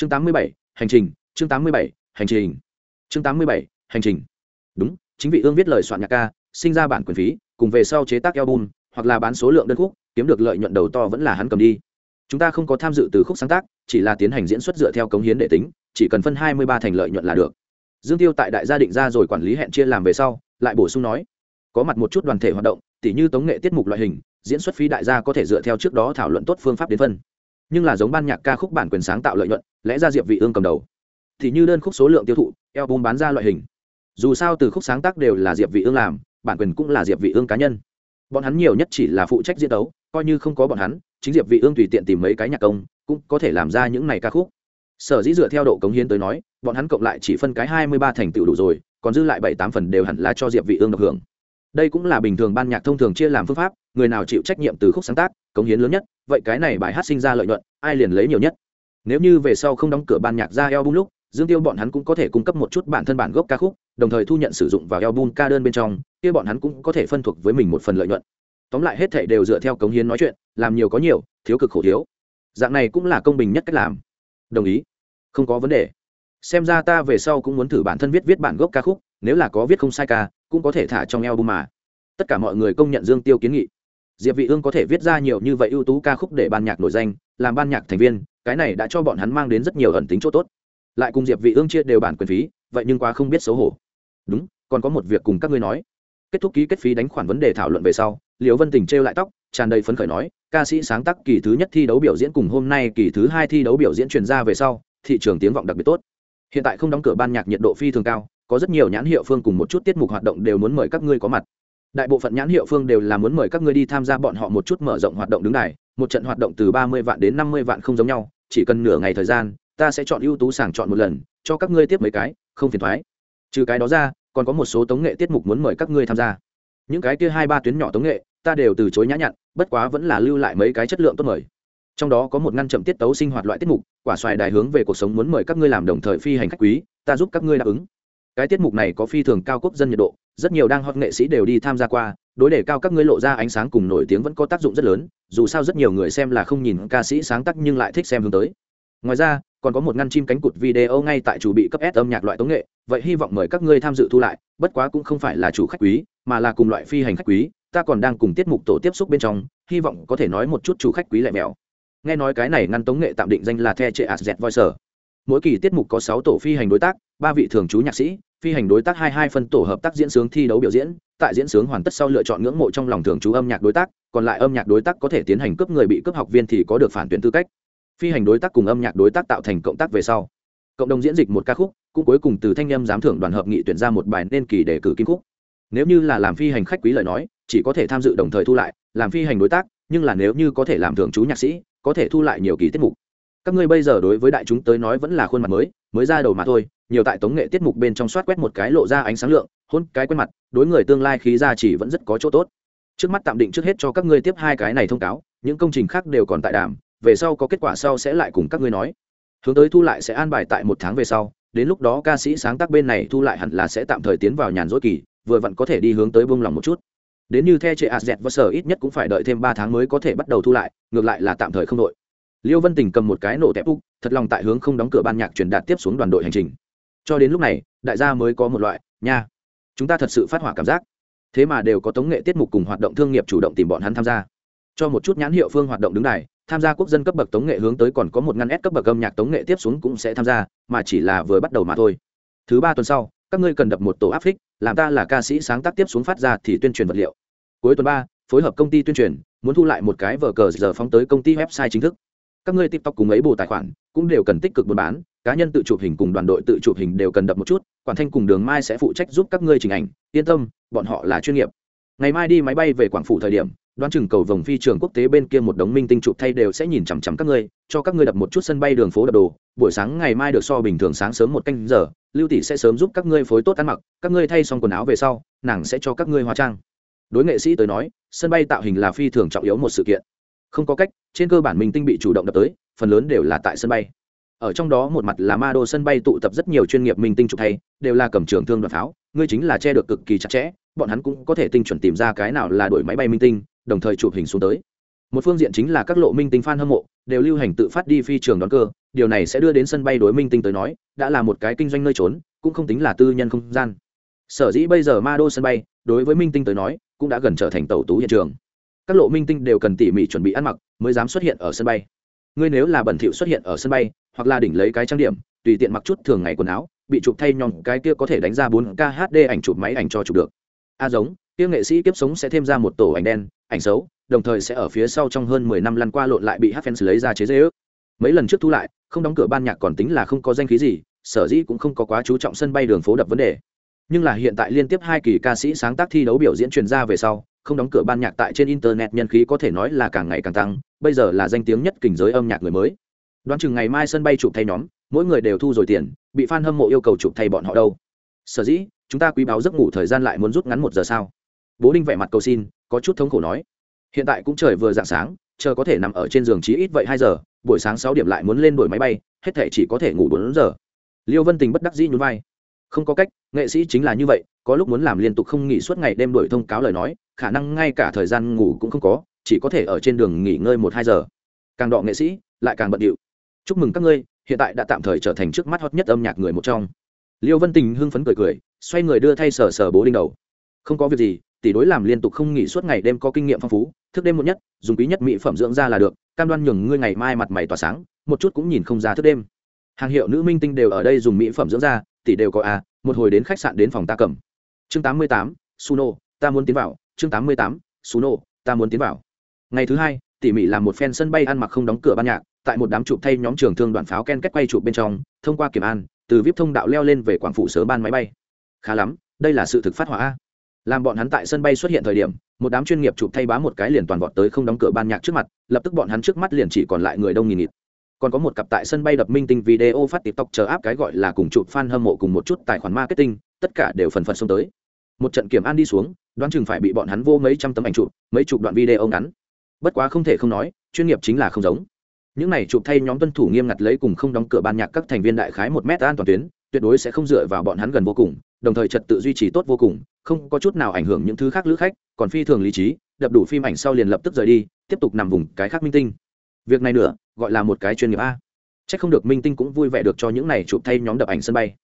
chương tám mươi bảy, hành trình, chương tám mươi bảy, hành trình. Chương tám mươi bảy, hành trình. Đúng, chính vị ương viết lời soạn nhạc ca, sinh ra bản quyền phí, cùng về sau chế tác album, hoặc là bán số lượng đơn khúc, kiếm được lợi nhuận đầu to vẫn là hắn cầm đi. Chúng ta không có tham dự từ khúc sáng tác, chỉ là tiến hành diễn xuất dựa theo cống hiến đệ tính, chỉ cần phân hai mươi ba thành lợi nhuận là được. Dương tiêu tại đại gia định ra rồi quản lý hẹn chia làm về sau, lại bổ sung nói, có mặt một chút đoàn thể hoạt động, tỉ như tống nghệ tiết mục loại hình, diễn xuất phí đại gia có thể dựa theo trước đó thảo luận tốt phương pháp đến phân nhưng là giống ban nhạc ca khúc bản quyền sáng tạo lợi nhuận, lẽ ra diệp vị ương cầm đầu. Thì như đơn khúc số lượng tiêu thụ, album bán ra loại hình. Dù sao từ khúc sáng tác đều là diệp vị ương làm, bản quyền cũng là diệp vị ương cá nhân. Bọn hắn nhiều nhất chỉ là phụ trách diễn đấu, coi như không có bọn hắn, chính diệp vị ương tùy tiện tìm mấy cái nhạc công, cũng có thể làm ra những này ca khúc. Sở dĩ dựa theo độ cống hiến tới nói, bọn hắn cộng lại chỉ phân cái hai mươi ba thành tựu đủ rồi, còn dư lại bảy tám phần đều hẳn là cho diệp vị ương được hưởng. Đây cũng là bình thường ban nhạc thông thường chia làm phương pháp người nào chịu trách nhiệm từ khúc sáng tác, cống hiến lớn nhất, vậy cái này bài hát sinh ra lợi nhuận, ai liền lấy nhiều nhất? Nếu như về sau không đóng cửa ban nhạc ra album lúc, dương tiêu bọn hắn cũng có thể cung cấp một chút bản thân bản gốc ca khúc, đồng thời thu nhận sử dụng vào album ca đơn bên trong, kia bọn hắn cũng có thể phân thuộc với mình một phần lợi nhuận. Tóm lại hết thảy đều dựa theo cống hiến nói chuyện, làm nhiều có nhiều, thiếu cực khổ thiếu. Dạng này cũng là công bình nhất cách làm. Đồng ý. Không có vấn đề. Xem ra ta về sau cũng muốn thử bản thân viết viết bản gốc ca khúc, nếu là có viết không sai ca, cũng có thể thả trong album mà. Tất cả mọi người công nhận dương tiêu kiến nghị diệp vị ương có thể viết ra nhiều như vậy ưu tú ca khúc để ban nhạc nổi danh, làm ban nhạc thành viên, cái này đã cho bọn hắn mang đến rất nhiều ẩn tính chỗ tốt. Lại cùng diệp vị ương chia đều bản quyền phí, vậy nhưng quá không biết xấu hổ. Đúng, còn có một việc cùng các ngươi nói. Kết thúc ký kết phí đánh khoản vấn đề thảo luận về sau, liễu vân tình treo lại tóc, tràn đầy phấn khởi nói, ca sĩ sáng tác kỳ thứ nhất thi đấu biểu diễn cùng hôm nay kỳ thứ hai thi đấu biểu diễn truyền ra về sau, thị trường tiếng vọng đặc biệt tốt. Hiện tại không đóng cửa ban nhạc nhiệt độ phi thường cao, có rất nhiều nhãn hiệu phương cùng một chút tiết mục hoạt động đều muốn mời các ngươi có mặt đại bộ phận nhãn hiệu phương đều là muốn mời các ngươi đi tham gia bọn họ một chút mở rộng hoạt động đứng đài. một trận hoạt động từ ba mươi vạn đến năm mươi vạn không giống nhau, chỉ cần nửa ngày thời gian, ta sẽ chọn ưu tú sàng chọn một lần, cho các ngươi tiếp mấy cái, không phiền thoái. Trừ cái đó ra, còn có một số tống nghệ tiết mục muốn mời các ngươi tham gia. Những cái kia hai ba tuyến nhỏ tống nghệ, ta đều từ chối nhã nhặn, bất quá vẫn là lưu lại mấy cái chất lượng tốt mời. Trong đó có một ngăn chậm tiết tấu sinh hoạt loại tiết mục, quả xoài đài hướng về cuộc sống muốn mời các ngươi làm đồng thời phi hành khách quý, ta giúp các ngươi đáp ứng. Cái tiết mục này có phi thường cao quốc dân nhiệt độ rất nhiều đang hot nghệ sĩ đều đi tham gia qua, đối đề cao các ngươi lộ ra ánh sáng cùng nổi tiếng vẫn có tác dụng rất lớn, dù sao rất nhiều người xem là không nhìn ca sĩ sáng tác nhưng lại thích xem hướng tới. Ngoài ra, còn có một ngăn chim cánh cụt video ngay tại chủ bị cấp S âm nhạc loại tống nghệ, vậy hy vọng mời các ngươi tham dự thu lại, bất quá cũng không phải là chủ khách quý, mà là cùng loại phi hành khách quý, ta còn đang cùng tiết mục tổ tiếp xúc bên trong, hy vọng có thể nói một chút chủ khách quý lại mèo. Nghe nói cái này ngăn tống nghệ tạm định danh là the trẻ dẹt voi voice mỗi kỳ tiết mục có sáu tổ phi hành đối tác, ba vị thường trú nhạc sĩ phi hành đối tác hai hai phân tổ hợp tác diễn sướng thi đấu biểu diễn, tại diễn sướng hoàn tất sau lựa chọn ngưỡng mộ trong lòng thường trú âm nhạc đối tác, còn lại âm nhạc đối tác có thể tiến hành cướp người bị cướp học viên thì có được phản tuyển tư cách. Phi hành đối tác cùng âm nhạc đối tác tạo thành cộng tác về sau. Cộng đồng diễn dịch một ca khúc, cũng cuối cùng từ thanh âm giám thưởng đoàn hợp nghị tuyển ra một bài nên kỳ để cử kim khúc. Nếu như là làm phi hành khách quý lời nói, chỉ có thể tham dự đồng thời thu lại, làm phi hành đối tác, nhưng là nếu như có thể làm thường trú nhạc sĩ, có thể thu lại nhiều kỳ tiết mục. Các ngươi bây giờ đối với đại chúng tới nói vẫn là khuôn mặt mới mới ra đầu mà thôi nhiều tại tống nghệ tiết mục bên trong soát quét một cái lộ ra ánh sáng lượng, hôn cái quen mặt, đối người tương lai khí ra chỉ vẫn rất có chỗ tốt. Trước mắt tạm định trước hết cho các ngươi tiếp hai cái này thông cáo, những công trình khác đều còn tại đàm, về sau có kết quả sau sẽ lại cùng các ngươi nói. Hướng tới thu lại sẽ an bài tại một tháng về sau, đến lúc đó ca sĩ sáng tác bên này thu lại hẳn là sẽ tạm thời tiến vào nhàn rỗi kỳ, vừa vặn có thể đi hướng tới bông lòng một chút. Đến như the chệ ạt dẹt và sở ít nhất cũng phải đợi thêm ba tháng mới có thể bắt đầu thu lại, ngược lại là tạm thời không đội. Liêu vân tình cầm một cái nổ tép úc, thật lòng tại hướng không đóng cửa ban nhạc truyền đạt tiếp xuống đoàn đội hành trình cho đến lúc này, đại gia mới có một loại, nha, chúng ta thật sự phát hỏa cảm giác. Thế mà đều có tống nghệ tiết mục cùng hoạt động thương nghiệp chủ động tìm bọn hắn tham gia. Cho một chút nhãn hiệu phương hoạt động đứng này tham gia quốc dân cấp bậc tống nghệ hướng tới còn có một ngăn ép cấp bậc âm nhạc tống nghệ tiếp xuống cũng sẽ tham gia, mà chỉ là vừa bắt đầu mà thôi. Thứ ba tuần sau, các ngươi cần đập một tổ áp phích, làm ta là ca sĩ sáng tác tiếp xuống phát ra thì tuyên truyền vật liệu. Cuối tuần ba, phối hợp công ty tuyên truyền, muốn thu lại một cái vở cờ giờ phóng tới công ty website chính thức các ngươi tiktok cùng ấy bù tài khoản, cũng đều cần tích cực buôn bán, cá nhân tự chụp hình cùng đoàn đội tự chụp hình đều cần đập một chút, quản thanh cùng đường mai sẽ phụ trách giúp các ngươi chỉnh ảnh, yên tâm, bọn họ là chuyên nghiệp. Ngày mai đi máy bay về quảng phủ thời điểm, đoán chừng cầu vòng phi trường quốc tế bên kia một đống minh tinh chụp thay đều sẽ nhìn chằm chằm các ngươi, cho các ngươi đập một chút sân bay đường phố đập đồ. Buổi sáng ngày mai được so bình thường sáng sớm một canh giờ, lưu tỷ sẽ sớm giúp các ngươi phối tốt ăn mặc, các ngươi thay xong quần áo về sau, nàng sẽ cho các ngươi hóa trang. Đối nghệ sĩ tới nói, sân bay tạo hình là phi thường trọng yếu một sự kiện không có cách, trên cơ bản minh tinh bị chủ động đập tới, phần lớn đều là tại sân bay. Ở trong đó một mặt là ma đô sân bay tụ tập rất nhiều chuyên nghiệp minh tinh chụp thay, đều là cầm trường thương đoàn pháo, ngươi chính là che được cực kỳ chặt chẽ, bọn hắn cũng có thể tinh chuẩn tìm ra cái nào là đổi máy bay minh tinh, đồng thời chụp hình xuống tới. Một phương diện chính là các lộ minh tinh fan hâm mộ, đều lưu hành tự phát đi phi trường đón cơ, điều này sẽ đưa đến sân bay đối minh tinh tới nói, đã là một cái kinh doanh nơi trốn, cũng không tính là tư nhân không gian. Sở dĩ bây giờ ma đô sân bay, đối với minh tinh tới nói, cũng đã gần trở thành tàu tú hiện trường các lộ minh tinh đều cần tỉ mỉ chuẩn bị ăn mặc mới dám xuất hiện ở sân bay. Ngươi nếu là bẩn thỉu xuất hiện ở sân bay, hoặc là đỉnh lấy cái trang điểm, tùy tiện mặc chút thường ngày quần áo, bị chụp thay nhòm cái kia có thể đánh ra bốn k hd ảnh chụp máy ảnh cho chụp được. A à giống, kia nghệ sĩ kiếp sống sẽ thêm ra một tổ ảnh đen, ảnh xấu, đồng thời sẽ ở phía sau trong hơn mười năm lăn qua lộn lại bị hát fans lấy ra chế dễ ước. Mấy lần trước thu lại, không đóng cửa ban nhạc còn tính là không có danh khí gì, sở dĩ cũng không có quá chú trọng sân bay đường phố đập vấn đề. Nhưng là hiện tại liên tiếp hai kỳ ca sĩ sáng tác thi đấu biểu diễn truyền ra về sau không đóng cửa ban nhạc tại trên internet nhân khí có thể nói là càng ngày càng tăng, bây giờ là danh tiếng nhất kình giới âm nhạc người mới. Đoán chừng ngày mai sân bay chụp thay nhóm, mỗi người đều thu rồi tiền, bị f a n hâm mộ yêu cầu chụp thay bọn họ đâu. Sở dĩ, chúng ta quý báo giấc ngủ thời gian lại muốn rút ngắn một giờ sao? Bố đinh vẻ mặt cầu xin, có chút thống khổ nói. Hiện tại cũng trời vừa d ạ n g sáng, chờ có thể nằm ở trên giường chí ít vậy hai giờ, buổi sáng sáu điểm lại muốn lên đổi máy bay, hết thể chỉ có thể ngủ bốn giờ. Liêu vân tình bất đắc dĩ nhún vai. Không có cách nghệ sĩ chính là như vậy có lúc muốn làm liên tục không nghỉ suốt ngày đêm đổi thông cáo lời nói khả năng ngay cả thời gian ngủ cũng không có chỉ có thể ở trên đường nghỉ ngơi một hai giờ. Càng đọ nghệ sĩ lại càng bận điệu. Chúc mừng các ngươi hiện tại đã tạm thời trở thành trước mắt hot nhất âm nhạc người một trong. Liêu vân tình hưng phấn cười cười xoay người đưa thay sờ sờ bố đinh đầu. Không có việc gì tỷ đối làm liên tục không nghỉ suốt ngày đêm có kinh nghiệm phong phú thức đêm một nhất dùng quý nhất mỹ phẩm dưỡng da là được cam đoan nhường ngươi ngày mai mặt mày tỏa sáng một chút cũng nhìn không ra thức đêm. Hàng hiệu nữ minh tinh đều ở đây dùng mỹ phẩm dưỡng da tỷ đều có à, một hồi đến khách sạn đến phòng ta cầm. Chương tám mươi tám, suno, ta muốn tiến vào. Chương tám mươi tám, suno, ta muốn tiến vào. Ngày thứ hai, tỉ mỉ làm một phen sân bay ăn mặc không đóng cửa ban nhạc, tại một đám chụp thay nhóm trường thương đoàn pháo ken kết quay chụp bên trong, thông qua kiểm an, từ vip thông đạo leo lên về quảng phủ sớm ban máy bay. Khá lắm, đây là sự thực phát hỏa làm bọn hắn tại sân bay xuất hiện thời điểm, một đám chuyên nghiệp chụp thay bá một cái liền toàn vọt tới không đóng cửa ban nhạc trước mặt, lập tức bọn hắn trước mắt liền chỉ còn lại người đông nghìn nghịt còn có một cặp tại sân bay đập minh tinh video phát tiktok chờ áp cái gọi là cùng chụp fan hâm mộ cùng một chút tài khoản marketing, tất cả đều phần phần xông tới. Một trận kiểm an đi xuống, đoán chừng phải bị bọn hắn vô mấy trăm tấm ảnh chụp, mấy chục đoạn video ngắn. Bất quá không thể không nói, chuyên nghiệp chính là không giống. Những này chụp thay nhóm tuân thủ nghiêm ngặt lấy cùng không đóng cửa ban nhạc các thành viên đại khái một mét an toàn tuyến, tuyệt đối sẽ không dựa vào bọn hắn gần vô cùng, đồng thời trật tự duy trì tốt vô cùng, không có chút nào ảnh hưởng những thứ khác lữ khách, còn phi thường lý trí, đập đủ phim ảnh sau liền lập tức rời đi, tiếp tục nằm vùng cái khác minh tinh việc này nữa, gọi là một cái chuyên nghiệp a. C h ắ c không được minh tinh cũng vui vẻ được cho những này chụp thay nhóm đập ảnh sân bay.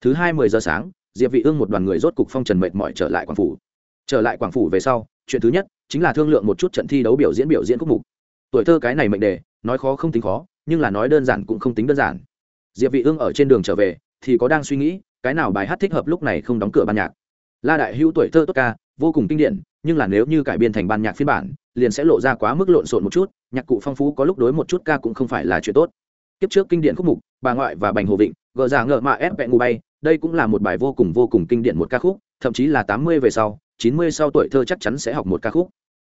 Thứ hai mười giờ sáng, diệp vị ương một đoàn người rốt cục phong trần mệt mỏi trở lại quảng phủ. Trở lại quảng phủ về sau, chuyện thứ nhất chính là thương lượng một chút trận thi đấu biểu diễn biểu diễn khúc mục. Tuổi thơ cái này mệnh đề, nói khó không tính khó, nhưng là nói đơn giản cũng không tính đơn giản. Diệp vị ương ở trên đường trở về, thì có đang suy nghĩ, cái nào bài hát thích hợp lúc này không đóng cửa ban nhạc. La đại hữu tuổi thơ tốt ca, vô cùng kinh điển, nhưng là nếu như cải biên thành ban nhạc phiên bản liền sẽ lộ ra quá mức lộn xộn một chút, nhạc cụ phong phú có lúc đối một chút ca cũng không phải là chuyện tốt. Kiếp trước kinh điển khúc mục, bà ngoại và bành hồ vịnh, gờ già ngợ mạ ép vẹn ngủ bay, đây cũng là một bài vô cùng vô cùng kinh điển một ca khúc, thậm chí là tám mươi về sau, chín mươi sau tuổi thơ chắc chắn sẽ học một ca khúc.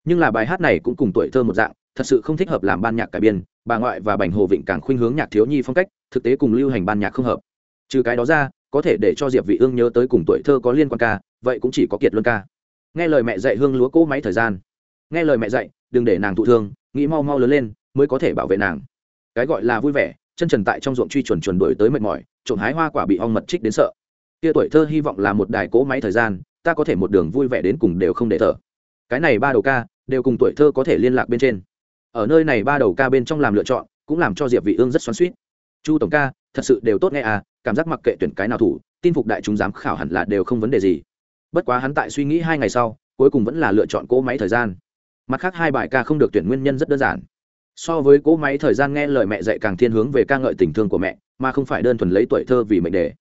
Nhưng là bài hát này cũng cùng tuổi thơ một dạng, thật sự không thích hợp làm ban nhạc cải biên, bà ngoại và bành hồ vịnh càng khuynh hướng nhạc thiếu nhi phong cách, thực tế cùng lưu hành ban nhạc không hợp. Trừ cái đó ra, có thể để cho diệp vị ương nhớ tới cùng tuổi thơ có liên quan ca, vậy cũng chỉ có kiệt luân ca. Nghe lời mẹ dạy hương lúa cỗ máy thời gian nghe lời mẹ dạy, đừng để nàng thụ thương, nghĩ mau mau lớn lên mới có thể bảo vệ nàng. Cái gọi là vui vẻ, chân trần tại trong ruộng truy chuẩn chuẩn đuổi tới mệt mỏi, trộm hái hoa quả bị ong mật trích đến sợ. Kia tuổi thơ hy vọng là một đài cỗ máy thời gian, ta có thể một đường vui vẻ đến cùng đều không để thở. Cái này ba đầu ca, đều cùng tuổi thơ có thể liên lạc bên trên. Ở nơi này ba đầu ca bên trong làm lựa chọn, cũng làm cho diệp vị ương rất xoắn xuýt. Chu tổng ca, thật sự đều tốt nghe à cảm giác mặc kệ tuyển cái nào thủ, tin phục đại chúng giám khảo hẳn là đều không vấn đề gì. Bất quá hắn tại suy nghĩ hai ngày sau, cuối cùng vẫn là lựa chọn cỗ máy thời gian mặt khác hai bài ca không được tuyển nguyên nhân rất đơn giản. So với cỗ máy thời gian nghe lời mẹ dạy càng thiên hướng về ca ngợi tình thương của mẹ, mà không phải đơn thuần lấy tuổi thơ vì mệnh đề.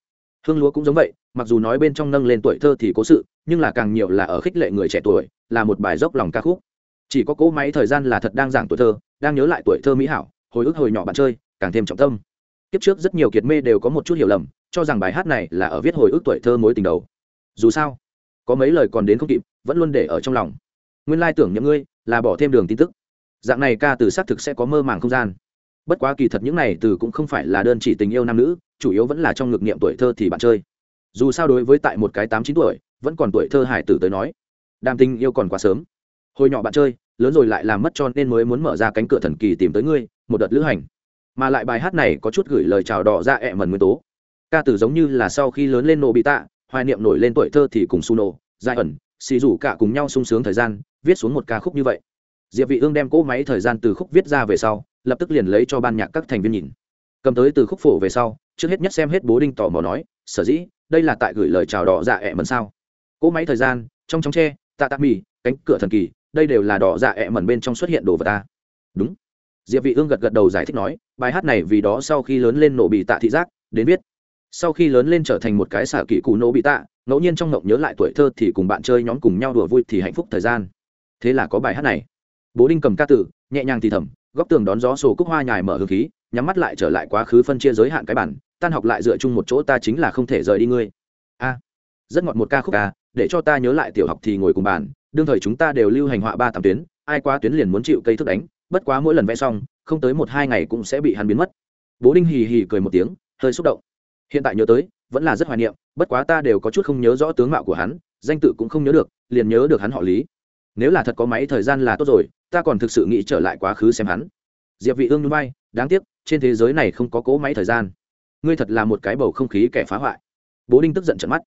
Hương lúa cũng giống vậy, mặc dù nói bên trong nâng lên tuổi thơ thì cố sự, nhưng là càng nhiều là ở khích lệ người trẻ tuổi, là một bài dốc lòng ca khúc. Chỉ có cỗ máy thời gian là thật đang giảng tuổi thơ, đang nhớ lại tuổi thơ mỹ hảo, hồi ức hồi nhỏ bạn chơi, càng thêm trọng tâm. Kiếp trước rất nhiều kiệt mê đều có một chút hiểu lầm, cho rằng bài hát này là ở viết hồi ức tuổi thơ mối tình đầu. Dù sao, có mấy lời còn đến không kịp, vẫn luôn để ở trong lòng. Nguyên lai tưởng nhầm ngươi là bỏ thêm đường tin tức. Dạng này ca từ xác thực sẽ có mơ màng không gian. Bất quá kỳ thật những này từ cũng không phải là đơn chỉ tình yêu nam nữ, chủ yếu vẫn là trong ngược niệm tuổi thơ thì bạn chơi. Dù sao đối với tại một cái tám chín tuổi, vẫn còn tuổi thơ hải tử tới nói đam tình yêu còn quá sớm. Hồi nhỏ bạn chơi, lớn rồi lại làm mất cho nên mới muốn mở ra cánh cửa thần kỳ tìm tới ngươi, một đợt lữ hành. Mà lại bài hát này có chút gửi lời chào đỏ ra ẹ mần nguyên tố. Ca từ giống như là sau khi lớn lên nổ bị tạ hoài niệm nổi lên tuổi thơ thì cùng su nổ dài ẩn xì rủ cả cùng nhau sung sướng thời gian, viết xuống một ca khúc như vậy. Diệp vị ương đem cỗ máy thời gian từ khúc viết ra về sau, lập tức liền lấy cho ban nhạc các thành viên nhìn. Cầm tới từ khúc phổ về sau, trước hết nhất xem hết bố đinh tò mò nói, sở dĩ, đây là tại gửi lời chào đỏ dạ ẹ mần sao? Cỗ máy thời gian, trong chóng tre, tạ tạ mì, cánh cửa thần kỳ, đây đều là đỏ dạ ẹ mần bên trong xuất hiện đồ vật ta. Đúng. Diệp vị ương gật gật đầu giải thích nói, bài hát này vì đó sau khi lớn lên nổ bị tạ thị giác, đến biết sau khi lớn lên trở thành một cái xạ kỳ cụ nỗ bị tạ, ngẫu nhiên trong ngộng nhớ lại tuổi thơ thì cùng bạn chơi nhóm cùng nhau đùa vui thì hạnh phúc thời gian. Thế là có bài hát này. Bố đinh cầm ca tử, nhẹ nhàng thì thầm, góc tường đón gió sổ cúc hoa nhài mở hương khí, nhắm mắt lại trở lại quá khứ phân chia giới hạn cái bản, tan học lại dựa chung một chỗ ta chính là không thể rời đi ngươi. A, rất ngọt một ca khúc ca, để cho ta nhớ lại tiểu học thì ngồi cùng bàn đương thời chúng ta đều lưu hành họa ba tám tuyến, ai qua tuyến liền muốn chịu cây thức đánh, bất quá mỗi lần vẽ xong, không tới một hai ngày cũng sẽ bị hắn biến mất. Bố đinh hì hì cười một tiếng, hơi xúc động hiện tại nhớ tới vẫn là rất hoài niệm bất quá ta đều có chút không nhớ rõ tướng mạo của hắn danh tự cũng không nhớ được liền nhớ được hắn họ lý. Nếu là thật có máy thời gian là tốt rồi ta còn thực sự nghĩ trở lại quá khứ xem hắn. Diệp vị ương núi bay đáng tiếc trên thế giới này không có cố máy thời gian. Ngươi thật là một cái bầu không khí kẻ phá hoại. Bố đinh tức giận trợn mắt.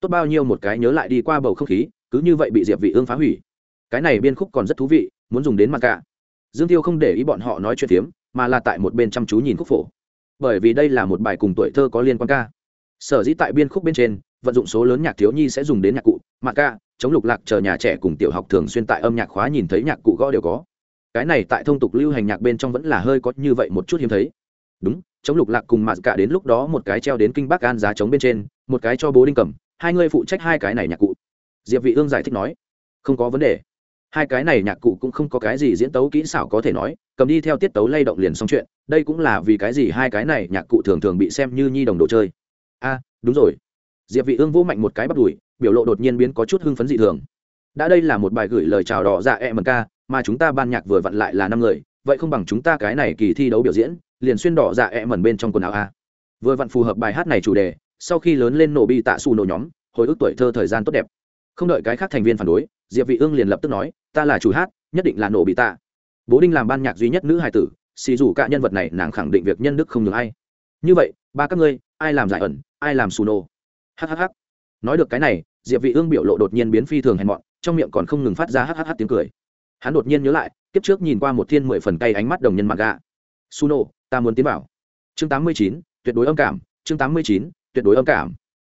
Tốt bao nhiêu một cái nhớ lại đi qua bầu không khí cứ như vậy bị diệp vị ương phá hủy. Cái này biên khúc còn rất thú vị muốn dùng đến mặt cả dương tiêu không để ý bọn họ nói chuyện tiếm, mà là tại một bên chăm chú nhìn khúc phổ bởi vì đây là một bài cùng tuổi thơ có liên quan ca. Sở dĩ tại biên khúc bên trên, vận dụng số lớn nhạc thiếu nhi sẽ dùng đến nhạc cụ mặt ca, chống lục lạc chờ nhà trẻ cùng tiểu học thường xuyên tại âm nhạc khóa nhìn thấy nhạc cụ gõ đều có. Cái này tại thông tục lưu hành nhạc bên trong vẫn là hơi có như vậy một chút hiếm thấy. Đúng, chống lục lạc cùng mặt cả đến lúc đó một cái treo đến kinh bắc an giá chống bên trên, một cái cho bố đinh cầm, hai người phụ trách hai cái này nhạc cụ. Diệp vị ương giải thích nói, không có vấn đề. Hai cái này nhạc cụ cũng không có cái gì diễn tấu kỹ xảo có thể nói cầm đi theo tiết tấu lay động liền xong chuyện, đây cũng là vì cái gì hai cái này nhạc cụ thường thường bị xem như nhi đồng đồ chơi. A, đúng rồi. Diệp vị ương vỗ mạnh một cái bắt đùi, biểu lộ đột nhiên biến có chút hưng phấn dị thường. Đã đây là một bài gửi lời chào đỏ dạ e mờ ca, mà chúng ta ban nhạc vừa vặn lại là năm người, vậy không bằng chúng ta cái này kỳ thi đấu biểu diễn, liền xuyên đỏ dạ e mẩn bên trong quần áo a. Vừa vặn phù hợp bài hát này chủ đề, sau khi lớn lên nổ bi tạ su nổ nhóm, hồi ức tuổi thơ thời gian tốt đẹp. Không đợi cái khác thành viên phản đối, diệp vị ương liền lập tức nói, ta là chủ hát, nhất định là nổ bị tạ bố đinh làm ban nhạc duy nhất nữ hài tử, xì dù cả nhân vật này nàng khẳng định việc nhân đức không được ai. Như vậy, ba các ngươi, ai làm giải ẩn, ai làm xù nô? Hhh nói được cái này, diệp vị ương biểu lộ đột nhiên biến phi thường hèn mọn, trong miệng còn không ngừng phát ra hhh tiếng cười. Hắn đột nhiên nhớ lại, kiếp trước nhìn qua một thiên mười phần cay ánh mắt đồng nhân mặt gà. Suno ta muốn tiến vào. Chương tám mươi chín, tuyệt đối âm cảm. Chương tám mươi chín, tuyệt đối âm cảm.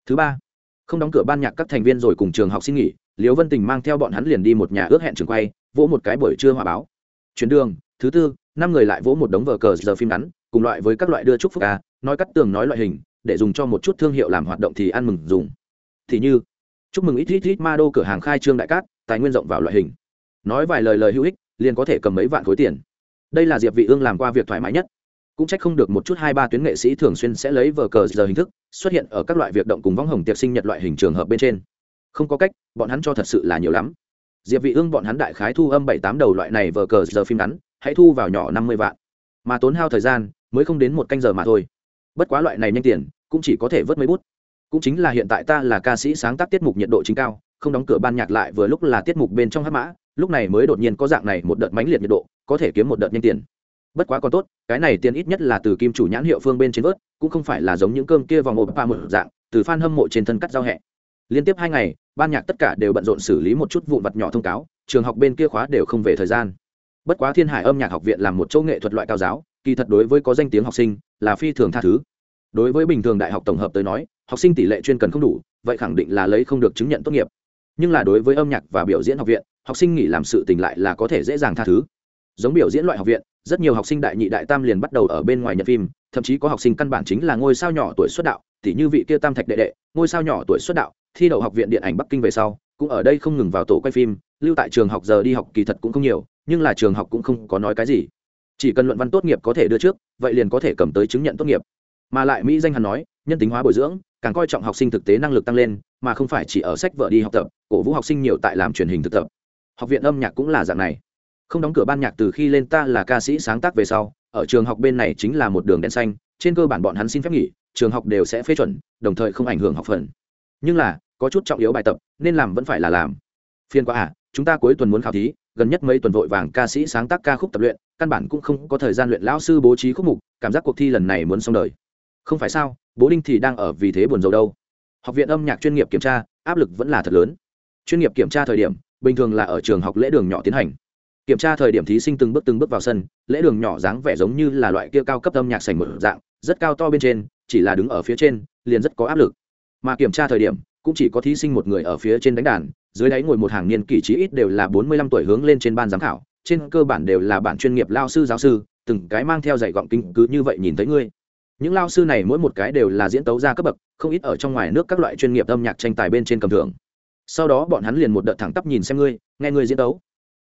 Thứ ba, không đóng cửa ban nhạc các thành viên rồi cùng trường học xin nghỉ. Liễu vân tình mang theo bọn hắn liền đi một nhà ước hẹn trường quay, vỗ một cái buổi trưa hòa báo chuyến đường, thứ tư, năm người lại vỗ một đống vở cờ giờ phim ngắn, cùng loại với các loại đưa chúc phúc ca nói cắt tường nói loại hình, để dùng cho một chút thương hiệu làm hoạt động thì ăn mừng dùng. Thì như, chúc mừng ít ít ít ma đô cửa hàng khai trương đại cát, tài nguyên rộng vào loại hình. Nói vài lời lời hữu ích, liền có thể cầm mấy vạn khối tiền. Đây là diệp vị ương làm qua việc thoải mái nhất. Cũng trách không được một chút hai ba tuyến nghệ sĩ thường xuyên sẽ lấy vở cờ giờ hình thức, xuất hiện ở các loại việc động cùng vong hồng tiệc sinh nhật loại hình trường hợp bên trên. Không có cách, bọn hắn cho thật sự là nhiều lắm diệp vị ương bọn hắn đại khái thu âm bảy tám đầu loại này vờ cờ giờ phim ngắn, hãy thu vào nhỏ năm mươi vạn. Mà tốn hao thời gian, mới không đến một canh giờ mà thôi. Bất quá loại này nhanh tiền, cũng chỉ có thể vớt mấy bút. Cũng chính là hiện tại ta là ca sĩ sáng tác tiết mục nhiệt độ chính cao, không đóng cửa ban nhạc lại vừa lúc là tiết mục bên trong hát mã, lúc này mới đột nhiên có dạng này một đợt mãnh liệt nhiệt độ, có thể kiếm một đợt nhanh tiền. Bất quá còn tốt, cái này tiền ít nhất là từ kim chủ nhãn hiệu phương bên trên vớt, cũng không phải là giống những cơm kia vòng ộp ba một dạng, từ f a n hâm mộ trên thân cắt giao hẹ liên tiếp hai ngày, ban nhạc tất cả đều bận rộn xử lý một chút vụn vặt nhỏ thông cáo, trường học bên kia khóa đều không về thời gian. Bất quá thiên hải âm nhạc học viện là một chỗ nghệ thuật loại cao giáo, kỳ thật đối với có danh tiếng học sinh, là phi thường tha thứ. Đối với bình thường đại học tổng hợp tới nói, học sinh tỷ lệ chuyên cần không đủ, vậy khẳng định là lấy không được chứng nhận tốt nghiệp. Nhưng là đối với âm nhạc và biểu diễn học viện, học sinh nghỉ làm sự tình lại là có thể dễ dàng tha thứ. Giống biểu diễn loại học viện, rất nhiều học sinh đại nhị đại tam liền bắt đầu ở bên ngoài nhận phim, thậm chí có học sinh căn bản chính là ngôi sao nhỏ tuổi xuất đạo, tỉ như vị kia tam thạch đệ đệ, ngôi sao nhỏ tuổi xuất đạo thi đậu học viện điện ảnh bắc kinh về sau, cũng ở đây không ngừng vào tổ quay phim, lưu tại trường học giờ đi học kỳ thật cũng không nhiều, nhưng là trường học cũng không có nói cái gì. Chỉ cần luận văn tốt nghiệp có thể đưa trước, vậy liền có thể cầm tới chứng nhận tốt nghiệp. Mà lại mỹ danh hắn nói, nhân tính hóa bồi dưỡng, càng coi trọng học sinh thực tế năng lực tăng lên, mà không phải chỉ ở sách vợ đi học tập, cổ vũ học sinh nhiều tại làm truyền hình thực tập. Học viện âm nhạc cũng là dạng này. Không đóng cửa ban nhạc từ khi lên ta là ca sĩ sáng tác về sau, ở trường học bên này chính là một đường đen xanh, trên cơ bản bọn hắn xin phép nghỉ, trường học đều sẽ phê chuẩn, đồng thời không ảnh hưởng học phần. Nhưng là có chút trọng yếu bài tập, nên làm vẫn phải là làm. Phiên quá à chúng ta cuối tuần muốn khảo thí, gần nhất mấy tuần vội vàng ca sĩ sáng tác ca khúc tập luyện, căn bản cũng không có thời gian luyện lão sư bố trí khúc mục, cảm giác cuộc thi lần này muốn xong đời. Không phải sao, bố đinh thì đang ở vì thế buồn rầu đâu. Học viện âm nhạc chuyên nghiệp kiểm tra, áp lực vẫn là thật lớn. Chuyên nghiệp kiểm tra thời điểm, bình thường là ở trường học lễ đường nhỏ tiến hành. Kiểm tra thời điểm thí sinh từng bước từng bước vào sân, lễ đường nhỏ dáng vẻ giống như là loại kia cao cấp âm nhạc sành một dạng, rất cao to bên trên, chỉ là đứng ở phía trên, liền rất có áp lực. Mà kiểm tra thời điểm cũng chỉ có thí sinh một người ở phía trên đánh đàn, dưới đáy ngồi một hàng niên kỷ trí ít đều là bốn mươi lăm tuổi hướng lên trên ban giám khảo, trên cơ bản đều là bản chuyên nghiệp lao sư, giáo sư, từng cái mang theo dạy gọng kinh cứ như vậy nhìn thấy ngươi. Những lao sư này mỗi một cái đều là diễn tấu gia cấp bậc, không ít ở trong ngoài nước các loại chuyên nghiệp âm nhạc tranh tài bên trên cầm thưởng. Sau đó bọn hắn liền một đợt thẳng tắp nhìn xem ngươi, nghe ngươi diễn tấu.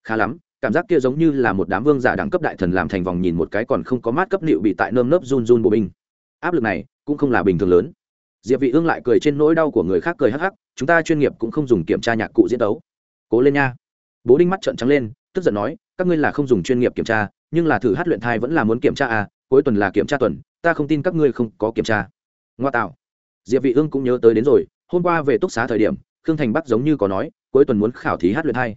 Khá lắm, cảm giác kia giống như là một đám vương giả đẳng cấp đại thần làm thành vòng nhìn một cái còn không có mát cấp liệu bị tại nơm nớp run run bộ binh. Áp lực này cũng không là bình thường lớn diệp vị ương lại cười trên nỗi đau của người khác cười hắc hắc, chúng ta chuyên nghiệp cũng không dùng kiểm tra nhạc cụ diễn đấu. cố lên nha. Bố đinh mắt trợn trắng lên, tức giận nói, các ngươi là không dùng chuyên nghiệp kiểm tra, nhưng là thử hát luyện thai vẫn là muốn kiểm tra à cuối tuần là kiểm tra tuần, ta không tin các ngươi không có kiểm tra. Ngoa tạo. Diệp vị ương cũng nhớ tới đến rồi, hôm qua về túc xá thời điểm, khương thành bắc giống như có nói, cuối tuần muốn khảo thí hát luyện thai.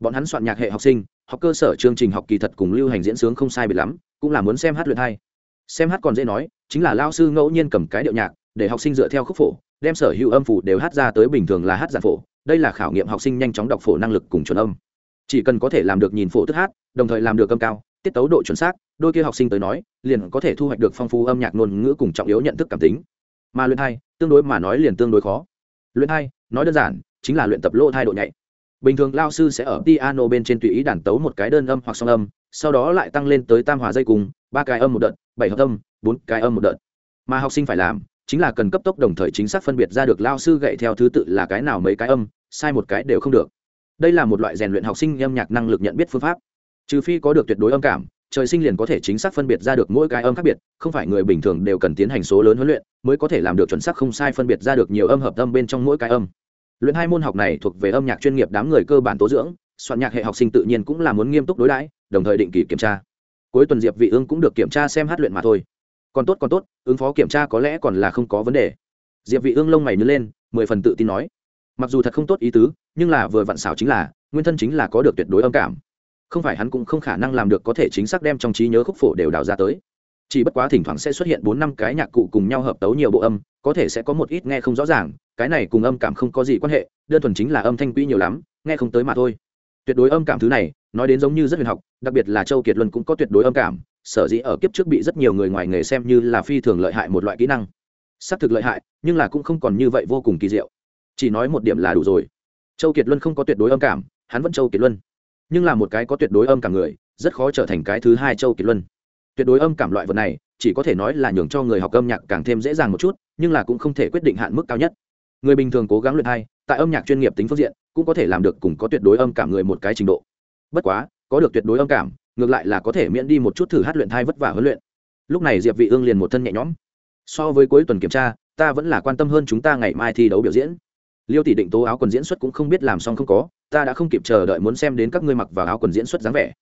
Bọn hắn soạn nhạc hệ học sinh, học cơ sở chương trình học kỳ thật cùng lưu hành diễn sướng không sai biệt lắm, cũng là muốn xem hát luyện thai. Xem hát còn dễ nói, chính là lao sư ngẫu nhiên cầm cái điệu nhạc để học sinh dựa theo khúc phổ, đem sở hữu âm phủ đều hát ra tới bình thường là hát giản phổ. Đây là khảo nghiệm học sinh nhanh chóng đọc phổ năng lực cùng chuẩn âm. Chỉ cần có thể làm được nhìn phổ tức hát, đồng thời làm được âm cao, tiết tấu độ chuẩn xác, đôi kia học sinh tới nói, liền có thể thu hoạch được phong phú âm nhạc ngôn ngữ cùng trọng yếu nhận thức cảm tính. Mà luyện hai, tương đối mà nói liền tương đối khó. Luyện hai, nói đơn giản, chính là luyện tập lỗ thai độ nhạy. Bình thường lao sư sẽ ở piano bên trên tùy ý đàn tấu một cái đơn âm hoặc song âm, sau đó lại tăng lên tới tam hòa dây cùng, ba cái âm một đợt, bảy hợp âm, bốn cái âm một đợt. Mà học sinh phải làm chính là cần cấp tốc đồng thời chính xác phân biệt ra được lao sư gậy theo thứ tự là cái nào mấy cái âm, sai một cái đều không được. Đây là một loại rèn luyện học sinh âm nhạc năng lực nhận biết phương pháp. Trừ phi có được tuyệt đối âm cảm, trời sinh liền có thể chính xác phân biệt ra được mỗi cái âm khác biệt, không phải người bình thường đều cần tiến hành số lớn huấn luyện mới có thể làm được chuẩn xác không sai phân biệt ra được nhiều âm hợp âm bên trong mỗi cái âm. Luyện hai môn học này thuộc về âm nhạc chuyên nghiệp đám người cơ bản tố dưỡng, soạn nhạc hệ học sinh tự nhiên cũng là muốn nghiêm túc đối đãi, đồng thời định kỳ kiểm tra. Cuối tuần diệp vị ương cũng được kiểm tra xem hát luyện mà thôi còn tốt còn tốt, ứng phó kiểm tra có lẽ còn là không có vấn đề. Diệp vị ương lông mày nhớ lên, mười phần tự tin nói. Mặc dù thật không tốt ý tứ, nhưng là vừa vặn xảo chính là, nguyên thân chính là có được tuyệt đối âm cảm. Không phải hắn cũng không khả năng làm được có thể chính xác đem trong trí nhớ khúc phổ đều đào ra tới. Chỉ bất quá thỉnh thoảng sẽ xuất hiện bốn năm cái nhạc cụ cùng nhau hợp tấu nhiều bộ âm, có thể sẽ có một ít nghe không rõ ràng, cái này cùng âm cảm không có gì quan hệ, đơn thuần chính là âm thanh quỹ nhiều lắm, nghe không tới mà thôi. Tuyệt đối âm cảm thứ này, nói đến giống như rất huyền học, đặc biệt là châu kiệt luân cũng có tuyệt đối âm cảm sở dĩ ở kiếp trước bị rất nhiều người ngoài nghề xem như là phi thường lợi hại một loại kỹ năng. Xác thực lợi hại, nhưng là cũng không còn như vậy vô cùng kỳ diệu. Chỉ nói một điểm là đủ rồi. Châu kiệt luân không có tuyệt đối âm cảm, hắn vẫn châu kiệt luân. Nhưng là một cái có tuyệt đối âm cảm người, rất khó trở thành cái thứ hai châu kiệt luân. Tuyệt đối âm cảm loại vật này, chỉ có thể nói là nhường cho người học âm nhạc càng thêm dễ dàng một chút, nhưng là cũng không thể quyết định hạn mức cao nhất. Người bình thường cố gắng luyện hay tại âm nhạc chuyên nghiệp tính phương diện, cũng có thể làm được cùng có tuyệt đối âm cảm người một cái trình độ. Bất quá, có được tuyệt đối âm cảm ngược lại là có thể miễn đi một chút thử hát luyện thai vất vả huấn luyện. Lúc này diệp vị ương liền một thân nhẹ nhõm. So với cuối tuần kiểm tra ta vẫn là quan tâm hơn chúng ta ngày mai thi đấu biểu diễn. Liêu tỷ định tố áo quần diễn xuất cũng không biết làm xong không có ta đã không kịp chờ đợi muốn xem đến các ngươi mặc vào áo quần diễn xuất dáng vẻ.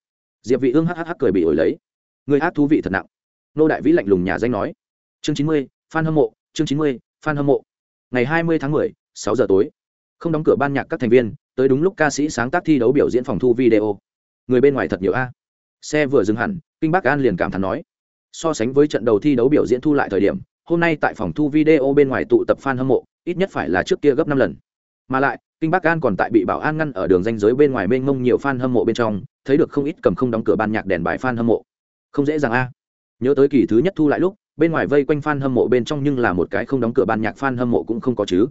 Diệp vị ương hắc hắc cười bị ổi lấy. Người ác thú vị thật nặng. Nô đại vĩ lạnh lùng nhà danh nói. Chương chín mươi fan hâm mộ chương chín mươi fan hâm mộ. Ngày hai mươi tháng 10, sáu giờ tối. Không đóng cửa ban nhạc các thành viên tới đúng lúc ca sĩ sáng tác thi đấu biểu diễn phòng thu video. Người bên ngoài thật nhiều a xe vừa dừng hẳn, kinh bắc an liền cảm thán nói, so sánh với trận đầu thi đấu biểu diễn thu lại thời điểm, hôm nay tại phòng thu video bên ngoài tụ tập fan hâm mộ, ít nhất phải là trước kia gấp năm lần. Mà lại, kinh bắc an còn tại bị bảo an ngăn ở đường danh giới bên ngoài mênh mông nhiều fan hâm mộ bên trong, thấy được không ít cầm không đóng cửa ban nhạc đèn bài fan hâm mộ. Không dễ dàng a. Nhớ tới kỳ thứ nhất thu lại lúc, bên ngoài vây quanh fan hâm mộ bên trong nhưng là một cái không đóng cửa ban nhạc fan hâm mộ cũng không có chứ.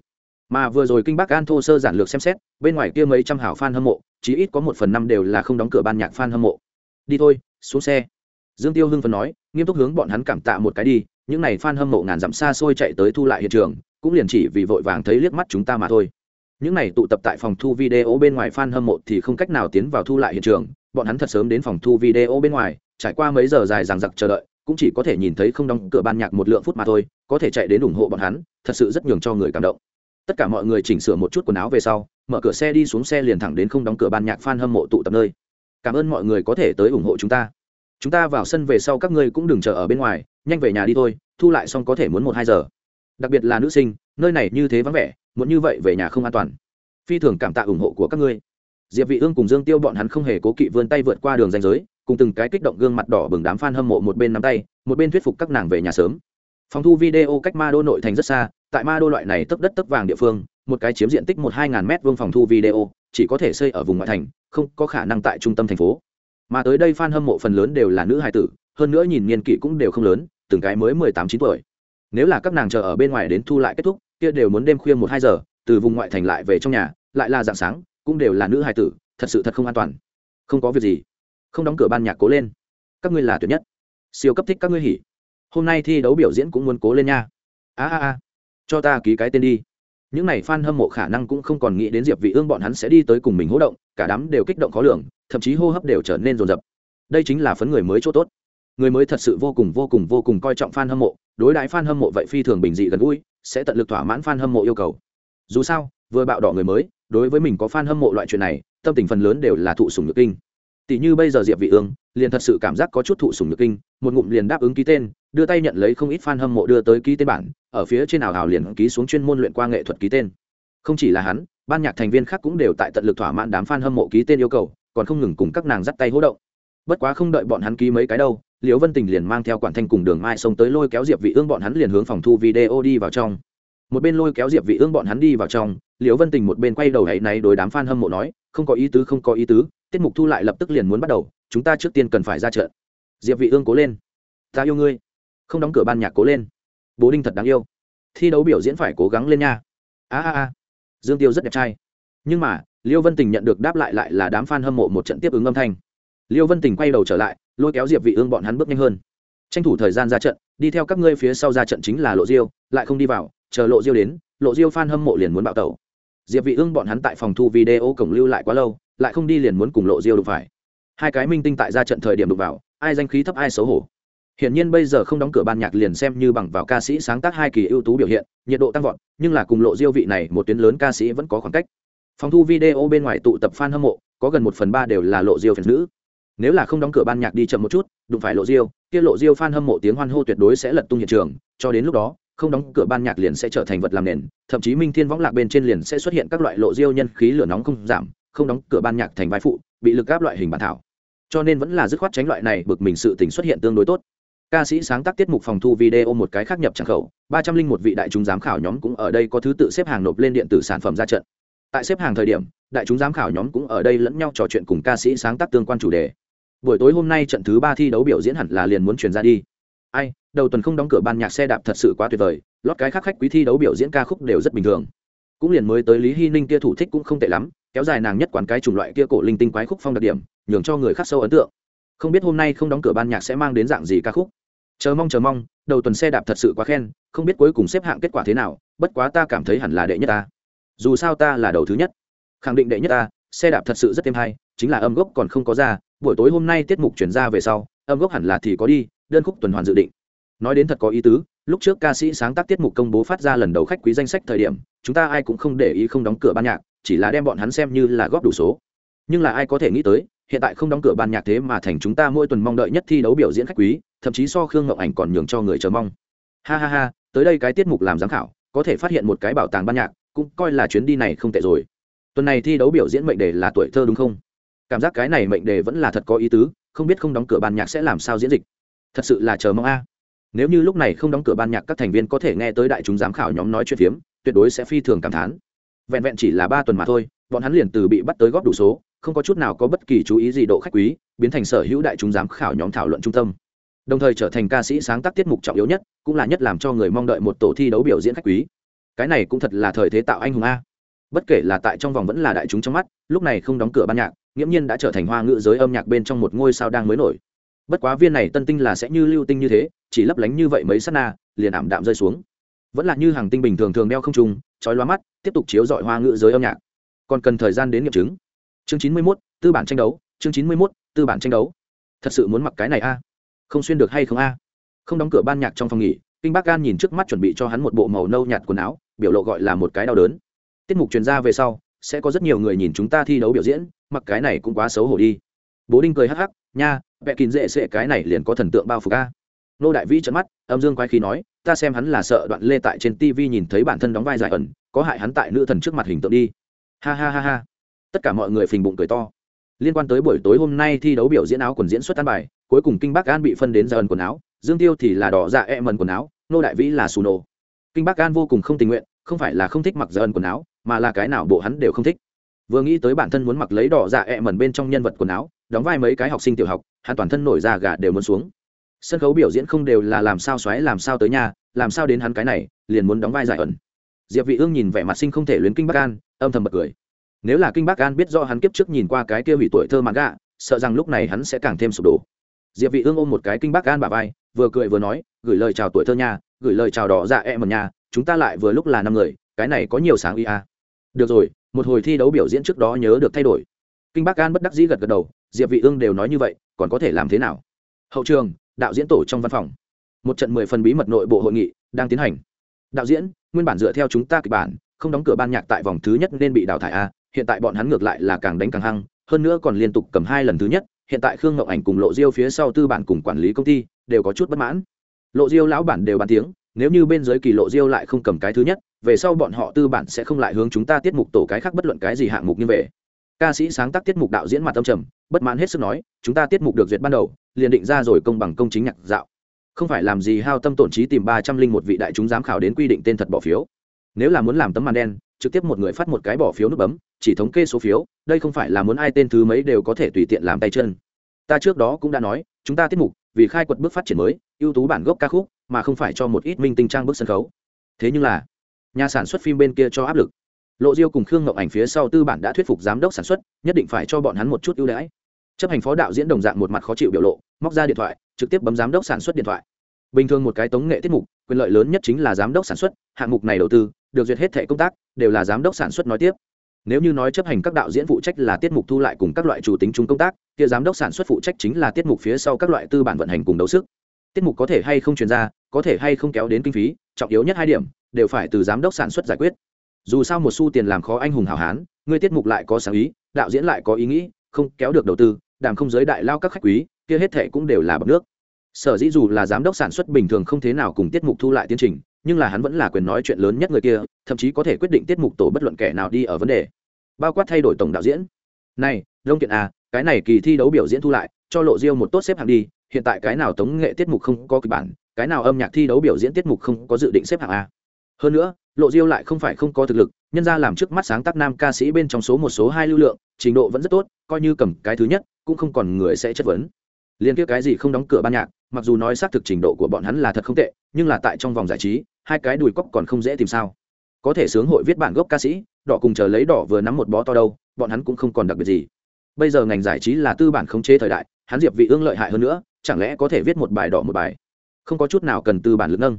Mà vừa rồi kinh bắc an thô sơ giản lược xem xét, bên ngoài kia mấy trăm hảo fan hâm mộ, chí ít có một phần năm đều là không đóng cửa ban nhạc fan hâm mộ đi thôi, xuống xe. Dương tiêu hưng phần nói, nghiêm túc hướng bọn hắn cảm tạ một cái đi, những này fan hâm mộ ngàn dặm xa xôi chạy tới thu lại hiện trường, cũng liền chỉ vì vội vàng thấy liếc mắt chúng ta mà thôi. Những này tụ tập tại phòng thu video bên ngoài fan hâm mộ thì không cách nào tiến vào thu lại hiện trường, bọn hắn thật sớm đến phòng thu video bên ngoài, trải qua mấy giờ dài dằng dặc chờ đợi, cũng chỉ có thể nhìn thấy không đóng cửa ban nhạc một lượng phút mà thôi, có thể chạy đến ủng hộ bọn hắn, thật sự rất nhường cho người cảm động. Tất cả mọi người chỉnh sửa một chút quần áo về sau, mở cửa xe đi xuống xe liền thẳng đến không đóng cửa ban nhạc fan hâm mộ tụ tập nơi cảm ơn mọi người có thể tới ủng hộ chúng ta. Chúng ta vào sân về sau các ngươi cũng đừng chờ ở bên ngoài, nhanh về nhà đi thôi, thu lại xong có thể muốn một hai giờ. Đặc biệt là nữ sinh, nơi này như thế vắng vẻ, muốn như vậy về nhà không an toàn. Phi thường cảm tạ ủng hộ của các ngươi. Diệp vị ương cùng dương tiêu bọn hắn không hề cố kỵ vươn tay vượt qua đường ranh giới, cùng từng cái kích động gương mặt đỏ bừng đám fan hâm mộ một bên nắm tay, một bên thuyết phục các nàng về nhà sớm. Phòng thu video cách ma đô nội thành rất xa, tại ma đô loại này tấp đất tấp vàng địa phương, một cái chiếm diện tích một hai ngàn mét vuông phòng thu video chỉ có thể xây ở vùng ngoại thành, không có khả năng tại trung tâm thành phố. Mà tới đây fan hâm mộ phần lớn đều là nữ hài tử, hơn nữa nhìn niên kỷ cũng đều không lớn, từng cái mới mười tám chín tuổi. Nếu là các nàng chờ ở bên ngoài đến thu lại kết thúc, kia đều muốn đêm khuya một hai giờ, từ vùng ngoại thành lại về trong nhà, lại là dạng sáng, cũng đều là nữ hài tử, thật sự thật không an toàn. Không có việc gì. Không đóng cửa ban nhạc cố lên. Các ngươi là tuyệt nhất. Siêu cấp thích các ngươi hỉ. Hôm nay thi đấu biểu diễn cũng muốn cố lên nha. A a a. Cho ta ký cái tên đi những này fan hâm mộ khả năng cũng không còn nghĩ đến diệp vị ương bọn hắn sẽ đi tới cùng mình hỗ động, cả đám đều kích động khó lường, thậm chí hô hấp đều trở nên rồn rập đây chính là phấn người mới chỗ tốt. Người mới thật sự vô cùng vô cùng vô cùng coi trọng fan hâm mộ, đối đãi fan hâm mộ vậy phi thường bình dị gần gũi, sẽ tận lực thỏa mãn fan hâm mộ yêu cầu. Dù sao, vừa bạo đỏ người mới, đối với mình có fan hâm mộ loại chuyện này, tâm tình phần lớn đều là thụ sủng nhược kinh. Tỷ như bây giờ diệp vị ương liền thật sự cảm giác có chút thụ sủng nhược kinh, một ngụm liền đáp ứng ký tên, đưa tay nhận lấy không ít fan hâm mộ đưa tới ký tên bản, ở phía trên nào hào liền ký xuống chuyên môn luyện qua nghệ thuật ký tên. Không chỉ là hắn, ban nhạc thành viên khác cũng đều tại tận lực thỏa mãn đám fan hâm mộ ký tên yêu cầu, còn không ngừng cùng các nàng dắt tay hô động. Bất quá không đợi bọn hắn ký mấy cái đâu, liễu vân tình liền mang theo quản thanh cùng đường mai xông tới lôi kéo diệp vị ương bọn hắn liền hướng phòng thu video đi vào trong. Một bên lôi kéo diệp vị ương bọn hắn đi vào trong, liễu vân tình một bên quay đầu hãy này đối đám fan hâm mộ nói, không có ý tứ, không có ý tứ, tiết mục thu lại lập tức liền muốn bắt đầu chúng ta trước tiên cần phải ra trận. Diệp vị ương cố lên. Ta yêu ngươi. Không đóng cửa ban nhạc cố lên. Bố đinh thật đáng yêu. Thi đấu biểu diễn phải cố gắng lên nha. A a a. Dương tiêu rất đẹp trai. Nhưng mà, liêu vân tình nhận được đáp lại lại là đám fan hâm mộ một trận tiếp ứng âm thanh. Liêu vân tình quay đầu trở lại, lôi kéo diệp vị ương bọn hắn bước nhanh hơn. Tranh thủ thời gian ra trận, đi theo các ngươi phía sau ra trận chính là lộ diêu, lại không đi vào, chờ lộ diêu đến, lộ diêu fan hâm mộ liền muốn bạo tẩu. Diệp vị ương bọn hắn tại phòng thu video cổng lưu lại quá lâu, lại không đi liền muốn cùng lộ diêu đụng phải hai cái minh tinh tại ra trận thời điểm đụng vào ai danh khí thấp ai xấu hổ Hiển nhiên bây giờ không đóng cửa ban nhạc liền xem như bằng vào ca sĩ sáng tác hai kỳ ưu tú biểu hiện, nhiệt độ tăng vọt, nhưng là cùng lộ diêu vị này một tuyến lớn ca sĩ vẫn có khoảng cách. Phòng thu video bên ngoài tụ tập fan hâm mộ, có gần một phần ba đều là lộ diêu phần nữ. Nếu là không đóng cửa ban nhạc đi chậm một chút, đụng phải lộ diêu, kia lộ diêu fan hâm mộ tiếng hoan hô tuyệt đối sẽ lật tung hiện trường, cho đến lúc đó, không đóng cửa ban nhạc liền sẽ trở thành vật làm nền, thậm chí Minh Thiên võng lạc bên trên liền sẽ xuất hiện các loại lộ diêu nhân khí lửa nóng không giảm, không đóng cửa ban nhạc thành vai phụ, bị lực áp loại hình bản thảo. Cho nên vẫn là dứt khoát tránh loại này bực mình sự tình xuất hiện tương đối tốt. Ca sĩ sáng tác tiết mục phòng thu video một cái khác nhập trang khẩu ba trăm linh một vị đại chúng giám khảo nhóm cũng ở đây có thứ tự xếp hàng nộp lên điện tử sản phẩm ra trận. Tại xếp hàng thời điểm đại chúng giám khảo nhóm cũng ở đây lẫn nhau trò chuyện cùng ca sĩ sáng tác tương quan chủ đề. Buổi tối hôm nay trận thứ ba thi đấu biểu diễn hẳn là liền muốn chuyển ra đi. Ai đầu tuần không đóng cửa ban nhạc xe đạp thật sự quá tuyệt vời lót cái khác khách quý thi đấu biểu diễn ca khúc đều rất bình thường. Cũng liền mới tới lý hy ninh kia thủ thích cũng không tệ lắm kéo dài nàng nhất quán cái chủng loại kia cổ linh tinh quái khúc phong đặc điểm, nhường cho người khắc sâu ấn tượng. Không biết hôm nay không đóng cửa ban nhạc sẽ mang đến dạng gì ca khúc. Chờ mong chờ mong, đầu tuần xe đạp thật sự quá khen, không biết cuối cùng xếp hạng kết quả thế nào, bất quá ta cảm thấy hẳn là đệ nhất ta. Dù sao ta là đầu thứ nhất. Khẳng định đệ nhất ta, xe đạp thật sự rất êm hay, chính là âm gốc còn không có ra, buổi tối hôm nay tiết mục chuyển ra về sau, âm gốc hẳn là thì có đi, đơn khúc tuần hoàn dự định. Nói đến thật có ý tứ, lúc trước ca sĩ sáng tác tiết mục công bố phát ra lần đầu khách quý danh sách thời điểm, chúng ta ai cũng không để ý không đóng cửa ban nhạc chỉ là đem bọn hắn xem như là góp đủ số. Nhưng là ai có thể nghĩ tới, hiện tại không đóng cửa ban nhạc thế mà thành chúng ta mỗi tuần mong đợi nhất thi đấu biểu diễn khách quý, thậm chí so khương ngậu ảnh còn nhường cho người chờ mong. Ha ha ha, tới đây cái tiết mục làm giám khảo, có thể phát hiện một cái bảo tàng ban nhạc, cũng coi là chuyến đi này không tệ rồi. Tuần này thi đấu biểu diễn mệnh đề là tuổi thơ đúng không? Cảm giác cái này mệnh đề vẫn là thật có ý tứ, không biết không đóng cửa ban nhạc sẽ làm sao diễn dịch. Thật sự là chờ mong a. Nếu như lúc này không đóng cửa ban nhạc, các thành viên có thể nghe tới đại chúng giám khảo nhóm nói chuyện phiếm, tuyệt đối sẽ phi thường cảm thán vẹn vẹn chỉ là ba tuần mà thôi, bọn hắn liền từ bị bắt tới góp đủ số, không có chút nào có bất kỳ chú ý gì độ khách quý, biến thành sở hữu đại chúng giám khảo nhóm thảo luận trung tâm. Đồng thời trở thành ca sĩ sáng tác tiết mục trọng yếu nhất, cũng là nhất làm cho người mong đợi một tổ thi đấu biểu diễn khách quý. Cái này cũng thật là thời thế tạo anh hùng a. Bất kể là tại trong vòng vẫn là đại chúng trong mắt, lúc này không đóng cửa ban nhạc, nghiễm nhiên đã trở thành hoa ngữ giới âm nhạc bên trong một ngôi sao đang mới nổi. Bất quá viên này tân tinh là sẽ như lưu tinh như thế, chỉ lấp lánh như vậy mấy s á t na, liền ảm đạm rơi xuống. Vẫn là như hàng tinh bình thường thường đeo không trùng trói loa mắt, tiếp tục chiếu dọi hoa ngữ giới âm nhạc. Còn cần thời gian đến nghiệm chứng. Chương chín mươi mốt, tư bản tranh đấu. Chương chín mươi mốt, tư bản tranh đấu. Thật sự muốn mặc cái này a? Không xuyên được hay không a? Không đóng cửa ban nhạc trong phòng nghỉ, kinh bác gan nhìn trước mắt chuẩn bị cho hắn một bộ màu nâu nhạt quần áo, biểu lộ gọi là một cái đau đớn. Tiết mục truyền ra về sau, sẽ có rất nhiều người nhìn chúng ta thi đấu biểu diễn, mặc cái này cũng quá xấu hổ đi. Bố đinh cười hắc hắc, nha, vẽ kín dễ sệ cái này liền có thần tượng bao phục a nô đại vĩ trợn mắt, âm dương quái khí nói, ta xem hắn là sợ đoạn lê tại trên tv nhìn thấy bản thân đóng vai giải ẩn, có hại hắn tại nữ thần trước mặt hình tượng đi. Ha ha ha ha. Tất cả mọi người phình bụng cười to. Liên quan tới buổi tối hôm nay thi đấu biểu diễn áo quần diễn xuất tan bài, cuối cùng kinh bắc an bị phân đến giờ ẩn quần áo, dương tiêu thì là đỏ dạ e mần quần áo, nô đại vĩ là xù nô kinh bắc an vô cùng không tình nguyện, không phải là không thích mặc giờ ẩn quần áo, mà là cái nào bộ hắn đều không thích. Vừa nghĩ tới bản thân muốn mặc lấy đỏ dạ e mần bên trong nhân vật quần áo, đóng vai mấy cái học sinh tiểu học, hắn toàn thân nổi da gà đều muốn xuống sân khấu biểu diễn không đều là làm sao xoáy làm sao tới nhà làm sao đến hắn cái này liền muốn đóng vai giải ẩn. Diệp vị ương nhìn vẻ mặt sinh không thể luyến kinh bắc an âm thầm bật cười. Nếu là kinh bắc an biết rõ hắn kiếp trước nhìn qua cái kia hủy tuổi thơ mạn gạ sợ rằng lúc này hắn sẽ càng thêm sụp đổ. Diệp vị ương ôm một cái kinh bắc an bả vai vừa cười vừa nói gửi lời chào tuổi thơ nhà, gửi lời chào đỏ dạ em ở nhà chúng ta lại vừa lúc là năm người cái này có nhiều sáng ý à. được rồi một hồi thi đấu biểu diễn trước đó nhớ được thay đổi. Kinh bắc an bất đắc dĩ gật gật đầu diệp vị ương đều nói như vậy còn có thể làm thế nào? Hậu trường đạo diễn tổ trong văn phòng. Một trận mười phần bí mật nội bộ hội nghị đang tiến hành. Đạo diễn, nguyên bản dựa theo chúng ta kịch bản, không đóng cửa ban nhạc tại vòng thứ nhất nên bị đào thải a, hiện tại bọn hắn ngược lại là càng đánh càng hăng, hơn nữa còn liên tục cầm hai lần thứ nhất, hiện tại khương ngậu ảnh cùng lộ diêu phía sau tư bản cùng quản lý công ty đều có chút bất mãn. Lộ diêu lão bản đều bàn tiếng, nếu như bên dưới kỳ lộ diêu lại không cầm cái thứ nhất, về sau bọn họ tư bản sẽ không lại hướng chúng ta tiết mục tổ cái khác bất luận cái gì hạng mục như vậy. Ca sĩ sáng tác tiết mục đạo diễn mặt tâm trầm, bất mãn hết sức nói, chúng ta tiết mục được duyệt ban đầu liền định ra rồi công bằng công chính nhạc dạo. Không phải làm gì hao tâm tổn trí tìm ba trăm linh một vị đại chúng giám khảo đến quy định tên thật bỏ phiếu. Nếu là muốn làm tấm màn đen, trực tiếp một người phát một cái bỏ phiếu nút bấm, chỉ thống kê số phiếu, đây không phải là muốn ai tên thứ mấy đều có thể tùy tiện làm tay chân. Ta trước đó cũng đã nói, chúng ta tiết mục, vì khai quật bước phát triển mới, ưu tú bản gốc ca khúc, mà không phải cho một ít minh tinh trang bước sân khấu. Thế nhưng là, nhà sản xuất phim bên kia cho áp lực. Lộ diêu cùng khương ngọc ảnh phía sau tư bản đã thuyết phục giám đốc sản xuất, nhất định phải cho bọn hắn một chút ưu đãi. Chấp hành phó đạo diễn đồng dạng một mặt khó chịu biểu lộ móc ra điện thoại, trực tiếp bấm giám đốc sản xuất điện thoại. Bình thường một cái tống nghệ tiết mục, quyền lợi lớn nhất chính là giám đốc sản xuất, hạng mục này đầu tư, được duyệt hết thẻ công tác, đều là giám đốc sản xuất nói tiếp. Nếu như nói chấp hành các đạo diễn phụ trách là tiết mục thu lại cùng các loại chủ tính chung công tác, kia giám đốc sản xuất phụ trách chính là tiết mục phía sau các loại tư bản vận hành cùng đấu sức. Tiết mục có thể hay không truyền ra, có thể hay không kéo đến kinh phí, trọng yếu nhất hai điểm, đều phải từ giám đốc sản xuất giải quyết. Dù sao một xu tiền làm khó anh hùng hào hán, người tiết mục lại có sáng ý, đạo diễn lại có ý nghĩ, không kéo được đầu tư đàm không giới đại lao các khách quý kia hết thệ cũng đều là bậc nước. Sở dĩ dù là giám đốc sản xuất bình thường không thế nào cùng tiết mục thu lại tiến trình, nhưng là hắn vẫn là quyền nói chuyện lớn nhất người kia, thậm chí có thể quyết định tiết mục tổ bất luận kẻ nào đi ở vấn đề. Bao quát thay đổi tổng đạo diễn. Này, đông kiện à cái này kỳ thi đấu biểu diễn thu lại, cho lộ diêu một tốt xếp hạng đi, hiện tại cái nào tống nghệ tiết mục không có kịch bản, cái nào âm nhạc thi đấu biểu diễn tiết mục không có dự định xếp hạng a hơn nữa, lộ diêu lại không phải không có thực lực, nhân ra làm trước mắt sáng tác nam ca sĩ bên trong số một số hai lưu lượng, trình độ vẫn rất tốt, coi như cầm cái thứ nhất, cũng không còn người sẽ chất vấn liên tiếp cái gì không đóng cửa ban nhạc, mặc dù nói xác thực trình độ của bọn hắn là thật không tệ, nhưng là tại trong vòng giải trí, hai cái đùi cóc còn không dễ tìm sao. Có thể sướng hội viết bản gốc ca sĩ, đỏ cùng chờ lấy đỏ vừa nắm một bó to đâu, bọn hắn cũng không còn đặc biệt gì. Bây giờ ngành giải trí là tư bản khống chế thời đại, hắn diệp vị ương lợi hại hơn nữa, chẳng lẽ có thể viết một bài đỏ một bài? Không có chút nào cần tư bản lực nâng.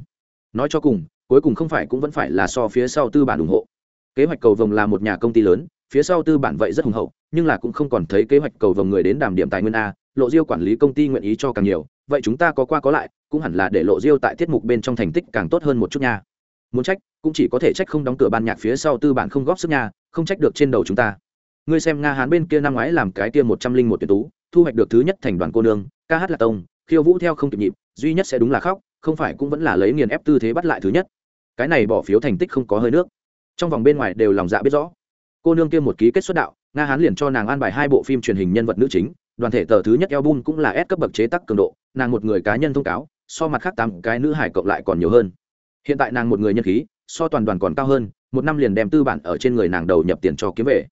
Nói cho cùng, cuối cùng không phải cũng vẫn phải là so phía sau tư bản ủng hộ. Kế hoạch cầu vồng là một nhà công ty lớn, phía sau tư bản vậy rất hùng hậu, nhưng là cũng không còn thấy kế hoạch cầu vồng người đến đàm điểm tài nguyên a lộ diêu quản lý công ty nguyện ý cho càng nhiều, vậy chúng ta có qua có lại, cũng hẳn là để lộ diêu tại tiết mục bên trong thành tích càng tốt hơn một chút nha. Muốn trách, cũng chỉ có thể trách không đóng cửa ban nhạc phía sau tư bản không góp sức nha, không trách được trên đầu chúng ta. Ngươi xem nga hán bên kia năm ngoái làm cái kia một trăm linh một tuyển tú, thu hoạch được thứ nhất thành đoàn cô nương, ca hát là tông, khiêu vũ theo không kịp nhịp, duy nhất sẽ đúng là khóc, không phải cũng vẫn là lấy nghiền ép tư thế bắt lại thứ nhất. Cái này bỏ phiếu thành tích không có hơi nước. Trong vòng bên ngoài đều lòng dạ biết rõ. Cô nương kia một ký kết xuất đạo, nga hán liền cho nàng an bài hai bộ phim truyền hình nhân vật nữ chính đoàn thể tờ thứ nhất album cũng là S cấp bậc chế tác cường độ, nàng một người cá nhân thông cáo, so mặt khác tám cái nữ hải cộng lại còn nhiều hơn. Hiện tại nàng một người nhân khí, so toàn đoàn còn cao hơn, một năm liền đem tư bản ở trên người nàng đầu nhập tiền cho kiếm về.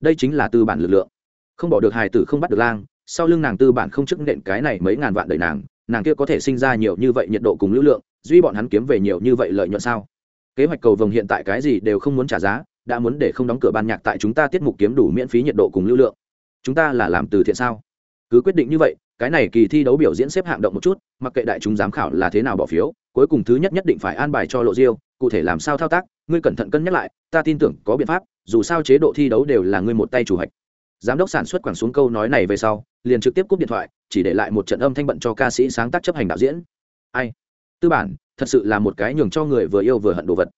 Đây chính là tư bản lực lượng. Không bỏ được hài tử không bắt được lang, sau lưng nàng tư bản không chức nện cái này mấy ngàn vạn đời nàng nàng kia có thể sinh ra nhiều như vậy nhiệt độ cùng lưu lượng, duy bọn hắn kiếm về nhiều như vậy lợi nhuận sao? Kế hoạch cầu vồng hiện tại cái gì đều không muốn trả giá, đã muốn để không đóng cửa ban nhạc tại chúng ta tiết mục kiếm đủ miễn phí nhiệt độ cùng lưu lượng. Chúng ta là làm từ thiện sao? Cứ quyết định như vậy, cái này kỳ thi đấu biểu diễn xếp hạng động một chút, mặc kệ đại chúng giám khảo là thế nào bỏ phiếu, cuối cùng thứ nhất nhất định phải an bài cho lộ diêu, cụ thể làm sao thao tác, ngươi cẩn thận cân nhắc lại, ta tin tưởng có biện pháp, dù sao chế độ thi đấu đều là ngươi một tay chủ hạch giám đốc sản xuất quẳng xuống câu nói này về sau, liền trực tiếp cúp điện thoại, chỉ để lại một trận âm thanh bận cho ca sĩ sáng tác chấp hành đạo diễn. Ai? Tư bản, thật sự là một cái nhường cho người vừa yêu vừa hận đồ vật.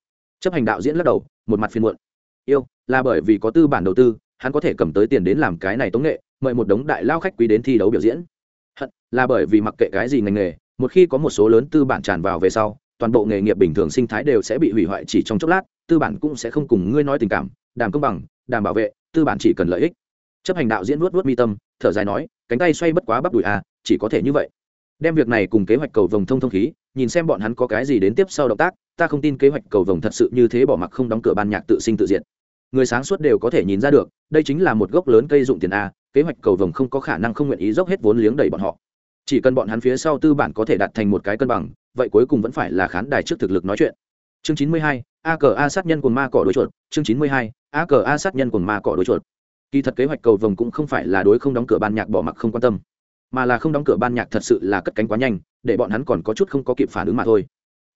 Chấp hành đạo diễn lắc đầu, một mặt phiền muộn. Yêu, là bởi vì có tư bản đầu tư, hắn có thể cầm tới tiền đến làm cái này tống nghệ mời một đống đại lao khách quý đến thi đấu biểu diễn. Hận, là bởi vì mặc kệ cái gì ngành nghề, một khi có một số lớn tư bản tràn vào về sau, toàn bộ nghề nghiệp bình thường sinh thái đều sẽ bị hủy hoại chỉ trong chốc lát, tư bản cũng sẽ không cùng ngươi nói tình cảm, đàm công bằng, đàm bảo vệ, tư bản chỉ cần lợi ích. Chấp hành đạo diễn vuốt vuốt mi tâm, thở dài nói, cánh tay xoay bất quá bắp đùi à chỉ có thể như vậy. Đem việc này cùng kế hoạch cầu vồng thông thông khí, nhìn xem bọn hắn có cái gì đến tiếp sau động tác, ta không tin kế hoạch cầu vồng thật sự như thế bỏ mặc không đóng cửa ban nhạc tự sinh tự diệt. Người sáng suốt đều có thể nhìn ra được, đây chính là một gốc lớn cây dụng tiền a kế hoạch cầu vồng không có khả năng không nguyện ý dốc hết vốn liếng đầy bọn họ. Chỉ cần bọn hắn phía sau tư bản có thể đạt thành một cái cân bằng, vậy cuối cùng vẫn phải là khán đài trước thực lực nói chuyện. Chương chín mươi hai, a cờ a sát nhân quần ma cỏ đối chuột. Chương chín mươi hai, a cờ a sát nhân quần ma cỏ đối chuột. Kỳ thật kế hoạch cầu vồng cũng không phải là đối không đóng cửa ban nhạc bỏ mặc không quan tâm, mà là không đóng cửa ban nhạc thật sự là cất cánh quá nhanh, để bọn hắn còn có chút không có kịp phản ứng mà thôi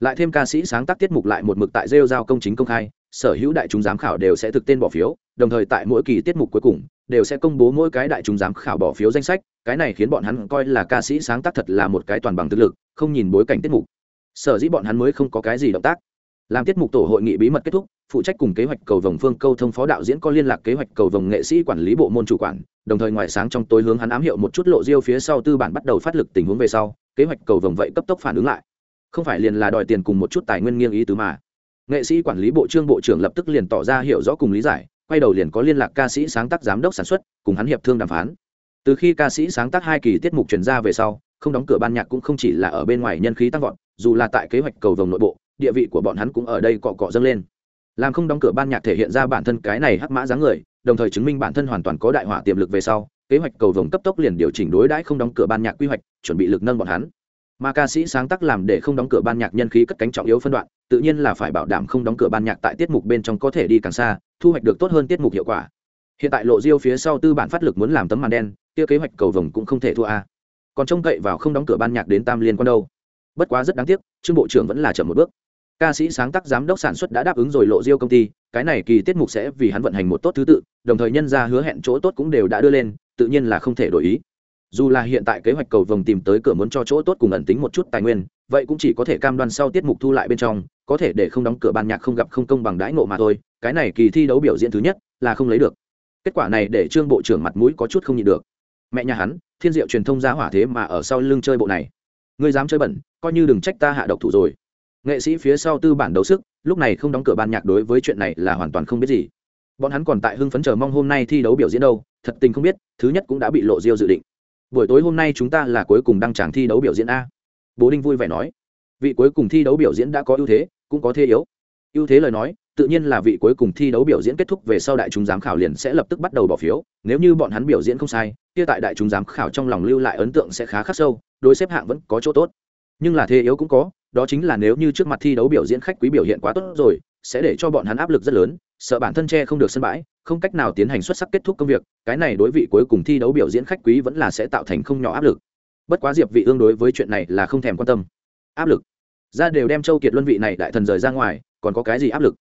lại thêm ca sĩ sáng tác tiết mục lại một mực tại rêu giao công chính công khai, sở hữu đại chúng giám khảo đều sẽ thực tên bỏ phiếu, đồng thời tại mỗi kỳ tiết mục cuối cùng, đều sẽ công bố mỗi cái đại chúng giám khảo bỏ phiếu danh sách, cái này khiến bọn hắn coi là ca sĩ sáng tác thật là một cái toàn bằng thực lực, không nhìn bối cảnh tiết mục. Sở dĩ bọn hắn mới không có cái gì động tác. Làm tiết mục tổ hội nghị bí mật kết thúc, phụ trách cùng kế hoạch cầu vồng phương câu thông phó đạo diễn có liên lạc kế hoạch cầu vồng nghệ sĩ quản lý bộ môn chủ quản, đồng thời ngoài sáng trong tối hướng hắn ám hiệu một chút lộ diêu phía sau tư bản bắt đầu phát lực tình huống về sau, kế hoạch cầu vồng vậy cấp tốc phản ứng lại không phải liền là đòi tiền cùng một chút tài nguyên nghiêng ý tứ mà. Nghệ sĩ quản lý bộ trương bộ trưởng lập tức liền tỏ ra hiểu rõ cùng lý giải, quay đầu liền có liên lạc ca sĩ sáng tác giám đốc sản xuất, cùng hắn hiệp thương đàm phán. Từ khi ca sĩ sáng tác hai kỳ tiết mục chuyển ra về sau, không đóng cửa ban nhạc cũng không chỉ là ở bên ngoài nhân khí tăng vọt, dù là tại kế hoạch cầu vồng nội bộ, địa vị của bọn hắn cũng ở đây cọ cọ dâng lên. Làm không đóng cửa ban nhạc thể hiện ra bản thân cái này hắc mã dáng người, đồng thời chứng minh bản thân hoàn toàn có đại hỏa tiềm lực về sau, kế hoạch cầu vồng cấp tốc liền điều chỉnh đối đãi không đóng cửa ban nhạc quy hoạch, chuẩn bị lực nâng bọn hắn mà ca sĩ sáng tác làm để không đóng cửa ban nhạc nhân khí cất cánh trọng yếu phân đoạn, tự nhiên là phải bảo đảm không đóng cửa ban nhạc tại tiết mục bên trong có thể đi càng xa, thu hoạch được tốt hơn tiết mục hiệu quả. Hiện tại lộ diêu phía sau tư bản phát lực muốn làm tấm màn đen, kia kế hoạch cầu vồng cũng không thể thua a. Còn trông cậy vào không đóng cửa ban nhạc đến tam liên quan đâu. Bất quá rất đáng tiếc, trương bộ trưởng vẫn là chậm một bước. Ca sĩ sáng tác giám đốc sản xuất đã đáp ứng rồi lộ diêu công ty, cái này kỳ tiết mục sẽ vì hắn vận hành một tốt thứ tự, đồng thời nhân ra hứa hẹn chỗ tốt cũng đều đã đưa lên, tự nhiên là không thể đổi ý dù là hiện tại kế hoạch cầu vồng tìm tới cửa muốn cho chỗ tốt cùng ẩn tính một chút tài nguyên, vậy cũng chỉ có thể cam đoan sau tiết mục thu lại bên trong, có thể để không đóng cửa ban nhạc không gặp không công bằng đãi ngộ mà thôi, cái này kỳ thi đấu biểu diễn thứ nhất là không lấy được. Kết quả này để trương bộ trưởng mặt mũi có chút không nhịn được. Mẹ nhà hắn, thiên diệu truyền thông ra hỏa thế mà ở sau lưng chơi bộ này. Ngươi dám chơi bẩn, coi như đừng trách ta hạ độc thủ rồi. Nghệ sĩ phía sau tư bản đấu sức, lúc này không đóng cửa ban nhạc đối với chuyện này là hoàn toàn không biết gì. Bọn hắn còn tại hưng phấn chờ mong hôm nay thi đấu biểu diễn đâu, thật tình không biết, thứ nhất cũng đã bị lộ diêu dự định buổi tối hôm nay chúng ta là cuối cùng đăng tràng thi đấu biểu diễn a. Bố đinh vui vẻ nói. Vị cuối cùng thi đấu biểu diễn đã có ưu thế, cũng có thế yếu. Ưu thế lời nói, tự nhiên là vị cuối cùng thi đấu biểu diễn kết thúc về sau đại chúng giám khảo liền sẽ lập tức bắt đầu bỏ phiếu. Nếu như bọn hắn biểu diễn không sai, kia tại đại chúng giám khảo trong lòng lưu lại ấn tượng sẽ khá khắc sâu, đối xếp hạng vẫn có chỗ tốt. Nhưng là thế yếu cũng có, đó chính là nếu như trước mặt thi đấu biểu diễn khách quý biểu hiện quá tốt rồi, sẽ để cho bọn hắn áp lực rất lớn, sợ bản thân che không được sân bãi không cách nào tiến hành xuất sắc kết thúc công việc, cái này đối vị cuối cùng thi đấu biểu diễn khách quý vẫn là sẽ tạo thành không nhỏ áp lực. Bất quá diệp vị ương đối với chuyện này là không thèm quan tâm. Áp lực? Ra đều đem châu kiệt luân vị này đại thần rời ra ngoài, còn có cái gì áp lực?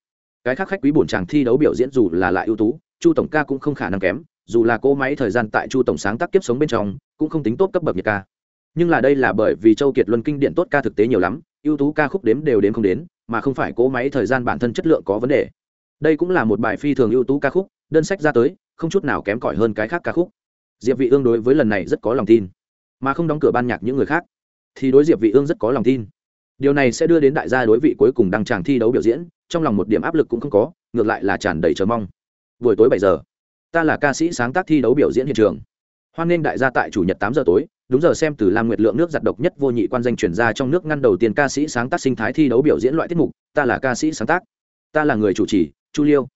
Cái khác khách quý bổn chàng thi đấu biểu diễn dù là lại ưu tú, chu tổng ca cũng không khả năng kém, dù là cô máy thời gian tại chu tổng sáng tác kiếp sống bên trong, cũng không tính tốt cấp bậc nhiệt ca. Nhưng là đây là bởi vì châu kiệt luân kinh điển tốt ca thực tế nhiều lắm, ưu tú ca khúc đếm đều đến không đến, mà không phải cố máy thời gian bản thân chất lượng có vấn đề. Đây cũng là một bài phi thường ưu tú ca khúc đơn sách ra tới, không chút nào kém cỏi hơn cái khác ca khúc. Diệp vị ương đối với lần này rất có lòng tin, mà không đóng cửa ban nhạc những người khác, thì đối diệp vị ương rất có lòng tin. Điều này sẽ đưa đến đại gia đối vị cuối cùng đăng tràng thi đấu biểu diễn, trong lòng một điểm áp lực cũng không có, ngược lại là tràn đầy chờ mong. Buổi tối bảy giờ, ta là ca sĩ sáng tác thi đấu biểu diễn hiện trường. Hoan nghênh đại gia tại chủ nhật tám giờ tối, đúng giờ xem từ lam nguyệt lượng nước giặt độc nhất vô nhị quan danh chuyển ra trong nước ngăn đầu tiên ca sĩ sáng tác sinh thái thi đấu biểu diễn loại tiết mục, ta là ca sĩ sáng tác. Ta là người chủ trì, chu liêu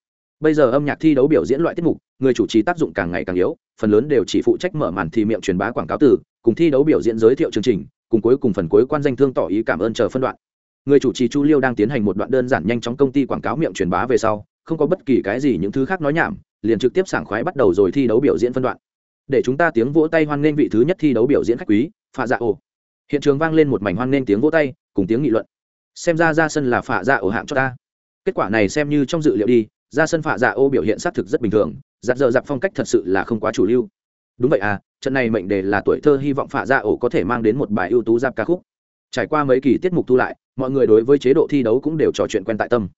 bây giờ âm nhạc thi đấu biểu diễn loại tiết mục, người chủ trì tác dụng càng ngày càng yếu, phần lớn đều chỉ phụ trách mở màn thì miệng truyền bá quảng cáo từ, cùng thi đấu biểu diễn giới thiệu chương trình, cùng cuối cùng phần cuối quan danh thương tỏ ý cảm ơn chờ phân đoạn. Người chủ trì chu liêu đang tiến hành một đoạn đơn giản nhanh chóng công ty quảng cáo miệng truyền bá về sau, không có bất kỳ cái gì những thứ khác nói nhảm, liền trực tiếp sảng khoái bắt đầu rồi thi đấu biểu diễn phân đoạn. Để chúng ta tiếng vỗ tay hoan nghênh vị thứ nhất thi đấu biểu diễn khách quý, phạ dạ ổ. Hiện trường vang lên một mảnh hoan nghênh tiếng vỗ tay, cùng tiếng nghị luận. Xem ra ra sân là phạ dạ ổ hạng cho ta. Kết quả này xem như trong dự liệu đi ra sân phạ dạ ô biểu hiện xác thực rất bình thường, giặt dở dạp phong cách thật sự là không quá chủ lưu. Đúng vậy à trận này mệnh đề là tuổi thơ hy vọng phạ dạ ô có thể mang đến một bài ưu tú giáp ca khúc. Trải qua mấy kỳ tiết mục thu lại, mọi người đối với chế độ thi đấu cũng đều trò chuyện quen tại tâm.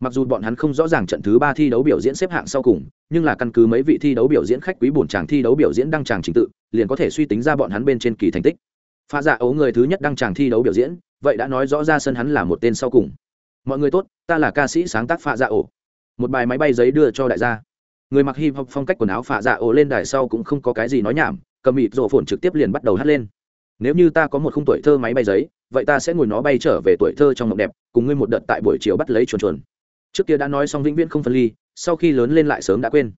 Mặc dù bọn hắn không rõ ràng trận thứ ba thi đấu biểu diễn xếp hạng sau cùng, nhưng là căn cứ mấy vị thi đấu biểu diễn khách quý bổn tràng thi đấu biểu diễn đăng tràng trình tự, liền có thể suy tính ra bọn hắn bên trên kỳ thành tích. Pha dạ ấu người thứ nhất đăng tràng thi đấu biểu diễn, vậy đã nói rõ ra sân hắn là một tên sau cùng. Mọi người tốt, ta là ca sĩ sáng tác pha dạ ổ một bài máy bay giấy đưa cho đại gia. Người mặc hip hop phong cách quần áo phạ dạ ổ lên đài sau cũng không có cái gì nói nhảm, cầm mịt rổ phồn trực tiếp liền bắt đầu hát lên. Nếu như ta có một khung tuổi thơ máy bay giấy, vậy ta sẽ ngồi nó bay trở về tuổi thơ trong mộng đẹp, cùng ngươi một đợt tại buổi chiều bắt lấy chuồn chuồn. Trước kia đã nói xong vĩnh viễn không phân ly, sau khi lớn lên lại sớm đã quên.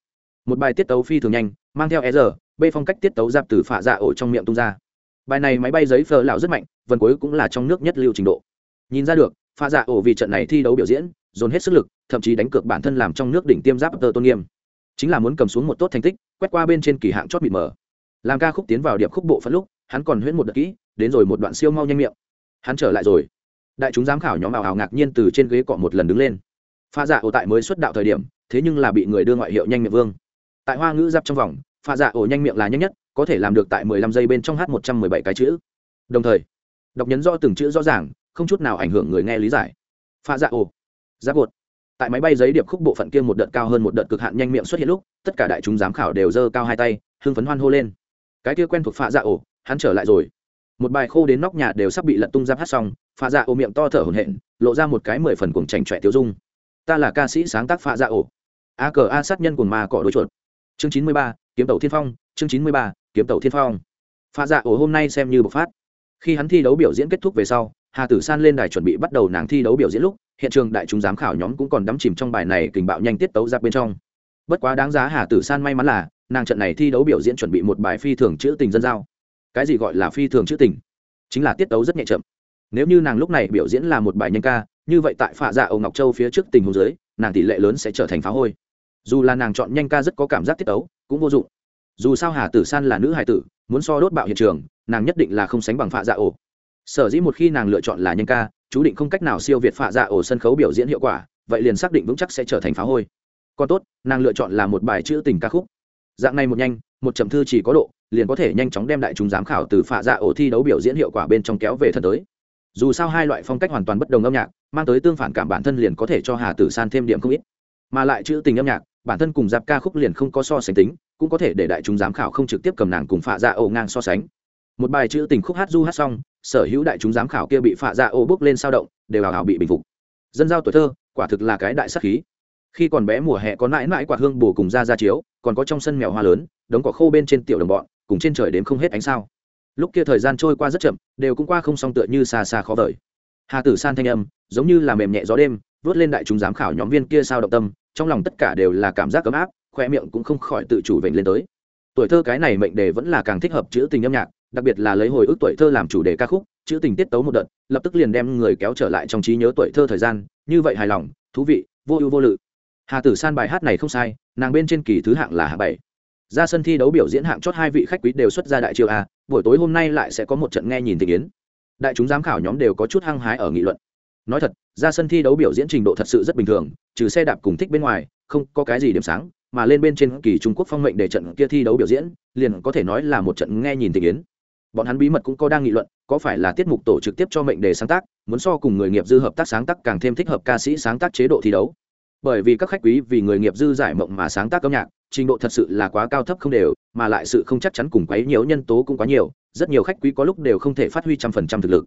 Một bài tiết tấu phi thường nhanh, mang theo e giờ b phong cách tiết tấu giáp từ phạ dạ ổ trong miệng tung ra. Bài này máy bay giấy phờ lão rất mạnh, vần cuối cũng là trong nước nhất lưu trình độ. Nhìn ra được, phạ dạ ổ vì trận này thi đấu biểu diễn dồn hết sức lực, thậm chí đánh cược bản thân làm trong nước đỉnh tiêm giáp tơ tôn nghiêm. Chính là muốn cầm xuống một tốt thành tích, quét qua bên trên kỳ hạng chót bị mở làm ca khúc tiến vào điệp khúc bộ phận lúc, hắn còn huyễn một đợt kỹ, đến rồi một đoạn siêu mau nhanh miệng. Hắn trở lại rồi. Đại chúng giám khảo nhóm ảo ảo ngạc nhiên từ trên ghế cọ một lần đứng lên. Pha dạ ổ tại mới xuất đạo thời điểm, thế nhưng là bị người đưa ngoại hiệu nhanh miệng vương. Tại hoa ngữ giáp trong vòng, pha dạ ổ nhanh miệng là nhanh nhất, có thể làm được tại 15 giây bên trong hát 117 cái chữ. Đồng thời, đọc nhấn rõ từng chữ rõ ràng, không chút nào ảnh hưởng người nghe lý giải. Pha dạ ổ giáp gột tại máy bay giấy điệp khúc bộ phận kia một đợt cao hơn một đợt cực hạn nhanh miệng xuất hiện lúc, tất cả đại chúng giám khảo đều giơ cao hai tay, hưng phấn hoan hô lên. Cái kia quen thuộc phạ dạ ổ, hắn trở lại rồi. Một bài khô đến nóc nhà đều sắp bị lật tung giáp hát xong, phạ dạ ổ miệng to thở hổn hển, lộ ra một cái mười phần cuồng chảnh chọe tiêu dung. Ta là ca sĩ sáng tác phạ dạ ổ. A cờ a sát nhân cùng ma cỏ đôi chuột. Chương chín mươi ba, kiếm tàu thiên phong, chương chín mươi ba, kiếm tàu thiên phong. Pha dạ ổ hôm nay xem như bộc phát. Khi hắn thi đấu biểu diễn kết thúc về sau hà tử san lên đài chuẩn bị bắt đầu nàng thi đấu biểu diễn lúc, hiện trường đại chúng giám khảo nhóm cũng còn đắm chìm trong bài này kình bạo nhanh tiết tấu giáp bên trong. Bất quá đáng giá hà tử san may mắn là, nàng trận này thi đấu biểu diễn chuẩn bị một bài phi thường chữ tình dân giao. Cái gì gọi là phi thường chữ tình? Chính là tiết tấu rất nhẹ chậm. Nếu như nàng lúc này biểu diễn là một bài nhanh ca, như vậy tại phạ dạ âu ngọc châu phía trước tình huống dưới, nàng tỷ lệ lớn sẽ trở thành phá hôi. Dù là nàng chọn nhanh ca rất có cảm giác tiết tấu, cũng vô dụng. Dù sao hà tử san là nữ hài tử, muốn so đốt bạo hiện trường, nàng nhất định là không sánh bằng phạ dạ ổ sở dĩ một khi nàng lựa chọn là nhanh ca, chú định không cách nào siêu việt phạ dạ ổ sân khấu biểu diễn hiệu quả, vậy liền xác định vững chắc sẽ trở thành phá hôi. Còn tốt, nàng lựa chọn là một bài chữ tình ca khúc. Dạng này một nhanh, một chậm thư chỉ có độ, liền có thể nhanh chóng đem đại chúng giám khảo từ phạ dạ ổ thi đấu biểu diễn hiệu quả bên trong kéo về thần tới. Dù sao hai loại phong cách hoàn toàn bất đồng âm nhạc, mang tới tương phản cảm bản thân liền có thể cho hà tử san thêm điểm không ít. Mà lại chữ tình âm nhạc, bản thân cùng giáp ca khúc liền không có so sánh tính, cũng có thể để đại chúng giám khảo không trực tiếp cầm nàng cùng phạ dạ ổ ngang so sánh. Một bài chữ tình khúc hát du hát xong sở hữu đại chúng giám khảo kia bị phạ dạ ô bước lên sao động, đều hào hào bị bình phục. Dân giao tuổi thơ, quả thực là cái đại sắc khí. Khi còn bé mùa hè có mãi mãi quạt hương bù cùng ra ra chiếu, còn có trong sân mèo hoa lớn, đống cỏ khô bên trên tiểu đồng bọn, cùng trên trời đếm không hết ánh sao. Lúc kia thời gian trôi qua rất chậm, đều cũng qua không song tựa như xa xa khó vời. Hà tử san thanh âm, giống như là mềm nhẹ gió đêm, vớt lên đại chúng giám khảo nhóm viên kia sao động tâm, trong lòng tất cả đều là cảm giác ấm áp khoe miệng cũng không khỏi tự chủ vểnh lên tới tuổi thơ cái này mệnh đề vẫn là càng thích hợp chữ tình âm nhạc, đặc biệt là lấy hồi ức tuổi thơ làm chủ đề ca khúc, chữ tình tiết tấu một đợt, lập tức liền đem người kéo trở lại trong trí nhớ tuổi thơ thời gian, như vậy hài lòng, thú vị, vô ưu vô lự. Hà tử san bài hát này không sai, nàng bên trên kỳ thứ hạng là hạ bảy. Ra sân thi đấu biểu diễn hạng chót hai vị khách quý đều xuất ra đại triều a, buổi tối hôm nay lại sẽ có một trận nghe nhìn tình yến. đại chúng giám khảo nhóm đều có chút hăng hái ở nghị luận. Nói thật, ra sân thi đấu biểu diễn trình độ thật sự rất bình thường, trừ xe đạp cùng thích bên ngoài, không có cái gì điểm sáng mà lên bên trên kỳ trung quốc phong mệnh để trận kia thi đấu biểu diễn, liền có thể nói là một trận nghe nhìn tình yến. Bọn hắn bí mật cũng có đang nghị luận, có phải là tiết mục tổ trực tiếp cho mệnh đề sáng tác, muốn so cùng người nghiệp dư hợp tác sáng tác càng thêm thích hợp ca sĩ sáng tác chế độ thi đấu. Bởi vì các khách quý vì người nghiệp dư giải mộng mà sáng tác âm nhạc, trình độ thật sự là quá cao thấp không đều, mà lại sự không chắc chắn cùng quấy nhiều nhân tố cũng quá nhiều, rất nhiều khách quý có lúc đều không thể phát huy trăm phần trăm thực lực.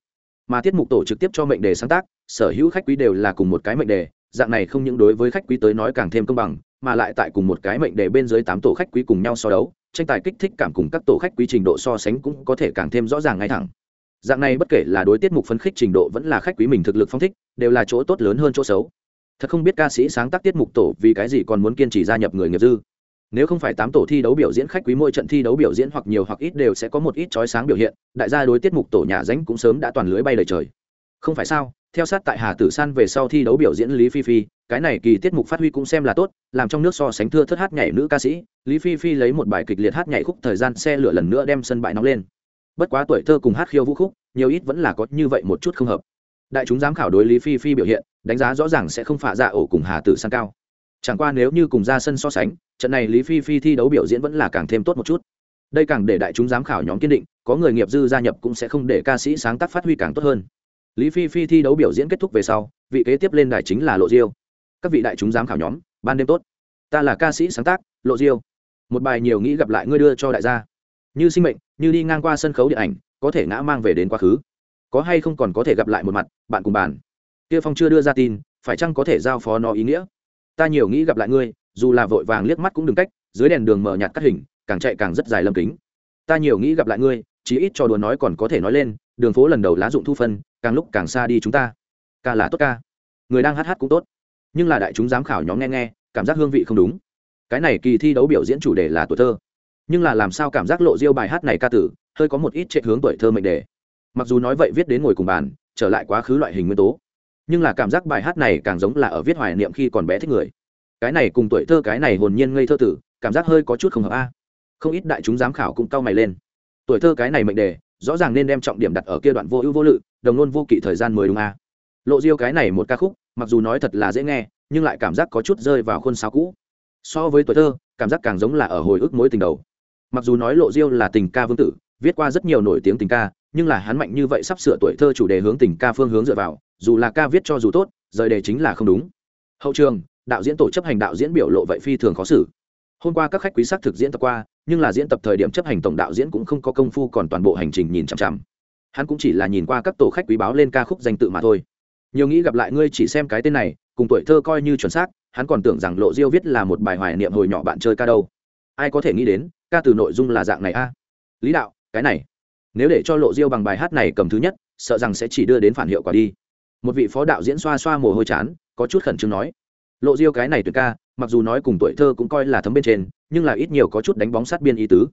Mà tiết mục tổ trực tiếp cho mệnh đề sáng tác, sở hữu khách quý đều là cùng một cái mệnh đề dạng này không những đối với khách quý tới nói càng thêm công bằng, mà lại tại cùng một cái mệnh đề bên dưới tám tổ khách quý cùng nhau so đấu, tranh tài kích thích cảm cùng các tổ khách quý trình độ so sánh cũng có thể càng thêm rõ ràng ngay thẳng. Dạng này bất kể là đối tiết mục phấn khích trình độ vẫn là khách quý mình thực lực phong thích, đều là chỗ tốt lớn hơn chỗ xấu. Thật không biết ca sĩ sáng tác tiết mục tổ vì cái gì còn muốn kiên trì gia nhập người nghiệp dư. Nếu không phải tám tổ thi đấu biểu diễn khách quý mỗi trận thi đấu biểu diễn hoặc nhiều hoặc ít đều sẽ có một ít trói sáng biểu hiện, đại gia đối tiết mục tổ nhà ránh cũng sớm đã toàn lưới bay lời trời. Không phải sao? Theo sát tại hà tử san về sau thi đấu biểu diễn lý phi phi, cái này kỳ tiết mục phát huy cũng xem là tốt, làm trong nước so sánh thưa thất hát nhảy nữ ca sĩ, lý phi phi lấy một bài kịch liệt hát nhảy khúc thời gian xe lửa lần nữa đem sân bãi nóng lên. Bất quá tuổi thơ cùng hát khiêu vũ khúc, nhiều ít vẫn là có như vậy một chút không hợp. Đại chúng giám khảo đối lý phi phi biểu hiện, đánh giá rõ ràng sẽ không phạ dạ ổ cùng hà tử san cao. Chẳng qua nếu như cùng ra sân so sánh, trận này lý phi phi thi đấu biểu diễn vẫn là càng thêm tốt một chút. Đây càng để đại chúng giám khảo nhóm kiên định, có người nghiệp dư gia nhập cũng sẽ không để ca sĩ sáng tác phát huy càng tốt hơn lý phi phi thi đấu biểu diễn kết thúc về sau, vị kế tiếp lên đài chính là lộ diêu. Các vị đại chúng giám khảo nhóm, ban đêm tốt. Ta là ca sĩ sáng tác, lộ diêu. Một bài nhiều nghĩ gặp lại ngươi đưa cho đại gia. Như sinh mệnh, như đi ngang qua sân khấu điện ảnh, có thể ngã mang về đến quá khứ. Có hay không còn có thể gặp lại một mặt, bạn cùng bàn. Kia phong chưa đưa ra tin, phải chăng có thể giao phó nó ý nghĩa? Ta nhiều nghĩ gặp lại ngươi, dù là vội vàng liếc mắt cũng đừng cách, dưới đèn đường mở nhạt cắt hình, càng chạy càng rất dài lâm kính. Ta nhiều nghĩ gặp lại ngươi, chí ít trò đùa nói còn có thể nói lên đường phố lần đầu lá dụng thu phân, càng lúc càng xa đi chúng ta. Ca là tốt ca. Người đang hát hát cũng tốt. Nhưng là đại chúng giám khảo nhóm nghe nghe, cảm giác hương vị không đúng. Cái này kỳ thi đấu biểu diễn chủ đề là tuổi thơ. Nhưng là làm sao cảm giác lộ diêu bài hát này ca tử, hơi có một ít trệ hướng tuổi thơ mệnh đề. Mặc dù nói vậy viết đến ngồi cùng bàn, trở lại quá khứ loại hình nguyên tố. Nhưng là cảm giác bài hát này càng giống là ở viết hoài niệm khi còn bé thích người. Cái này cùng tuổi thơ cái này hồn nhiên ngây thơ tử, cảm giác hơi có chút không hợp a. Không ít đại chúng giám khảo cũng cau mày lên. Tuổi thơ cái này mệnh đề rõ ràng nên đem trọng điểm đặt ở kia đoạn vô ưu vô lự, đồng luôn vô kỵ thời gian mới đúng a. Lộ diêu cái này một ca khúc, mặc dù nói thật là dễ nghe, nhưng lại cảm giác có chút rơi vào khuôn sáo cũ. So với tuổi thơ, cảm giác càng giống là ở hồi ức mối tình đầu. Mặc dù nói lộ diêu là tình ca vương tử, viết qua rất nhiều nổi tiếng tình ca, nhưng là hắn mạnh như vậy sắp sửa tuổi thơ chủ đề hướng tình ca phương hướng dựa vào, dù là ca viết cho dù tốt, rời đề chính là không đúng. Hậu trường, đạo diễn tổ chấp hành đạo diễn biểu lộ vậy phi thường khó xử. Hôm qua các khách quý sắc thực diễn tập qua nhưng là diễn tập thời điểm chấp hành tổng đạo diễn cũng không có công phu còn toàn bộ hành trình nhìn chằm chằm. Hắn cũng chỉ là nhìn qua các tổ khách quý báo lên ca khúc danh tự mà thôi. Nhiều nghĩ gặp lại ngươi chỉ xem cái tên này, cùng tuổi thơ coi như chuẩn xác, hắn còn tưởng rằng lộ diêu viết là một bài hoài niệm hồi nhỏ bạn chơi ca đâu. Ai có thể nghĩ đến, ca từ nội dung là dạng này a. Lý đạo, cái này. Nếu để cho lộ diêu bằng bài hát này cầm thứ nhất, sợ rằng sẽ chỉ đưa đến phản hiệu quả đi. Một vị phó đạo diễn xoa xoa mồ hôi chán, có chút khẩn trương nói. Lộ diêu cái này tuyệt ca, mặc dù nói cùng tuổi thơ cũng coi là thấm bên trên nhưng là ít nhiều có chút đánh bóng sát biên ý tứ.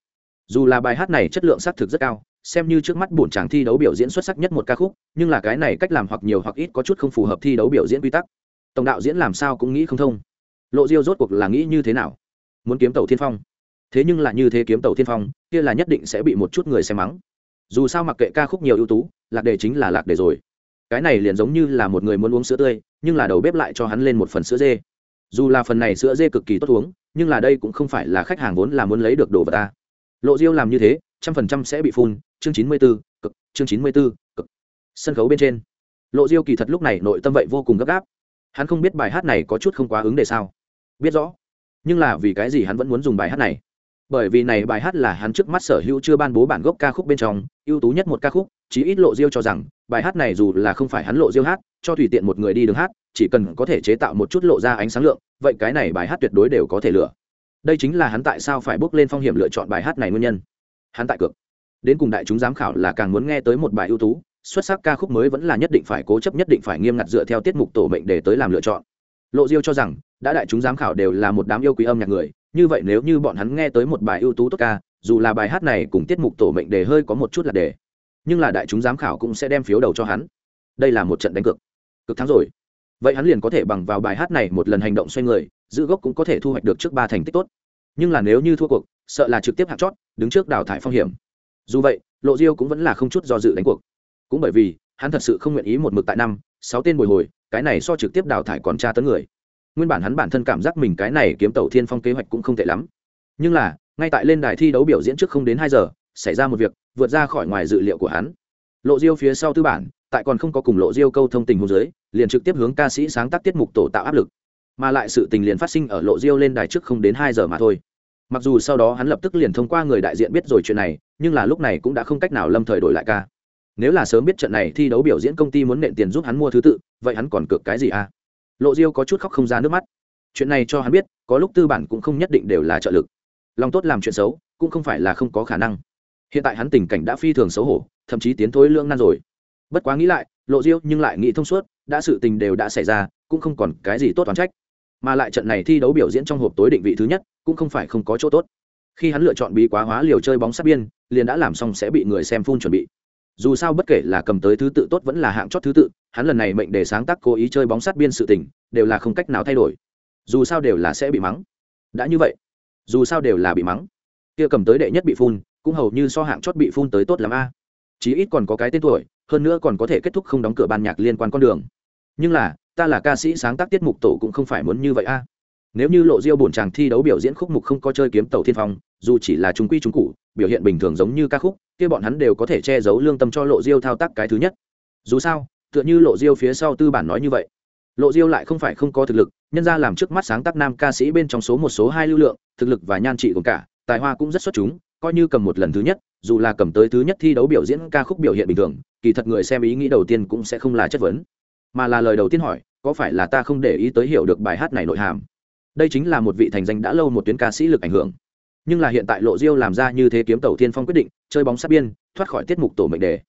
Dù là bài hát này chất lượng xác thực rất cao, xem như trước mắt bổn chàng thi đấu biểu diễn xuất sắc nhất một ca khúc, nhưng là cái này cách làm hoặc nhiều hoặc ít có chút không phù hợp thi đấu biểu diễn quy tắc. Tổng đạo diễn làm sao cũng nghĩ không thông. Lộ diêu rốt cuộc là nghĩ như thế nào? Muốn kiếm tàu thiên phong. Thế nhưng là như thế kiếm tàu thiên phong, kia là nhất định sẽ bị một chút người xem mắng. Dù sao mặc kệ ca khúc nhiều ưu tú, lạc đề chính là lạc đề rồi. Cái này liền giống như là một người muốn uống sữa tươi, nhưng là đầu bếp lại cho hắn lên một phần sữa dê. Dù là phần này sữa dê cực kỳ tốt uống nhưng là đây cũng không phải là khách hàng vốn là muốn lấy được đồ vật ta. Lộ diêu làm như thế, trăm phần trăm sẽ bị phun, chương chín mươi b ố cực, chương chín mươi b ố cực. Sân khấu bên trên. Lộ diêu kỳ thật lúc này nội tâm vậy vô cùng gấp gáp. Hắn không biết bài hát này có chút không quá ứng để sao. Biết rõ. Nhưng là vì cái gì hắn vẫn muốn dùng bài hát này? Bởi vì này bài hát là hắn trước mắt sở hữu chưa ban bố bản gốc ca khúc bên trong, ưu tú nhất một ca khúc, chí ít lộ diêu cho rằng, bài hát này dù là không phải hắn lộ diêu hát, cho tùy tiện một người đi đường hát, chỉ cần có thể chế tạo một chút lộ ra ánh sáng lượng, vậy cái này bài hát tuyệt đối đều có thể lựa. Đây chính là hắn tại sao phải bước lên phong hiểm lựa chọn bài hát này nguyên nhân. Hắn tại cược. Đến cùng đại chúng giám khảo là càng muốn nghe tới một bài ưu tú, xuất sắc ca khúc mới vẫn là nhất định phải cố chấp, nhất định phải nghiêm ngặt dựa theo tiết mục tổ mệnh để tới làm lựa chọn. Lộ diêu cho rằng, đã đại chúng giám khảo đều là một đám yêu quý âm nhạc người như vậy nếu như bọn hắn nghe tới một bài ưu tú tốt ca, dù là bài hát này cùng tiết mục tổ mệnh đề hơi có một chút là đề, nhưng là đại chúng giám khảo cũng sẽ đem phiếu đầu cho hắn. Đây là một trận đánh cược. Cực thắng rồi. Vậy hắn liền có thể bằng vào bài hát này một lần hành động xoay người, giữ gốc cũng có thể thu hoạch được trước ba thành tích tốt. Nhưng là nếu như thua cuộc, sợ là trực tiếp hạt chót, đứng trước đào thải phong hiểm. Dù vậy, lộ diêu cũng vẫn là không chút do dự đánh cuộc. Cũng bởi vì, hắn thật sự không nguyện ý một mực tại năm, sáu tên bồi hồi, cái này so trực tiếp đào thải còn tra tấn người nguyên bản hắn bản thân cảm giác mình cái này kiếm tàu thiên phong kế hoạch cũng không tệ lắm. Nhưng là, ngay tại lên đài thi đấu biểu diễn trước không đến hai giờ, xảy ra một việc, vượt ra khỏi ngoài dự liệu của hắn. Lộ diêu phía sau tư bản, tại còn không có cùng lộ diêu câu thông tình hồ dưới, liền trực tiếp hướng ca sĩ sáng tác tiết mục tổ tạo áp lực. Mà lại sự tình liền phát sinh ở lộ diêu lên đài trước không đến hai giờ mà thôi. Mặc dù sau đó hắn lập tức liền thông qua người đại diện biết rồi chuyện này, nhưng là lúc này cũng đã không cách nào lâm thời đổi lại ca. Nếu là sớm biết trận này thi đấu biểu diễn công ty muốn nện tiền giúp hắn mua thứ tự, vậy hắn còn cược cái gì à? Lộ diêu có chút khóc không ra nước mắt. Chuyện này cho hắn biết, có lúc tư bản cũng không nhất định đều là trợ lực. Lòng tốt làm chuyện xấu, cũng không phải là không có khả năng. Hiện tại hắn tình cảnh đã phi thường xấu hổ, thậm chí tiến thối lương nan rồi. Bất quá nghĩ lại, lộ diêu nhưng lại nghĩ thông suốt, đã sự tình đều đã xảy ra, cũng không còn cái gì tốt toán trách. Mà lại trận này thi đấu biểu diễn trong hộp tối định vị thứ nhất, cũng không phải không có chỗ tốt. Khi hắn lựa chọn bí quá hóa liều chơi bóng sát biên, liền đã làm xong sẽ bị người xem phun chuẩn bị. Dù sao bất kể là cầm tới thứ tự tốt vẫn là hạng chót thứ tự hắn lần này mệnh để sáng tác cố ý chơi bóng sát biên sự tình, đều là không cách nào thay đổi. Dù sao đều là sẽ bị mắng. Đã như vậy, dù sao đều là bị mắng. Kia cầm tới đệ nhất bị phun, cũng hầu như so hạng chót bị phun tới tốt lắm a. Chí ít còn có cái tên tuổi, hơn nữa còn có thể kết thúc không đóng cửa ban nhạc liên quan con đường. Nhưng là, ta là ca sĩ sáng tác tiết mục tổ cũng không phải muốn như vậy a. Nếu như lộ diêu bổn chàng thi đấu biểu diễn khúc mục không có chơi kiếm tàu thiên phong, dù chỉ là trung quy trung cụ, biểu hiện bình thường giống như ca khúc, kia bọn hắn đều có thể che giấu lương tâm cho lộ diêu thao tác cái thứ nhất. Dù sao tựa như lộ diêu phía sau tư bản nói như vậy. Lộ diêu lại không phải không có thực lực, nhân ra làm trước mắt sáng tác nam ca sĩ bên trong số một, số hai lưu lượng, thực lực và nhan trị gồm cả, tài hoa cũng rất xuất chúng, coi như cầm một lần thứ nhất, dù là cầm tới thứ nhất thi đấu biểu diễn ca khúc biểu hiện bình thường, kỳ thật người xem ý nghĩ đầu tiên cũng sẽ không là chất vấn. Mà là lời đầu tiên hỏi, có phải là ta không để ý tới hiểu được bài hát này nội hàm? Đây chính là một vị thành danh đã lâu một tuyến ca sĩ lực ảnh hưởng. Nhưng là hiện tại lộ diêu làm ra như thế kiếm tàu tiên phong quyết định, chơi bóng sát biên, thoát khỏi tiết mục tổ mệnh đề.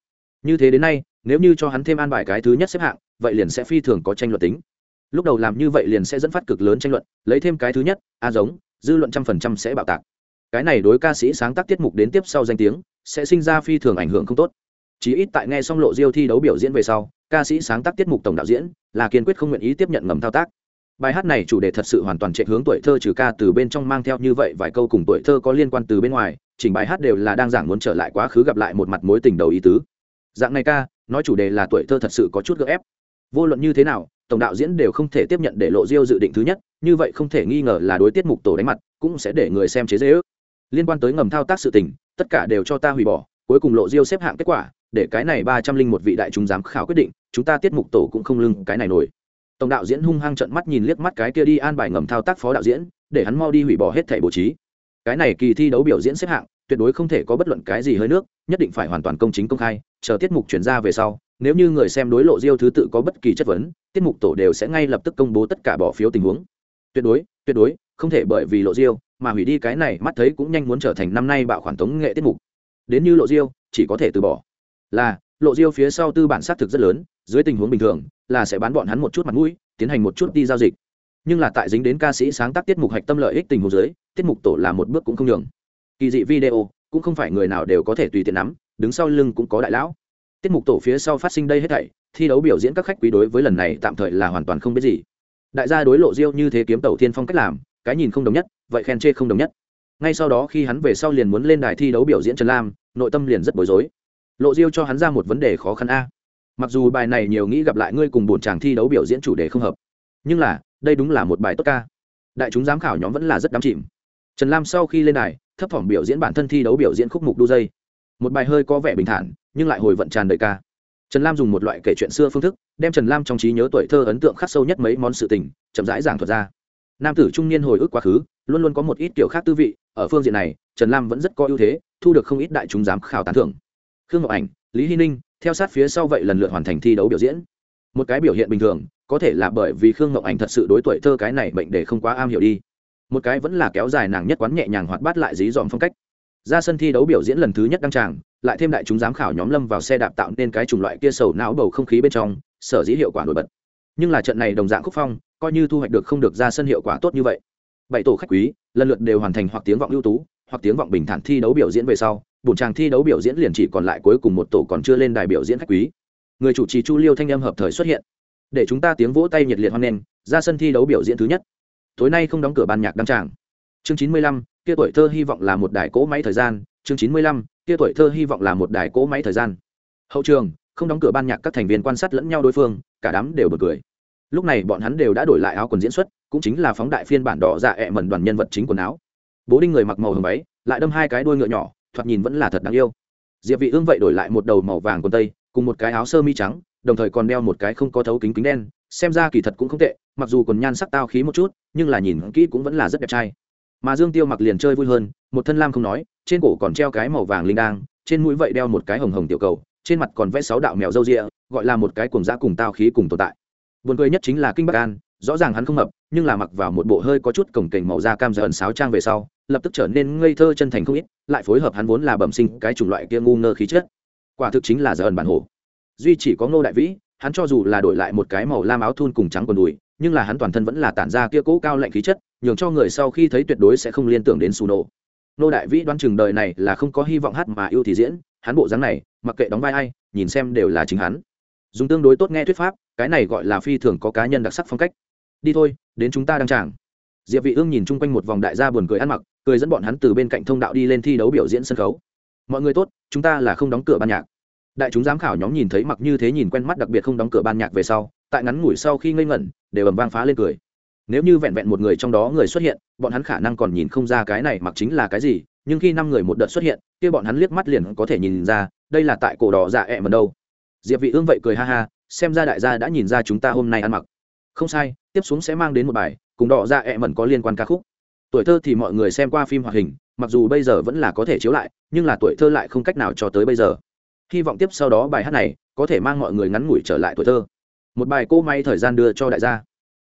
Như thế đến nay nếu như cho hắn thêm an bài cái thứ nhất xếp hạng, vậy liền sẽ phi thường có tranh luận tính. Lúc đầu làm như vậy liền sẽ dẫn phát cực lớn tranh luận, lấy thêm cái thứ nhất, a giống, dư luận trăm phần trăm sẽ bạo tạc. Cái này đối ca sĩ sáng tác tiết mục đến tiếp sau danh tiếng, sẽ sinh ra phi thường ảnh hưởng không tốt. Chí ít tại nghe xong lộ diêu thi đấu biểu diễn về sau, ca sĩ sáng tác tiết mục tổng đạo diễn là kiên quyết không nguyện ý tiếp nhận ngầm thao tác. Bài hát này chủ đề thật sự hoàn toàn chạy hướng tuổi thơ trừ ca từ bên trong mang theo như vậy vài câu cùng tuổi thơ có liên quan từ bên ngoài, chỉnh bài hát đều là đang giảng muốn trở lại quá khứ gặp lại một mặt mối tình đầu ý tứ. Dạng này ca nói chủ đề là tuổi thơ thật sự có chút gợ ép. Vô luận như thế nào, tổng đạo diễn đều không thể tiếp nhận để lộ diêu dự định thứ nhất, như vậy không thể nghi ngờ là đối tiết mục tổ đánh mặt, cũng sẽ để người xem chế dễ ước. Liên quan tới ngầm thao tác sự tình, tất cả đều cho ta hủy bỏ, cuối cùng lộ diêu xếp hạng kết quả, để cái này ba trăm linh một vị đại chúng giám khảo quyết định, chúng ta tiết mục tổ cũng không lưng cái này nổi. Tổng đạo diễn hung hăng trận mắt nhìn liếc mắt cái kia đi an bài ngầm thao tác phó đạo diễn, để hắn mau đi hủy bỏ hết thẻ bố trí. Cái này kỳ thi đấu biểu diễn xếp hạng tuyệt đối không thể có bất luận cái gì hơi nước, nhất định phải hoàn toàn công chính công khai, chờ tiết mục chuyển ra về sau, nếu như người xem đối lộ diêu thứ tự có bất kỳ chất vấn, tiết mục tổ đều sẽ ngay lập tức công bố tất cả bỏ phiếu tình huống. Tuyệt đối tuyệt đối, không thể bởi vì lộ diêu mà hủy đi cái này, mắt thấy cũng nhanh muốn trở thành năm nay bạo khoản tống nghệ tiết mục. Đến như lộ diêu, chỉ có thể từ bỏ. Là, lộ diêu phía sau tư bản xác thực rất lớn, dưới tình huống bình thường, là sẽ bán bọn hắn một chút mặt mũi, tiến hành một chút đi giao dịch. Nhưng là tại dính đến ca sĩ sáng tác tiết mục hạch tâm lợi ích tình huống dưới, tiết mục tổ là một bước cũng không nhường kỳ dị video, cũng không phải người nào đều có thể tùy tiện nắm, đứng sau lưng cũng có đại lão. Tiết mục tổ phía sau phát sinh đây hết thảy, thi đấu biểu diễn các khách quý đối với lần này tạm thời là hoàn toàn không biết gì. Đại gia đối lộ diêu như thế kiếm tàu thiên phong cách làm, cái nhìn không đồng nhất, vậy khen chê không đồng nhất. Ngay sau đó khi hắn về sau liền muốn lên đài thi đấu biểu diễn trần lam, nội tâm liền rất bối rối. Lộ diêu cho hắn ra một vấn đề khó khăn a. Mặc dù bài này nhiều nghĩ gặp lại ngươi cùng bổn chàng thi đấu biểu diễn chủ đề không hợp, nhưng là, đây đúng là một bài tốt ca. Đại chúng giám khảo nhóm vẫn là rất đắm chìm. Trần lam sau khi lên đài thấp thỏm biểu diễn bản thân thi đấu biểu diễn khúc mục đu dây. Một bài hơi có vẻ bình thản, nhưng lại hồi vận tràn đầy ca. Trần lam dùng một loại kể chuyện xưa phương thức, đem trần lam trong trí nhớ tuổi thơ ấn tượng khắc sâu nhất mấy món sự tình, chậm rãi giảng thuật ra. Nam tử trung niên hồi ức quá khứ, luôn luôn có một ít kiểu khác tư vị, ở phương diện này, trần lam vẫn rất có ưu thế, thu được không ít đại chúng giám khảo tán thưởng. Khương ngọc ảnh, lý hy ninh, theo sát phía sau vậy lần lượt hoàn thành thi đấu biểu diễn. Một cái biểu hiện bình thường, có thể là bởi vì khương ngọc ảnh thật sự đối tuổi thơ cái này bệnh để không quá am hiểu đi một cái vẫn là kéo dài nàng nhất quán nhẹ nhàng hoạt bát lại dí dòm phong cách. Ra sân thi đấu biểu diễn lần thứ nhất đăng tràng, lại thêm đại chúng giám khảo nhóm lâm vào xe đạp tạo nên cái chủng loại kia sầu não bầu không khí bên trong, sở dĩ hiệu quả nổi bật. Nhưng là trận này đồng dạng khúc phong, coi như thu hoạch được không được ra sân hiệu quả tốt như vậy. Bảy tổ khách quý, lần lượt đều hoàn thành hoặc tiếng vọng ưu tú, hoặc tiếng vọng bình thản thi đấu biểu diễn về sau, bổn tràng thi đấu biểu diễn liền chỉ còn lại cuối cùng một tổ còn chưa lên đài biểu diễn khách quý. Người chủ trì chu liêu thanh âm hợp thời xuất hiện. Để chúng ta tiếng vỗ tay nhiệt liệt hoan nghênh, ra sân thi đấu biểu diễn thứ nhất tối nay không đóng cửa ban nhạc đăng tràng. Chương chín mươi lăm, kia tuổi thơ hy vọng là một đài cỗ máy thời gian. Chương chín mươi lăm, kia tuổi thơ hy vọng là một đài cỗ máy thời gian. Hậu trường, không đóng cửa ban nhạc các thành viên quan sát lẫn nhau đối phương, cả đám đều bật cười. Lúc này bọn hắn đều đã đổi lại áo quần diễn xuất, cũng chính là phóng đại phiên bản đỏ dạ ẹ mẩn đoàn nhân vật chính quần áo. Bố đinh người mặc màu hồng váy, lại đâm hai cái đuôi ngựa nhỏ, thoạt nhìn vẫn là thật đáng yêu. Diệp vị ương vậy đổi lại một đầu màu vàng quần tây, cùng một cái áo sơ mi trắng, đồng thời còn đeo một cái không có thấu kính kính đen xem ra kỳ thật cũng không tệ, mặc dù còn nhan sắc tao khí một chút, nhưng là nhìn kỹ cũng vẫn là rất đẹp trai. Mà dương tiêu mặc liền chơi vui hơn, một thân lam không nói, trên cổ còn treo cái màu vàng linh đang trên mũi vậy đeo một cái hồng hồng tiểu cầu, trên mặt còn vẽ sáu đạo mèo râu rịa, gọi là một cái cuồng dã cùng tao khí cùng tồn tại. Buồn cười nhất chính là kinh bắc an, rõ ràng hắn không hợp, nhưng là mặc vào một bộ hơi có chút cổng kềnh màu da cam giờ ẩn sáo trang về sau, lập tức trở nên ngây thơ chân thành không ít, lại phối hợp hắn vốn là bẩm sinh cái chủng loại kia ngu ngơ khí chất. Quả thực chính là giờ ẩn bản hồ duy chỉ có ngô đại vĩ hắn cho dù là đổi lại một cái màu lam áo thun cùng trắng quần đùi, nhưng là hắn toàn thân vẫn là tản ra kia cỗ cao lạnh khí chất, nhường cho người sau khi thấy tuyệt đối sẽ không liên tưởng đến xù nổ nô đại vĩ đoán chừng đời này là không có hy vọng hát mà yêu thì diễn, hắn bộ dáng này, mặc kệ đóng vai ai, nhìn xem đều là chính hắn. Dùng tương đối tốt nghe thuyết pháp, cái này gọi là phi thường có cá nhân đặc sắc phong cách. Đi thôi, đến chúng ta đăng tràng. Diệp vị ương nhìn chung quanh một vòng đại gia buồn cười ăn mặc, cười dẫn bọn hắn từ bên cạnh thông đạo đi lên thi đấu biểu diễn sân khấu. Mọi người tốt, chúng ta là không đóng cửa ban nhạc đại chúng giám khảo nhóm nhìn thấy mặc như thế nhìn quen mắt đặc biệt không đóng cửa ban nhạc về sau, tại ngắn ngủi sau khi ngây ngẩn, đều ầm vang phá lên cười. Nếu như vẹn vẹn một người trong đó người xuất hiện, bọn hắn khả năng còn nhìn không ra cái này mặc chính là cái gì, nhưng khi năm người một đợt xuất hiện, kia bọn hắn liếc mắt liền có thể nhìn ra, đây là tại cổ đỏ dạ ẹ mần đâu. Diệp vị ương vậy cười ha ha, xem ra đại gia đã nhìn ra chúng ta hôm nay ăn mặc. Không sai, tiếp xuống sẽ mang đến một bài, cùng đỏ dạ ẹ mần có liên quan ca khúc. Tuổi thơ thì mọi người xem qua phim hoạt hình, mặc dù bây giờ vẫn là có thể chiếu lại, nhưng là tuổi thơ lại không cách nào cho tới bây giờ hy vọng tiếp sau đó bài hát này có thể mang mọi người ngắn ngủi trở lại tuổi thơ. Một bài cô may thời gian đưa cho đại gia.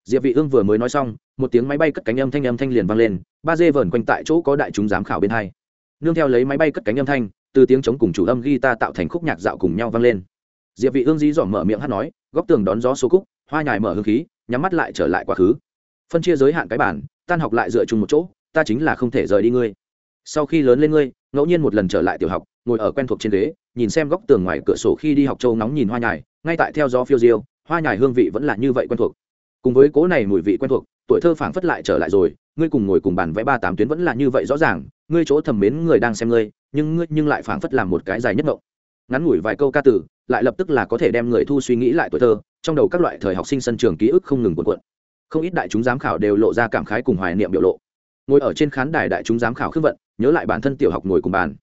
Diệp vị ương vừa mới nói xong, một tiếng máy bay cất cánh âm thanh âm thanh liền vang lên, ba dê vẩn quanh tại chỗ có đại chúng giám khảo bên hai. Nương theo lấy máy bay cất cánh âm thanh, từ tiếng chống cùng chủ âm guitar tạo thành khúc nhạc dạo cùng nhau vang lên. Diệp vị ương dí dỏm mở miệng hát nói, góc tường đón gió số cúc, hoa nhài mở hương khí, nhắm mắt lại trở lại quá khứ. Phân chia giới hạn cái bản, tan học lại dựa chung một chỗ, ta chính là không thể rời đi ngươi. Sau khi lớn lên ngươi, ngẫu nhiên một lần trở lại tiểu học, ngồi ở quen thuộc trên ghế nhìn xem góc tường ngoài cửa sổ khi đi học châu nóng nhìn hoa nhài, ngay tại theo gió phiêu diêu, hoa nhài hương vị vẫn là như vậy quen thuộc. Cùng với cố này mùi vị quen thuộc, tuổi thơ phảng phất lại trở lại rồi, ngươi cùng ngồi cùng bàn vẽ ba tám tuyến vẫn là như vậy rõ ràng, ngươi chỗ thầm mến người đang xem ngươi, nhưng ngươi nhưng lại phảng phất làm một cái dài nhất mộng. Ngắn ngủi vài câu ca từ, lại lập tức là có thể đem người thu suy nghĩ lại tuổi thơ, trong đầu các loại thời học sinh sân trường ký ức không ngừng cuộn cuộn. Không ít đại chúng giám khảo đều lộ ra cảm khái cùng hoài niệm biểu lộ. Ngồi ở trên khán đài đại chúng giám khảo khước vận, nhớ lại bản thân tiểu học ngồi cùng bàn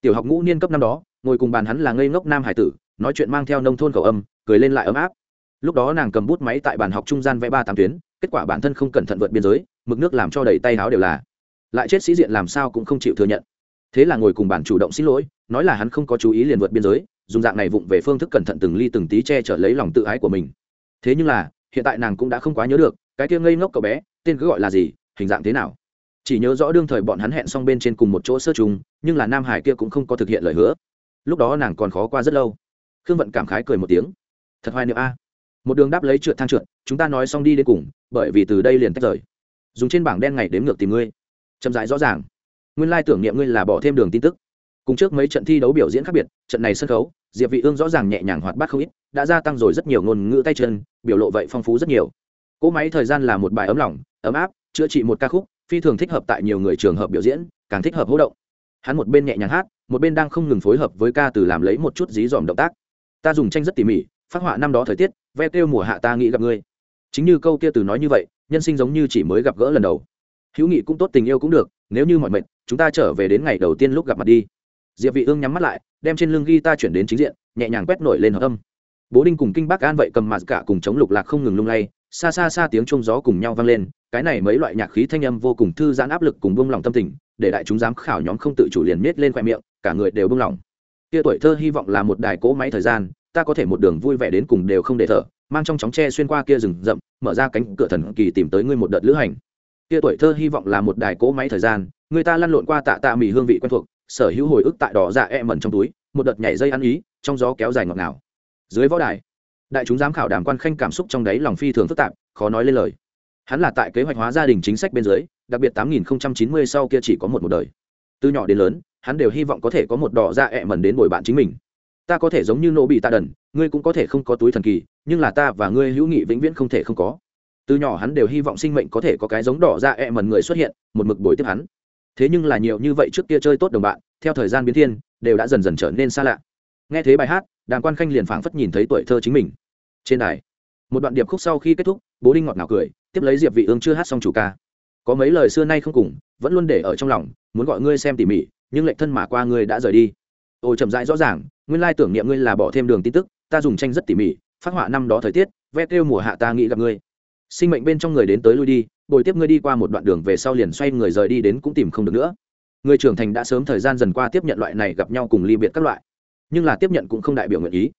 tiểu học ngũ niên cấp năm đó, ngồi cùng bàn hắn là ngây ngốc nam hải tử, nói chuyện mang theo nông thôn khẩu âm, cười lên lại ấm áp. Lúc đó nàng cầm bút máy tại bàn học trung gian vẽ ba tám tuyến, kết quả bản thân không cẩn thận vượt biên giới, mực nước làm cho đầy tay áo đều là. Lại chết sĩ diện làm sao cũng không chịu thừa nhận. Thế là ngồi cùng bàn chủ động xin lỗi, nói là hắn không có chú ý liền vượt biên giới, dùng dạng này vụng về phương thức cẩn thận từng ly từng tí che chở lấy lòng tự ái của mình. Thế nhưng là, hiện tại nàng cũng đã không quá nhớ được, cái kia ngây ngốc cậu bé, tên cứ gọi là gì, hình dạng thế nào? Chỉ nhớ rõ đương thời bọn hắn hẹn xong bên trên cùng một chỗ sơ trùng, nhưng là nam hải kia cũng không có thực hiện lời hứa. Lúc đó nàng còn khó qua rất lâu. Khương vận cảm khái cười một tiếng. Thật hoài niệm a. Một đường đáp lấy trượt thang trượt, chúng ta nói xong đi đến cùng, bởi vì từ đây liền tách rời. Dùng trên bảng đen ngày đếm ngược tìm ngươi. Chậm rãi rõ ràng. Nguyên lai tưởng niệm ngươi là bỏ thêm đường tin tức. Cùng trước mấy trận thi đấu biểu diễn khác biệt, trận này sân khấu, diệp vị ương rõ ràng nhẹ nhàng hoạt bát không ít, đã gia tăng rồi rất nhiều ngôn ngữ tay chân, biểu lộ vậy phong phú rất nhiều. Cỗ máy thời gian là một bài ấm lòng, ấm áp, chữa trị một ca khúc phi thường thích hợp tại nhiều người trường hợp biểu diễn, càng thích hợp hỗ động. Hắn một bên nhẹ nhàng hát, một bên đang không ngừng phối hợp với ca từ làm lấy một chút dí dòm động tác. Ta dùng tranh rất tỉ mỉ, phát họa năm đó thời tiết, ve kêu mùa hạ ta nghĩ gặp ngươi. Chính như câu kia từ nói như vậy, nhân sinh giống như chỉ mới gặp gỡ lần đầu. Hữu nghị cũng tốt, tình yêu cũng được, nếu như mọi mệnh chúng ta trở về đến ngày đầu tiên lúc gặp mặt đi. Diệp vị ương nhắm mắt lại, đem trên lưng ghi ta chuyển đến chính diện, nhẹ nhàng quét nổi lên hợp âm. Bố đinh cùng kinh bác an vậy cầm mặt cả cùng chống lục lạc không ngừng lung lay, xa xa xa tiếng trung gió cùng nhau vang lên cái này mấy loại nhạc khí thanh âm vô cùng thư giãn áp lực cùng buông lòng tâm tình, để đại chúng giám khảo nhóm không tự chủ liền miết lên khoe miệng, cả người đều buông lòng kia tuổi thơ hy vọng là một đài cỗ máy thời gian, ta có thể một đường vui vẻ đến cùng đều không để thở, mang trong chóng tre xuyên qua kia rừng rậm, mở ra cánh cửa thần kỳ tìm tới ngươi một đợt lữ hành. Kia tuổi thơ hy vọng là một đài cỗ máy thời gian, người ta lăn lộn qua tạ tạ mì hương vị quen thuộc, sở hữu hồi ức tại đỏ dạ e mẩn trong túi, một đợt nhảy dây ăn ý, trong gió kéo dài ngọt ngào. Dưới võ đài, đại chúng giám khảo đàm quan khanh cảm xúc trong đáy lòng phi thường phức tạp, khó nói lên lời hắn là tại kế hoạch hóa gia đình chính sách bên dưới, đặc biệt tám nghìn chín mươi sau kia chỉ có một một đời. Từ nhỏ đến lớn, hắn đều hy vọng có thể có một đỏ ra ẹ mẩn đến bồi bạn chính mình. Ta có thể giống như nỗ bị ta đần, ngươi cũng có thể không có túi thần kỳ, nhưng là ta và ngươi hữu nghị vĩnh viễn không thể không có. Từ nhỏ hắn đều hy vọng sinh mệnh có thể có cái giống đỏ ra ẹ mẩn người xuất hiện, một mực bồi tiếp hắn. Thế nhưng là nhiều như vậy trước kia chơi tốt đồng bạn, theo thời gian biến thiên, đều đã dần dần trở nên xa lạ. Nghe thấy bài hát đàng quan khanh liền phảng phất nhìn thấy tuổi thơ chính mình. Trên đài, một đoạn điệp khúc sau khi kết thúc, bố đinh ngọt ngào cười tiếp lấy diệp vị ương chưa hát xong chủ ca. Có mấy lời xưa nay không cùng, vẫn luôn để ở trong lòng, muốn gọi ngươi xem tỉ mỉ, nhưng lệnh thân mà qua ngươi đã rời đi. Ôi, chậm rãi rõ ràng, nguyên lai tưởng niệm ngươi là bỏ thêm đường tin tức, ta dùng tranh rất tỉ mỉ, phát họa năm đó thời tiết ve kêu mùa hạ ta nghĩ gặp ngươi. Sinh mệnh bên trong người đến tới lui đi, bồi tiếp ngươi đi qua một đoạn đường về sau liền xoay người rời đi đến cũng tìm không được nữa. Người trưởng thành đã sớm thời gian dần qua tiếp nhận loại này gặp nhau cùng ly biệt các loại, nhưng là tiếp nhận cũng không đại biểu nguyện ý.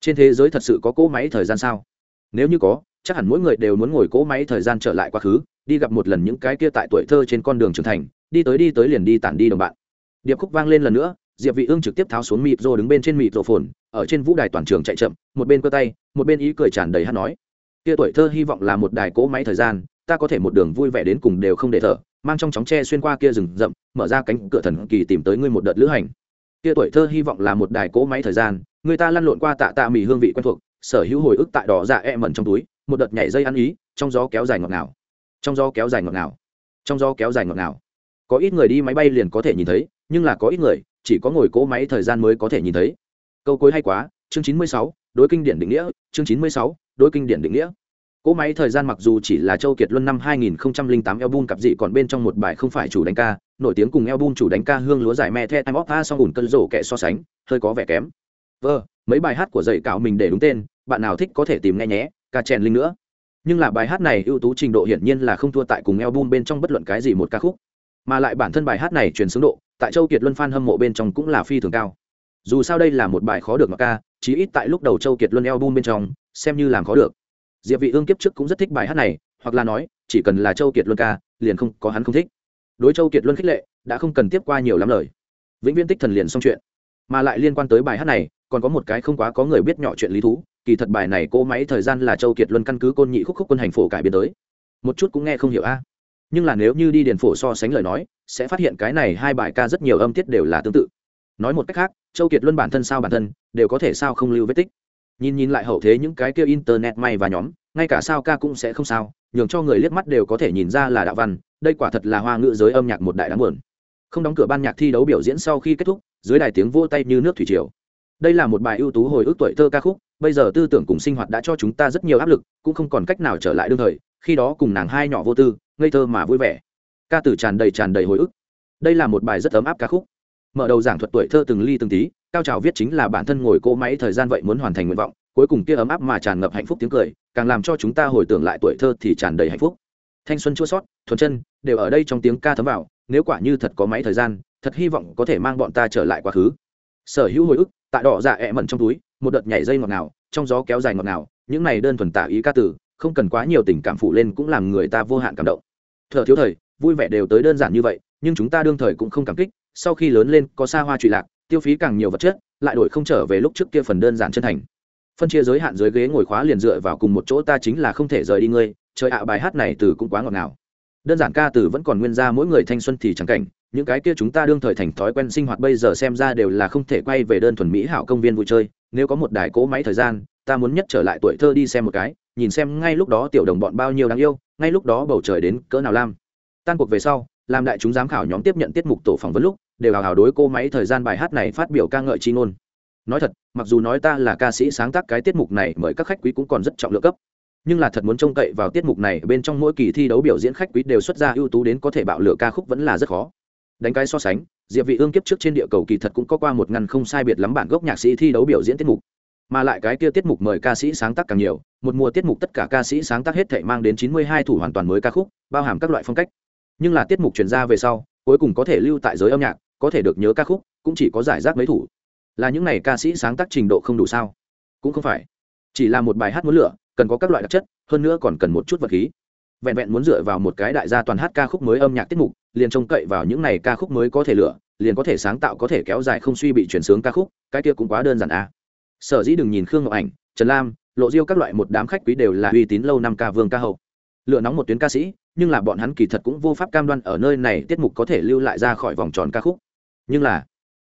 Trên thế giới thật sự có cỗ máy thời gian sao? Nếu như có chắc hẳn mỗi người đều muốn ngồi cỗ máy thời gian trở lại quá khứ, đi gặp một lần những cái kia tại tuổi thơ trên con đường trưởng thành, đi tới đi tới liền đi tản đi đồng bạn. Điệp khúc vang lên lần nữa, diệp vị ương trực tiếp tháo xuống mịp rô đứng bên trên mịp rô phồn, ở trên vũ đài toàn trường chạy chậm, một bên cơ tay, một bên ý cười tràn đầy hát nói. Kia tuổi thơ hy vọng là một đài cỗ máy thời gian, ta có thể một đường vui vẻ đến cùng đều không để thở, mang trong chóng tre xuyên qua kia rừng rậm, mở ra cánh cửa thần kỳ tìm tới ngươi một đợt lữ hành. Kia tuổi thơ hy vọng là một đài cỗ máy thời gian, người ta lăn lộn qua tạ tạ mì hương vị quen thuộc, sở hữu hồi ức tại đỏ dạ e mẩn trong túi một đợt nhảy dây ăn ý, trong gió kéo dài ngọt ngào. Trong gió kéo dài ngọt ngào. Trong gió kéo dài ngọt ngào. Có ít người đi máy bay liền có thể nhìn thấy, nhưng là có ít người, chỉ có ngồi cỗ máy thời gian mới có thể nhìn thấy. Câu cuối hay quá, chương chín mươi sáu, đối kinh điển định nghĩa, chương chín mươi sáu, đối kinh điển định nghĩa. Cỗ máy thời gian mặc dù chỉ là châu kiệt luân năm 2008 album cặp dị còn bên trong một bài không phải chủ đánh ca, nổi tiếng cùng album chủ đánh ca hương lúa giải me the time of a song ủn cân rổ kẹ so sánh, hơi có vẻ kém. Vâng mấy bài hát của dạy cạo mình để đúng tên, bạn nào thích có thể tìm nghe nhé ca chèn linh nữa. Nhưng là bài hát này ưu tú trình độ hiển nhiên là không thua tại cùng album bên trong bất luận cái gì một ca khúc. Mà lại bản thân bài hát này truyền xướng độ, tại châu kiệt luân fan hâm mộ bên trong cũng là phi thường cao. Dù sao đây là một bài khó được mà ca, chí ít tại lúc đầu châu kiệt luân album bên trong, xem như làm khó được. Diệp vị ương kiếp trước cũng rất thích bài hát này, hoặc là nói, chỉ cần là châu kiệt luân ca, liền không, có hắn không thích. Đối châu kiệt luân khích lệ, đã không cần tiếp qua nhiều lắm lời. Vĩnh viễn tích thần liền xong chuyện. Mà lại liên quan tới bài hát này, còn có một cái không quá có người biết nhỏ chuyện lý thú kỳ thật bài này cỗ máy thời gian là châu kiệt luân căn cứ côn nhị khúc khúc quân hành phổ cải biên tới. Một chút cũng nghe không hiểu a. Nhưng là nếu như đi điền phổ so sánh lời nói, sẽ phát hiện cái này hai bài ca rất nhiều âm tiết đều là tương tự. Nói một cách khác, châu kiệt luân bản thân sao bản thân, đều có thể sao không lưu vết tích. Nhìn nhìn lại hậu thế những cái kia internet may và nhóm, ngay cả sao ca cũng sẽ không sao, nhường cho người liếc mắt đều có thể nhìn ra là đạo văn, đây quả thật là hoa ngữ giới âm nhạc một đại đáng buồn. Không đóng cửa ban nhạc thi đấu biểu diễn sau khi kết thúc, dưới đài tiếng vô tay như nước thủy triều. Đây là một bài ưu tú hồi ức tuổi thơ ca khúc bây giờ tư tưởng cùng sinh hoạt đã cho chúng ta rất nhiều áp lực, cũng không còn cách nào trở lại đương thời, khi đó cùng nàng hai nhỏ vô tư, ngây thơ mà vui vẻ. Ca tử tràn đầy tràn đầy hồi ức. Đây là một bài rất ấm áp ca khúc. Mở đầu giảng thuật tuổi thơ từng ly từng tí, cao trào viết chính là bản thân ngồi cỗ máy thời gian vậy muốn hoàn thành nguyện vọng, cuối cùng kia ấm áp mà tràn ngập hạnh phúc tiếng cười, càng làm cho chúng ta hồi tưởng lại tuổi thơ thì tràn đầy hạnh phúc. Thanh xuân chua sót, thuần chân, đều ở đây trong tiếng ca thấm vào, nếu quả như thật có máy thời gian, thật hy vọng có thể mang bọn ta trở lại quá khứ. Sở hữu hồi ức, tại đỏ dạ ẹ mẩn trong túi một đợt nhảy dây ngọt ngào, trong gió kéo dài ngọt ngào, những này đơn thuần tả ý ca tử không cần quá nhiều tình cảm phụ lên cũng làm người ta vô hạn cảm động. Thợ thiếu thời, vui vẻ đều tới đơn giản như vậy, nhưng chúng ta đương thời cũng không cảm kích, sau khi lớn lên có xa hoa trụy lạc, tiêu phí càng nhiều vật chất, lại đổi không trở về lúc trước kia phần đơn giản chân thành. Phân chia giới hạn dưới ghế ngồi khóa liền dựa vào cùng một chỗ ta chính là không thể rời đi ngươi, trời ạ, bài hát này từ cũng quá ngọt ngào đơn giản ca từ vẫn còn nguyên ra, mỗi người thanh xuân thì chẳng cảnh. Những cái kia chúng ta đương thời thành thói quen sinh hoạt bây giờ xem ra đều là không thể quay về đơn thuần mỹ hảo công viên vui chơi. Nếu có một đài cỗ máy thời gian, ta muốn nhất trở lại tuổi thơ đi xem một cái, nhìn xem ngay lúc đó tiểu đồng bọn bao nhiêu đáng yêu, ngay lúc đó bầu trời đến cỡ nào lam. Tan cuộc về sau, làm đại chúng giám khảo nhóm tiếp nhận tiết mục tổ phỏng vấn lúc, đều hào hào đối cô máy thời gian bài hát này phát biểu ca ngợi chi ngôn. Nói thật, mặc dù nói ta là ca sĩ sáng tác cái tiết mục này, mời các khách quý cũng còn rất trọng lượng cấp nhưng là thật muốn trông cậy vào tiết mục này, bên trong mỗi kỳ thi đấu biểu diễn khách quý đều xuất ra ưu tú đến có thể bạo lựa ca khúc vẫn là rất khó. Đánh cái so sánh, diệp vị ương kiếp trước trên địa cầu kỳ thật cũng có qua một ngăn không sai biệt lắm bản gốc nhạc sĩ thi đấu biểu diễn tiết mục. Mà lại cái kia tiết mục mời ca sĩ sáng tác càng nhiều, một mùa tiết mục tất cả ca sĩ sáng tác hết thảy mang đến 92 thủ hoàn toàn mới ca khúc, bao hàm các loại phong cách. Nhưng là tiết mục truyền ra về sau, cuối cùng có thể lưu tại giới âm nhạc, có thể được nhớ ca khúc, cũng chỉ có giải rác mấy thủ. Là những này ca sĩ sáng tác trình độ không đủ sao? Cũng không phải. Chỉ là một bài hát muốn lựa cần có các loại đặc chất, hơn nữa còn cần một chút vật khí. Vẹn vẹn muốn dựa vào một cái đại gia toàn hát ca khúc mới âm nhạc tiết mục, liền trông cậy vào những này ca khúc mới có thể lựa, liền có thể sáng tạo có thể kéo dài không suy bị chuyển sướng ca khúc, cái kia cũng quá đơn giản à. sở dĩ đừng nhìn khương ngọc ảnh, trần lam, lộ diêu các loại một đám khách quý đều là uy tín lâu năm ca vương ca hậu. Lựa nóng một tuyến ca sĩ, nhưng là bọn hắn kỳ thật cũng vô pháp cam đoan ở nơi này tiết mục có thể lưu lại ra khỏi vòng tròn ca khúc. Nhưng là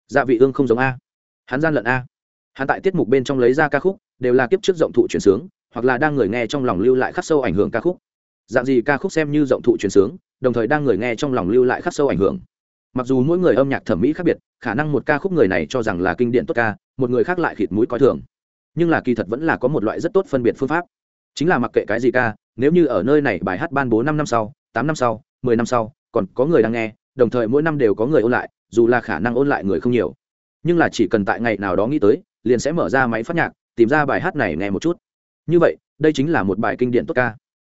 dạ vị ương không giống a. Hắn gian lận a. Hắn tại tiết mục bên trong lấy ra ca khúc, đều là kiếp trước rộng thụ chuyển sướng hoặc là đang người nghe trong lòng lưu lại khắc sâu ảnh hưởng ca khúc. Dạng gì ca khúc xem như rộng thụ truyền sướng, đồng thời đang người nghe trong lòng lưu lại khắc sâu ảnh hưởng. Mặc dù mỗi người âm nhạc thẩm mỹ khác biệt, khả năng một ca khúc người này cho rằng là kinh điển tốt ca, một người khác lại khịt mũi coi thường. Nhưng là kỳ thật vẫn là có một loại rất tốt phân biệt phương pháp. Chính là mặc kệ cái gì ca, nếu như ở nơi này bài hát ban bố năm năm sau, tám năm sau, mười năm sau, còn có người đang nghe, đồng thời mỗi năm đều có người ôn lại, dù là khả năng ôn lại người không nhiều. Nhưng là chỉ cần tại ngày nào đó nghĩ tới, liền sẽ mở ra máy phát nhạc, tìm ra bài hát này nghe một chút như vậy, đây chính là một bài kinh điển tốt ca.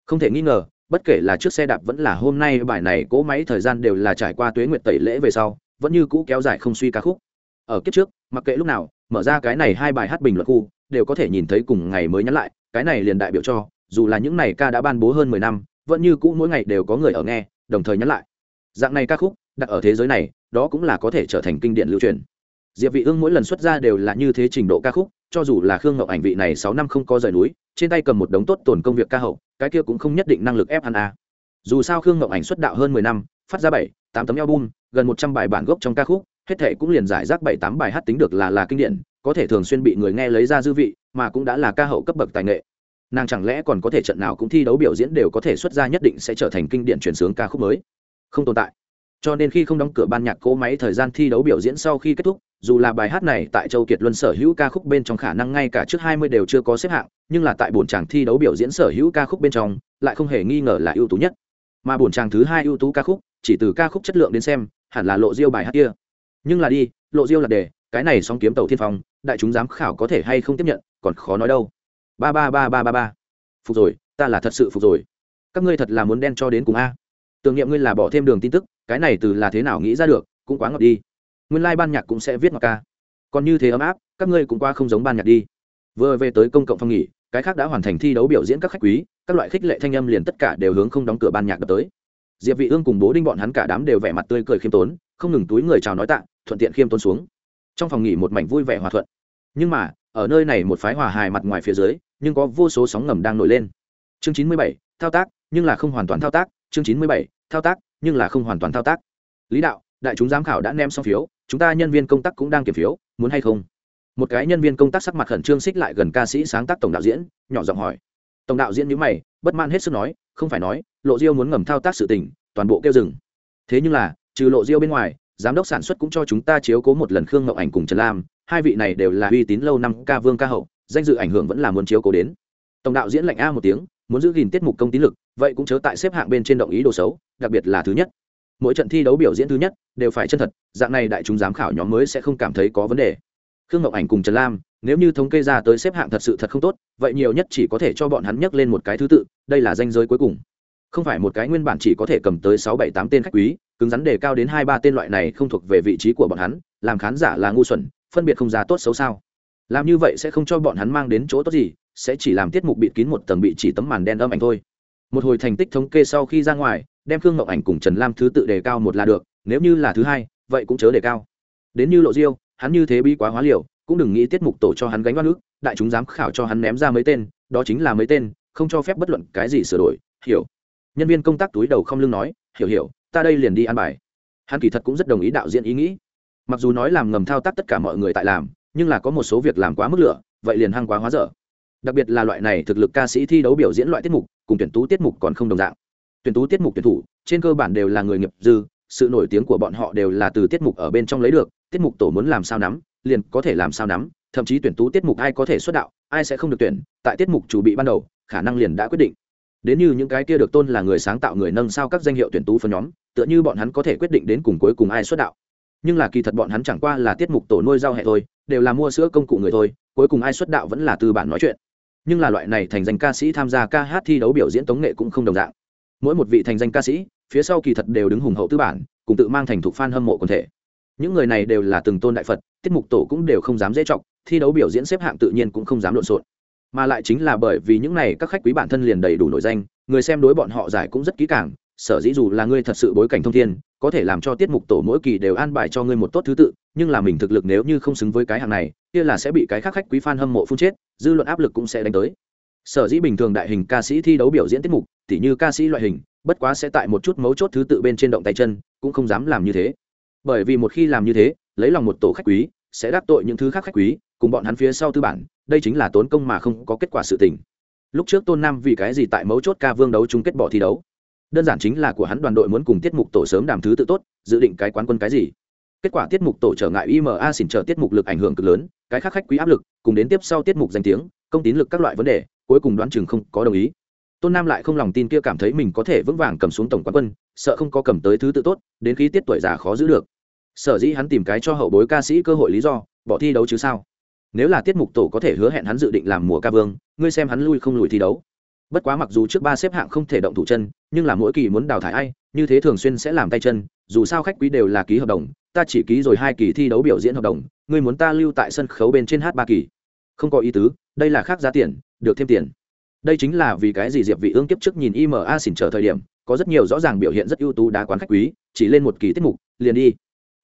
Không thể nghi ngờ, bất kể là trước xe đạp vẫn là hôm nay, bài này cỗ máy thời gian đều là trải qua tuế nguyệt tẩy lễ về sau, vẫn như cũ kéo dài không suy ca khúc. Ở kiếp trước, mặc kệ lúc nào, mở ra cái này hai bài hát bình luận khu, đều có thể nhìn thấy cùng ngày mới nhắn lại, cái này liền đại biểu cho, dù là những này ca đã ban bố hơn mười năm, vẫn như cũ mỗi ngày đều có người ở nghe, đồng thời nhắn lại. Dạng này ca khúc, đặt ở thế giới này, đó cũng là có thể trở thành kinh điển lưu truyền. Diệp vị ương mỗi lần xuất ra đều là như thế trình độ ca khúc, cho dù là khương ngọc ảnh vị này sáu năm không có rời núi trên tay cầm một đống tốt tổn công việc ca hậu, cái kia cũng không nhất định năng lực ép hắn a dù sao khương ngọc ảnh xuất đạo hơn mười năm, phát ra bảy, tám tấm album, gần một trăm bài bản gốc trong ca khúc, hết thệ cũng liền giải rác bảy, tám bài hát tính được là là kinh điển, có thể thường xuyên bị người nghe lấy ra dư vị, mà cũng đã là ca hậu cấp bậc tài nghệ. Nàng chẳng lẽ còn có thể trận nào cũng thi đấu biểu diễn đều có thể xuất ra nhất định sẽ trở thành kinh điển truyền sướng ca khúc mới? Không tồn tại cho nên khi không đóng cửa ban nhạc cỗ máy thời gian thi đấu biểu diễn sau khi kết thúc, dù là bài hát này tại châu kiệt luân sở hữu ca khúc bên trong khả năng ngay cả trước hai mươi đều chưa có xếp hạng, nhưng là tại bổn tràng thi đấu biểu diễn sở hữu ca khúc bên trong, lại không hề nghi ngờ là ưu tú nhất. Mà bổn tràng thứ hai ưu tú ca khúc, chỉ từ ca khúc chất lượng đến xem, hẳn là lộ diêu bài hát kia. Nhưng là đi, lộ diêu là đề cái này song kiếm tàu thiên phong, đại chúng giám khảo có thể hay không tiếp nhận, còn khó nói đâu. Ba ba ba ba ba ba. Phục rồi, ta là thật sự phục rồi. Các ngươi thật là muốn đen cho đến cùng a tưởng niệm ngươi là bỏ thêm đường tin tức cái này từ là thế nào nghĩ ra được cũng quá ngọt đi. Nguyên lai、like、ban nhạc cũng sẽ viết ngọt ca. Còn như thế ấm áp các ngươi cũng qua không giống ban nhạc đi. Vừa về tới công cộng phòng nghỉ cái khác đã hoàn thành thi đấu biểu diễn các khách quý các loại khích lệ thanh âm liền tất cả đều hướng không đóng cửa ban nhạc đập tới. Diệp vị ương cùng bố đinh bọn hắn cả đám đều vẻ mặt tươi cười khiêm tốn không ngừng túi người chào nói tạ thuận tiện khiêm tốn xuống. Trong phòng nghỉ một mảnh vui vẻ hòa thuận. Nhưng mà ở nơi này một phái hòa hài mặt ngoài phía dưới nhưng có vô số sóng ngầm đang nổi lên. Chương 97, thao tác nhưng là không hoàn toàn thao tác chương 97, thao tác nhưng là không hoàn toàn thao tác. Lý đạo đại chúng giám khảo đã ném xong phiếu chúng ta nhân viên công tác cũng đang kiểm phiếu muốn hay không? Một cái nhân viên công tác sắc mặt khẩn trương xích lại gần ca sĩ sáng tác tổng đạo diễn nhỏ giọng hỏi. Tổng đạo diễn nhữ mày bất mãn hết sức nói không phải nói lộ diêu muốn ngầm thao tác sự tình toàn bộ kêu dừng. Thế nhưng là trừ lộ diêu bên ngoài giám đốc sản xuất cũng cho chúng ta chiếu cố một lần khương ngậu ảnh cùng trần lam hai vị này đều là uy tín lâu năm ca vương ca hậu danh dự ảnh hưởng vẫn là muốn chiếu cố đến. Tổng đạo diễn lạnh a một tiếng muốn giữ gìn tiết mục công tín lực, vậy cũng chớ tại xếp hạng bên trên động ý đồ xấu, đặc biệt là thứ nhất. Mỗi trận thi đấu biểu diễn thứ nhất đều phải chân thật, dạng này đại chúng giám khảo nhóm mới sẽ không cảm thấy có vấn đề. Khương ngọc ảnh cùng trần lam, nếu như thống kê ra tới xếp hạng thật sự thật không tốt, vậy nhiều nhất chỉ có thể cho bọn hắn nhắc lên một cái thứ tự, đây là danh giới cuối cùng. Không phải một cái nguyên bản chỉ có thể cầm tới sáu bảy tám tên khách quý, cứng rắn đề cao đến hai ba tên loại này không thuộc về vị trí của bọn hắn, làm khán giả là ngu xuẩn, phân biệt không giá tốt xấu sao. Làm như vậy sẽ không cho bọn hắn mang đến chỗ tốt gì sẽ chỉ làm tiết mục bịt kín một tầng bị chỉ tấm màn đen âm ảnh thôi. Một hồi thành tích thống kê sau khi ra ngoài, đem khương ngọc ảnh cùng trần lam thứ tự đề cao một là được, nếu như là thứ hai, vậy cũng chớ đề cao. Đến như lộ diêu, hắn như thế bi quá hóa liều, cũng đừng nghĩ tiết mục tổ cho hắn gánh vác nước, đại chúng dám khảo cho hắn ném ra mấy tên, đó chính là mấy tên, không cho phép bất luận cái gì sửa đổi, hiểu. Nhân viên công tác túi đầu không lưng nói, hiểu hiểu, ta đây liền đi ăn bài. Hắn kỳ thật cũng rất đồng ý đạo diễn ý nghĩ. Mặc dù nói làm ngầm thao tác tất cả mọi người tại làm, nhưng là có một số việc làm quá mức lửa, vậy liền hăng quá hóa dở đặc biệt là loại này thực lực ca sĩ thi đấu biểu diễn loại tiết mục, cùng tuyển tú tiết mục còn không đồng dạng. Tuyển tú tiết mục tuyển thủ, trên cơ bản đều là người nghiệp dư, sự nổi tiếng của bọn họ đều là từ tiết mục ở bên trong lấy được, tiết mục tổ muốn làm sao nắm, liền có thể làm sao nắm, thậm chí tuyển tú tiết mục ai có thể xuất đạo, ai sẽ không được tuyển, tại tiết mục chủ bị ban đầu, khả năng liền đã quyết định. Đến như những cái kia được tôn là người sáng tạo người nâng sao các danh hiệu tuyển tú phân nhóm, tựa như bọn hắn có thể quyết định đến cùng cuối cùng ai xuất đạo. Nhưng là kỳ thật bọn hắn chẳng qua là tiết mục tổ nuôi giao hệ thôi, đều là mua sữa công cụ người thôi, cuối cùng ai xuất đạo vẫn là tư bản nói chuyện nhưng là loại này thành danh ca sĩ tham gia ca hát thi đấu biểu diễn tống nghệ cũng không đồng dạng. Mỗi một vị thành danh ca sĩ, phía sau kỳ thật đều đứng hùng hậu tư bản, cùng tự mang thành thục f a n hâm mộ quần thể. Những người này đều là từng tôn đại phật, tiết mục tổ cũng đều không dám dễ chọc, thi đấu biểu diễn xếp hạng tự nhiên cũng không dám lộn xộn. Mà lại chính là bởi vì những này, các khách quý bản thân liền đầy đủ nổi danh, người xem đối bọn họ giải cũng rất kỹ càng, sở dĩ dù là ngươi thật sự bối cảnh thông thiên, có thể làm cho tiết mục tổ mỗi kỳ đều an bài cho ngươi một tốt thứ tự nhưng là mình thực lực nếu như không xứng với cái hàng này, kia là sẽ bị cái khác khách quý fan hâm mộ phun chết, dư luận áp lực cũng sẽ đánh tới. Sở dĩ bình thường đại hình ca sĩ thi đấu biểu diễn tiết mục, tỉ như ca sĩ loại hình, bất quá sẽ tại một chút mấu chốt thứ tự bên trên động tay chân, cũng không dám làm như thế. Bởi vì một khi làm như thế, lấy lòng một tổ khách quý, sẽ đắc tội những thứ khác khách quý, cùng bọn hắn phía sau tư bản, đây chính là tốn công mà không có kết quả sự tình. Lúc trước tôn nam vì cái gì tại mấu chốt ca vương đấu chung kết bỏ thi đấu? Đơn giản chính là của hắn đoàn đội muốn cùng tiết mục tổ sớm đàm thứ tự tốt, dự định cái quán quân cái gì? Kết quả tiết mục tổ trở ngại ima xỉn trở tiết mục lực ảnh hưởng cực lớn, cái khác khách quý áp lực, cùng đến tiếp sau tiết mục danh tiếng, công tín lực các loại vấn đề, cuối cùng đoán chừng không có đồng ý. Tôn nam lại không lòng tin kia cảm thấy mình có thể vững vàng cầm xuống tổng quán quân, sợ không có cầm tới thứ tự tốt, đến khi tiết tuổi già khó giữ được. Sở dĩ hắn tìm cái cho hậu bối ca sĩ cơ hội lý do, bỏ thi đấu chứ sao? Nếu là tiết mục tổ có thể hứa hẹn hắn dự định làm mùa ca vương, ngươi xem hắn lui không lùi thi đấu. Bất quá mặc dù trước ba xếp hạng không thể động thủ chân, nhưng là mỗi kỳ muốn đào thải ai, như thế thường xuyên sẽ làm tay chân, dù sao khách quý đều là ký hợp đồng ta chỉ ký rồi hai kỳ thi đấu biểu diễn hợp đồng, ngươi muốn ta lưu tại sân khấu bên trên hát ba kỳ. Không có ý tứ, đây là khác giá tiền, được thêm tiền. Đây chính là vì cái gì diệp vị ương kiếp trước nhìn ima xỉn chờ thời điểm, có rất nhiều rõ ràng biểu hiện rất ưu tú đá quán khách quý, chỉ lên một kỳ tiết mục, liền đi.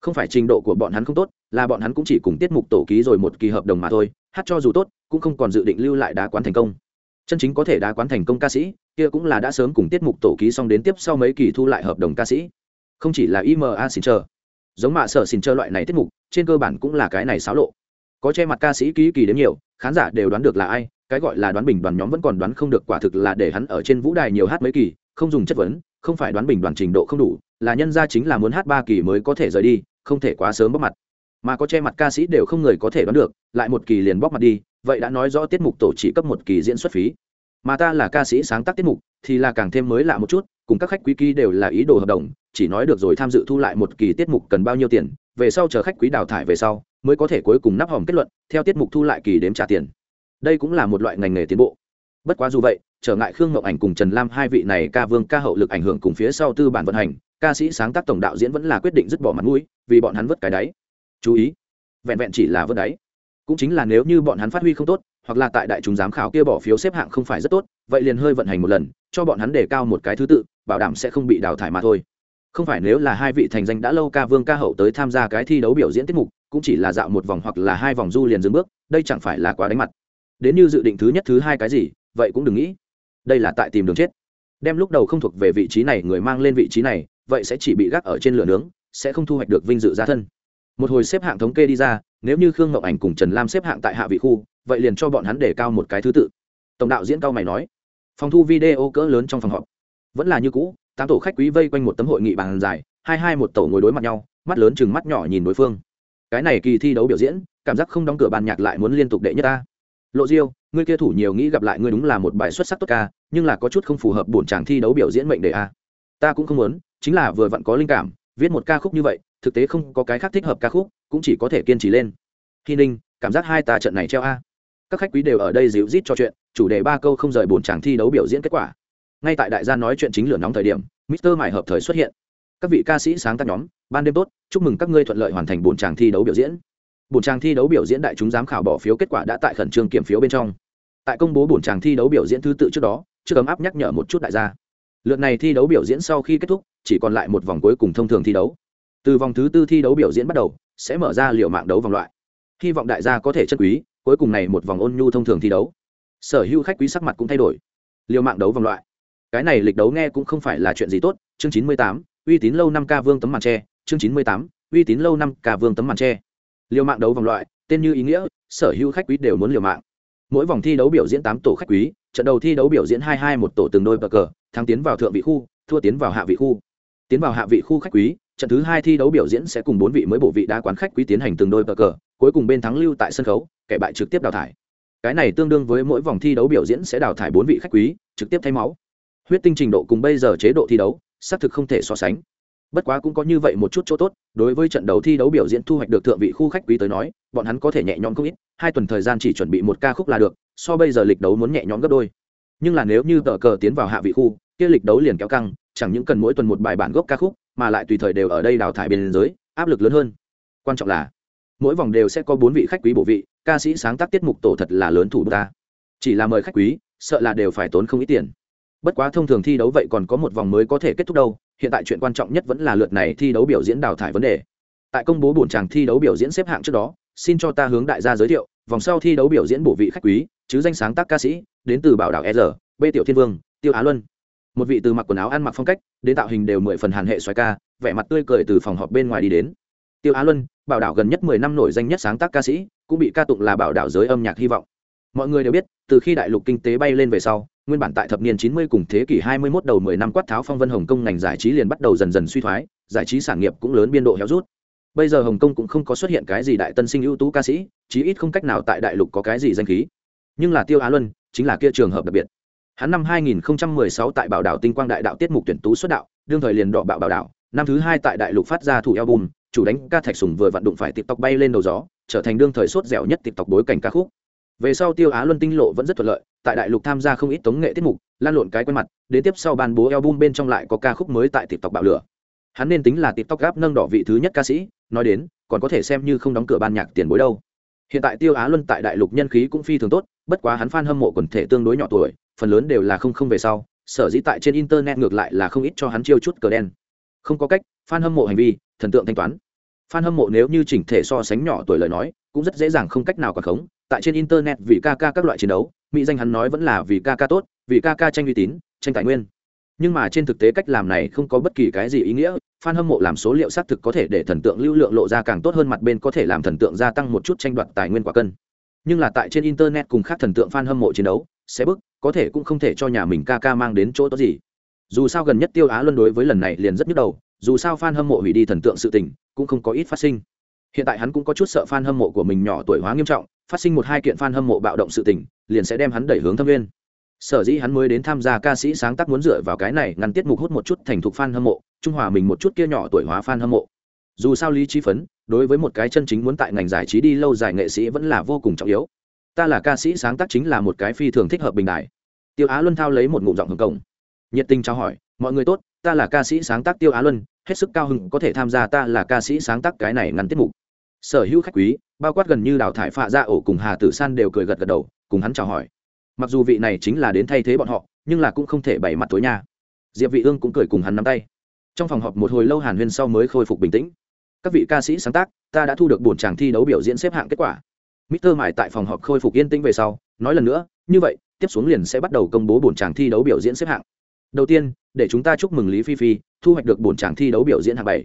Không phải trình độ của bọn hắn không tốt, là bọn hắn cũng chỉ cùng tiết mục tổ ký rồi một kỳ hợp đồng mà thôi, hát cho dù tốt, cũng không còn dự định lưu lại đá quán thành công. Chân chính có thể đá quán thành công ca sĩ, kia cũng là đã sớm cùng tiết mục tổ ký xong đến tiếp sau mấy kỳ thu lại hợp đồng ca sĩ. Không chỉ là ima xin chờ giống mạ sở xin chơi loại này tiết mục, trên cơ bản cũng là cái này xáo lộ. Có che mặt ca sĩ ký kỳ đến nhiều, khán giả đều đoán được là ai, cái gọi là đoán bình đoàn nhóm vẫn còn đoán không được quả thực là để hắn ở trên vũ đài nhiều hát mấy kỳ, không dùng chất vấn, không phải đoán bình đoàn trình độ không đủ, là nhân ra chính là muốn hát ba kỳ mới có thể rời đi, không thể quá sớm bóc mặt. Mà có che mặt ca sĩ đều không người có thể đoán được, lại một kỳ liền bóc mặt đi, vậy đã nói rõ tiết mục tổ chỉ cấp một kỳ diễn xuất phí. Mà ta là ca sĩ sáng tác tiết mục, thì là càng thêm mới lạ một chút cùng các khách quý ký đều là ý đồ hợp đồng, chỉ nói được rồi tham dự thu lại một kỳ tiết mục cần bao nhiêu tiền, về sau chờ khách quý đào thải về sau, mới có thể cuối cùng nắp hòm kết luận, theo tiết mục thu lại kỳ đếm trả tiền. Đây cũng là một loại ngành nghề tiến bộ. Bất quá dù vậy, trở ngại khương ngọc ảnh cùng trần lam hai vị này ca vương ca hậu lực ảnh hưởng cùng phía sau tư bản vận hành, ca sĩ sáng tác tổng đạo diễn vẫn là quyết định dứt bỏ mặt mũi, vì bọn hắn vứt cái đáy. Chú ý, vẹn vẹn chỉ là vứt đáy. Cũng chính là nếu như bọn hắn phát huy không tốt, hoặc là tại đại chúng giám khảo kia bỏ phiếu xếp hạng không phải rất tốt, vậy liền hơi vận hành một lần, cho bọn hắn đề cao một cái thứ tự bảo đảm sẽ không bị đào thải mà thôi. Không phải nếu là hai vị thành danh đã lâu ca vương ca hậu tới tham gia cái thi đấu biểu diễn tiết mục, cũng chỉ là dạo một vòng hoặc là hai vòng du liền dừng bước, đây chẳng phải là quá đánh mặt. Đến như dự định thứ nhất thứ hai cái gì, vậy cũng đừng nghĩ. Đây là tại tìm đường chết. Đem lúc đầu không thuộc về vị trí này người mang lên vị trí này, vậy sẽ chỉ bị gác ở trên lửa nướng, sẽ không thu hoạch được vinh dự gia thân. Một hồi xếp hạng thống kê đi ra, nếu như khương ngọc ảnh cùng trần lam xếp hạng tại hạ vị khu, vậy liền cho bọn hắn để cao một cái thứ tự. Tổng đạo diễn cao mày nói. Phòng thu video cỡ lớn trong phòng họp vẫn là như cũ, tám tổ khách quý vây quanh một tấm hội nghị bàn dài, hai hai một tổ ngồi đối mặt nhau, mắt lớn chừng mắt nhỏ nhìn đối phương. Cái này kỳ thi đấu biểu diễn, cảm giác không đóng cửa bàn nhạc lại muốn liên tục đệ nhất ta. Lộ diêu, ngươi kia thủ nhiều nghĩ gặp lại ngươi đúng là một bài xuất sắc tốt ca, nhưng là có chút không phù hợp bổn chàng thi đấu biểu diễn mệnh đề a. Ta cũng không muốn, chính là vừa vặn có linh cảm, viết một ca khúc như vậy, thực tế không có cái khác thích hợp ca khúc, cũng chỉ có thể kiên trì lên. Hy ninh, cảm giác hai ta trận này treo a. Các khách quý đều ở đây dịu rít cho chuyện, chủ đề ba câu không rời bổn chàng thi đấu biểu diễn kết quả ngay tại đại gia nói chuyện chính lửa nóng thời điểm, mister mải hợp thời xuất hiện. Các vị ca sĩ sáng tác nhóm, ban đêm tốt, chúc mừng các ngươi thuận lợi hoàn thành bổn tràng thi đấu biểu diễn. Bổn tràng thi đấu biểu diễn đại chúng giám khảo bỏ phiếu kết quả đã tại khẩn trương kiểm phiếu bên trong. Tại công bố bổn tràng thi đấu biểu diễn thứ tự trước đó chưa ấm áp nhắc nhở một chút đại gia. Lượt này thi đấu biểu diễn sau khi kết thúc, chỉ còn lại một vòng cuối cùng thông thường thi đấu. Từ vòng thứ tư thi đấu biểu diễn bắt đầu, sẽ mở ra liệu mạng đấu vòng loại. Hy vọng đại gia có thể chất quý, cuối cùng này một vòng ôn nhu thông thường thi đấu. Sở hữu khách quý sắc mặt cũng thay đổi. Liều mạng đấu vòng loại cái này lịch đấu nghe cũng không phải là chuyện gì tốt, chương chín mươi tám, uy tín lâu năm ca vương tấm màn tre, chương chín mươi tám, uy tín lâu năm ca vương tấm màn tre. Liều mạng đấu vòng loại, tên như ý nghĩa, sở hữu khách quý đều muốn liều mạng. Mỗi vòng thi đấu biểu diễn tám tổ khách quý, trận đầu thi đấu biểu diễn hai hai một tổ từng đôi bờ cờ, thắng tiến vào thượng vị khu, thua tiến vào hạ vị khu. Tiến vào hạ vị khu khách quý, trận thứ hai thi đấu biểu diễn sẽ cùng bốn vị mới bộ vị đa quán khách quý tiến hành từng đôi bờ cờ, cuối cùng bên thắng lưu tại sân khấu, kẻ bại trực tiếp đào thải. Cái này tương đương với mỗi vòng thi đấu biểu diễn sẽ đào thải bốn vị khách quý, trực tiếp thay máu huyết tinh trình độ cùng bây giờ chế độ thi đấu, xác thực không thể so sánh. Bất quá cũng có như vậy một chút chỗ tốt, đối với trận đấu thi đấu biểu diễn thu hoạch được thượng vị khu khách quý tới nói, bọn hắn có thể nhẹ nhõm không ít, hai tuần thời gian chỉ chuẩn bị một ca khúc là được, so bây giờ lịch đấu muốn nhẹ nhõm gấp đôi. Nhưng là nếu như tờ cờ tiến vào hạ vị khu, kia lịch đấu liền kéo căng, chẳng những cần mỗi tuần một bài bản gốc ca khúc, mà lại tùy thời đều ở đây đào thải biên giới, áp lực lớn hơn. Quan trọng là, mỗi vòng đều sẽ có bốn vị khách quý bổ vị, ca sĩ sáng tác tiết mục tổ thật là lớn thủ ta. Chỉ là mời khách quý, sợ là đều phải tốn không ít tiền bất quá thông thường thi đấu vậy còn có một vòng mới có thể kết thúc đâu, hiện tại chuyện quan trọng nhất vẫn là lượt này thi đấu biểu diễn đào thải vấn đề. Tại công bố bổn tràng thi đấu biểu diễn xếp hạng trước đó, xin cho ta hướng đại gia giới thiệu, vòng sau thi đấu biểu diễn bổ vị khách quý, chứ danh sáng tác ca sĩ, đến từ bảo đảo e r b tiểu thiên vương, tiêu á luân. Một vị từ mặc quần áo ăn mặc phong cách, đến tạo hình đều mười phần hàn hệ xoài ca, vẻ mặt tươi cười từ phòng họp bên ngoài đi đến. Tiêu á luân, bảo đảo gần nhất mười năm nổi danh nhất sáng tác ca sĩ, cũng bị ca tụng là bảo đảo giới âm nhạc hy vọng mọi người đều biết, từ khi đại lục kinh tế bay lên về sau, nguyên bản tại thập niên chín mươi cùng thế kỷ hai mươi 21 đầu mười năm quát tháo phong vân hồng kông ngành giải trí liền bắt đầu dần dần suy thoái, giải trí sản nghiệp cũng lớn biên độ héo rút. Bây giờ hồng kông cũng không có xuất hiện cái gì đại tân sinh ưu tú ca sĩ, chí ít không cách nào tại đại lục có cái gì danh khí. Nhưng là tiêu á luân chính là kia trường hợp đặc biệt. Hắn năm 2016 tại bảo đảo tinh quang đại đạo tiết mục tuyển tú xuất đạo, đương thời liền đọ bạo bảo đảo. Năm thứ hai tại đại lục phát ra thủ album, chủ đánh ca thạch sùng vừa vận đụng phải tiktok bay lên đầu gió, trở thành đương thời sốt dẻo nhất tiktok bối cảnh ca khúc về sau tiêu á luân tinh lộ vẫn rất thuận lợi, tại đại lục tham gia không ít tống nghệ tiết mục, lan lộn cái quen mặt, đến tiếp sau ban bố album bên trong lại có ca khúc mới tại tiktok bạo lửa. Hắn nên tính là tiktok gáp nâng đỏ vị thứ nhất ca sĩ, nói đến, còn có thể xem như không đóng cửa ban nhạc tiền bối đâu. Hiện tại tiêu á luân tại đại lục nhân khí cũng phi thường tốt, bất quá hắn f a n hâm mộ quần thể tương đối nhỏ tuổi, phần lớn đều là không không về sau, sở dĩ tại trên internet ngược lại là không ít cho hắn chiêu chút cờ đen. Không có cách f a n hâm mộ hành vi, thần tượng thanh toán. F a n hâm mộ nếu như chỉnh thể so sánh nhỏ tuổi lời nói cũng rất dễ dàng không cách nào quản khống. Tại trên internet vì ca ca các loại chiến đấu, mỹ danh hắn nói vẫn là vì ca ca tốt, vì ca ca tranh uy tín, tranh tài nguyên. Nhưng mà trên thực tế cách làm này không có bất kỳ cái gì ý nghĩa f a n hâm mộ làm số liệu xác thực có thể để thần tượng lưu lượng lộ ra càng tốt hơn mặt bên có thể làm thần tượng gia tăng một chút tranh đoạt tài nguyên quả cân. Nhưng là tại trên internet cùng khác thần tượng f a n hâm mộ chiến đấu, sẽ bức, có thể cũng không thể cho nhà mình ca ca mang đến chỗ tốt gì. Dù sao gần nhất tiêu á luân đối với lần này liền rất nhức đầu, dù sao f a n hâm mộ hủy đi thần tượng sự tình, cũng không có ít phát sinh hiện tại hắn cũng có chút sợ f a n hâm mộ của mình nhỏ tuổi hóa nghiêm trọng, phát sinh một hai kiện f a n hâm mộ bạo động sự tình, liền sẽ đem hắn đẩy hướng thâm viên. Sở dĩ hắn mới đến tham gia ca sĩ sáng tác muốn dựa vào cái này ngăn tiết mục hút một chút thành thục f a n hâm mộ, trung hòa mình một chút kia nhỏ tuổi hóa f a n hâm mộ. Dù sao lý trí phấn, đối với một cái chân chính muốn tại ngành giải trí đi lâu dài nghệ sĩ vẫn là vô cùng trọng yếu. Ta là ca sĩ sáng tác chính là một cái phi thường thích hợp bình đại tiêu á luân thao lấy một ngụm giọng hồng cổng nhiệt tình trao hỏi, mọi người tốt, ta là ca sĩ sáng tác tiêu á luân, hết sức cao hứng, có thể tham gia ta là ca sĩ sáng tác cái này ngắn tiết mục sở hữu khách quý bao quát gần như đào thải phạ ra ổ cùng hà tử san đều cười gật gật đầu cùng hắn chào hỏi mặc dù vị này chính là đến thay thế bọn họ nhưng là cũng không thể bày mặt tối nha diệp vị ương cũng cười cùng hắn nắm tay trong phòng họp một hồi lâu hàn huyên sau mới khôi phục bình tĩnh các vị ca sĩ sáng tác ta đã thu được buồn tràng thi đấu biểu diễn xếp hạng kết quả Mr. Mại tại phòng họp khôi phục yên tĩnh về sau, nói lần nữa, như vậy, tiếp xuống liền sẽ bắt đầu công bố bổn tràng thi đấu biểu diễn xếp hạng. Đầu tiên, để chúng ta chúc mừng Lý Phi Phi thu hoạch được bổn tràng thi đấu biểu diễn hạng bảy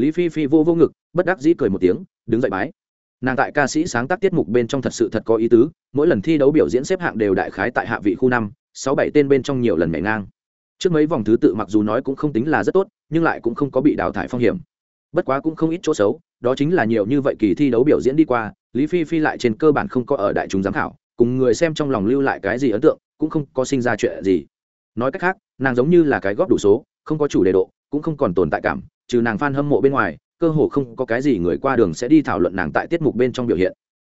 lý phi phi vô vô ngực, bất đắc dĩ cười một tiếng, đứng dậy bái. Nàng tại ca sĩ sáng tác tiết mục bên trong thật sự thật có ý tứ, mỗi lần thi đấu biểu diễn xếp hạng đều đại khái tại hạ vị khu năm, sáu bảy tên bên trong nhiều lần mẹ ngang. Trước mấy vòng thứ tự mặc dù nói cũng không tính là rất tốt, nhưng lại cũng không có bị đào thải phong hiểm. Bất quá cũng không ít chỗ xấu, đó chính là nhiều như vậy kỳ thi đấu biểu diễn đi qua, lý phi phi lại trên cơ bản không có ở đại chúng giám khảo, cùng người xem trong lòng lưu lại cái gì ấn tượng, cũng không có sinh ra chuyện gì. Nói cách khác, nàng giống như là cái góp đủ số, không có chủ đề độ, cũng không còn tồn tại cảm trừ nàng f a n hâm mộ bên ngoài, cơ hồ không có cái gì người qua đường sẽ đi thảo luận nàng tại tiết mục bên trong biểu hiện.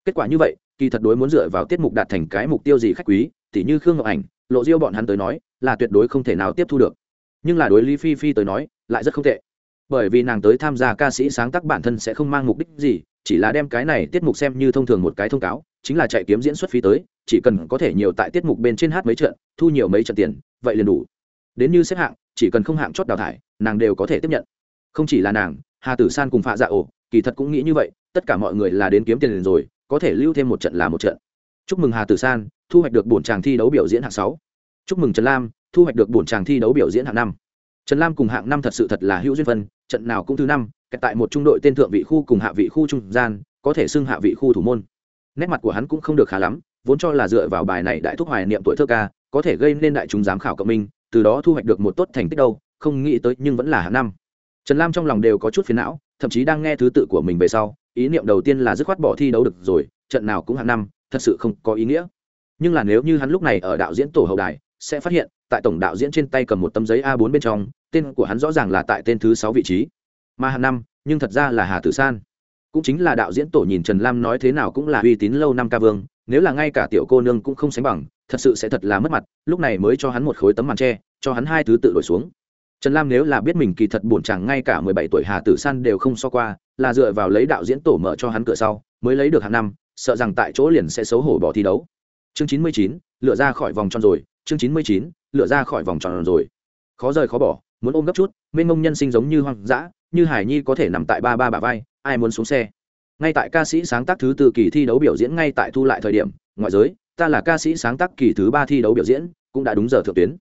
Kết quả như vậy, kỳ thật đối muốn dựa vào tiết mục đạt thành cái mục tiêu gì khách quý, tỉ như khương ngọc ảnh, lộ diêu bọn hắn tới nói, là tuyệt đối không thể nào tiếp thu được. Nhưng là đối lý phi phi tới nói, lại rất không tệ. Bởi vì nàng tới tham gia ca sĩ sáng tác bản thân sẽ không mang mục đích gì, chỉ là đem cái này tiết mục xem như thông thường một cái thông cáo, chính là chạy kiếm diễn xuất phí tới, chỉ cần có thể nhiều tại tiết mục bên trên hát mấy trận, thu nhiều mấy trận tiền, vậy liền đủ. Đến như xếp hạng, chỉ cần không hạng chót đào thải, nàng đều có thể tiếp nhận không chỉ là nàng, hà tử san cùng phạ dạ ổ, kỳ thật cũng nghĩ như vậy, tất cả mọi người là đến kiếm tiền rồi, có thể lưu thêm một trận là một trận. Chúc mừng hà tử san, thu hoạch được bổn tràng thi đấu biểu diễn hạng sáu. Chúc mừng trần lam, thu hoạch được bổn tràng thi đấu biểu diễn hạng năm. Trần lam cùng hạng năm thật sự thật là hữu duyên phân, trận nào cũng thứ năm tại một trung đội tên thượng vị khu cùng hạ vị khu trung gian, có thể xưng hạ vị khu thủ môn. Nét mặt của hắn cũng không được khá lắm, vốn cho là dựa vào bài này đại thúc hoài niệm tuổi thơ ca, có thể gây nên đại chúng giám khảo cộng minh, từ đó thu hoạch được một tốt thành tích đâu, không nghĩ tới nhưng vẫn là hạng năm trần lam trong lòng đều có chút phiền não, thậm chí đang nghe thứ tự của mình về sau, ý niệm đầu tiên là dứt khoát bỏ thi đấu được rồi, trận nào cũng hạng năm, thật sự không có ý nghĩa. Nhưng là nếu như hắn lúc này ở đạo diễn tổ hậu đài, sẽ phát hiện, tại tổng đạo diễn trên tay cầm một tấm giấy a 4 bên trong, tên của hắn rõ ràng là tại tên thứ sáu vị trí. Mà hạng năm, nhưng thật ra là hà tử san. Cũng chính là đạo diễn tổ nhìn trần lam nói thế nào cũng là uy tín lâu năm ca vương, nếu là ngay cả tiểu cô nương cũng không sánh bằng, thật sự sẽ thật là mất mặt, lúc này mới cho hắn một khối tấm màn tre, cho hắn hai thứ tự đổi xuống trần lam nếu là biết mình kỳ thật buồn chẳng ngay cả mười bảy tuổi hà tử san đều không so qua, là dựa vào lấy đạo diễn tổ mở cho hắn cửa sau, mới lấy được hàng năm, sợ rằng tại chỗ liền sẽ xấu hổ bỏ thi đấu. Chương chín mươi chín, lựa ra khỏi vòng tròn rồi, chương chín mươi chín, lựa ra khỏi vòng tròn rồi. Khó rời khó bỏ, muốn ôm gấp chút, mênh mông nhân sinh giống như hoang dã, như hải nhi có thể nằm tại ba ba bà vai, ai muốn xuống xe? Ngay tại ca sĩ sáng tác thứ tư kỳ thi đấu biểu diễn ngay tại thu lại thời điểm, ngoại giới, ta là ca sĩ sáng tác kỳ thứ ba thi đấu biểu diễn, cũng đã đúng giờ thượng tuyến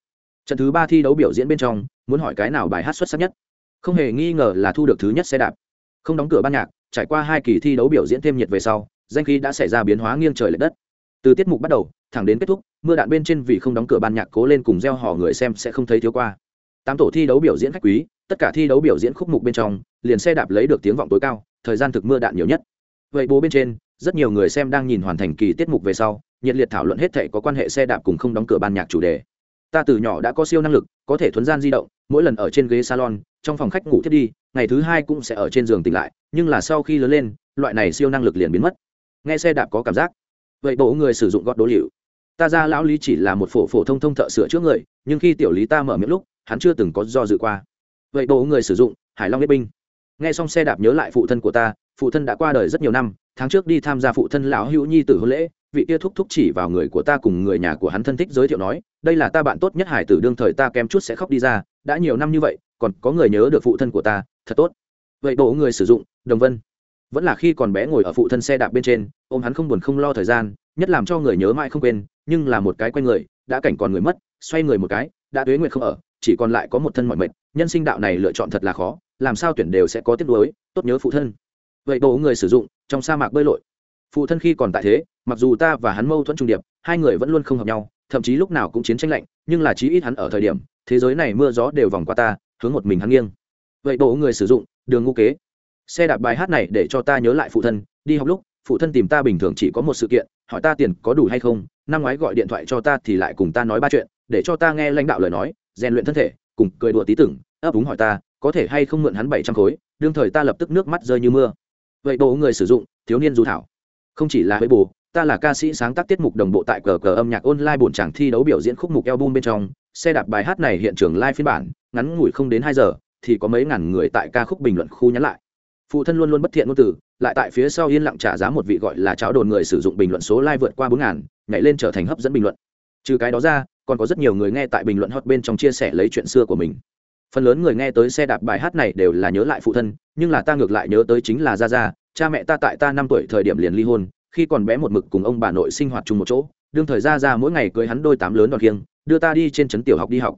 trận thứ ba thi đấu biểu diễn bên trong, muốn hỏi cái nào bài hát xuất sắc nhất? Không hề nghi ngờ là thu được thứ nhất xe đạp. Không đóng cửa ban nhạc, trải qua hai kỳ thi đấu biểu diễn thêm nhiệt về sau, danh khí đã xảy ra biến hóa nghiêng trời l ệ đất. Từ tiết mục bắt đầu, thẳng đến kết thúc, mưa đạn bên trên vì không đóng cửa ban nhạc cố lên cùng gieo hò người xem sẽ không thấy thiếu qua. Tám tổ thi đấu biểu diễn khách quý, tất cả thi đấu biểu diễn khúc mục bên trong, liền xe đạp lấy được tiếng vọng tối cao, thời gian thực mưa đạn nhiều nhất. Vậy bố bên trên, rất nhiều người xem đang nhìn hoàn thành kỳ tiết mục về sau, nhiệt liệt thảo luận hết thệ có quan hệ xe đạp cùng không đóng cửa ban nhạc chủ đề ta từ nhỏ đã có siêu năng lực, có thể thuấn gian di động, mỗi lần ở trên ghế salon, trong phòng khách ngủ thiết đi, ngày thứ hai cũng sẽ ở trên giường tỉnh lại, nhưng là sau khi lớn lên, loại này siêu năng lực liền biến mất. Nghe xe đạp có cảm giác. Vậy bộ người sử dụng gót đố liệu. Ta ra lão lý chỉ là một phổ phổ thông thông thợ sửa trước người, nhưng khi tiểu lý ta mở miệng lúc, hắn chưa từng có do dự qua. Vậy bộ người sử dụng, hải long biết binh. Nghe xong xe đạp nhớ lại phụ thân của ta, phụ thân đã qua đời rất nhiều năm, tháng trước đi tham gia phụ thân lão hữu nhi tử hôn lễ, vị kia thúc thúc chỉ vào người của ta cùng người nhà của hắn thân thích giới thiệu nói đây là ta bạn tốt nhất hải tử, đương thời ta kém chút sẽ khóc đi ra, đã nhiều năm như vậy, còn có người nhớ được phụ thân của ta, thật tốt. Vậy bộ người sử dụng, đồng vân. Vẫn là khi còn bé ngồi ở phụ thân xe đạp bên trên, ôm hắn không buồn không lo thời gian, nhất làm cho người nhớ mãi không quên, nhưng là một cái q u n người, đã cảnh còn người mất, xoay người một cái, đã tuế nguyện không ở, chỉ còn lại có một thân mọi mệnh, nhân sinh đạo này lựa chọn thật là khó, làm sao tuyển đều sẽ có tiếc nuối, tốt nhớ phụ thân. Vậy bộ người sử dụng, trong sa mạc bơi lội. Phụ thân khi còn tại thế, mặc dù ta và hắn mâu thuẫn trung điệp, hai người vẫn luôn không hợp nhau thậm chí lúc nào cũng chiến tranh lạnh, nhưng là chí ít hắn ở thời điểm, thế giới này mưa gió đều vòng qua ta, hướng một mình hắn nghiêng. Vậy bộ người sử dụng, đường ngũ kế. Xe đạp bài hát này để cho ta nhớ lại phụ thân, đi học lúc, phụ thân tìm ta bình thường chỉ có một sự kiện, hỏi ta tiền có đủ hay không, năm ngoái gọi điện thoại cho ta thì lại cùng ta nói ba chuyện, để cho ta nghe lãnh đạo lời nói, rèn luyện thân thể, cùng cười đùa tí tưởng, ấp úng hỏi ta, có thể hay không mượn hắn bảy trăm khối, đương thời ta lập tức nước mắt rơi như mưa. Vậy bộ người sử dụng, thiếu niên du thảo. Không chỉ là với bồ ta là ca sĩ sáng tác tiết mục đồng bộ tại cờ cờ âm nhạc online bổn chàng thi đấu biểu diễn khúc mục album bên trong. Xe đạp bài hát này hiện trường live phiên bản, ngắn ngủi không đến hai giờ, thì có mấy ngàn người tại ca khúc bình luận khu nhắn lại. Phụ thân luôn luôn bất thiện ngôn từ, lại tại phía sau yên lặng trả giá một vị gọi là cháo đồn người sử dụng bình luận số live vượt qua bốn ngàn, nhảy lên trở thành hấp dẫn bình luận. Trừ cái đó ra, còn có rất nhiều người nghe tại bình luận hot bên trong chia sẻ lấy chuyện xưa của mình. Phần lớn người nghe tới xe đạp bài hát này đều là nhớ lại phụ thân, nhưng là ta ngược lại nhớ tới chính là gia gia, cha mẹ ta tại ta năm tuổi thời điểm liền ly hôn khi còn bé một mực cùng ông bà nội sinh hoạt chung một chỗ, đương thời Ra Ra mỗi ngày cưới hắn đôi tám lớn đòn kiêng, đưa ta đi trên trấn tiểu học đi học.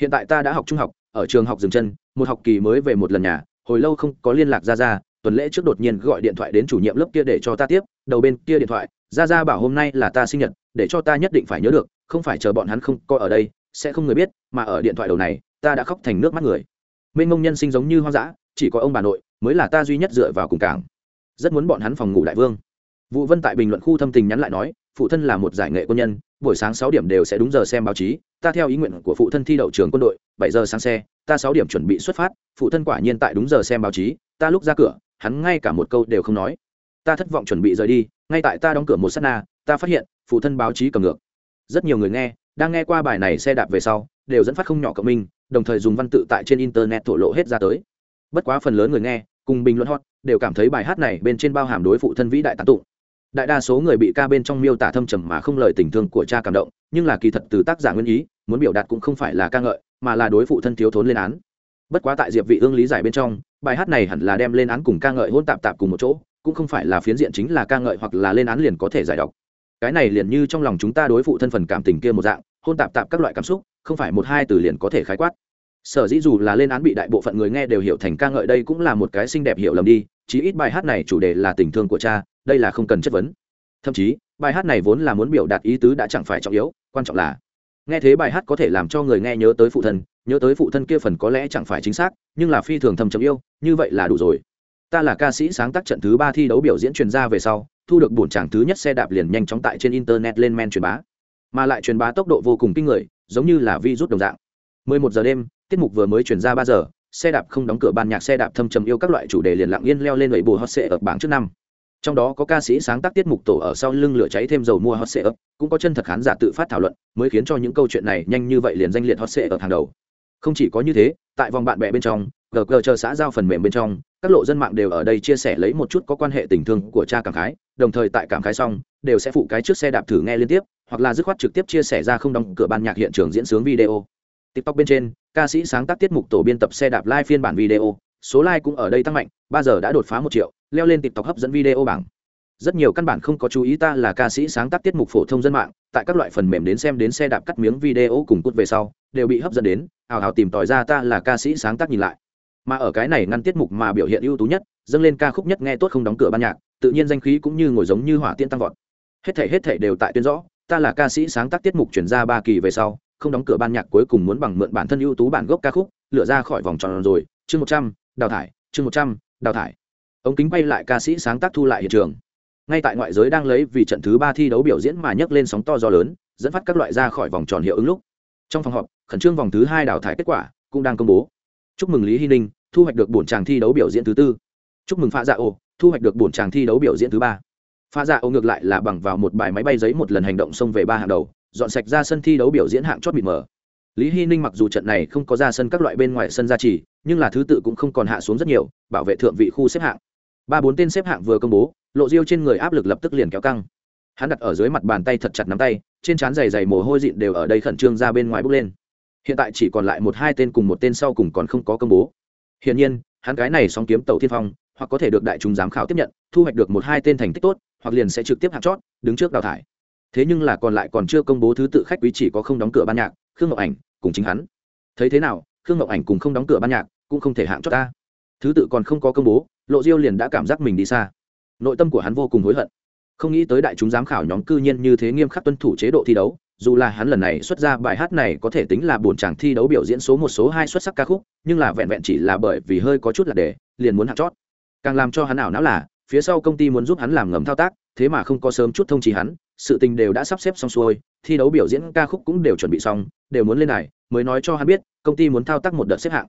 Hiện tại ta đã học trung học, ở trường học dừng chân, một học kỳ mới về một lần nhà, hồi lâu không có liên lạc ra ra, tuần lễ trước đột nhiên gọi điện thoại đến chủ nhiệm lớp kia để cho ta tiếp, đầu bên kia điện thoại, ra ra bảo hôm nay là ta sinh nhật, để cho ta nhất định phải nhớ được, không phải chờ bọn hắn không coi ở đây, sẽ không người biết, mà ở điện thoại đầu này, ta đã khóc thành nước mắt người. Mênh mông nhân sinh giống như hoang dã, chỉ có ông bà nội mới là ta duy nhất dựa vào cùng cảng. Rất muốn bọn hắn phòng ngủ đại vương vũ vân tại bình luận khu thâm tình nhắn lại nói, phụ thân là một giải nghệ quân nhân, buổi sáng sáu điểm đều sẽ đúng giờ xem báo chí, ta theo ý nguyện của phụ thân thi đậu trường quân đội, bảy giờ sáng xe, ta sáu điểm chuẩn bị xuất phát, phụ thân quả nhiên tại đúng giờ xem báo chí, ta lúc ra cửa, hắn ngay cả một câu đều không nói. Ta thất vọng chuẩn bị rời đi, ngay tại ta đóng cửa một s á t na, ta phát hiện, phụ thân báo chí cầm ngược. Rất nhiều người nghe, đang nghe qua bài này xe đạp về sau, đều dẫn phát không nhỏ cộng minh, đồng thời dùng văn tự tại trên internet thổ lộ hết ra tới. Bất quá phần lớn người nghe, cùng bình luận hot, đều cảm thấy bài hát này bên trên bao hàm đối phụ thân vĩ đại tán tụng đại đa số người bị ca bên trong miêu tả thâm trầm mà không lời tình thương của cha cảm động, nhưng là kỳ thật từ tác giả nguyên ý, muốn biểu đạt cũng không phải là ca ngợi, mà là đối phụ thân thiếu thốn lên án. Bất quá tại diệp vị ương lý giải bên trong, bài hát này hẳn là đem lên án cùng ca ngợi hôn tạp tạp cùng một chỗ, cũng không phải là phiến diện chính là ca ngợi hoặc là lên án liền có thể giải đọc cái này liền như trong lòng chúng ta đối phụ thân phần cảm tình kia một dạng, hôn tạp tạp các loại cảm xúc, không phải một hai từ liền có thể khái quát sở dĩ dù là lên án bị đại bộ phận người nghe đều hiểu thành ca ngợi đây cũng là một cái xinh đẹp hiểu lầm đi, chí ít bài hát này chủ đề là tình thương của cha, đây là không cần chất vấn. Thậm chí, bài hát này vốn là muốn biểu đạt ý tứ đã chẳng phải trọng yếu, quan trọng là nghe thế bài hát có thể làm cho người nghe nhớ tới phụ thân, nhớ tới phụ thân kia phần có lẽ chẳng phải chính xác, nhưng là phi thường thầm chấm yêu, như vậy là đủ rồi. Ta là ca sĩ sáng tác trận thứ ba thi đấu biểu diễn truyền ra về sau, thu được bổn tràng thứ nhất xe đạp liền nhanh chóng tại trên internet lên men truyền bá. Mà lại truyền bá tốc độ vô cùng kinh người, giống như là vi rút đồng dạng. 11 giờ đêm tiết mục vừa mới truyền ra ba giờ, xe đạp không đóng cửa ban nhạc xe đạp thâm trầm yêu các loại chủ đề liền lặng yên leo lên lưỡi bù hot sệ ở bảng trước năm. Trong đó có ca sĩ sáng tác tiết mục tổ ở sau lưng lửa cháy thêm dầu mua hot sệ ấp cũng có chân thật khán giả tự phát thảo luận, mới khiến cho những câu chuyện này nhanh như vậy liền danh liệt hot sệ ở hàng đầu. Không chỉ có như thế, tại vòng bạn bè bên trong gờ gờ chờ xã giao phần mềm bên trong, các lộ dân mạng đều ở đây chia sẻ lấy một chút có quan hệ tình thương của cha cảm khái, đồng thời tại cảm khái xong, đều sẽ phụ cái trước xe đạp thử nghe liên tiếp, hoặc là dứt khoát trực tiếp chia sẻ ra không đóng cửa ban nhạc hiện trường diễn sướng video tiktok bên trên, ca sĩ sáng tác tiết mục tổ biên tập xe đạp live phiên bản video, số like cũng ở đây tăng mạnh, ba giờ đã đột phá một triệu, leo lên tiktok hấp dẫn video bảng. Rất nhiều căn bản không có chú ý ta là ca sĩ sáng tác tiết mục phổ thông dân mạng, tại các loại phần mềm đến xem đến xe đạp cắt miếng video cùng cút về sau, đều bị hấp dẫn đến, hào hào tìm tòi ra ta là ca sĩ sáng tác nhìn lại. Mà ở cái này ngăn tiết mục mà biểu hiện ưu tú nhất, dâng lên ca khúc nhất nghe tốt không đóng cửa ban nhạc, tự nhiên danh khí cũng như ngồi giống như hỏa tiễn tăng vọt. Hết thể hết thể đều tại tuyên rõ, ta là ca sĩ sáng tác tiết mục chuyển ra ba kỳ về sau không đóng cửa ban nhạc cuối cùng muốn bằng mượn bản thân ưu tú bản gốc ca khúc, lựa ra khỏi vòng tròn rồi. Chương một trăm, đào thải, chương một trăm, đào thải. Ống kính bay lại ca sĩ sáng tác thu lại hiện trường. Ngay tại ngoại giới đang lấy vì trận thứ ba thi đấu biểu diễn mà nhấc lên sóng to gió lớn, dẫn phát các loại ra khỏi vòng tròn hiệu ứng lúc. Trong phòng họp, khẩn trương vòng thứ hai đào thải kết quả cũng đang công bố. Chúc mừng lý hy ninh, thu hoạch được bổn tràng thi đấu biểu diễn thứ tư. Chúc mừng pha dạ ô thu hoạch được bổn tràng thi đấu biểu diễn thứ ba. Pha dạ ô ngược lại là bằng vào một bài máy bay giấy một lần hành động xông về ba hàng đầu dọn sạch ra sân thi đấu biểu diễn hạng chót bị mở lý hy ninh mặc dù trận này không có ra sân các loại bên ngoài sân gia trì, nhưng là thứ tự cũng không còn hạ xuống rất nhiều, bảo vệ thượng vị khu xếp hạng. Ba bốn tên xếp hạng vừa công bố, lộ diêu trên người áp lực lập tức liền kéo căng. Hắn đặt ở dưới mặt bàn tay thật chặt nắm tay, trên trán dày dày mồ hôi dịn đều ở đây khẩn trương ra bên ngoài bước lên. Hiện tại chỉ còn lại một hai tên cùng một tên sau cùng còn không có công bố. Hiển nhiên, hắn cái này song kiếm tàu thiên phong, hoặc có thể được đại chúng giám khảo tiếp nhận, thu hoạch được một hai tên thành tích tốt, hoặc liền sẽ trực tiếp hạng chót, đứng trước đào thải thế nhưng là còn lại còn chưa công bố thứ tự khách quý chỉ có không đóng cửa ban nhạc, khương ngọc ảnh cùng chính hắn. Thấy thế nào, khương ngọc ảnh cùng không đóng cửa ban nhạc cũng không thể hạng chót ta. Thứ tự còn không có công bố, lộ diêu liền đã cảm giác mình đi xa. Nội tâm của hắn vô cùng hối hận. Không nghĩ tới đại chúng giám khảo nhóm cư nhiên như thế nghiêm khắc tuân thủ chế độ thi đấu, dù là hắn lần này xuất ra bài hát này có thể tính là buồn chàng thi đấu biểu diễn số một số hai xuất sắc ca khúc, nhưng là vẹn vẹn chỉ là bởi vì hơi có chút là để, liền muốn hạng chót. Càng làm cho hắn ảo não là, phía sau công ty muốn giúp hắn làm ngầm thao tác, thế mà không có sớm chút thông trì hắn sự tình đều đã sắp xếp xong xuôi thi đấu biểu diễn ca khúc cũng đều chuẩn bị xong đều muốn lên này mới nói cho hắn biết công ty muốn thao tác một đợt xếp hạng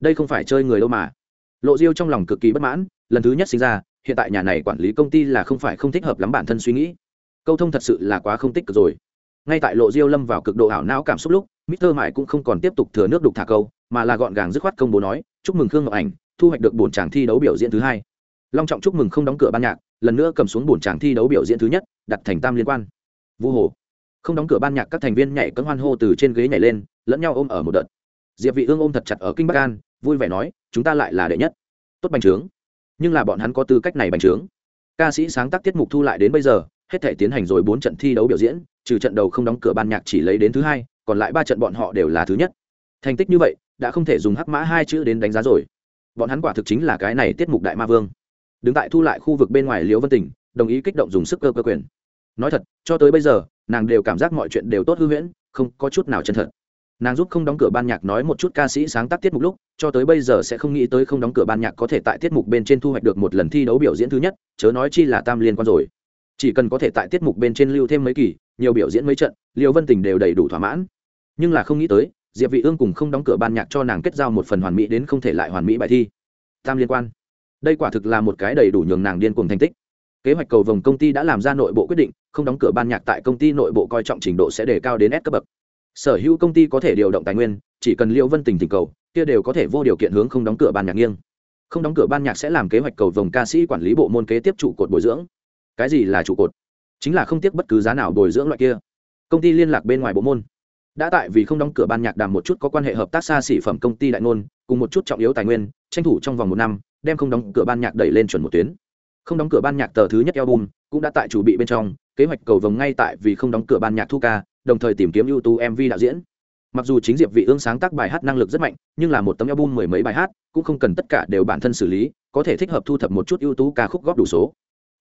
đây không phải chơi người đâu mà lộ diêu trong lòng cực kỳ bất mãn lần thứ nhất sinh ra hiện tại nhà này quản lý công ty là không phải không thích hợp lắm bản thân suy nghĩ câu thông thật sự là quá không tích cực rồi ngay tại lộ diêu lâm vào cực độ ảo não cảm xúc lúc Mr. Mại cũng không còn tiếp tục thừa nước đục thả câu, mà là gọn gàng dứt khoát công bố nói, chúc mừng Khương Ngọc Ảnh, thu hoạch được bổn tràng thi đấu biểu diễn thứ hai. Long trọng chúc mừng không đóng cửa ban nhạc, lần nữa cầm xuống bổn tràng thi đấu biểu diễn thứ nhất, đặt thành tam liên quan. Vu hồ. Không đóng cửa ban nhạc các thành viên nhảy cẫng hoan hô từ trên ghế nhảy lên, lẫn nhau ôm ở một đợt. Diệp Vị Ương ôm thật chặt ở kinh Bắc An, vui vẻ nói, chúng ta lại là đệ nhất. Tốt bành trướng. Nhưng là bọn hắn có tư cách này bành trướng. Ca sĩ sáng tác tiết mục thu lại đến bây giờ, hết thể tiến hành rồi bốn trận thi đấu biểu diễn, trừ trận đầu không đóng cửa ban nhạc chỉ lấy đến thứ hai còn lại ba trận bọn họ đều là thứ nhất thành tích như vậy đã không thể dùng hắc mã hai chữ đến đánh giá rồi bọn hắn quả thực chính là cái này tiết mục đại ma vương đứng tại thu lại khu vực bên ngoài liễu vân tỉnh đồng ý kích động dùng sức cơ cơ quyền. Nói thật, cho tới bây giờ, nàng đều cảm giác mọi chuyện đều tốt hư huyễn, không có chút nào chân thật. Nàng giúp không đóng cửa ban nhạc nói một chút ca sĩ sáng tác tiết mục lúc, cho tới bây giờ sẽ không nghĩ tới không đóng cửa ban nhạc có thể tại tiết mục bên trên thu hoạch được một lần thi đấu biểu diễn thứ nhất, chớ nói chi là tam liên quan rồi. Chỉ cần có thể tại tiết mục bên trên lưu thêm mấy kỳ, nhiều biểu diễn mấy trận liều vân tình đều đầy đủ thỏa mãn. Nhưng là không nghĩ tới, diệp vị ương cùng không đóng cửa ban nhạc cho nàng kết giao một phần hoàn mỹ đến không thể lại hoàn mỹ bài thi. Tam liên quan đây quả thực là một cái đầy đủ nhường nàng điên cuồng thành tích. Kế hoạch cầu vồng công ty đã làm ra nội bộ quyết định, không đóng cửa ban nhạc tại công ty nội bộ coi trọng trình độ sẽ đề cao đến S cấp bậc. Sở hữu công ty có thể điều động tài nguyên, chỉ cần liễu vân tình tình cầu, kia đều có thể vô điều kiện hướng không đóng cửa ban nhạc nghiêng. Không đóng cửa ban nhạc sẽ làm kế hoạch cầu vồng ca sĩ quản lý bộ môn kế tiếp trụ cột bồi dưỡng. Cái gì là trụ cột? Chính là không tiếc bất cứ giá nào bồi dưỡng loại kia. Công ty liên lạc bên ngoài bộ môn. Đã tại vì không đóng cửa ban nhạc đàm một chút có quan hệ hợp tác xa xỉ phẩm công ty đại ngôn, cùng một chút trọng yếu tài nguyên, tranh thủ trong vòng một năm đem không đóng cửa ban nhạc đẩy lên chuẩn một tuyến. Không đóng cửa ban nhạc tờ thứ nhất album cũng đã tại chủ bị bên trong, kế hoạch cầu vồng ngay tại vì không đóng cửa ban nhạc thu ca, đồng thời tìm kiếm ưu tú mv đạo diễn. Mặc dù chính diệp vị ương sáng tác bài hát năng lực rất mạnh, nhưng là một tấm album mười mấy bài hát cũng không cần tất cả đều bản thân xử lý, có thể thích hợp thu thập một chút ưu tú ca khúc góp đủ số.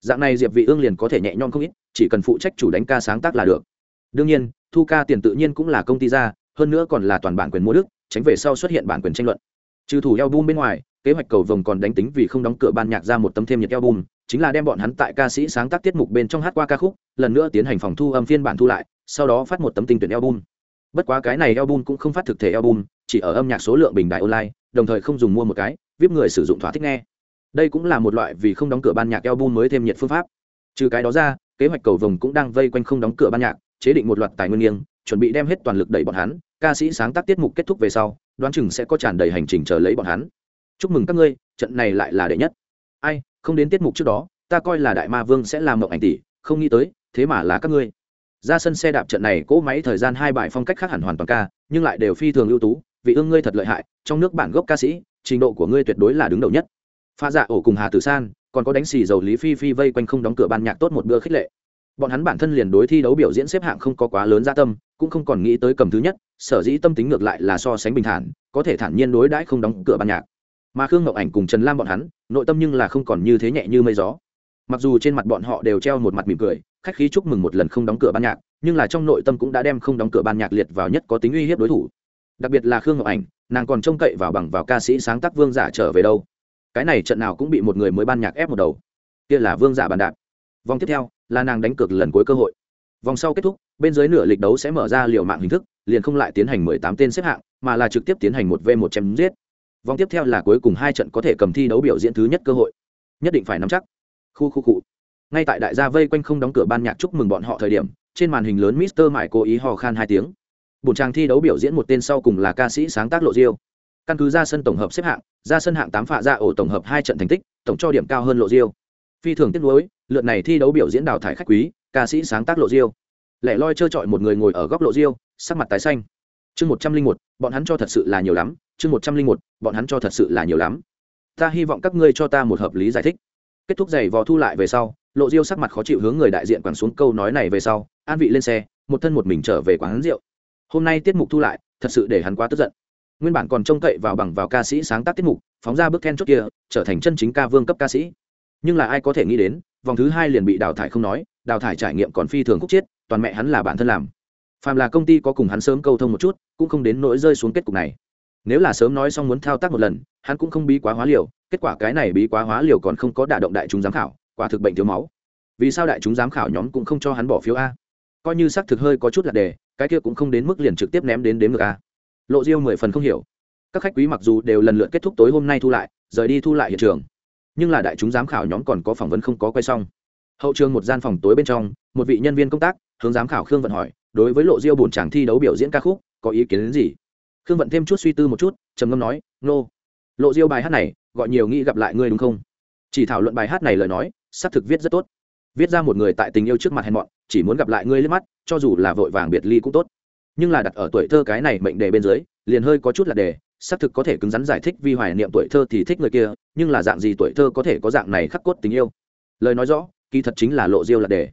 Dạng này diệp vị ương liền có thể nhẹ nhõm không ít, chỉ cần phụ trách chủ đánh ca sáng tác là được. Đương nhiên, thu ca tiền tự nhiên cũng là công ty ra, hơn nữa còn là toàn bản quyền mua đức, tránh về sau xuất hiện bản quyền tranh luận. Trừ thủ album bên ngoài kế hoạch cầu vồng còn đánh tính vì không đóng cửa ban nhạc ra một tấm thêm nhiệt album, chính là đem bọn hắn tại ca sĩ sáng tác tiết mục bên trong hát qua ca khúc, lần nữa tiến hành phòng thu âm phiên bản thu lại, sau đó phát một tấm tinh tuyển album. Bất quá cái này album cũng không phát thực thể album, chỉ ở âm nhạc số lượng bình đại online, đồng thời không dùng mua một cái, vip người sử dụng thỏa thích nghe. Đây cũng là một loại vì không đóng cửa ban nhạc album mới thêm nhiệt phương pháp. Trừ cái đó ra, kế hoạch cầu vồng cũng đang vây quanh không đóng cửa ban nhạc, chế định một loạt tài nguyên nghiêng, chuẩn bị đem hết toàn lực đẩy bọn hắn. Ca sĩ sáng tác tiết mục kết thúc về sau, đoán chừng sẽ có tràn đầy hành trình chờ lấy bọn hắn chúc mừng các ngươi, trận này lại là đệ nhất. Ai, không đến tiết mục trước đó, ta coi là đại ma vương sẽ làm mộng ảnh tỷ, không nghĩ tới, thế mà là các ngươi. Ra sân xe đạp trận này, cỗ máy thời gian hai bài phong cách khác hẳn hoàn toàn ca, nhưng lại đều phi thường ưu tú, vị ương ngươi thật lợi hại, trong nước bản gốc ca sĩ, trình độ của ngươi tuyệt đối là đứng đầu nhất. Pha dạ ổ cùng hà tử san, còn có đánh xì dầu lý phi phi vây quanh không đóng cửa ban nhạc tốt một bữa khích lệ. Bọn hắn bản thân liền đối thi đấu biểu diễn xếp hạng không có quá lớn gia tâm, cũng không còn nghĩ tới cầm thứ nhất, sở dĩ tâm tính ngược lại là so sánh bình thản, có thể thản nhiên đối đãi không đóng cửa ban nhạc mà khương ngọc ảnh cùng trần lam bọn hắn, nội tâm nhưng là không còn như thế nhẹ như mây gió. Mặc dù trên mặt bọn họ đều treo một mặt mỉm cười, khách khí chúc mừng một lần không đóng cửa ban nhạc, nhưng là trong nội tâm cũng đã đem không đóng cửa ban nhạc liệt vào nhất có tính uy hiếp đối thủ. Đặc biệt là khương ngọc ảnh, nàng còn trông cậy vào bằng vào ca sĩ sáng tác vương giả trở về đâu. Cái này trận nào cũng bị một người mới ban nhạc ép một đầu. Kia là vương giả bàn đạp. Vòng tiếp theo, là nàng đánh cược lần cuối cơ hội. Vòng sau kết thúc, bên dưới nửa lịch đấu sẽ mở ra liều mạng hình thức, liền không lại tiến hành mười tám tên xếp hạng, mà là trực tiếp tiến hành một v một chém giết vòng tiếp theo là cuối cùng hai trận có thể cầm thi đấu biểu diễn thứ nhất cơ hội. Nhất định phải nắm chắc. Khu khu cụ ngay tại đại gia vây quanh không đóng cửa ban nhạc chúc mừng bọn họ thời điểm, trên màn hình lớn mister mải cố ý hò khan hai tiếng. Bổn trang thi đấu biểu diễn một tên sau cùng là ca sĩ sáng tác lộ diêu. Căn cứ ra sân tổng hợp xếp hạng, ra sân hạng tám phạ ra ổ tổng hợp hai trận thành tích, tổng cho điểm cao hơn lộ diêu. Phi thường tiếc nuối, lượt này thi đấu biểu diễn đào thải khách quý, ca sĩ sáng tác lộ diêu. Lẻ loi trơ trọi một người ngồi ở góc lộ diêu, sắc mặt tái xanh. Chương một trăm linh một, bọn hắn cho thật sự là nhiều lắm chương một trăm linh một, bọn hắn cho thật sự là nhiều lắm. Ta hy vọng các ngươi cho ta một hợp lý giải thích. Kết thúc giày vò thu lại về sau, lộ diêu sắc mặt khó chịu hướng người đại diện quẳng xuống câu nói này về sau, an vị lên xe, một thân một mình trở về quán rượu. Hôm nay tiết mục thu lại, thật sự để hắn quá tức giận. Nguyên bản còn trông cậy vào bằng vào ca sĩ sáng tác tiết mục, phóng ra bước then chốt kia, trở thành chân chính ca vương cấp ca sĩ. Nhưng là ai có thể nghĩ đến, vòng thứ hai liền bị đào thải không nói, đào thải trải nghiệm còn phi thường khúc chiết toàn mẹ hắn là bản thân làm. Phàm là công ty có cùng hắn sớm câu thông một chút, cũng không đến nỗi rơi xuống kết cục này nếu là sớm nói xong muốn thao tác một lần, hắn cũng không bí quá hóa liều, kết quả cái này bí quá hóa liều còn không có đả động đại chúng giám khảo, quả thực bệnh thiếu máu. Vì sao đại chúng giám khảo nhóm cũng không cho hắn bỏ phiếu a? Coi như xác thực hơi có chút là đề, cái kia cũng không đến mức liền trực tiếp ném đến đếm ngược a. Lộ diêu mười phần không hiểu. Các khách quý mặc dù đều lần lượt kết thúc tối hôm nay thu lại, rời đi thu lại hiện trường. Nhưng là đại chúng giám khảo nhóm còn có phỏng vấn không có quay xong. Hậu trường một gian phòng tối bên trong, một vị nhân viên công tác, hướng giám khảo khương vận hỏi, đối với lộ diêu bổn chàng thi đấu biểu diễn ca khúc, có ý kiến đến gì? Khương vận thêm chút suy tư một chút, trầm ngâm nói, nô、no. lộ diêu bài hát này, gọi nhiều nghĩ gặp lại ngươi đúng không? Chỉ thảo luận bài hát này lời nói, xác thực viết rất tốt. Viết ra một người tại tình yêu trước mặt hèn mọn, chỉ muốn gặp lại ngươi lên mắt, cho dù là vội vàng biệt ly cũng tốt. Nhưng là đặt ở tuổi thơ cái này mệnh đề bên dưới, liền hơi có chút là đề, xác thực có thể cứng rắn giải thích vi hoài niệm tuổi thơ thì thích người kia, nhưng là dạng gì tuổi thơ có thể có dạng này khắc cốt tình yêu. Lời nói rõ, kỳ thật chính là lộ diêu là đề.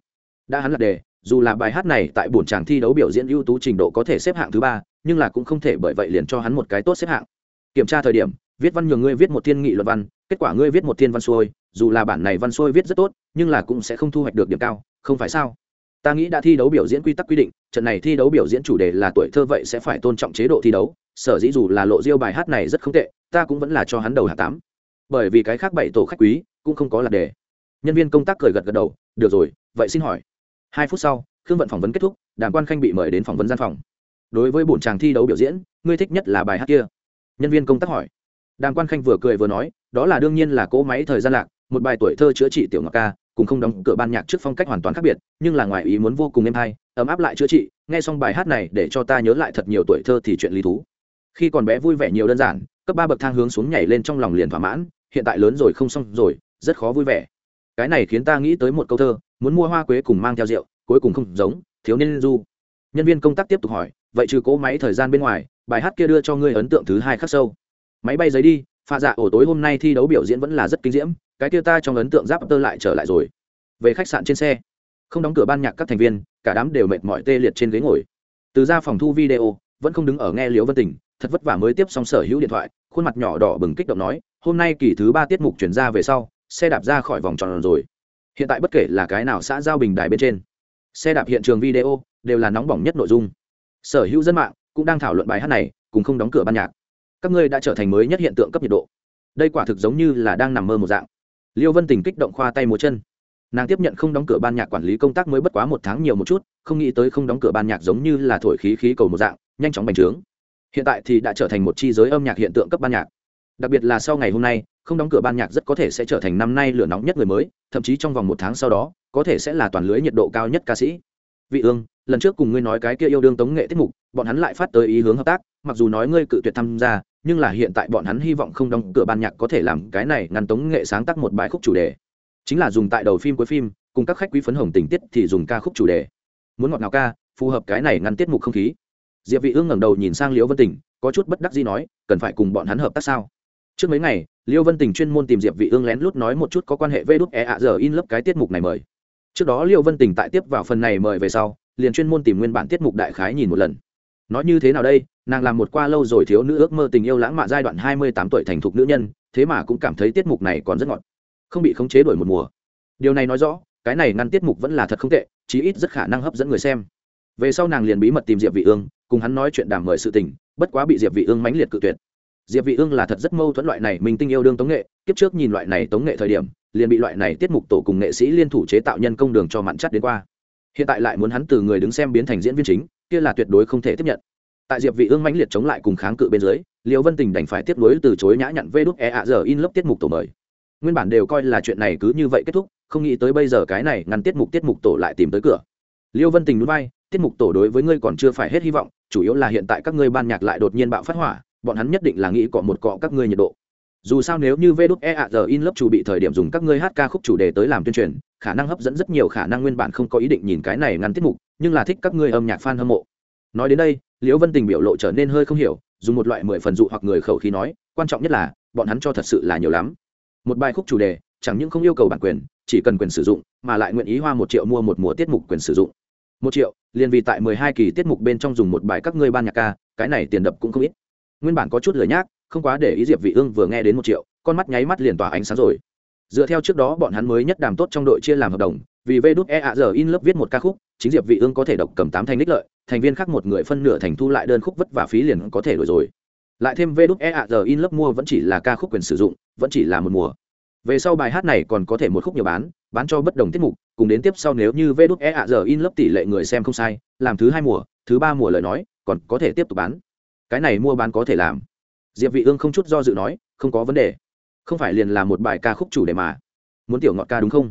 Đã hắn là đề, dù là bài hát này tại buổi tràng thi đấu biểu diễn ưu tú trình độ có thể xếp hạng thứ ba nhưng là cũng không thể bởi vậy liền cho hắn một cái tốt xếp hạng. Kiểm tra thời điểm, viết văn nhường ngươi viết một thiên nghị luận văn, kết quả ngươi viết một thiên văn xuôi, dù là bản này văn xuôi viết rất tốt, nhưng là cũng sẽ không thu hoạch được điểm cao, không phải sao? Ta nghĩ đã thi đấu biểu diễn quy tắc quy định, trận này thi đấu biểu diễn chủ đề là tuổi thơ vậy sẽ phải tôn trọng chế độ thi đấu, sở dĩ dù là lộ diêu bài hát này rất không tệ, ta cũng vẫn là cho hắn đầu hạ tám. Bởi vì cái khác bảy tổ khách quý cũng không có là đề. Nhân viên công tác cười gật gật đầu, được rồi, vậy xin hỏi. Hai phút sau, khương vận phỏng vấn kết thúc, đàm quan khanh bị mời đến phỏng vấn gian phòng đối với bổn chàng thi đấu biểu diễn, ngươi thích nhất là bài hát kia. Nhân viên công tác hỏi. Đàng quan khanh vừa cười vừa nói, đó là đương nhiên là cỗ máy thời gian lạc, một bài tuổi thơ chữa trị tiểu ngọc ca cùng không đóng cửa ban nhạc trước phong cách hoàn toàn khác biệt, nhưng là ngoài ý muốn vô cùng êm hay, ấm áp lại chữa trị, nghe xong bài hát này để cho ta nhớ lại thật nhiều tuổi thơ thì chuyện lý thú. Khi còn bé vui vẻ nhiều đơn giản, cấp ba bậc thang hướng xuống nhảy lên trong lòng liền thỏa mãn, hiện tại lớn rồi không xong rồi, rất khó vui vẻ. Cái này khiến ta nghĩ tới một câu thơ, muốn mua hoa quế cùng mang theo rượu, cuối cùng không giống, thiếu niên du. Nhân viên công tác tiếp tục hỏi vậy trừ cỗ máy thời gian bên ngoài, bài hát kia đưa cho ngươi ấn tượng thứ hai khắc sâu. Máy bay giấy đi pha dạ ổ tối hôm nay thi đấu biểu diễn vẫn là rất kinh diễm, cái kia ta trong ấn tượng giáp tơ lại trở lại rồi. Về khách sạn trên xe, không đóng cửa ban nhạc các thành viên, cả đám đều mệt mỏi tê liệt trên ghế ngồi. Từ ra phòng thu video, vẫn không đứng ở nghe liễu vân tình, thật vất vả mới tiếp xong sở hữu điện thoại, khuôn mặt nhỏ đỏ bừng kích động nói, hôm nay kỳ thứ ba tiết mục chuyển ra về sau, xe đạp ra khỏi vòng tròn rồi. Hiện tại bất kể là cái nào xã giao bình đài bên trên, xe đạp hiện trường video đều là nóng bỏng nhất nội dung sở hữu dân mạng cũng đang thảo luận bài hát này, cùng không đóng cửa ban nhạc. Các ngươi đã trở thành mới nhất hiện tượng cấp nhiệt độ. Đây quả thực giống như là đang nằm mơ một dạng. Liêu vân tình kích động khoa tay múa chân. Nàng tiếp nhận không đóng cửa ban nhạc quản lý công tác mới bất quá một tháng nhiều một chút, không nghĩ tới không đóng cửa ban nhạc giống như là thổi khí khí cầu một dạng, nhanh chóng bành trướng. Hiện tại thì đã trở thành một chi giới âm nhạc hiện tượng cấp ban nhạc. Đặc biệt là sau ngày hôm nay, không đóng cửa ban nhạc rất có thể sẽ trở thành năm nay lửa nóng nhất người mới, thậm chí trong vòng một tháng sau đó, có thể sẽ là toàn lưới nhiệt độ cao nhất ca sĩ vị ương, lần trước cùng ngươi nói cái kia yêu đương tống nghệ tiết mục, bọn hắn lại phát tới ý hướng hợp tác, mặc dù nói ngươi cự tuyệt tham gia, nhưng là hiện tại bọn hắn hy vọng không đóng cửa ban nhạc có thể làm cái này ngăn tống nghệ sáng tác một bài khúc chủ đề. Chính là dùng tại đầu phim cuối phim, cùng các khách quý phấn hồng tình tiết thì dùng ca khúc chủ đề. Muốn ngọt ngào ca, phù hợp cái này ngăn tiết mục không khí. Diệp vị ương ngẩng đầu nhìn sang liễu vân tình, có chút bất đắc dĩ nói, cần phải cùng bọn hắn hợp tác sao? Trước mấy ngày, liễu vân tình chuyên môn tìm diệp vị ương lén lút nói một chút có quan hệ với đúc e ạ giờ in lớp cái tiết mục này mời trước đó liệu vân tình tại tiếp vào phần này mời về sau, liền chuyên môn tìm nguyên bản tiết mục đại khái nhìn một lần. Nói như thế nào đây, nàng làm một qua lâu rồi thiếu nữ ước mơ tình yêu lãng mạn giai đoạn 28 tuổi thành thục nữ nhân, thế mà cũng cảm thấy tiết mục này còn rất ngọt. Không bị khống chế đổi một mùa. Điều này nói rõ, cái này ngăn tiết mục vẫn là thật không tệ, chí ít rất khả năng hấp dẫn người xem. Về sau nàng liền bí mật tìm diệp vị ương, cùng hắn nói chuyện đàm mời sự tình, bất quá bị diệp vị ương mãnh liệt cự tuyệt. Diệp vị ương là thật rất mâu thuẫn loại này, mình tinh yêu đương tống nghệ, kiếp trước nhìn loại này tống nghệ thời điểm liền bị loại này tiết mục tổ cùng nghệ sĩ liên thủ chế tạo nhân công đường cho mặn chắt đến qua. Hiện tại lại muốn hắn từ người đứng xem biến thành diễn viên chính, kia là tuyệt đối không thể tiếp nhận. Tại diệp vị ương mãnh liệt chống lại cùng kháng cự bên dưới, liêu vân tình đành phải tiếp nối từ chối nhã nhặn vê đúc e ạ giờ in lớp tiết mục tổ mời. Nguyên bản đều coi là chuyện này cứ như vậy kết thúc, không nghĩ tới bây giờ cái này ngăn tiết mục tiết mục tổ lại tìm tới cửa. Liêu vân tình núi bay tiết mục tổ đối với ngươi còn chưa phải hết hy vọng, chủ yếu là hiện tại các ngươi ban nhạc lại đột nhiên bạo phát hỏa, bọn hắn nhất định là nghĩ cọ một cọ các ngươi nhiệt độ dù sao nếu như vê đúc e ạ giờ in lớp chủ bị thời điểm dùng các ngươi hát ca khúc chủ đề tới làm tuyên truyền, khả năng hấp dẫn rất nhiều, khả năng nguyên bản không có ý định nhìn cái này ngăn tiết mục, nhưng là thích các ngươi âm nhạc fan hâm mộ. Nói đến đây, liễu vân tình biểu lộ trở nên hơi không hiểu, dùng một loại mười phần dụ hoặc người khẩu khí nói, quan trọng nhất là, bọn hắn cho thật sự là nhiều lắm. Một bài khúc chủ đề, chẳng những không yêu cầu bản quyền, chỉ cần quyền sử dụng, mà lại nguyện ý hoa một triệu mua một mùa tiết mục quyền sử dụng. Một triệu, liền vì tại mười hai kỳ tiết mục bên trong dùng một bài các ngươi ban nhạc ca, cái này tiền đập cũng không ít. Nguyên bản có chút lười nhác không quá để ý diệp vị ương vừa nghe đến một triệu con mắt nháy mắt liền tỏa ánh sáng rồi dựa theo trước đó bọn hắn mới nhất đàm tốt trong đội chia làm hợp đồng vì vê đúc e ạ giờ in lớp viết một ca khúc chính diệp vị ương có thể độc cầm tám thành đích lợi thành viên khác một người phân nửa thành thu lại đơn khúc vất vả phí liền có thể đổi rồi lại thêm vê đúc e ạ giờ in lớp mua vẫn chỉ là ca khúc quyền sử dụng vẫn chỉ là một mùa về sau bài hát này còn có thể một khúc nhiều bán bán cho bất đồng tiết mục cùng đến tiếp sau nếu như vê đúc e ạ giờ in lớp tỷ lệ người xem không sai làm thứ hai mùa thứ ba mùa lời nói còn có thể tiếp tục bán cái này mua bán có thể làm diệp vị ương không chút do dự nói, không có vấn đề. Không phải liền là một bài ca khúc chủ đề mà. Muốn tiểu ngọt ca đúng không?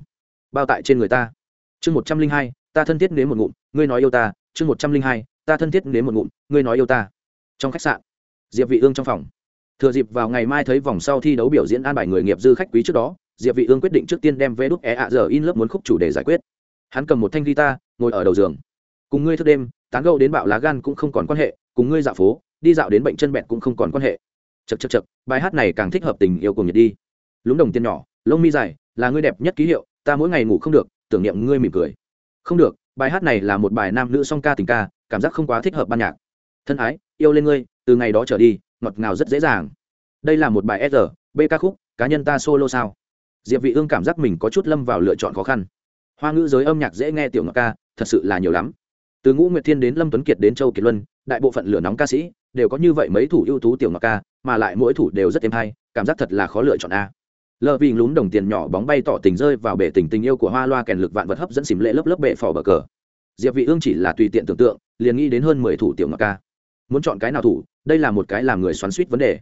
Bao tại trên người ta. Chương một trăm linh hai, ta thân thiết nếm một ngụm, ngươi nói yêu ta. Chương một trăm linh hai, ta thân thiết nếm một ngụm, ngươi nói yêu ta. Trong khách sạn, diệp vị ương trong phòng. Thừa dịp vào ngày mai thấy vòng sau thi đấu biểu diễn an bài người nghiệp dư khách quý trước đó, diệp vị ương quyết định trước tiên đem vé đúc e ạ giờ in lớp muốn khúc chủ đề giải quyết. Hắn cầm một thanh guitar, ngồi ở đầu giường. Cùng ngươi thức đêm, tán gẫu đến bạo lá gan cũng không còn quan hệ, cùng ngươi dạo phố, đi dạo đến bệnh chân bẹn cũng không còn quan hệ chật chật chật bài hát này càng thích hợp tình yêu cùng nhiệt đi. Lúng đồng tiền nhỏ, lông mi dài, là ngươi đẹp nhất ký hiệu, ta mỗi ngày ngủ không được, tưởng niệm ngươi mỉm cười. Không được, bài hát này là một bài nam nữ song ca tình ca, cảm giác không quá thích hợp ban nhạc. Thân ái, yêu lên ngươi, từ ngày đó trở đi, ngọt ngào rất dễ dàng. Đây là một bài s b ca khúc, cá nhân ta solo sao? Diệp vị ương cảm giác mình có chút lâm vào lựa chọn khó khăn. Hoa ngữ giới âm nhạc dễ nghe tiểu ngọc ca, thật sự là nhiều lắm. Từ ngũ nguyệt thiên đến lâm tuấn kiệt đến châu kiệt luân, đại bộ phận lửa nóng ca sĩ đều có như vậy mấy thủ ưu tú tiểu ngọc ca, mà lại mỗi thủ đều rất êm hay, cảm giác thật là khó lựa chọn a. Lờ vì lún đồng tiền nhỏ bóng bay tỏ tình rơi vào bể tình tình yêu của hoa loa kèn lực vạn vật hấp dẫn xìm lệ lớp lớp bệ phò bờ cờ. Diệp vị ương chỉ là tùy tiện tưởng tượng, liền nghĩ đến hơn mười thủ tiểu ngọc ca. Muốn chọn cái nào thủ, đây là một cái làm người xoắn xuýt vấn đề.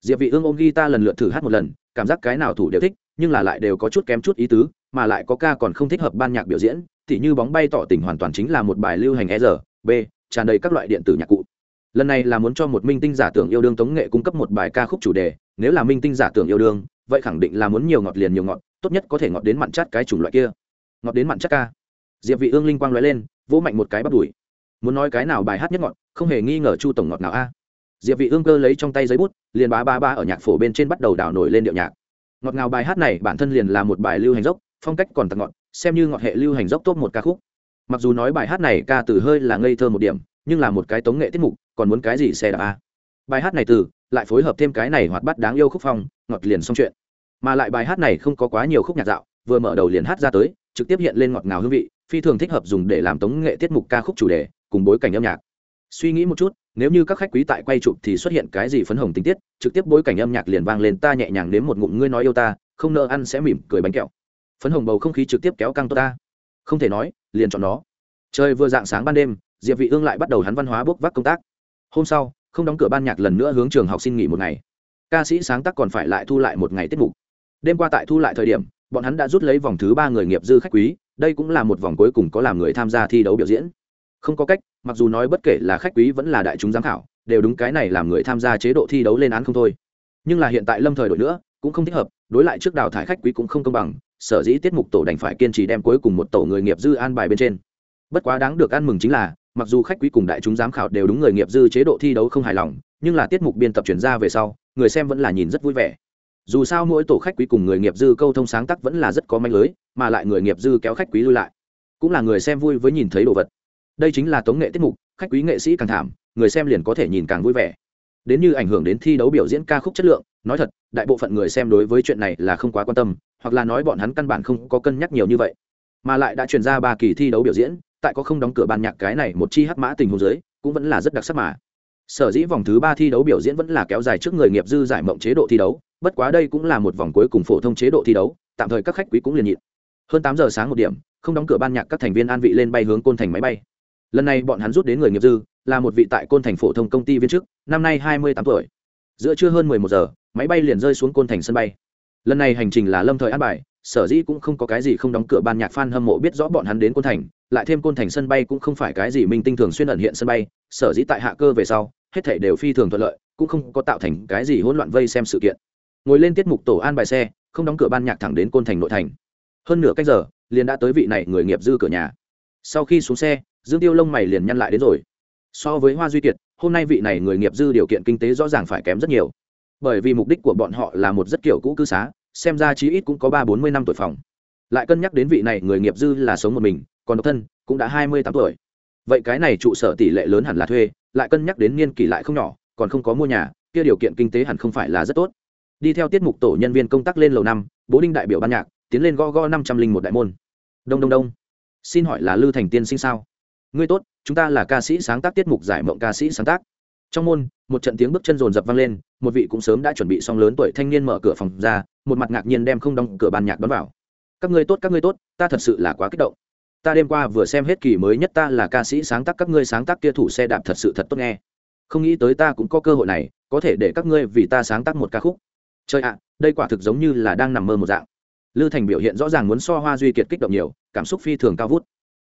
Diệp vị ương ôm guitar lần lượt thử hát một lần, cảm giác cái nào thủ đều thích, nhưng là lại đều có chút kém chút ý tứ, mà lại có ca còn không thích hợp ban nhạc biểu diễn thì như bóng bay tỏ tình hoàn toàn chính là một bài lưu hành e r b, tràn đầy các loại điện tử nhạc cụ lần này là muốn cho một minh tinh giả tưởng yêu đương tống nghệ cung cấp một bài ca khúc chủ đề, nếu là minh tinh giả tưởng yêu đương, vậy khẳng định là muốn nhiều ngọt liền nhiều ngọt, tốt nhất có thể ngọt đến mặn chát cái chủng loại kia. Ngọt đến mặn chát ca. Diệp vị ương linh quang lóe lên, vỗ mạnh một cái bắt đuổi muốn nói cái nào bài hát nhất ngọt, không hề nghi ngờ chu tổng ngọt nào a. Diệp vị ương cơ lấy trong tay giấy bút, liền bá ba ba ở nhạc phổ bên trên bắt đầu đảo nổi lên điệu nhạc. Ngọt ngào bài hát này bản thân liền là một bài lưu hành dốc, phong cách còn tặng ngọt, xem như ngọt hệ lưu hành dốc tốt một ca khúc. Mặc dù nói bài hát này ca từ hơi là ngây thơ một điểm nhưng là một cái tống nghệ tiết mục, còn muốn cái gì xe đạp a? Bài hát này từ, lại phối hợp thêm cái này hoạt bát đáng yêu khúc phong, ngọt liền xong chuyện. Mà lại bài hát này không có quá nhiều khúc nhạc dạo, vừa mở đầu liền hát ra tới, trực tiếp hiện lên ngọt ngào hương vị, phi thường thích hợp dùng để làm tống nghệ tiết mục ca khúc chủ đề, cùng bối cảnh âm nhạc. Suy nghĩ một chút, nếu như các khách quý tại quay chụp thì xuất hiện cái gì phấn hồng tình tiết, trực tiếp bối cảnh âm nhạc liền vang lên ta nhẹ nhàng đến một ngụm ngươi nói yêu ta, không nợ ăn sẽ mỉm cười bánh kẹo. Phấn hồng bầu không khí trực tiếp kéo căng tốt ta. Không thể nói, liền chọn nó. Trời vừa dạng sáng ban đêm diệp vị ương lại bắt đầu hắn văn hóa bốc vác công tác. Hôm sau, không đóng cửa ban nhạc lần nữa hướng trường học xin nghỉ một ngày. Ca sĩ sáng tác còn phải lại thu lại một ngày tiết mục. Đêm qua tại thu lại thời điểm, bọn hắn đã rút lấy vòng thứ ba người nghiệp dư khách quý, đây cũng là một vòng cuối cùng có làm người tham gia thi đấu biểu diễn. Không có cách, mặc dù nói bất kể là khách quý vẫn là đại chúng giám khảo, đều đúng cái này làm người tham gia chế độ thi đấu lên án không thôi. Nhưng là hiện tại lâm thời đổi nữa, cũng không thích hợp, đối lại trước đào thải khách quý cũng không công bằng, sở dĩ tiết mục tổ đành phải kiên trì đem cuối cùng một tổ người nghiệp dư an bài bên trên. Bất quá đáng được ăn mừng chính là mặc dù khách quý cùng đại chúng giám khảo đều đúng người nghiệp dư chế độ thi đấu không hài lòng, nhưng là tiết mục biên tập chuyển ra về sau, người xem vẫn là nhìn rất vui vẻ. Dù sao mỗi tổ khách quý cùng người nghiệp dư câu thông sáng tác vẫn là rất có manh lưới, mà lại người nghiệp dư kéo khách quý lui lại. Cũng là người xem vui với nhìn thấy đồ vật. Đây chính là tống nghệ tiết mục, khách quý nghệ sĩ càng thảm, người xem liền có thể nhìn càng vui vẻ. Đến như ảnh hưởng đến thi đấu biểu diễn ca khúc chất lượng, nói thật, đại bộ phận người xem đối với chuyện này là không quá quan tâm, hoặc là nói bọn hắn căn bản không có cân nhắc nhiều như vậy. Mà lại đã truyền ra ba kỳ thi đấu biểu diễn tại có không đóng cửa ban nhạc cái này một chi hắc mã tình huống dưới, cũng vẫn là rất đặc sắc mà. Sở dĩ vòng thứ ba thi đấu biểu diễn vẫn là kéo dài trước người nghiệp dư giải mộng chế độ thi đấu, bất quá đây cũng là một vòng cuối cùng phổ thông chế độ thi đấu, tạm thời các khách quý cũng liền nhịn. Hơn tám giờ sáng một điểm, không đóng cửa ban nhạc các thành viên an vị lên bay hướng côn thành máy bay. Lần này bọn hắn rút đến người nghiệp dư, là một vị tại côn thành phổ thông công ty viên chức, năm nay hai mươi tám tuổi. Giữa trưa hơn mười một giờ, máy bay liền rơi xuống côn thành sân bay. Lần này hành trình là lâm thời an bài, sở dĩ cũng không có cái gì không đóng cửa ban nhạc f a n hâm mộ biết rõ bọn hắn đến côn thành lại thêm côn thành sân bay cũng không phải cái gì minh tinh thường xuyên ẩn hiện sân bay, sở dĩ tại hạ cơ về sau, hết thể đều phi thường thuận lợi, cũng không có tạo thành cái gì hỗn loạn vây xem sự kiện. Ngồi lên tiết mục tổ an bài xe, không đóng cửa ban nhạc thẳng đến côn thành nội thành. Hơn nửa cách giờ, liền đã tới vị này người nghiệp dư cửa nhà. Sau khi xuống xe, dương tiêu lông mày liền nhăn lại đến rồi. So với hoa duy kiệt, hôm nay vị này người nghiệp dư điều kiện kinh tế rõ ràng phải kém rất nhiều. Bởi vì mục đích của bọn họ là một rất kiểu cũ cư xá, xem ra chí ít cũng có ba bốn mươi năm tuổi phòng. Lại cân nhắc đến vị này người nghiệp dư là sống một mình còn độc thân, cũng đã hai mươi tám tuổi. Vậy cái này trụ sở tỷ lệ lớn hẳn là thuê, lại cân nhắc đến niên kỷ lại không nhỏ, còn không có mua nhà, kia điều kiện kinh tế hẳn không phải là rất tốt. Đi theo tiết mục tổ nhân viên công tác lên lầu năm, bố đinh đại biểu ban nhạc, tiến lên go go năm trăm linh một đại môn. Đông đông đông. Xin hỏi là lư thành tiên sinh sao? Ngươi tốt, chúng ta là ca sĩ sáng tác tiết mục giải mộng ca sĩ sáng tác. Trong môn, một trận tiếng bước chân rồn rập vang lên, một vị cũng sớm đã chuẩn bị xong lớn tuổi thanh niên mở cửa phòng ra, một mặt ngạc nhiên đem không đóng cửa ban nhạc đón vào. Các ngươi tốt, các ngươi tốt, ta thật sự là quá kích động ta đêm qua vừa xem hết kỳ mới nhất ta là ca sĩ sáng tác các ngươi sáng tác kia thủ xe đạp thật sự thật tốt nghe. Không nghĩ tới ta cũng có cơ hội này, có thể để các ngươi vì ta sáng tác một ca khúc. Chơi ạ, đây quả thực giống như là đang nằm mơ một dạng. Lư thành biểu hiện rõ ràng muốn so hoa duy kiệt kích động nhiều, cảm xúc phi thường cao vút.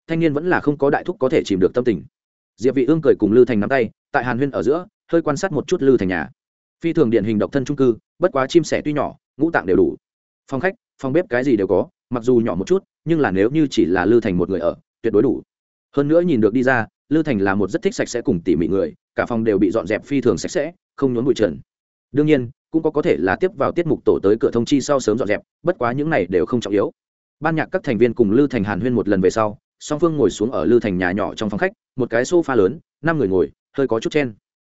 Thanh niên vẫn là không có đại thúc có thể chìm được tâm tình. Diệp vị ương cười cùng lư thành nắm tay, tại hàn huyên ở giữa, hơi quan sát một chút lư thành nhà. Phi thường điển hình độc thân trung cư, bất quá chim sẻ tuy nhỏ, ngũ tạng đều đủ. Phòng khách, phòng bếp cái gì đều có mặc dù nhỏ một chút, nhưng là nếu như chỉ là lư thành một người ở, tuyệt đối đủ. Hơn nữa nhìn được đi ra, lư thành là một rất thích sạch sẽ cùng tỉ mỉ người, cả phòng đều bị dọn dẹp phi thường sạch sẽ, không nhốn bụi trần. Đương nhiên, cũng có có thể là tiếp vào tiết mục tổ tới cửa thông chi sau sớm dọn dẹp, bất quá những này đều không trọng yếu. Ban nhạc các thành viên cùng lư thành hàn huyên một lần về sau, song phương ngồi xuống ở lư thành nhà nhỏ trong phòng khách, một cái sofa lớn, năm người ngồi, hơi có chút chen.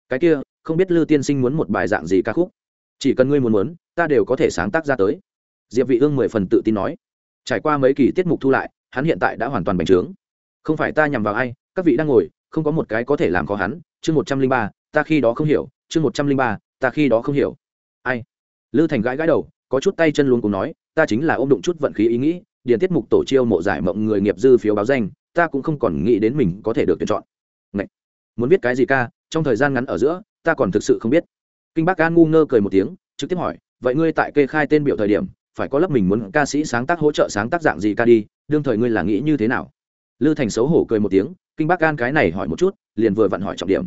Cái kia, không biết lư tiên sinh muốn một bài dạng gì ca khúc? Chỉ cần ngươi muốn muốn, ta đều có thể sáng tác ra tới. Diệp vị ương mười phần tự tin nói trải qua mấy kỳ tiết mục thu lại, hắn hiện tại đã hoàn toàn bành trướng. Không phải ta nhằm vào ai, các vị đang ngồi, không có một cái có thể làm khó hắn. Chương một trăm linh ba, ta khi đó không hiểu. Chương một trăm linh ba, ta khi đó không hiểu. Ai? Lư thành gãi gãi đầu, có chút tay chân luôn cùng nói, ta chính là ôm đụng chút vận khí ý nghĩ, điền tiết mục tổ chiêu mộ giải mộng người nghiệp dư phiếu báo danh, ta cũng không còn nghĩ đến mình có thể được tuyển chọn. Ngậy! muốn biết cái gì ca, trong thời gian ngắn ở giữa, ta còn thực sự không biết. Kinh bác an ngu ngơ cười một tiếng, trực tiếp hỏi, vậy ngươi tại kê khai tên biểu thời điểm phải có lớp mình muốn ca sĩ sáng tác hỗ trợ sáng tác dạng gì ca đi, đương thời ngươi là nghĩ như thế nào? Lư thành xấu hổ cười một tiếng, kinh bác an cái này hỏi một chút, liền vừa vặn hỏi trọng điểm.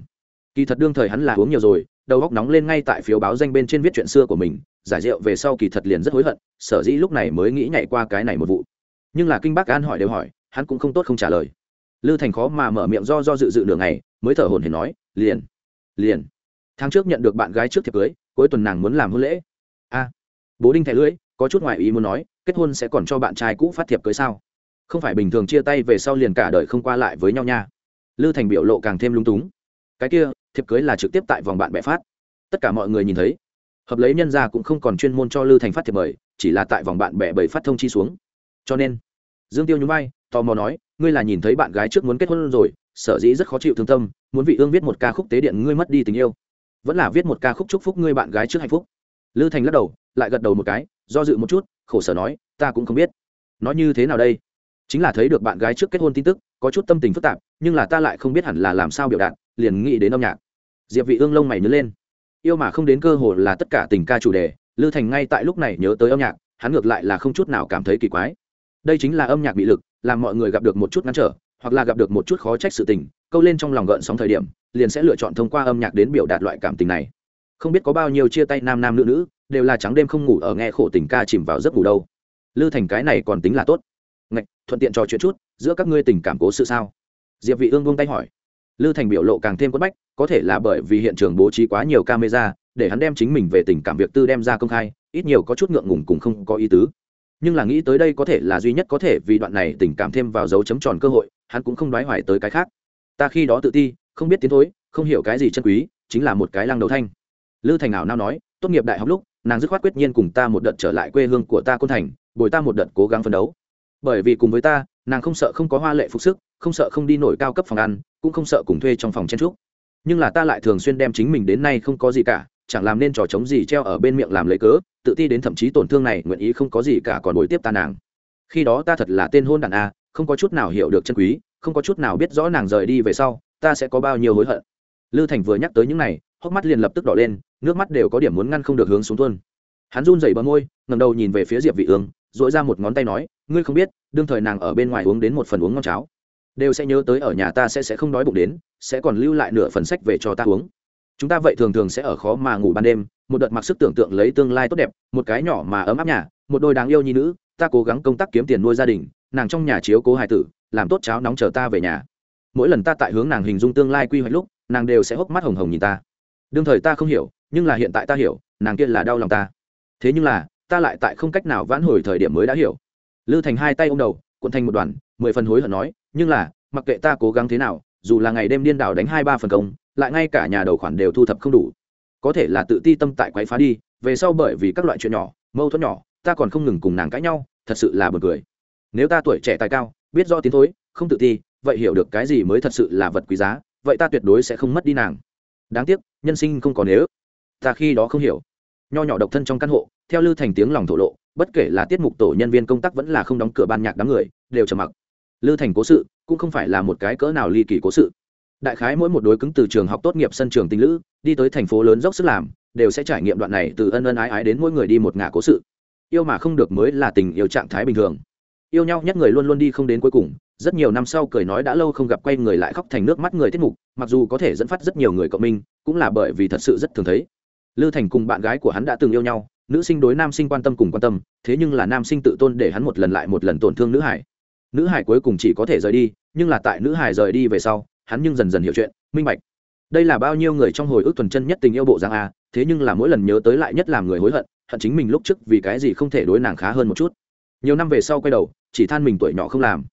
Kỳ thật đương thời hắn là uống nhiều rồi, đầu góc nóng lên ngay tại phiếu báo danh bên trên viết chuyện xưa của mình, giải rượu về sau kỳ thật liền rất hối hận, sở dĩ lúc này mới nghĩ nhảy qua cái này một vụ. Nhưng là kinh bác an hỏi đều hỏi, hắn cũng không tốt không trả lời. Lư thành khó mà mở miệng do do dự dự nửa ngày, mới thở hồn hển nói, liền liền. Tháng trước nhận được bạn gái trước thiệp cưới, cuối tuần nàng muốn làm hôn lễ. A, bố đinh thẻ lưới có chút ngoại ý muốn nói, kết hôn sẽ còn cho bạn trai cũ phát thiệp cưới sao? Không phải bình thường chia tay về sau liền cả đời không qua lại với nhau nha. Lư thành biểu lộ càng thêm lung túng. Cái kia, thiệp cưới là trực tiếp tại vòng bạn bè phát. Tất cả mọi người nhìn thấy. Hợp lấy nhân ra cũng không còn chuyên môn cho lư thành phát thiệp mời, chỉ là tại vòng bạn bè bầy phát thông chi xuống. Cho nên, dương tiêu nhún vai, tò mò nói, ngươi là nhìn thấy bạn gái trước muốn kết hôn rồi, sở dĩ rất khó chịu thương tâm, muốn vị ương viết một ca khúc tế điện ngươi mất đi tình yêu. Vẫn là viết một ca khúc chúc phúc ngươi bạn gái trước hạnh phúc lư thành lắc đầu, lại gật đầu một cái, do dự một chút, khổ sở nói, ta cũng không biết. Nói như thế nào đây? Chính là thấy được bạn gái trước kết hôn tin tức, có chút tâm tình phức tạp, nhưng là ta lại không biết hẳn là làm sao biểu đạt, liền nghĩ đến âm nhạc. Diệp vị ương lông mày nhớ lên. Yêu mà không đến cơ hội là tất cả tình ca chủ đề, lư thành ngay tại lúc này nhớ tới âm nhạc, hắn ngược lại là không chút nào cảm thấy kỳ quái. Đây chính là âm nhạc bị lực, làm mọi người gặp được một chút ngăn trở, hoặc là gặp được một chút khó trách sự tình, câu lên trong lòng gợn sóng thời điểm, liền sẽ lựa chọn thông qua âm nhạc đến biểu đạt loại cảm tình này không biết có bao nhiêu chia tay nam nam nữ nữ, đều là trắng đêm không ngủ ở nghe khổ tình ca chìm vào giấc ngủ đâu. Lư thành cái này còn tính là tốt. Ngạch, thuận tiện trò chuyện chút, giữa các ngươi tình cảm cố sự sao? Diệp vị ương buông tay hỏi. Lư thành biểu lộ càng thêm quất bách, có thể là bởi vì hiện trường bố trí quá nhiều camera, để hắn đem chính mình về tình cảm việc tư đem ra công khai, ít nhiều có chút ngượng ngùng cùng không có ý tứ. Nhưng là nghĩ tới đây có thể là duy nhất có thể vì đoạn này tình cảm thêm vào dấu chấm tròn cơ hội, hắn cũng không đoái hoài tới cái khác. Ta khi đó tự ti, không biết tiến thối, không hiểu cái gì chân quý, chính là một cái lăng đầu thanh lư thành ảo nao nói, tốt nghiệp đại học lúc, nàng dứt khoát quyết nhiên cùng ta một đợt trở lại quê hương của ta côn thành, bồi ta một đợt cố gắng phấn đấu. Bởi vì cùng với ta, nàng không sợ không có hoa lệ phục sức, không sợ không đi nổi cao cấp phòng ăn, cũng không sợ cùng thuê trong phòng chen trúc. Nhưng là ta lại thường xuyên đem chính mình đến nay không có gì cả, chẳng làm nên trò chống gì treo ở bên miệng làm lấy cớ, tự ti đến thậm chí tổn thương này nguyện ý không có gì cả còn bồi tiếp ta nàng. Khi đó ta thật là tên hôn đàn a, không có chút nào hiểu được chân quý, không có chút nào biết rõ nàng rời đi về sau, ta sẽ có bao nhiêu hối hận. Lư thành vừa nhắc tới những này, hốc mắt liền lập tức đỏ lên nước mắt đều có điểm muốn ngăn không được hướng xuống tuôn. Hắn run rẩy bờ môi, ngẩng đầu nhìn về phía diệp vị ương dội ra một ngón tay nói, ngươi không biết, đương thời nàng ở bên ngoài uống đến một phần uống ngon cháo. Đều sẽ nhớ tới ở nhà ta sẽ sẽ không đói bụng đến, sẽ còn lưu lại nửa phần sách về cho ta uống. Chúng ta vậy thường thường sẽ ở khó mà ngủ ban đêm, một đợt mặc sức tưởng tượng lấy tương lai tốt đẹp, một cái nhỏ mà ấm áp nhà, một đôi đáng yêu nhi nữ, ta cố gắng công tác kiếm tiền nuôi gia đình, nàng trong nhà chiếu cố hài tử, làm tốt cháo nóng chờ ta về nhà. Mỗi lần ta tại hướng nàng hình dung tương lai quy hoạch lúc, nàng đều sẽ hốc mắt hồng hồng nhìn ta. Đương thời ta không hiểu nhưng là hiện tại ta hiểu, nàng kia là đau lòng ta. Thế nhưng là, ta lại tại không cách nào vãn hồi thời điểm mới đã hiểu. Lư thành hai tay ô m đầu, cuộn thành một đoàn, mười phần hối hận nói, nhưng là, mặc kệ ta cố gắng thế nào, dù là ngày đêm điên đảo đánh hai ba phần công, lại ngay cả nhà đầu khoản đều thu thập không đủ. Có thể là tự ti tâm tại quấy phá đi, về sau bởi vì các loại chuyện nhỏ, mâu thuẫn nhỏ, ta còn không ngừng cùng nàng cãi nhau, thật sự là bật cười. Nếu ta tuổi trẻ tài cao, biết do tiến thối, không tự ti, vậy hiểu được cái gì mới thật sự là vật quý giá, vậy ta tuyệt đối sẽ không mất đi nàng. Đáng tiếc, nhân sinh không còn nếu ta khi đó không hiểu. Nho nhỏ độc thân trong căn hộ, theo lư thành tiếng lòng thổ lộ, bất kể là tiết mục tổ nhân viên công tác vẫn là không đóng cửa ban nhạc đám người, đều trầm mặc. Lư thành cố sự, cũng không phải là một cái cỡ nào ly kỳ cố sự. Đại khái mỗi một đối cứng từ trường học tốt nghiệp sân trường tình lữ, đi tới thành phố lớn dốc sức làm, đều sẽ trải nghiệm đoạn này từ ân ân ái ái đến mỗi người đi một ngả cố sự. Yêu mà không được mới là tình yêu trạng thái bình thường. Yêu nhau nhất người luôn luôn đi không đến cuối cùng, rất nhiều năm sau cười nói đã lâu không gặp quay người lại khóc thành nước mắt người tiết mục, mặc dù có thể dẫn phát rất nhiều người cộng minh, cũng là bởi vì thật sự rất thường thấy lư thành cùng bạn gái của hắn đã từng yêu nhau, nữ sinh đối nam sinh quan tâm cùng quan tâm, thế nhưng là nam sinh tự tôn để hắn một lần lại một lần tổn thương nữ hải. Nữ hải cuối cùng chỉ có thể rời đi, nhưng là tại nữ hải rời đi về sau, hắn nhưng dần dần hiểu chuyện, minh bạch. Đây là bao nhiêu người trong hồi ức thuần chân nhất tình yêu bộ giang a, thế nhưng là mỗi lần nhớ tới lại nhất làm người hối hận hận chính mình lúc trước vì cái gì không thể đối nàng khá hơn một chút. Nhiều năm về sau quay đầu, chỉ than mình tuổi nhỏ không làm.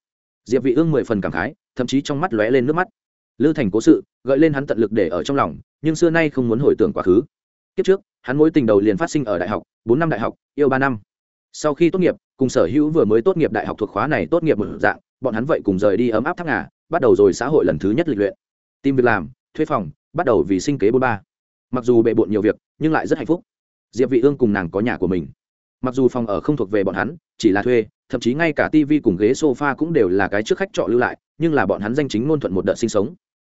Diệp vị ương mười phần cảm khái, thậm chí trong mắt lóe lên nước mắt. Lư thành cố sự, gợi lên hắn tận lực để ở trong lòng, nhưng xưa nay không muốn hồi tưởng quá khứ kiếp trước, hắn mối tình đầu liền phát sinh ở đại học, bốn năm đại học, yêu ba năm. Sau khi tốt nghiệp, cùng sở hữu vừa mới tốt nghiệp đại học thuộc khóa này tốt nghiệp một dạng, bọn hắn vậy cùng rời đi ấm áp tháp ngà, bắt đầu rồi xã hội lần thứ nhất lịch luyện. Tìm việc làm, thuê phòng, bắt đầu vì sinh kế bôn ba. Mặc dù bệ bộn nhiều việc, nhưng lại rất hạnh phúc. Diệp vị ương cùng nàng có nhà của mình. Mặc dù phòng ở không thuộc về bọn hắn, chỉ là thuê, thậm chí ngay cả tivi cùng ghế sofa cũng đều là cái trước khách trọ lưu lại, nhưng là bọn hắn danh chính ngôn thuận một đợt sinh sống.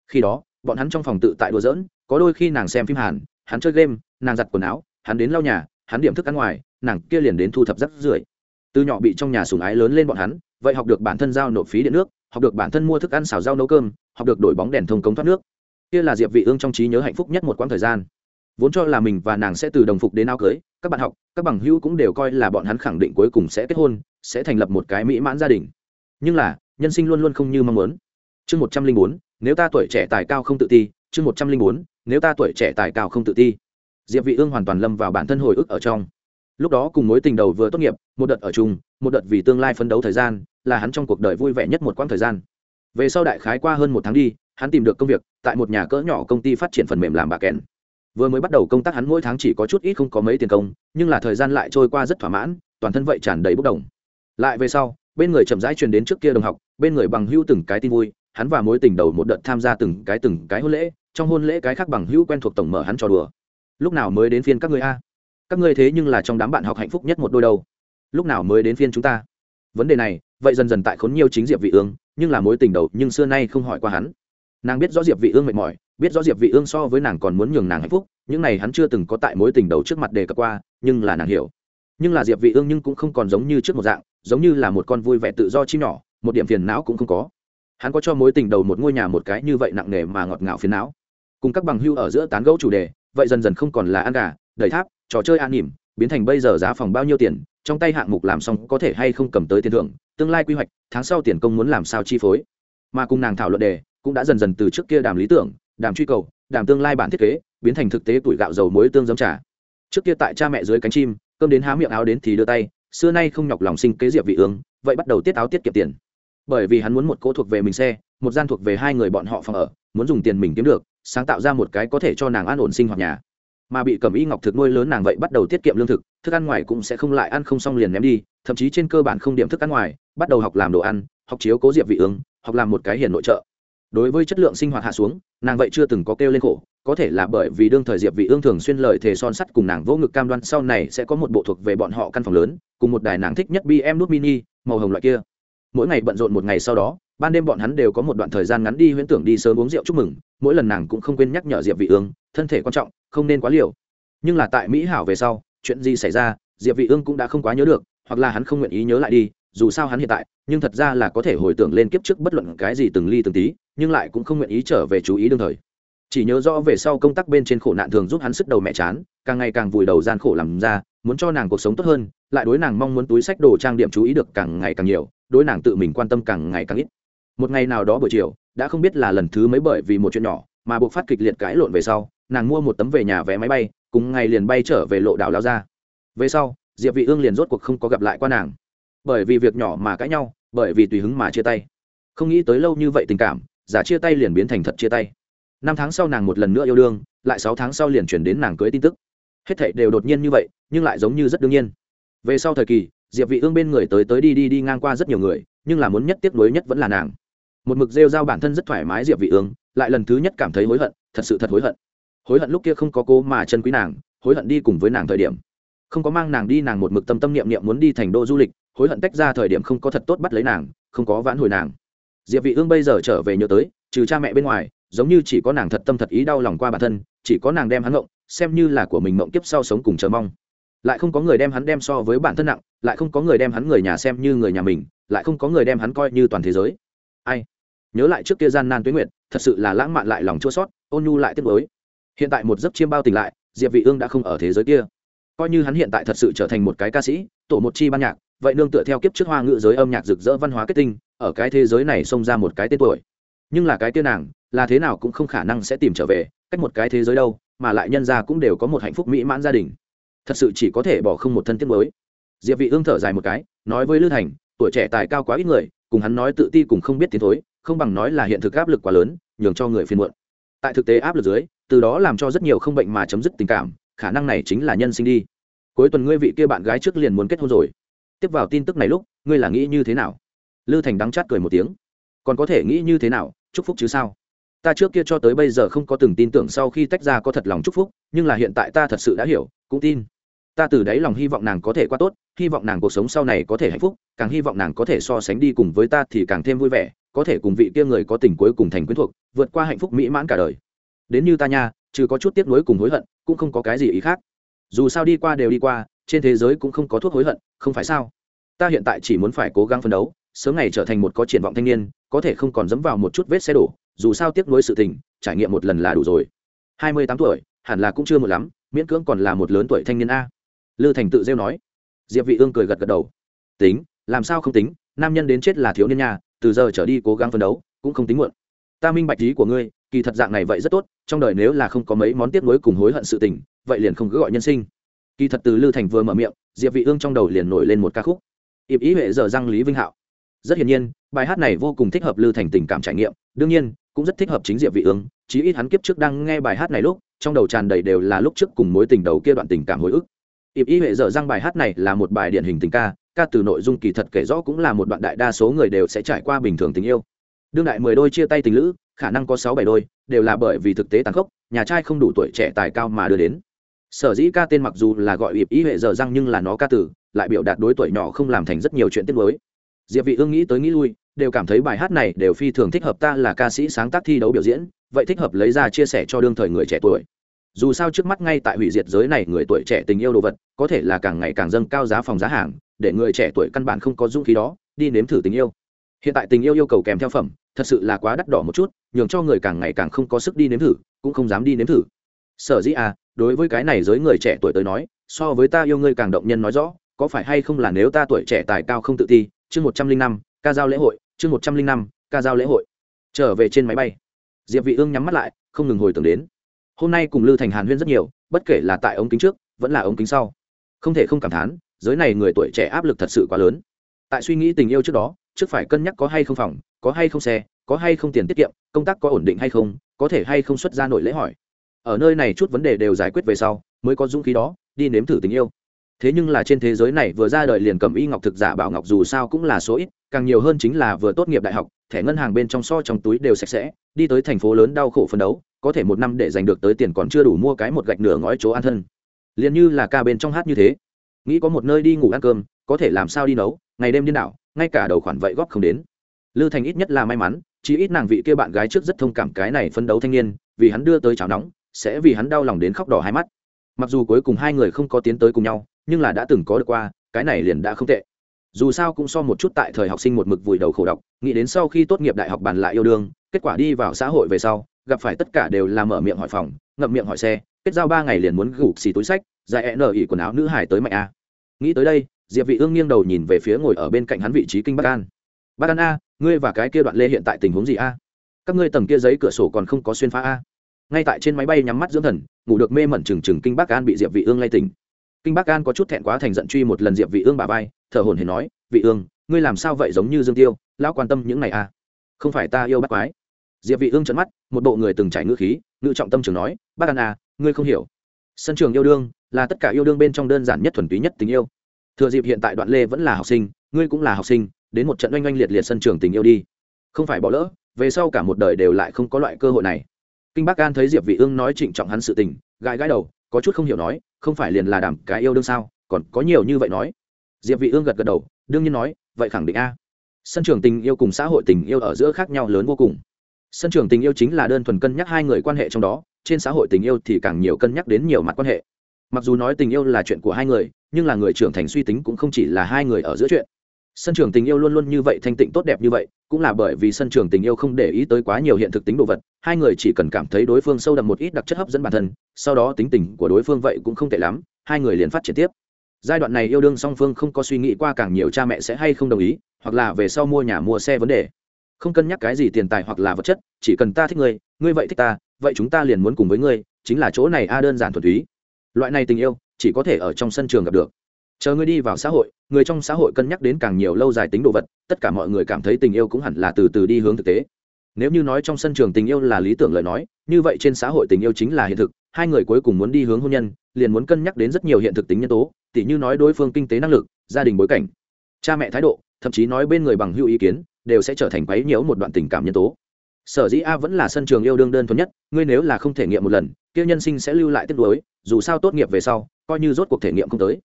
Khi đó bọn hắn trong phòng tự tại đùa giỡn, có đôi khi nàng xem phim hàn, hắn chơi game, nàng giặt quần áo, hắn đến lau nhà, hắn điểm thức ăn ngoài, nàng kia liền đến thu thập rác rưởi. Từ nhỏ bị trong nhà sùng ái lớn lên bọn hắn, vậy học được bản thân giao nộp phí điện nước, học được bản thân mua thức ăn xào rau nấu cơm, học được đổi bóng đèn thông cống thoát nước. Kia là diệp vị ương trong trí nhớ hạnh phúc nhất một quãng thời gian. Vốn cho là mình và nàng sẽ từ đồng phục đến áo cưới, các bạn học, các bằng hữu cũng đều coi là bọn hắn khẳng định cuối cùng sẽ kết hôn, sẽ thành lập một cái mỹ mãn gia đình. Nhưng là, nhân sinh luôn luôn không như mong muốn. Chương một trăm linh bốn nếu ta tuổi trẻ tài cao không tự ti, chương một trăm linh bốn, nếu ta tuổi trẻ tài cao không tự ti. Diệp vị ương hoàn toàn lâm vào bản thân hồi ức ở trong. Lúc đó cùng mối tình đầu vừa tốt nghiệp, một đợt ở chung, một đợt vì tương lai phấn đấu thời gian, là hắn trong cuộc đời vui vẻ nhất một quãng thời gian. Về sau đại khái qua hơn một tháng đi, hắn tìm được công việc, tại một nhà cỡ nhỏ công ty phát triển phần mềm làm bà kèn vừa mới bắt đầu công tác hắn mỗi tháng chỉ có chút ít không có mấy tiền công, nhưng là thời gian lại trôi qua rất thỏa mãn, toàn thân vậy tràn đầy bốc đồng. Lại về sau, bên người chậm rãi truyền đến trước kia đồng học, bên người bằng hưu từng cái tin vui hắn và mối tình đầu một đợt tham gia từng cái từng cái hôn lễ, trong hôn lễ cái khác bằng hữu quen thuộc tổng mở hắn trò đùa. Lúc nào mới đến phiên các người a? Các ngươi thế nhưng là trong đám bạn học hạnh phúc nhất một đôi đâu. Lúc nào mới đến phiên chúng ta? Vấn đề này, vậy dần dần tại khốn nhiều chính diệp vị ương, nhưng là mối tình đầu nhưng xưa nay không hỏi qua hắn. Nàng biết rõ diệp vị ương mệt mỏi, biết rõ diệp vị ương so với nàng còn muốn nhường nàng hạnh phúc, những này hắn chưa từng có tại mối tình đầu trước mặt đề cập qua, nhưng là nàng hiểu. Nhưng là diệp vị ương nhưng cũng không còn giống như trước một dạng, giống như là một con vui vẻ tự do chim nhỏ, một điểm phiền não cũng không có hắn có cho mối tình đầu một ngôi nhà một cái như vậy nặng nề mà ngọt ngào phiền não. Cùng các bằng hưu ở giữa tán gẫu chủ đề, vậy dần dần không còn là ăn gà, đẩy tháp, trò chơi an nỉm, biến thành bây giờ giá phòng bao nhiêu tiền, trong tay hạng mục làm xong có thể hay không cầm tới tiền thưởng, tương lai quy hoạch, tháng sau tiền công muốn làm sao chi phối. Mà cùng nàng thảo luận đề, cũng đã dần dần từ trước kia đàm lý tưởng, đàm truy cầu, đàm tương lai bản thiết kế, biến thành thực tế tuổi gạo dầu muối tương giống trà. Trước kia tại cha mẹ dưới cánh chim, cơm đến há miệng áo đến thì đưa tay, xưa nay không nhọc lòng sinh kế diệp vị ương, vậy bắt đầu tiết áo tiết kiệm tiền bởi vì hắn muốn một cỗ thuộc về mình xe, một gian thuộc về hai người bọn họ phòng ở, muốn dùng tiền mình kiếm được, sáng tạo ra một cái có thể cho nàng an ổn sinh hoạt nhà. Mà bị cẩm y ngọc thực nuôi lớn nàng vậy bắt đầu tiết kiệm lương thực, thức ăn ngoài cũng sẽ không lại ăn không xong liền ném đi, thậm chí trên cơ bản không điểm thức ăn ngoài, bắt đầu học làm đồ ăn, học chiếu cố diệp vị ương, học làm một cái hiền nội trợ. Đối với chất lượng sinh hoạt hạ xuống, nàng vậy chưa từng có kêu lên khổ, có thể là bởi vì đương thời diệp vị ương thường xuyên lời thề son sắt cùng nàng vô ngực cam đoan sau này sẽ có một bộ thuộc về bọn họ căn phòng lớn, cùng một đài nàng thích nhất bm nút mini, màu hồng loại kia mỗi ngày bận rộn một ngày sau đó, ban đêm bọn hắn đều có một đoạn thời gian ngắn đi huyễn tưởng đi sớm uống rượu chúc mừng, mỗi lần nàng cũng không quên nhắc nhở diệp vị ương, thân thể quan trọng, không nên quá liều. Nhưng là tại mỹ hảo về sau, chuyện gì xảy ra, diệp vị ương cũng đã không quá nhớ được, hoặc là hắn không nguyện ý nhớ lại đi, dù sao hắn hiện tại, nhưng thật ra là có thể hồi tưởng lên kiếp trước bất luận cái gì từng ly từng tí, nhưng lại cũng không nguyện ý trở về chú ý đương thời. Chỉ nhớ rõ về sau công tác bên trên khổ nạn thường giúp hắn sức đầu mẹ chán, càng ngày càng vùi đầu gian khổ làm ra, muốn cho nàng cuộc sống tốt hơn, lại đối nàng mong muốn túi sách đồ trang điểm chú ý được càng ngày càng nhiều đối nàng tự mình quan tâm càng ngày càng ít. Một ngày nào đó buổi chiều, đã không biết là lần thứ mấy bởi vì một chuyện nhỏ mà buộc phát kịch liệt cãi lộn về sau, nàng mua một tấm về nhà vé máy bay, cùng ngày liền bay trở về lộ đảo lao ra về sau, diệp vị ương liền rốt cuộc không có gặp lại qua nàng. Bởi vì việc nhỏ mà cãi nhau, bởi vì tùy hứng mà chia tay. Không nghĩ tới lâu như vậy tình cảm, giả chia tay liền biến thành thật chia tay. Năm tháng sau nàng một lần nữa yêu đương, lại sáu tháng sau liền chuyển đến nàng cưới tin tức. Hết thảy đều đột nhiên như vậy, nhưng lại giống như rất đương nhiên. Về sau thời kỳ diệp vị ương bên người tới tới đi đi đi ngang qua rất nhiều người, nhưng là muốn nhất tiếp nối nhất vẫn là nàng. Một mực rêu giao bản thân rất thoải mái diệp vị ương, lại lần thứ nhất cảm thấy hối hận, thật sự thật hối hận. Hối hận lúc kia không có cô mà chân quý nàng, hối hận đi cùng với nàng thời điểm. Không có mang nàng đi, nàng một mực tâm tâm niệm niệm muốn đi thành đô du lịch, hối hận tách ra thời điểm không có thật tốt bắt lấy nàng, không có vãn hồi nàng. Diệp vị ương bây giờ trở về nhớ tới, trừ cha mẹ bên ngoài, giống như chỉ có nàng thật tâm thật ý đau lòng qua bản thân, chỉ có nàng đem hắn ngộng, xem như là của mình ngộng kiếp sau sống cùng chờ mong lại không có người đem hắn đem so với bản thân nặng, lại không có người đem hắn người nhà xem như người nhà mình, lại không có người đem hắn coi như toàn thế giới. Ai? Nhớ lại trước kia gian nan tuyết nguyệt, thật sự là lãng mạn lại lòng chua sót, ôn nhu lại tiếc nuối. Hiện tại một giấc chiêm bao tỉnh lại, diệp vị ương đã không ở thế giới kia. Coi như hắn hiện tại thật sự trở thành một cái ca sĩ, tổ một chi ban nhạc, vậy nương tựa theo kiếp trước hoa ngữ giới âm nhạc rực rỡ văn hóa kết tinh, ở cái thế giới này xông ra một cái tên tuổi. Nhưng là cái tiên nàng, là thế nào cũng không khả năng sẽ tìm trở về, cách một cái thế giới đâu, mà lại nhân gia cũng đều có một hạnh phúc mỹ mãn gia đình thật sự chỉ có thể bỏ không một thân tiết mới. Diệp vị ương thở dài một cái, nói với lư thành, tuổi trẻ tài cao quá ít người, cùng hắn nói tự ti cùng không biết tiến thối, không bằng nói là hiện thực áp lực quá lớn, nhường cho người phiền muộn. Tại thực tế áp lực dưới, từ đó làm cho rất nhiều không bệnh mà chấm dứt tình cảm, khả năng này chính là nhân sinh đi. Cuối tuần ngươi vị kia bạn gái trước liền muốn kết hôn rồi. Tiếp vào tin tức này lúc, ngươi là nghĩ như thế nào? Lư thành đắng chát cười một tiếng. Còn có thể nghĩ như thế nào? Chúc phúc chứ sao? Ta trước kia cho tới bây giờ không có từng tin tưởng sau khi tách ra có thật lòng chúc phúc, nhưng là hiện tại ta thật sự đã hiểu, cũng tin. Ta từ đáy lòng hy vọng nàng có thể qua tốt, hy vọng nàng cuộc sống sau này có thể hạnh phúc, càng hy vọng nàng có thể so sánh đi cùng với ta thì càng thêm vui vẻ, có thể cùng vị kia người có tình cuối cùng thành quyến thuộc, vượt qua hạnh phúc mỹ mãn cả đời. Đến như ta nha chứ có chút tiếc nuối cùng hối hận, cũng không có cái gì ý khác. Dù sao đi qua đều đi qua, trên thế giới cũng không có thuốc hối hận, không phải sao? Ta hiện tại chỉ muốn phải cố gắng phấn đấu sớm ngày trở thành một có triển vọng thanh niên, có thể không còn dẫm vào một chút vết xe đổ, dù sao tiếc nuối sự tình, trải nghiệm một lần là đủ rồi. Hai mươi tám tuổi, hẳn là cũng chưa một lắm, miễn cưỡng còn là một lớn tuổi thanh niên a. Lư thành tự rêu nói. Diệp vị ương cười gật gật đầu. Tính, làm sao không tính, nam nhân đến chết là thiếu niên nha, từ giờ trở đi cố gắng phấn đấu, cũng không tính muộn. Ta minh bạch ý của ngươi, kỳ thật dạng này vậy rất tốt, trong đời nếu là không có mấy món tiếc nuối cùng hối hận sự tình, vậy liền không cứ gọi nhân sinh. Kỳ thật từ lư thành vừa mở miệng, diệp vị ương trong đầu liền nổi lên một ca khúc. Ịp ý huệ giờ răng lý vinh hạo rất hiển nhiên, bài hát này vô cùng thích hợp lư thành tình cảm trải nghiệm, đương nhiên, cũng rất thích hợp chính diệp vị ương chí ít hắn kiếp trước đang nghe bài hát này lúc, trong đầu tràn đầy đều là lúc trước cùng mối tình đầu kia đoạn tình cảm hồi ức. Ịp ý huệ dở răng bài hát này là một bài điển hình tình ca ca từ nội dung kỳ thật kể rõ cũng là một đoạn đại đa số người đều sẽ trải qua bình thường tình yêu. Đương đại mười đôi chia tay tình lữ, khả năng có sáu bảy đôi, đều là bởi vì thực tế tàn khốc, nhà trai không đủ tuổi trẻ tài cao mà đưa đến. Sở dĩ ca tên mặc dù là gọi ịp ý huệ dở răng nhưng là nó ca tử lại biểu đạt đối tuổi nhỏ không làm thành rất nhiều chuyện tiết mới diệp vị ương nghĩ tới nghĩ lui, đều cảm thấy bài hát này đều phi thường thích hợp ta là ca sĩ sáng tác thi đấu biểu diễn, vậy thích hợp lấy ra chia sẻ cho đương thời người trẻ tuổi. Dù sao trước mắt ngay tại hủy diệt giới này người tuổi trẻ tình yêu đồ vật, có thể là càng ngày càng dâng cao giá phòng giá hàng, để người trẻ tuổi căn bản không có dũng khí đó, đi nếm thử tình yêu. Hiện tại tình yêu yêu cầu kèm theo phẩm, thật sự là quá đắt đỏ một chút, nhường cho người càng ngày càng không có sức đi nếm thử, cũng không dám đi nếm thử. Sở dĩ à đối với cái này giới người trẻ tuổi tới nói, so với ta yêu ngươi càng động nhân nói rõ, có phải hay không là nếu ta tuổi trẻ tài cao không tự ti chương một trăm linh năm, ca giao lễ hội, chương một trăm linh năm, ca giao lễ hội. Trở về trên máy bay. Diệp vị ương nhắm mắt lại, không ngừng hồi tưởng đến. Hôm nay cùng lư thành hàn huyên rất nhiều, bất kể là tại ống kính trước, vẫn là ống kính sau. Không thể không cảm thán, giới này người tuổi trẻ áp lực thật sự quá lớn. Tại suy nghĩ tình yêu trước đó, trước phải cân nhắc có hay không phòng, có hay không xe, có hay không tiền tiết kiệm, công tác có ổn định hay không, có thể hay không xuất ra nội lễ hỏi. Ở nơi này chút vấn đề đều giải quyết về sau, mới có dũng khí đó, đi nếm thử tình yêu thế nhưng là trên thế giới này vừa ra đời liền cầm y ngọc thực giả bảo ngọc dù sao cũng là số ít, càng nhiều hơn chính là vừa tốt nghiệp đại học, thẻ ngân hàng bên trong so trong túi đều sạch sẽ, đi tới thành phố lớn đau khổ phấn đấu, có thể một năm để giành được tới tiền còn chưa đủ mua cái một gạch nửa ngói chỗ ăn thân. Liền như là ca bên trong hát như thế. Nghĩ có một nơi đi ngủ ăn cơm, có thể làm sao đi nấu, ngày đêm điên đảo, ngay cả đầu khoản vậy góp không đến. Lư thành ít nhất là may mắn chỉ ít nàng vị kia bạn gái trước rất thông cảm cái này phấn đấu thanh niên, vì hắn đưa tới cháo nóng, sẽ vì hắn đau lòng đến khóc đỏ hai mắt. Mặc dù cuối cùng hai người không có tiến tới cùng nhau nhưng là đã từng có được qua, cái này liền đã không tệ. Dù sao cũng so một chút tại thời học sinh một mực vùi đầu khổ đọc, nghĩ đến sau khi tốt nghiệp đại học bàn lại yêu đương, kết quả đi vào xã hội về sau, gặp phải tất cả đều là mở miệng hỏi phòng, ngậm miệng hỏi xe, kết giao ba ngày liền muốn gục xì túi sách, dài e nở ỉ quần áo nữ hải tới mạnh a. Nghĩ tới đây, diệp vị ương nghiêng đầu nhìn về phía ngồi ở bên cạnh hắn vị trí kinh bắc an. Bắc an a, ngươi và cái kia đoạn lê hiện tại tình huống gì a? Các ngươi tầng kia giấy cửa sổ còn không có xuyên phá a? Ngay tại trên máy bay nhắm mắt dưỡng thần, ngủ được mê mẩn chừng chừng kinh bắc an bị diệp vị ương lay tỉnh kinh bắc an có chút thẹn quá thành giận truy một lần diệp vị ương bà vai thở hổn hển nói vị ương ngươi làm sao vậy giống như dương tiêu? Lão quan tâm những này à? không phải ta yêu bắt quái. Diệp vị ương trợn mắt một bộ người từng trải ngữ khí ngữ trọng tâm trường nói bác an à, ngươi không hiểu. Sân trường yêu đương là tất cả yêu đương bên trong đơn giản nhất thuần túy nhất tình yêu. Thừa dịp hiện tại đoạn lê vẫn là học sinh ngươi cũng là học sinh đến một trận oanh oanh liệt liệt sân trường tình yêu đi. Không phải bỏ lỡ về sau cả một đời đều lại không có loại cơ hội này. Kinh bắc an thấy diệp vị ương nói trịnh trọng hắn sự tình gãi gãi đầu có chút không hiểu nói, không phải liền là đảm cái yêu đương sao, còn có nhiều như vậy nói. Diệp vị ương gật gật đầu, đương nhiên nói, vậy khẳng định a. Sân trường tình yêu cùng xã hội tình yêu ở giữa khác nhau lớn vô cùng. Sân trường tình yêu chính là đơn thuần cân nhắc hai người quan hệ trong đó, trên xã hội tình yêu thì càng nhiều cân nhắc đến nhiều mặt quan hệ. Mặc dù nói tình yêu là chuyện của hai người, nhưng là người trưởng thành suy tính cũng không chỉ là hai người ở giữa chuyện sân trường tình yêu luôn luôn như vậy, thanh tịnh tốt đẹp như vậy, cũng là bởi vì sân trường tình yêu không để ý tới quá nhiều hiện thực tính đồ vật, hai người chỉ cần cảm thấy đối phương sâu đậm một ít đặc chất hấp dẫn bản thân, sau đó tính tình của đối phương vậy cũng không tệ lắm, hai người liền phát triển tiếp. Giai đoạn này yêu đương song phương không có suy nghĩ qua càng nhiều cha mẹ sẽ hay không đồng ý, hoặc là về sau mua nhà mua xe vấn đề. Không cân nhắc cái gì tiền tài hoặc là vật chất, chỉ cần ta thích ngươi ngươi vậy thích ta, vậy chúng ta liền muốn cùng với ngươi, chính là chỗ này a, đơn giản thuần túy. Loại này tình yêu, chỉ có thể ở trong sân trường gặp được chờ ngươi đi vào xã hội, người trong xã hội cân nhắc đến càng nhiều lâu dài tính đồ vật, tất cả mọi người cảm thấy tình yêu cũng hẳn là từ từ đi hướng thực tế. Nếu như nói trong sân trường tình yêu là lý tưởng lời nói, như vậy trên xã hội tình yêu chính là hiện thực, hai người cuối cùng muốn đi hướng hôn nhân, liền muốn cân nhắc đến rất nhiều hiện thực tính nhân tố, tỉ như nói đối phương kinh tế năng lực, gia đình bối cảnh, cha mẹ thái độ, thậm chí nói bên người bằng hữu ý kiến, đều sẽ trở thành quấy nhiễu một đoạn tình cảm nhân tố. Sở dĩ a vẫn là sân trường yêu đương đơn thuần nhất, ngươi nếu là không thể nghiệm một lần, kia nhân sinh sẽ lưu lại tiếp đối dù sao tốt nghiệp về sau, coi như rốt cuộc thể nghiệm không tới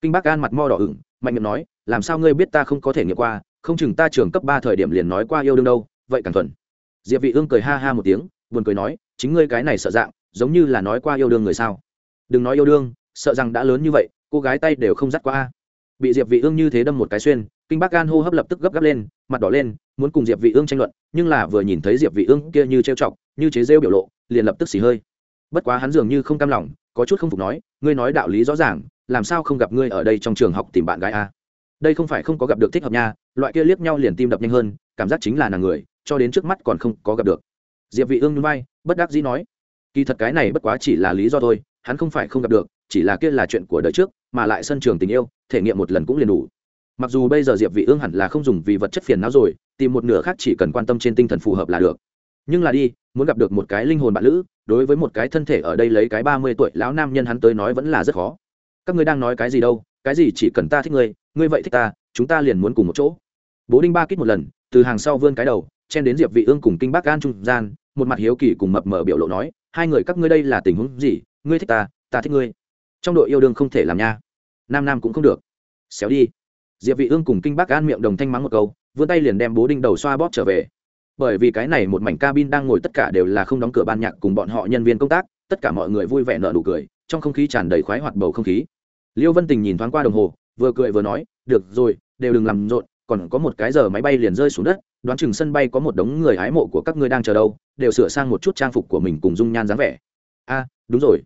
kinh bác an mặt mo đỏ ửng, mạnh miệng nói, làm sao ngươi biết ta không có thể nghiệm qua? Không chừng ta trường cấp ba thời điểm liền nói qua yêu đương đâu, vậy càng thuần. Diệp vị ương cười ha ha một tiếng, buồn cười nói, chính ngươi cái này sợ dạng, giống như là nói qua yêu đương người sao? Đừng nói yêu đương, sợ rằng đã lớn như vậy, cô gái tay đều không dắt qua bị diệp vị ương như thế đâm một cái xuyên, kinh bác gan hô hấp lập tức gấp gáp lên, mặt đỏ lên, muốn cùng diệp vị ương tranh luận, nhưng là vừa nhìn thấy diệp vị ương kia như trêu chọc, như chế rêu biểu lộ, liền lập tức xì hơi. Bất quá hắn dường như không cam lòng, có chút không phục nói, ngươi nói đạo lý rõ ràng làm sao không gặp ngươi ở đây trong trường học tìm bạn gái a? Đây không phải không có gặp được thích hợp nha, loại kia liếc nhau liền tim đập nhanh hơn, cảm giác chính là nàng người, cho đến trước mắt còn không có gặp được. Diệp vị ương nhún vai, bất đắc dĩ nói, kỳ thật cái này bất quá chỉ là lý do thôi, hắn không phải không gặp được, chỉ là kia là chuyện của đời trước, mà lại sân trường tình yêu, thể nghiệm một lần cũng liền đủ. Mặc dù bây giờ diệp vị ương hẳn là không dùng vì vật chất phiền não rồi, tìm một nửa khác chỉ cần quan tâm trên tinh thần phù hợp là được. Nhưng là đi, muốn gặp được một cái linh hồn bạn lữ, đối với một cái thân thể ở đây lấy cái ba mươi tuổi lão nam nhân hắn tới nói vẫn là rất khó các ngươi đang nói cái gì đâu? Cái gì chỉ cần ta thích ngươi ngươi vậy thích ta, chúng ta liền muốn cùng một chỗ. Bố đinh ba kít một lần, từ hàng sau vươn cái đầu, chen đến diệp vị ương cùng kinh bác gan trung gian, một mặt hiếu kỳ cùng mập mờ biểu lộ nói, hai người các ngươi đây là tình huống gì? Ngươi thích ta ta thích ngươi. Trong đội yêu đương không thể làm nha. Nam nam cũng không được. Xéo đi. Diệp vị ương cùng kinh bác gan miệng đồng thanh mắng một câu, vươn tay liền đem bố đinh đầu xoa bóp trở về. Bởi vì cái này một mảnh cabin đang ngồi tất cả đều là không đóng cửa ban nhạc cùng bọn họ nhân viên công tác, tất cả mọi người vui vẻ nở nụ cười trong không khí tràn đầy khoái hoạt bầu không khí. Liêu vân tình nhìn thoáng qua đồng hồ, vừa cười vừa nói, được rồi, đều đừng làm rộn, còn có một cái giờ máy bay liền rơi xuống đất, đoán chừng sân bay có một đống người hái mộ của các ngươi đang chờ đâu, đều sửa sang một chút trang phục của mình cùng dung nhan dáng vẻ. A, đúng rồi.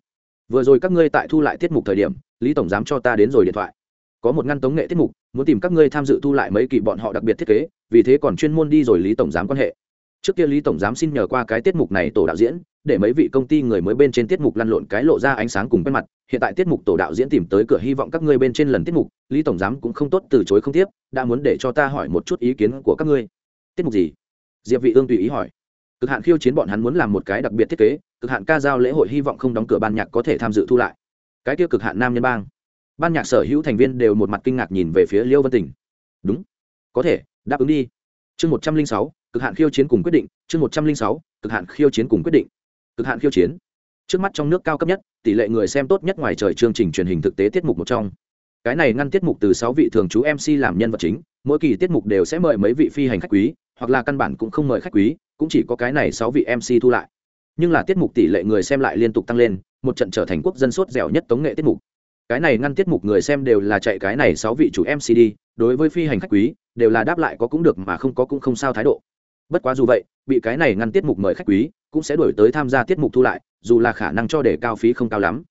Vừa rồi các ngươi tại thu lại tiết mục thời điểm, lý tổng giám cho ta đến rồi điện thoại. Có một ngăn tống nghệ tiết mục, muốn tìm các ngươi tham dự thu lại mấy kỳ bọn họ đặc biệt thiết kế, vì thế còn chuyên môn đi rồi lý tổng giám quan hệ. Trước kia lý tổng giám xin nhờ qua cái tiết mục này tổ đạo diễn để mấy vị công ty người mới bên trên tiết mục lăn lộn cái lộ ra ánh sáng cùng quen mặt, hiện tại tiết mục tổ đạo diễn tìm tới cửa hy vọng các ngươi bên trên lần tiết mục, lý tổng giám cũng không tốt từ chối không tiếp, đã muốn để cho ta hỏi một chút ý kiến của các ngươi. Tiết mục gì? Diệp vị ương tùy ý hỏi. Cực hạn khiêu chiến bọn hắn muốn làm một cái đặc biệt thiết kế, cực hạn ca giao lễ hội hy vọng không đóng cửa ban nhạc có thể tham dự thu lại. Cái kia cực hạn nam nhân bang. Ban nhạc sở hữu thành viên đều một mặt kinh ngạc nhìn về phía liêu vân tình. Đúng. Có thể, đáp ứng đi. Chương một trăm linh sáu, cực hạn khiêu chiến cùng quyết định, chương một trăm linh sáu, cực hạn khiêu chiến cùng quyết định cực hạn khiêu chiến. Trước mắt trong nước cao cấp nhất, tỷ lệ người xem tốt nhất ngoài trời chương trình truyền hình thực tế tiết mục một trong. Cái này ngăn tiết mục từ sáu vị thường trú mc làm nhân vật chính, mỗi kỳ tiết mục đều sẽ mời mấy vị phi hành khách quý, hoặc là căn bản cũng không mời khách quý, cũng chỉ có cái này sáu vị mc thu lại. Nhưng là tiết mục tỷ lệ người xem lại liên tục tăng lên, một trận trở thành quốc dân sốt dẻo nhất tống nghệ tiết mục. Cái này ngăn tiết mục người xem đều là chạy cái này sáu vị chủ mc đi, đối với phi hành khách quý, đều là đáp lại có cũng được mà không có cũng không sao thái độ. Bất quá dù vậy, bị cái này ngăn tiết mục mời khách quý cũng sẽ đổi tới tham gia tiết mục thu lại, dù là khả năng cho để cao phí không cao lắm.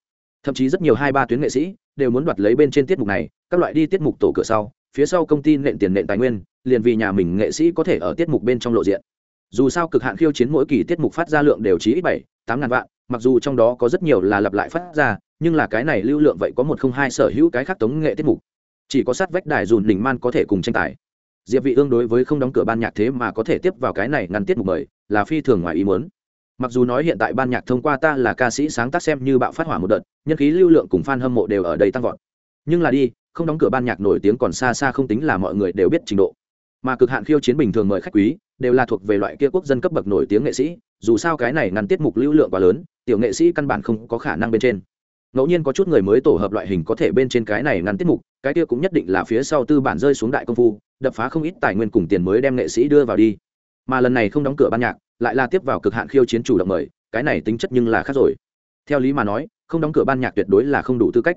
Thậm chí rất nhiều hai ba tuyến nghệ sĩ đều muốn đoạt lấy bên trên tiết mục này, các loại đi tiết mục tổ cửa sau, phía sau công ty nện tiền nện tài nguyên, liền vì nhà mình nghệ sĩ có thể ở tiết mục bên trong lộ diện. Dù sao cực hạn khiêu chiến mỗi kỳ tiết mục phát ra lượng đều chỉ ít bảy, tám ngàn vạn, mặc dù trong đó có rất nhiều là lặp lại phát ra, nhưng là cái này lưu lượng vậy có một không hai sở hữu cái khác tống nghệ tiết mục. Chỉ có sát vách đài dùn đỉnh man có thể cùng tranh tài. Diệp vị ương đối với không đóng cửa ban nhạc thế mà có thể tiếp vào cái này ngăn tiết mục mời, là phi thường ngoài ý muốn mặc dù nói hiện tại ban nhạc thông qua ta là ca sĩ sáng tác xem như bạo phát hỏa một đợt, nhân khí lưu lượng cùng fan hâm mộ đều ở đây tăng vọt. Nhưng là đi, không đóng cửa ban nhạc nổi tiếng còn xa xa không tính là mọi người đều biết trình độ. Mà cực hạn khiêu chiến bình thường mời khách quý, đều là thuộc về loại kia quốc dân cấp bậc nổi tiếng nghệ sĩ, dù sao cái này ngăn tiết mục lưu lượng quá lớn, tiểu nghệ sĩ căn bản không có khả năng bên trên. Ngẫu nhiên có chút người mới tổ hợp loại hình có thể bên trên cái này ngăn tiết mục, cái kia cũng nhất định là phía sau tư bản rơi xuống đại công phu, đập phá không ít tài nguyên cùng tiền mới đem nghệ sĩ đưa vào đi. Mà lần này không đóng cửa ban nhạc lại là tiếp vào cực hạn khiêu chiến chủ động mời, cái này tính chất nhưng là khác rồi. Theo lý mà nói, không đóng cửa ban nhạc tuyệt đối là không đủ tư cách.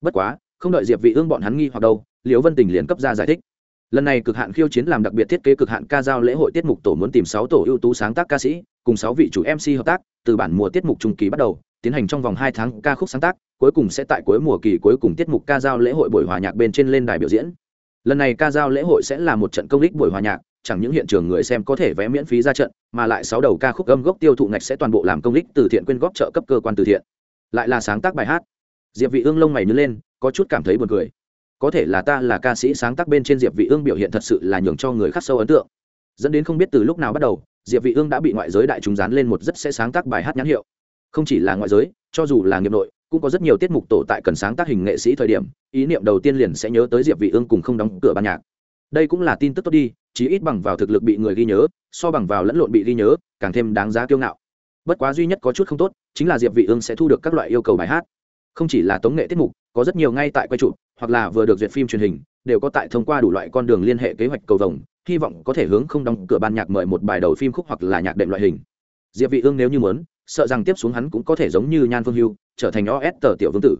Bất quá, không đợi diệp vị ương bọn hắn nghi hoặc đâu, liễu vân tình liền cấp ra giải thích. Lần này cực hạn khiêu chiến làm đặc biệt thiết kế cực hạn ca giao lễ hội tiết mục tổ muốn tìm sáu tổ ưu tú sáng tác ca sĩ, cùng sáu vị chủ mc hợp tác, từ bản mùa tiết mục trung kỳ bắt đầu, tiến hành trong vòng hai tháng ca khúc sáng tác, cuối cùng sẽ tại cuối mùa kỳ cuối cùng tiết mục ca giao lễ hội buổi hòa nhạc bên trên lên đài biểu diễn. Lần này ca giao lễ hội sẽ là một trận công đích buổi hòa nhạc chẳng những hiện trường người xem có thể vé miễn phí ra trận, mà lại sáu đầu ca khúc âm gốc tiêu thụ ngạch sẽ toàn bộ làm công đích từ thiện quyên góp trợ cấp cơ quan từ thiện. Lại là sáng tác bài hát. Diệp vị ương lông mày nhớ lên, có chút cảm thấy buồn cười. Có thể là ta là ca sĩ sáng tác bên trên diệp vị ương biểu hiện thật sự là nhường cho người khác sâu ấn tượng. Dẫn đến không biết từ lúc nào bắt đầu, diệp vị ương đã bị ngoại giới đại chúng dán lên một rất sẽ sáng tác bài hát nhãn hiệu. Không chỉ là ngoại giới, cho dù là nghiệp nội, cũng có rất nhiều tiết mục tổ tại cần sáng tác hình nghệ sĩ thời điểm, ý niệm đầu tiên liền sẽ nhớ tới diệp vị ương cùng không đóng cửa ban nhạc đây cũng là tin tức tốt đi, chí ít bằng vào thực lực bị người ghi nhớ, so bằng vào lẫn lộn bị ghi nhớ, càng thêm đáng giá kiêu ngạo. Bất quá duy nhất có chút không tốt, chính là diệp vị ương sẽ thu được các loại yêu cầu bài hát. Không chỉ là tống nghệ tiết mục, có rất nhiều ngay tại quay trụ hoặc là vừa được duyệt phim truyền hình, đều có tại thông qua đủ loại con đường liên hệ kế hoạch cầu vồng, hy vọng có thể hướng không đóng cửa ban nhạc mời một bài đầu phim khúc hoặc là nhạc đệm loại hình. Diệp vị ương nếu như muốn, sợ rằng tiếp xuống hắn cũng có thể giống như nhan phương hưu, trở thành os tờ tiểu vương tử.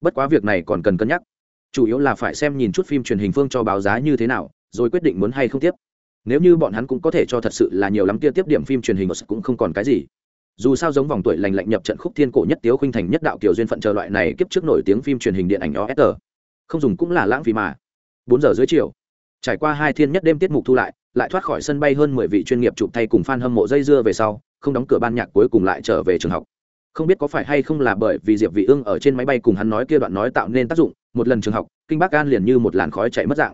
Bất quá việc này còn cần cân nhắc chủ yếu là phải xem nhìn chút phim truyền hình phương cho báo giá như thế nào rồi quyết định muốn hay không tiếp nếu như bọn hắn cũng có thể cho thật sự là nhiều lắm kia tiếp điểm phim truyền hình cũng không còn cái gì dù sao giống vòng tuổi lành lạnh nhập trận khúc thiên cổ nhất tiếu khuynh thành nhất đạo kiểu duyên phận chờ loại này kiếp trước nổi tiếng phim truyền hình điện ảnh OSR. Không dùng cũng là lãng phí mà. Bốn giờ dưới chiều, trải qua hai thiên nhất đêm tiết mục thu lại, lại thoát khỏi sân bay hơn mười vị chuyên nghiệp chụp thay cùng fan hâm mộ dây dưa về sau, không đóng cửa ban nhạc cuối cùng lại trở về trường học. Không biết có phải hay không là bởi vì Diệp Vị Ương ở trên máy bay cùng hắn nói kia đoạn nói tạo nên tác dụng, một lần trường học, kinh bác An liền như một làn khói chạy mất dạng.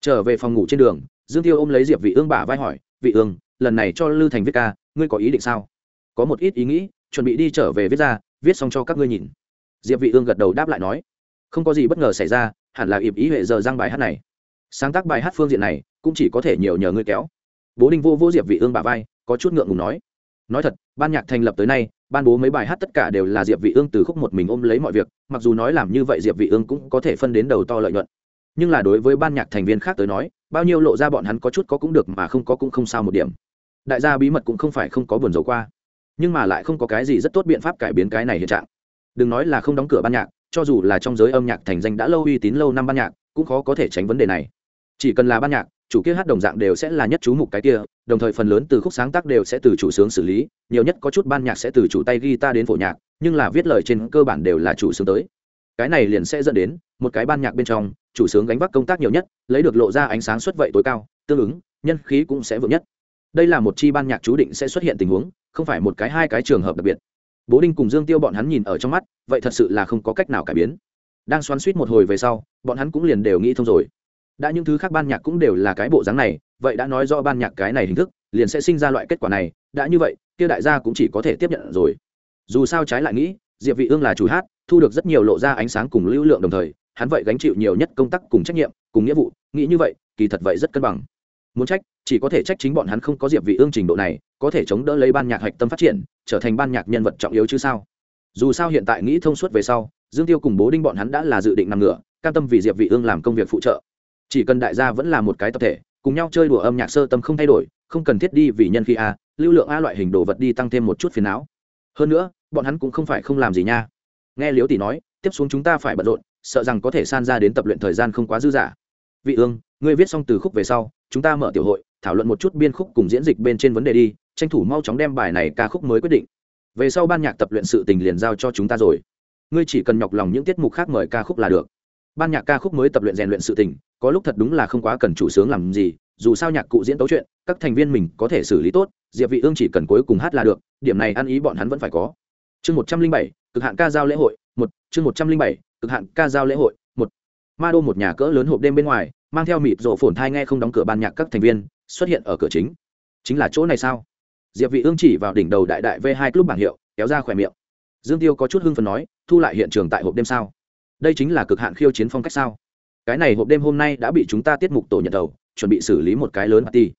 Trở về phòng ngủ trên đường, Dương Tiêu ôm lấy Diệp Vị Ương bả vai hỏi, "Vị Ương, lần này cho Lư Thành viết ca, ngươi có ý định sao?" có một ít ý nghĩ chuẩn bị đi trở về viết ra viết xong cho các ngươi nhìn diệp vị ương gật đầu đáp lại nói không có gì bất ngờ xảy ra hẳn là ịp ý hệ giờ giang bài hát này sáng tác bài hát phương diện này cũng chỉ có thể nhiều nhờ ngươi kéo bố đinh vô vô diệp vị ương bả vai có chút ngượng ngùng nói nói thật, ban nhạc thành lập tới nay, ban bố mấy bài hát tất cả đều là diệp vị ương từ khúc một mình ôm lấy mọi việc, mặc dù nói làm như vậy diệp vị ương cũng có thể phân đến đầu to lợi nhuận. Nhưng là đối với ban nhạc thành viên khác tới nói, bao nhiêu lộ ra bọn hắn có chút có cũng được mà không có cũng không sao một điểm. Đại gia bí mật cũng không phải không có buồn dầu qua. Nhưng mà lại không có cái gì rất tốt biện pháp cải biến cái này hiện trạng. Đừng nói là không đóng cửa ban nhạc, cho dù là trong giới âm nhạc thành danh đã lâu uy tín lâu năm ban nhạc, cũng khó có thể tránh vấn đề này. Chỉ cần là ban nhạc chủ kia hát đồng dạng đều sẽ là nhất chú mục cái kia, đồng thời phần lớn từ khúc sáng tác đều sẽ từ chủ sướng xử lý, nhiều nhất có chút ban nhạc sẽ từ chủ tay guitar đến phổ nhạc, nhưng là viết lời trên cơ bản đều là chủ sướng tới. Cái này liền sẽ dẫn đến, một cái ban nhạc bên trong, chủ sướng gánh vác công tác nhiều nhất, lấy được lộ ra ánh sáng xuất vậy tối cao, tương ứng, nhân khí cũng sẽ vững nhất. Đây là một chi ban nhạc chú định sẽ xuất hiện tình huống, không phải một cái hai cái trường hợp đặc biệt. Bố đinh cùng dương tiêu bọn hắn nhìn ở trong mắt, vậy thật sự là không có cách nào cải biến. Đang xoắn suýt một hồi về sau, bọn hắn cũng liền đều nghĩ thông rồi đã những thứ khác ban nhạc cũng đều là cái bộ dáng này, vậy đã nói do ban nhạc cái này hình thức, liền sẽ sinh ra loại kết quả này, đã như vậy, kia đại gia cũng chỉ có thể tiếp nhận rồi. Dù sao trái lại nghĩ, diệp vị ương là chủ hát, thu được rất nhiều lộ ra ánh sáng cùng lưu lượng đồng thời, hắn vậy gánh chịu nhiều nhất công tác cùng trách nhiệm, cùng nghĩa vụ, nghĩ như vậy, kỳ thật vậy rất cân bằng. Muốn trách, chỉ có thể trách chính bọn hắn không có diệp vị ương trình độ này, có thể chống đỡ lấy ban nhạc hạch tâm phát triển, trở thành ban nhạc nhân vật trọng yếu chứ sao? Dù sao hiện tại nghĩ thông suốt về sau, dương tiêu cùng bố đinh bọn hắn đã là dự định nằm ngửa, cam tâm vì diệp vị ương làm công việc phụ trợ chỉ cần đại gia vẫn là một cái tập thể, cùng nhau chơi đùa âm nhạc sơ tâm không thay đổi, không cần thiết đi vì nhân khi a, lưu lượng a loại hình đồ vật đi tăng thêm một chút phiền não. Hơn nữa, bọn hắn cũng không phải không làm gì nha. Nghe liếu tỷ nói, tiếp xuống chúng ta phải bận rộn, sợ rằng có thể san ra đến tập luyện thời gian không quá dư dả. Vị ương, ngươi viết xong từ khúc về sau, chúng ta mở tiểu hội, thảo luận một chút biên khúc cùng diễn dịch bên trên vấn đề đi, tranh thủ mau chóng đem bài này ca khúc mới quyết định. Về sau ban nhạc tập luyện sự tình liền giao cho chúng ta rồi. Ngươi chỉ cần nhọc lòng những tiết mục khác mời ca khúc là được. Ban nhạc ca khúc mới tập luyện rèn luyện sự tình có lúc thật đúng là không quá cần chủ sướng làm gì, dù sao nhạc cụ diễn tấu chuyện, các thành viên mình có thể xử lý tốt, diệp vị ương chỉ cần cuối cùng hát là được, điểm này ăn ý bọn hắn vẫn phải có. Chương một trăm linh bảy, cực hạn ca giao lễ hội, một, chương một trăm linh bảy, cực hạn ca giao lễ hội, một. Ma đô một nhà cỡ lớn hộp đêm bên ngoài, mang theo mịt rộ phồn thai nghe không đóng cửa ban nhạc các thành viên, xuất hiện ở cửa chính. Chính là chỗ này sao? Diệp vị ương chỉ vào đỉnh đầu đại đại v 2 club bảng hiệu, kéo ra khỏe miệng. Dương tiêu có chút hưng phấn nói, thu lại hiện trường tại hộp đêm sao? Đây chính là cực hạn khiêu chiến phong cách sao? Cái này hộp đêm hôm nay đã bị chúng ta tiết mục tổ nhận đầu, chuẩn bị xử lý một cái lớn party.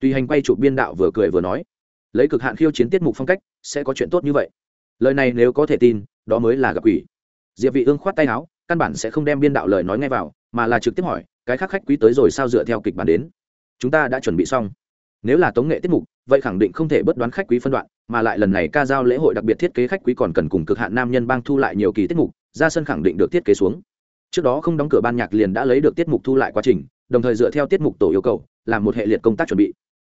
Tùy hành quay chụp biên đạo vừa cười vừa nói, lấy cực hạn khiêu chiến tiết mục phong cách, sẽ có chuyện tốt như vậy. Lời này nếu có thể tin, đó mới là gặp quỷ. Diệp vị ương khoát tay áo, căn bản sẽ không đem biên đạo lời nói ngay vào, mà là trực tiếp hỏi, cái khác khách quý tới rồi sao dựa theo kịch bản đến? Chúng ta đã chuẩn bị xong. Nếu là tống nghệ tiết mục, vậy khẳng định không thể bất đoán khách quý phân đoạn, mà lại lần này ca giao lễ hội đặc biệt thiết kế khách quý còn cần cùng cực hạn nam nhân bang thu lại nhiều kỳ tiết mục, ra sân khẳng định được thiết kế xuống trước đó không đóng cửa ban nhạc liền đã lấy được tiết mục thu lại quá trình, đồng thời dựa theo tiết mục tổ yêu cầu, làm một hệ liệt công tác chuẩn bị.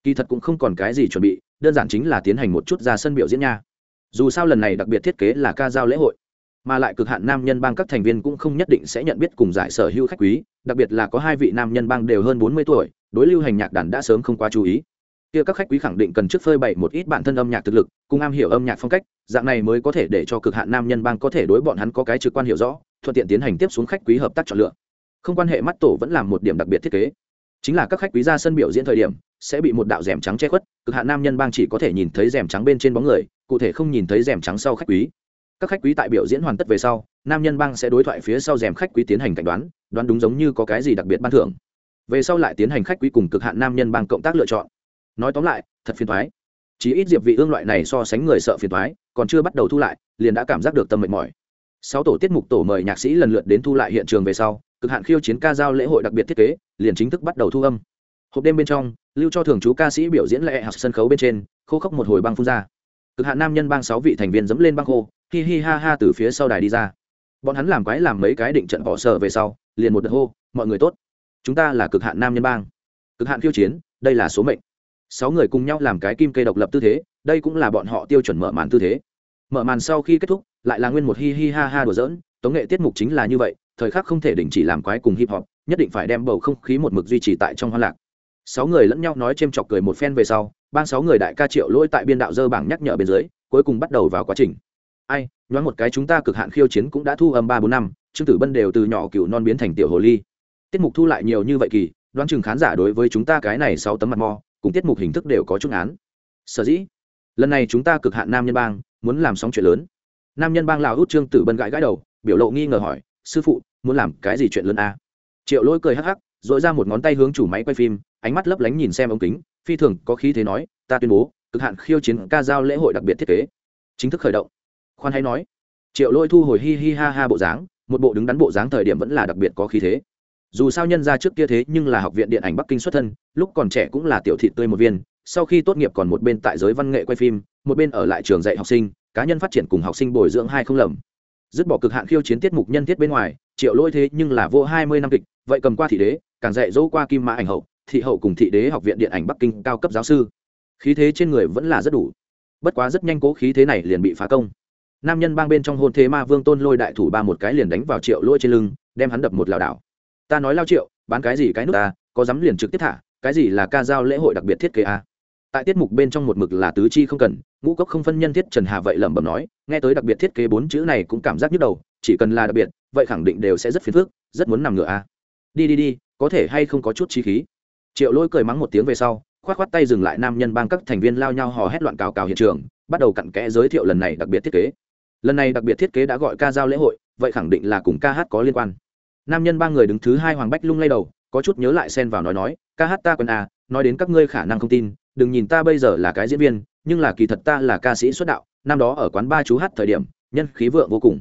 Kỳ thật cũng không còn cái gì chuẩn bị, đơn giản chính là tiến hành một chút ra sân biểu diễn nha. Dù sao lần này đặc biệt thiết kế là ca giao lễ hội, mà lại cực hạn nam nhân bang các thành viên cũng không nhất định sẽ nhận biết cùng giải sở hữu khách quý, đặc biệt là có hai vị nam nhân bang đều hơn bốn mươi tuổi, đối lưu hành nhạc đàn đã sớm không quá chú ý. Kia các khách quý khẳng định cần trước phơi bày một ít bản thân âm nhạc thực lực, cùng am hiểu âm nhạc phong cách, dạng này mới có thể để cho cực hạn nam nhân bang có thể đối bọn hắn có cái trực quan hiểu rõ thuận tiện tiến hành tiếp xuống khách quý hợp tác chọn lựa. Không quan hệ mắt tổ vẫn làm một điểm đặc biệt thiết kế. Chính là các khách quý ra sân biểu diễn thời điểm, sẽ bị một đạo rèm trắng che khuất, cực hạn nam nhân bang chỉ có thể nhìn thấy rèm trắng bên trên bóng người, cụ thể không nhìn thấy rèm trắng sau khách quý. Các khách quý tại biểu diễn hoàn tất về sau, nam nhân bang sẽ đối thoại phía sau rèm khách quý tiến hành cảnh đoán đoán đúng giống như có cái gì đặc biệt ban thưởng. Về sau lại tiến hành khách quý cùng cực hạn nam nhân bang cộng tác lựa chọn. Nói tóm lại, thật phiền thoái chỉ ít diệp vị ương loại này so sánh người sợ phiền thoái còn chưa bắt đầu thu lại, liền đã cảm giác được tâm mệt mỏi sáu tổ tiết mục tổ mời nhạc sĩ lần lượt đến thu lại hiện trường về sau, cực hạn khiêu chiến ca giao lễ hội đặc biệt thiết kế, liền chính thức bắt đầu thu âm. Hộp đêm bên trong, lưu cho thường chú ca sĩ biểu diễn lệ học sân khấu bên trên, khô khốc một hồi băng phun ra. Cực hạn nam nhân bang sáu vị thành viên dẫm lên băng khô, hi hi ha ha từ phía sau đài đi ra. Bọn hắn làm quái làm mấy cái định trận bỏ sợ về sau, liền một đợt hô, mọi người tốt. Chúng ta là cực hạn nam nhân bang. Cực hạn khiêu chiến, đây là số mệnh. Sáu người cùng nhau làm cái kim cây độc lập tư thế, đây cũng là bọn họ tiêu chuẩn mở màn tư thế. Mở màn sau khi kết thúc lại là nguyên một hi hi ha ha đùa giỡn, tống nghệ tiết mục chính là như vậy, thời khắc không thể đình chỉ làm quái cùng hip hop, nhất định phải đem bầu không khí một mực duy trì tại trong hoa lạc. Sáu người lẫn nhau nói c h ê m chọc cười một phen về sau ban sáu người đại ca triệu lỗi tại biên đạo dơ bảng nhắc nhở bên dưới, cuối cùng bắt đầu vào quá trình. Ai, nhoáng một cái chúng ta cực hạn khiêu chiến cũng đã thu âm ba bốn năm, trương tử bân đều từ nhỏ cựu non biến thành tiểu hồ ly. Tiết mục thu lại nhiều như vậy kỳ, đoán chừng khán giả đối với chúng ta cái này sau tấm mặt mò cùng tiết mục hình thức đều có chút án sở dĩ, lần này chúng ta cực hạn nam nhân bang, muốn làm sóng chuyện lớn nam nhân bang lào út trương tử bân gãi gãi đầu, biểu lộ nghi ngờ hỏi, sư phụ, muốn làm cái gì chuyện lớn a à? triệu lỗi cười hắc hắc, dội ra một ngón tay hướng chủ máy quay phim, ánh mắt lấp lánh nhìn xem ống kính, phi thường có khí thế nói, ta tuyên bố, cực hạn khiêu chiến ca giao lễ hội đặc biệt thiết kế. Chính thức khởi động. Khoan hay nói. Triệu lỗi thu hồi hi hi ha ha bộ dáng, một bộ đứng đắn bộ dáng thời điểm vẫn là đặc biệt có khí thế. Dù sao nhân ra trước kia thế nhưng là học viện điện ảnh bắc kinh xuất thân, lúc còn trẻ cũng là tiểu thị tươi một viên, sau khi tốt nghiệp còn một bên tại giới văn nghệ quay phim, một bên ở lại trường dạy học sinh cá nhân phát triển cùng học sinh bồi dưỡng hai không lầm. Dứt bỏ cực hạn khiêu chiến tiết mục nhân thiết bên ngoài, triệu lỗi thế nhưng là vô hai mươi năm kịch, vậy cầm qua thị đế, càng dạy dỗ qua kim mã ảnh hậu, thị hậu cùng thị đế học viện điện ảnh bắc kinh cao cấp giáo sư. Khí thế trên người vẫn là rất đủ. Bất quá rất nhanh cố khí thế này liền bị phá công. Nam nhân bang bên trong hôn thế ma vương tôn lôi đại thủ ba một cái liền đánh vào triệu lỗi trên lưng, đem hắn đập một lảo đảo. Ta nói lao triệu, bán cái gì cái nước ta, có dám liền trực tiếp thả, cái gì là ca giao lễ hội đặc biệt thiết kế a? Tại tiết mục bên trong một mực là tứ chi không cần, ngũ cốc không phân nhân thiết trần hà vậy lẩm bẩm nói, nghe tới đặc biệt thiết kế bốn chữ này cũng cảm giác nhức đầu, chỉ cần là đặc biệt, vậy khẳng định đều sẽ rất phiền phức, rất muốn nằm ngựa a à. đi đi đi, có thể hay không có chút chi khí? Triệu lôi cười mắng một tiếng về sau, khoát khoát tay dừng lại nam nhân bang các thành viên lao nhau hò hét loạn cào cào hiện trường, bắt đầu cặn kẽ giới thiệu lần này đặc biệt thiết kế. Lần này đặc biệt thiết kế đã gọi ca giao lễ hội, vậy khẳng định là cùng ca hát có liên quan. Nam nhân ba người đứng thứ hai hoàng bách lung lay đầu, có chút nhớ lại xen vào nói nói, ca hát ta quân à nói đến các ngươi khả năng không tin, đừng nhìn ta bây giờ là cái diễn viên, nhưng là kỳ thật ta là ca sĩ xuất đạo, năm đó ở quán ba chú hát thời điểm, nhân khí vượng vô cùng.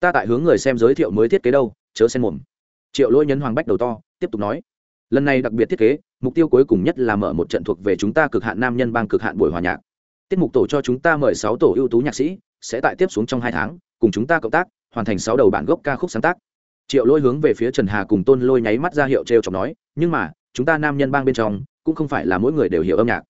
Ta tại hướng người xem giới thiệu mới thiết kế đâu, chớ xen mồm. Triệu lỗi nhấn hoàng bách đầu to, tiếp tục nói. Lần này đặc biệt thiết kế, mục tiêu cuối cùng nhất là mở một trận thuộc về chúng ta cực hạn nam nhân bang cực hạn buổi hòa nhạc. Tiết mục tổ cho chúng ta mời sáu tổ ưu tú nhạc sĩ, sẽ tại tiếp xuống trong hai tháng, cùng chúng ta cộng tác, hoàn thành sáu đầu bản gốc ca khúc sáng tác. Triệu lôi hướng về phía trần hà cùng tôn lôi nháy mắt ra hiệu t r e o chọc nói, nhưng mà, chúng ta nam nhân bang bên trong cũng không phải là mỗi người đều hiểu âm nhạc.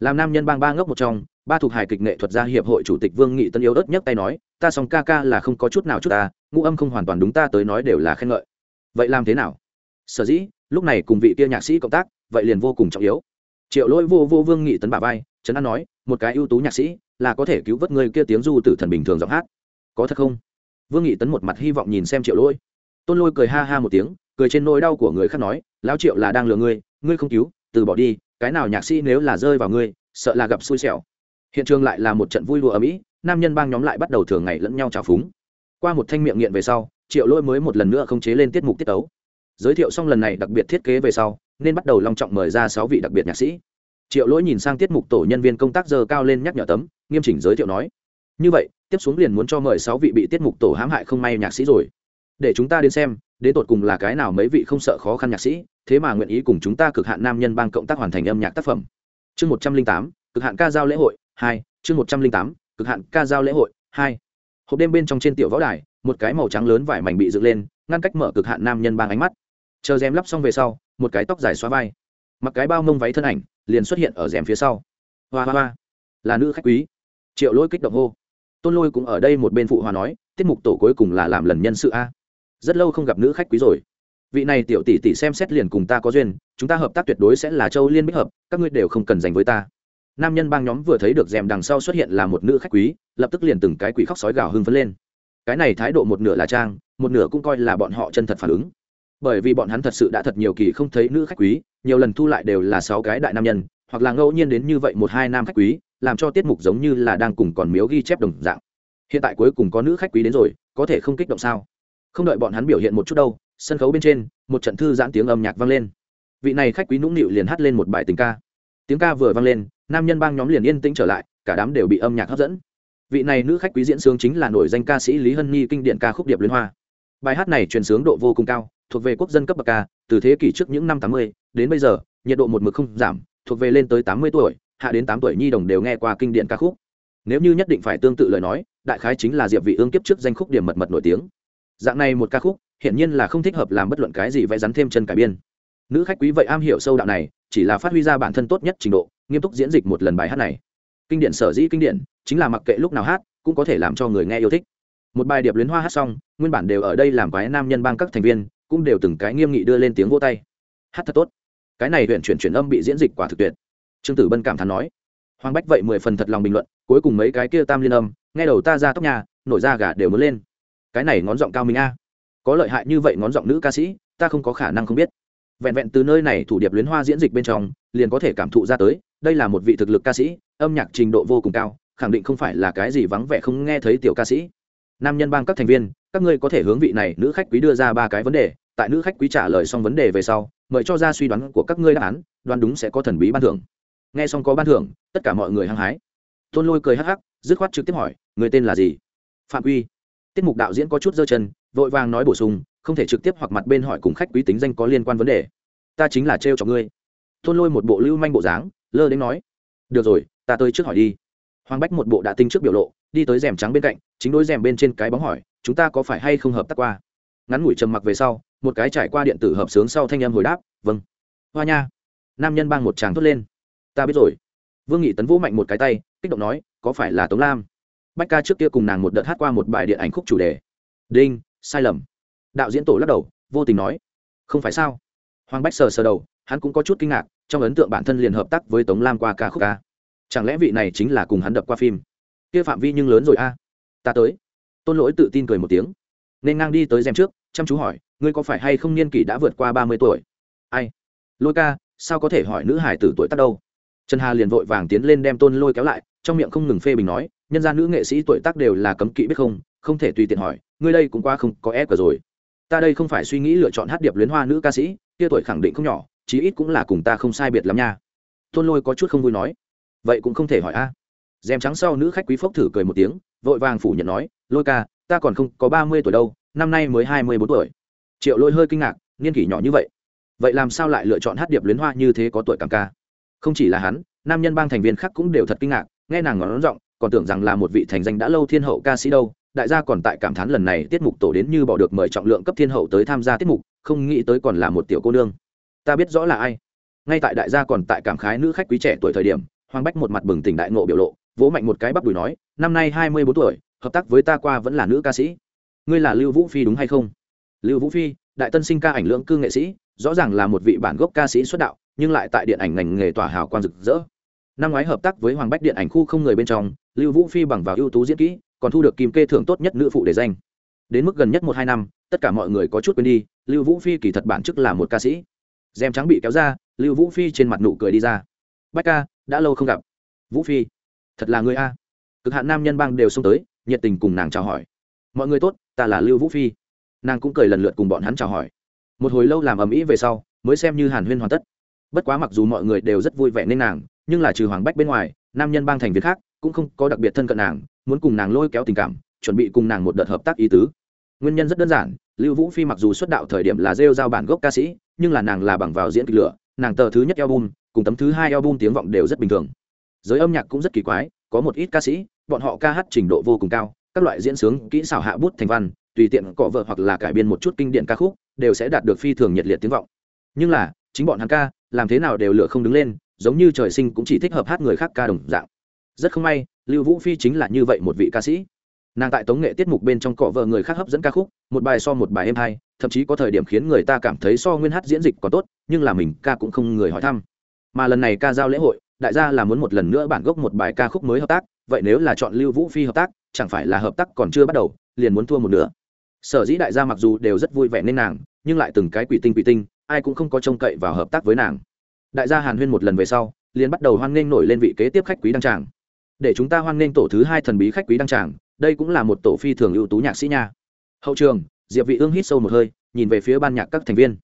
Làm nam nhân bang ba ngốc một trong, ba thuộc hài kịch nghệ thuật gia hiệp hội chủ tịch vương nghị tân yếu ớt nhất tay nói, ta song ca ca là không có chút nào chút ta, ngũ âm không hoàn toàn đúng ta tới nói đều là khen ngợi. Vậy làm thế nào? Sở dĩ, lúc này cùng vị kia nhạc sĩ cộng tác, vậy liền vô cùng trọng yếu. Triệu lỗi vô vô vương nghị tấn bà vai, trấn an nói, một cái ưu tú nhạc sĩ, là có thể cứu vớt người kia tiếng du từ thần bình thường giọng hát. Có thật không? Vương nghị tấn một mặt hy vọng nhìn xem triệu lỗi. Tôn lôi cười ha ha một tiếng, cười trên nỗi đau của người khác nói, lão triệu là đang lừa ngươi ngươi không cứu từ bỏ đi, cái nào nhạc sĩ nếu là rơi vào ngươi, sợ là gặp xui xẻo. Hiện trường lại là một trận vui lụa ở mỹ nam nhân bang nhóm lại bắt đầu thường ngày lẫn nhau trào phúng. Qua một thanh miệng nghiện về sau, triệu lôi mới một lần nữa không chế lên tiết mục tiết tấu. Giới thiệu xong lần này đặc biệt thiết kế về sau, nên bắt đầu long trọng mời ra sáu vị đặc biệt nhạc sĩ. Triệu lỗi nhìn sang tiết mục tổ nhân viên công tác giờ cao lên nhắc nhở tấm, nghiêm chỉnh giới thiệu nói, như vậy, tiếp xuống liền muốn cho mời sáu vị bị tiết mục tổ hãm hại không may nhạc sĩ rồi để chúng ta đến xem, đến tột cùng là cái nào mấy vị không sợ khó khăn nhạc sĩ, thế mà nguyện ý cùng chúng ta cực hạn nam nhân bang cộng tác hoàn thành âm nhạc tác phẩm. Chương một trăm linh tám, cực hạn ca giao lễ hội, hai, chương một trăm linh tám, cực hạn ca giao lễ hội, hai. Hộp đêm bên trong trên tiểu võ đài, một cái màu trắng lớn vải mảnh bị dựng lên, ngăn cách mở cực hạn nam nhân bang ánh mắt. Chờ rèm lắp xong về sau, một cái tóc dài xóa vai. Mặc cái bao mông váy thân ảnh, liền xuất hiện ở rèm phía sau. Hoa hoa hoa. Là nữ khách quý. Triệu lỗi kích động hô. Tôn lôi cũng ở đây một bên phụ hòa nói, tiết mục tổ cuối cùng là làm lần nhân sự a rất lâu không gặp nữ khách quý rồi. Vị này tiểu tỷ tỷ xem xét liền cùng ta có duyên, chúng ta hợp tác tuyệt đối sẽ là châu liên bích hợp, các ngươi đều không cần dành với ta. Nam nhân bang nhóm vừa thấy được rèm đằng sau xuất hiện là một nữ khách quý, lập tức liền từng cái quỷ khóc sói gào hưng phấn lên. Cái này thái độ một nửa là trang, một nửa cũng coi là bọn họ chân thật phản ứng. Bởi vì bọn hắn thật sự đã thật nhiều kỳ không thấy nữ khách quý, nhiều lần thu lại đều là sáu cái đại nam nhân, hoặc là ngẫu nhiên đến như vậy một hai nam khách quý, làm cho tiết mục giống như là đang cùng còn miếu ghi chép đồng dạng. Hiện tại cuối cùng có nữ khách quý đến rồi, có thể không kích động sao? Không đợi bọn hắn biểu hiện một chút đâu, sân khấu bên trên, một trận thư giãn tiếng âm nhạc vang lên. Vị này khách quý nũng nịu liền hát lên một bài tình ca. Tiếng ca vừa vang lên, nam nhân bang nhóm liền yên tĩnh trở lại, cả đám đều bị âm nhạc hấp dẫn. Vị này nữ khách quý diễn sướng chính là nổi danh ca sĩ lý hân nhi kinh điển ca khúc điệp liên hoa. Bài hát này truyền sướng độ vô cùng cao, thuộc về quốc dân cấp bậc ca, từ thế kỷ trước những năm tám mươi đến bây giờ, nhiệt độ một mực không giảm, thuộc về lên tới tám mươi tuổi, hạ đến tám tuổi nhi đồng đều nghe qua kinh điển ca khúc. Nếu như nhất định phải tương tự lời nói, đại khái chính là diệp vị ương kiếp trước danh khúc điểm mật mật nổi tiếng dạng này một ca khúc, hiển nhiên là không thích hợp làm bất luận cái gì vẽ rắn thêm chân cải biên. Nữ khách quý vậy am hiểu sâu đạo này, chỉ là phát huy ra bản thân tốt nhất trình độ, nghiêm túc diễn dịch một lần bài hát này. Kinh điển sở dĩ kinh điển, chính là mặc kệ lúc nào hát, cũng có thể làm cho người nghe yêu thích. Một bài điệp luyến hoa hát xong, nguyên bản đều ở đây làm quái nam nhân bang các thành viên, cũng đều từng cái nghiêm nghị đưa lên tiếng vô tay. Hát thật tốt. Cái này huyện chuyển chuyển âm bị diễn dịch quả thực tuyệt. Trương tử bân cảm thán nói. Hoàng bách vậy mười phần thật lòng bình luận, cuối cùng mấy cái kia tam liên âm, nghe đầu ta ra tóc nhà, nổi da gà đều muốn lên cái này ngón giọng cao minh a. Có lợi hại như vậy ngón giọng nữ ca sĩ, ta không có khả năng không biết. Vẹn vẹn từ nơi này thủ điệp luyến hoa diễn dịch bên trong, liền có thể cảm thụ ra tới, đây là một vị thực lực ca sĩ, âm nhạc trình độ vô cùng cao, khẳng định không phải là cái gì vắng vẻ không nghe thấy tiểu ca sĩ. Nam nhân bang các thành viên, các ngươi có thể hướng vị này nữ khách quý đưa ra ba cái vấn đề, tại nữ khách quý trả lời xong vấn đề về sau, mời cho ra suy đoán của các ngươi đáp án, đoán đúng sẽ có thần bí ban thưởng. Nghe xong có ban thưởng, tất cả mọi người hăng hái. Tôn lôi cười hắc hắc, dứt khoát trực tiếp hỏi, người tên là gì? Phạm uy tiết mục đạo diễn có chút dơ chân, vội vàng nói bổ sung, không thể trực tiếp hoặc mặt bên hỏi cùng khách quý tính danh có liên quan vấn đề. Ta chính là trêu cho ngươi. Tôn lôi một bộ lưu manh bộ dáng, lơ đến nói. Được rồi, ta tới trước hỏi đi. Hoàng bách một bộ đã tinh trước biểu lộ, đi tới rèm trắng bên cạnh, chính đối rèm bên trên cái bóng hỏi, chúng ta có phải hay không hợp tác qua? Ngắn ngủi trầm mặc về sau, một cái trải qua điện tử hợp sướng sau thanh em hồi đáp vâng. Hoa nha. Nam nhân bang một tràng thốt lên. Ta biết rồi. Vương nghị tấn vũ mạnh một cái tay, kích động nói, có phải là tống lam? Bách ca trước kia cùng nàng một đợt hát qua một bài điện ảnh khúc chủ đề. Đinh, sai lầm. Đạo diễn tổ lắc đầu, vô tình nói, không phải sao? Hoàng bách sờ sờ đầu, hắn cũng có chút kinh ngạc, trong ấn tượng bản thân liền hợp tác với tống lam qua ca khúc ca. Chẳng lẽ vị này chính là cùng hắn đập qua phim? Kia phạm vi nhưng lớn rồi a. Ta tới. Tôn lỗi tự tin cười một tiếng. Nên ngang đi tới rèm trước, chăm chú hỏi, ngươi có phải hay không niên kỷ đã vượt qua ba mươi tuổi? Ai? Lôi ca, sao có thể hỏi nữ hải tử tuổi tác đâu? Trần hà liền vội vàng tiến lên đem tôn lôi kéo lại, trong miệng không ngừng phê bình nói nhân gia nữ nghệ sĩ tuổi tác đều là cấm kỵ biết không không thể tùy tiện hỏi, ngươi đây cũng qua không có ép rồi. Ta đây không phải suy nghĩ lựa chọn hát điệp luyến hoa nữ ca sĩ, kia tuổi khẳng định không nhỏ, chí ít cũng là cùng ta không sai biệt lắm nha. Tôn lôi có chút không vui nói. Vậy cũng không thể hỏi a. À. dèm trắng sau nữ khách quý phốc thử cười một tiếng, vội vàng phủ nhận nói, lôi ca, ta còn không có ba mươi tuổi đâu, năm nay mới hai mươi bốn tuổi. Triệu lôi hơi kinh ngạc, niên kỷ nhỏ như vậy. Vậy làm sao lại lựa chọn hát điệp luyến hoa như thế có tuổi cảm ca? Không chỉ là hắn, nam nhân bang thành viên khác cũng đều thật kinh ngạc, nghe nàng ngón giọng còn tưởng rằng là một vị thành danh đã lâu thiên hậu ca sĩ đâu, đại gia còn tại cảm thán lần này tiết mục tổ đến như bỏ được mời trọng lượng cấp thiên hậu tới tham gia tiết mục, không nghĩ tới còn là một tiểu cô nương. Ta biết rõ là ai. Ngay tại đại gia còn tại cảm khái nữ khách quý trẻ tuổi thời điểm, hoàng bách một mặt bừng tỉnh đại ngộ biểu lộ, vỗ mạnh một cái bắp đùi nói, năm nay hai mươi bốn tuổi, hợp tác với ta qua vẫn là nữ ca sĩ. Ngươi là lưu vũ phi đúng hay không? Lưu vũ phi, đại tân sinh ca ảnh lưỡng cư nghệ sĩ, rõ ràng là một vị bản gốc ca sĩ xuất đạo, nhưng lại tại điện ảnh ngành nghề tỏa hào quang rực rỡ năm ngoái hợp tác với hoàng bách điện ảnh khu không người bên trong, lưu vũ phi bằng vào ưu tú diễn kỹ, còn thu được kim kê thưởng tốt nhất nữ phụ để danh. Đến mức gần nhất một hai năm, tất cả mọi người có chút quên đi, lưu vũ phi kỳ thật bản chức là một ca sĩ. Dèm trắng bị kéo ra, lưu vũ phi trên mặt nụ cười đi ra. Bách ca, đã lâu không gặp. Vũ phi, thật là người a. Cực hạn nam nhân bang đều xông tới, nhiệt tình cùng nàng chào hỏi. Mọi người tốt, ta là lưu vũ phi. Nàng cũng cười lần lượt cùng bọn hắn chào hỏi. Một hồi lâu làm ầm ĩ về sau, mới xem như hàn huyên hoàn tất. Bất quá mặc dù mọi người đều rất vui vẻ nên nàng nhưng là trừ hoàng bách bên ngoài, nam nhân bang thành viên khác cũng không có đặc biệt thân cận nàng, muốn cùng nàng lôi kéo tình cảm, chuẩn bị cùng nàng một đợt hợp tác ý tứ. Nguyên nhân rất đơn giản, lưu vũ phi mặc dù xuất đạo thời điểm là rêu giao bản gốc ca sĩ, nhưng là nàng là bằng vào diễn kịch lửa, nàng tờ thứ nhất album, cùng tấm thứ hai album tiếng vọng đều rất bình thường. Giới âm nhạc cũng rất kỳ quái, có một ít ca sĩ, bọn họ ca hát trình độ vô cùng cao, các loại diễn sướng, kỹ xảo hạ bút thành văn, tùy tiện cọ vợ hoặc là cải biên một chút kinh điển ca khúc, đều sẽ đạt được phi thường nhiệt liệt tiếng vọng. Nhưng là, chính bọn hắn ca, làm thế nào đều lựa không đứng lên giống như trời sinh cũng chỉ thích hợp hát người khác ca đồng dạng. Rất không may, lưu vũ phi chính là như vậy một vị ca sĩ. Nàng tại tống nghệ tiết mục bên trong cọ vợ người khác hấp dẫn ca khúc, một bài so một bài êm hay, thậm chí có thời điểm khiến người ta cảm thấy so nguyên hát diễn dịch còn tốt, nhưng là mình ca cũng không người hỏi thăm. Mà lần này ca giao lễ hội, đại gia là muốn một lần nữa bản gốc một bài ca khúc mới hợp tác, vậy nếu là chọn lưu vũ phi hợp tác, chẳng phải là hợp tác còn chưa bắt đầu, liền muốn thua một nửa. Sở dĩ đại gia mặc dù đều rất vui vẻ nên nàng, nhưng lại từng cái quỷ tinh quỷ tinh, ai cũng không có trông cậy vào hợp tác với nàng đại gia hàn huyên một lần về sau, liền bắt đầu hoan nghênh nổi lên vị kế tiếp khách quý đăng tràng. Để chúng ta hoan nghênh tổ thứ hai thần bí khách quý đăng tràng, đây cũng là một tổ phi thường ưu tú nhạc sĩ nha. Hậu trường, diệp vị ương hít sâu một hơi, nhìn về phía ban nhạc các thành viên.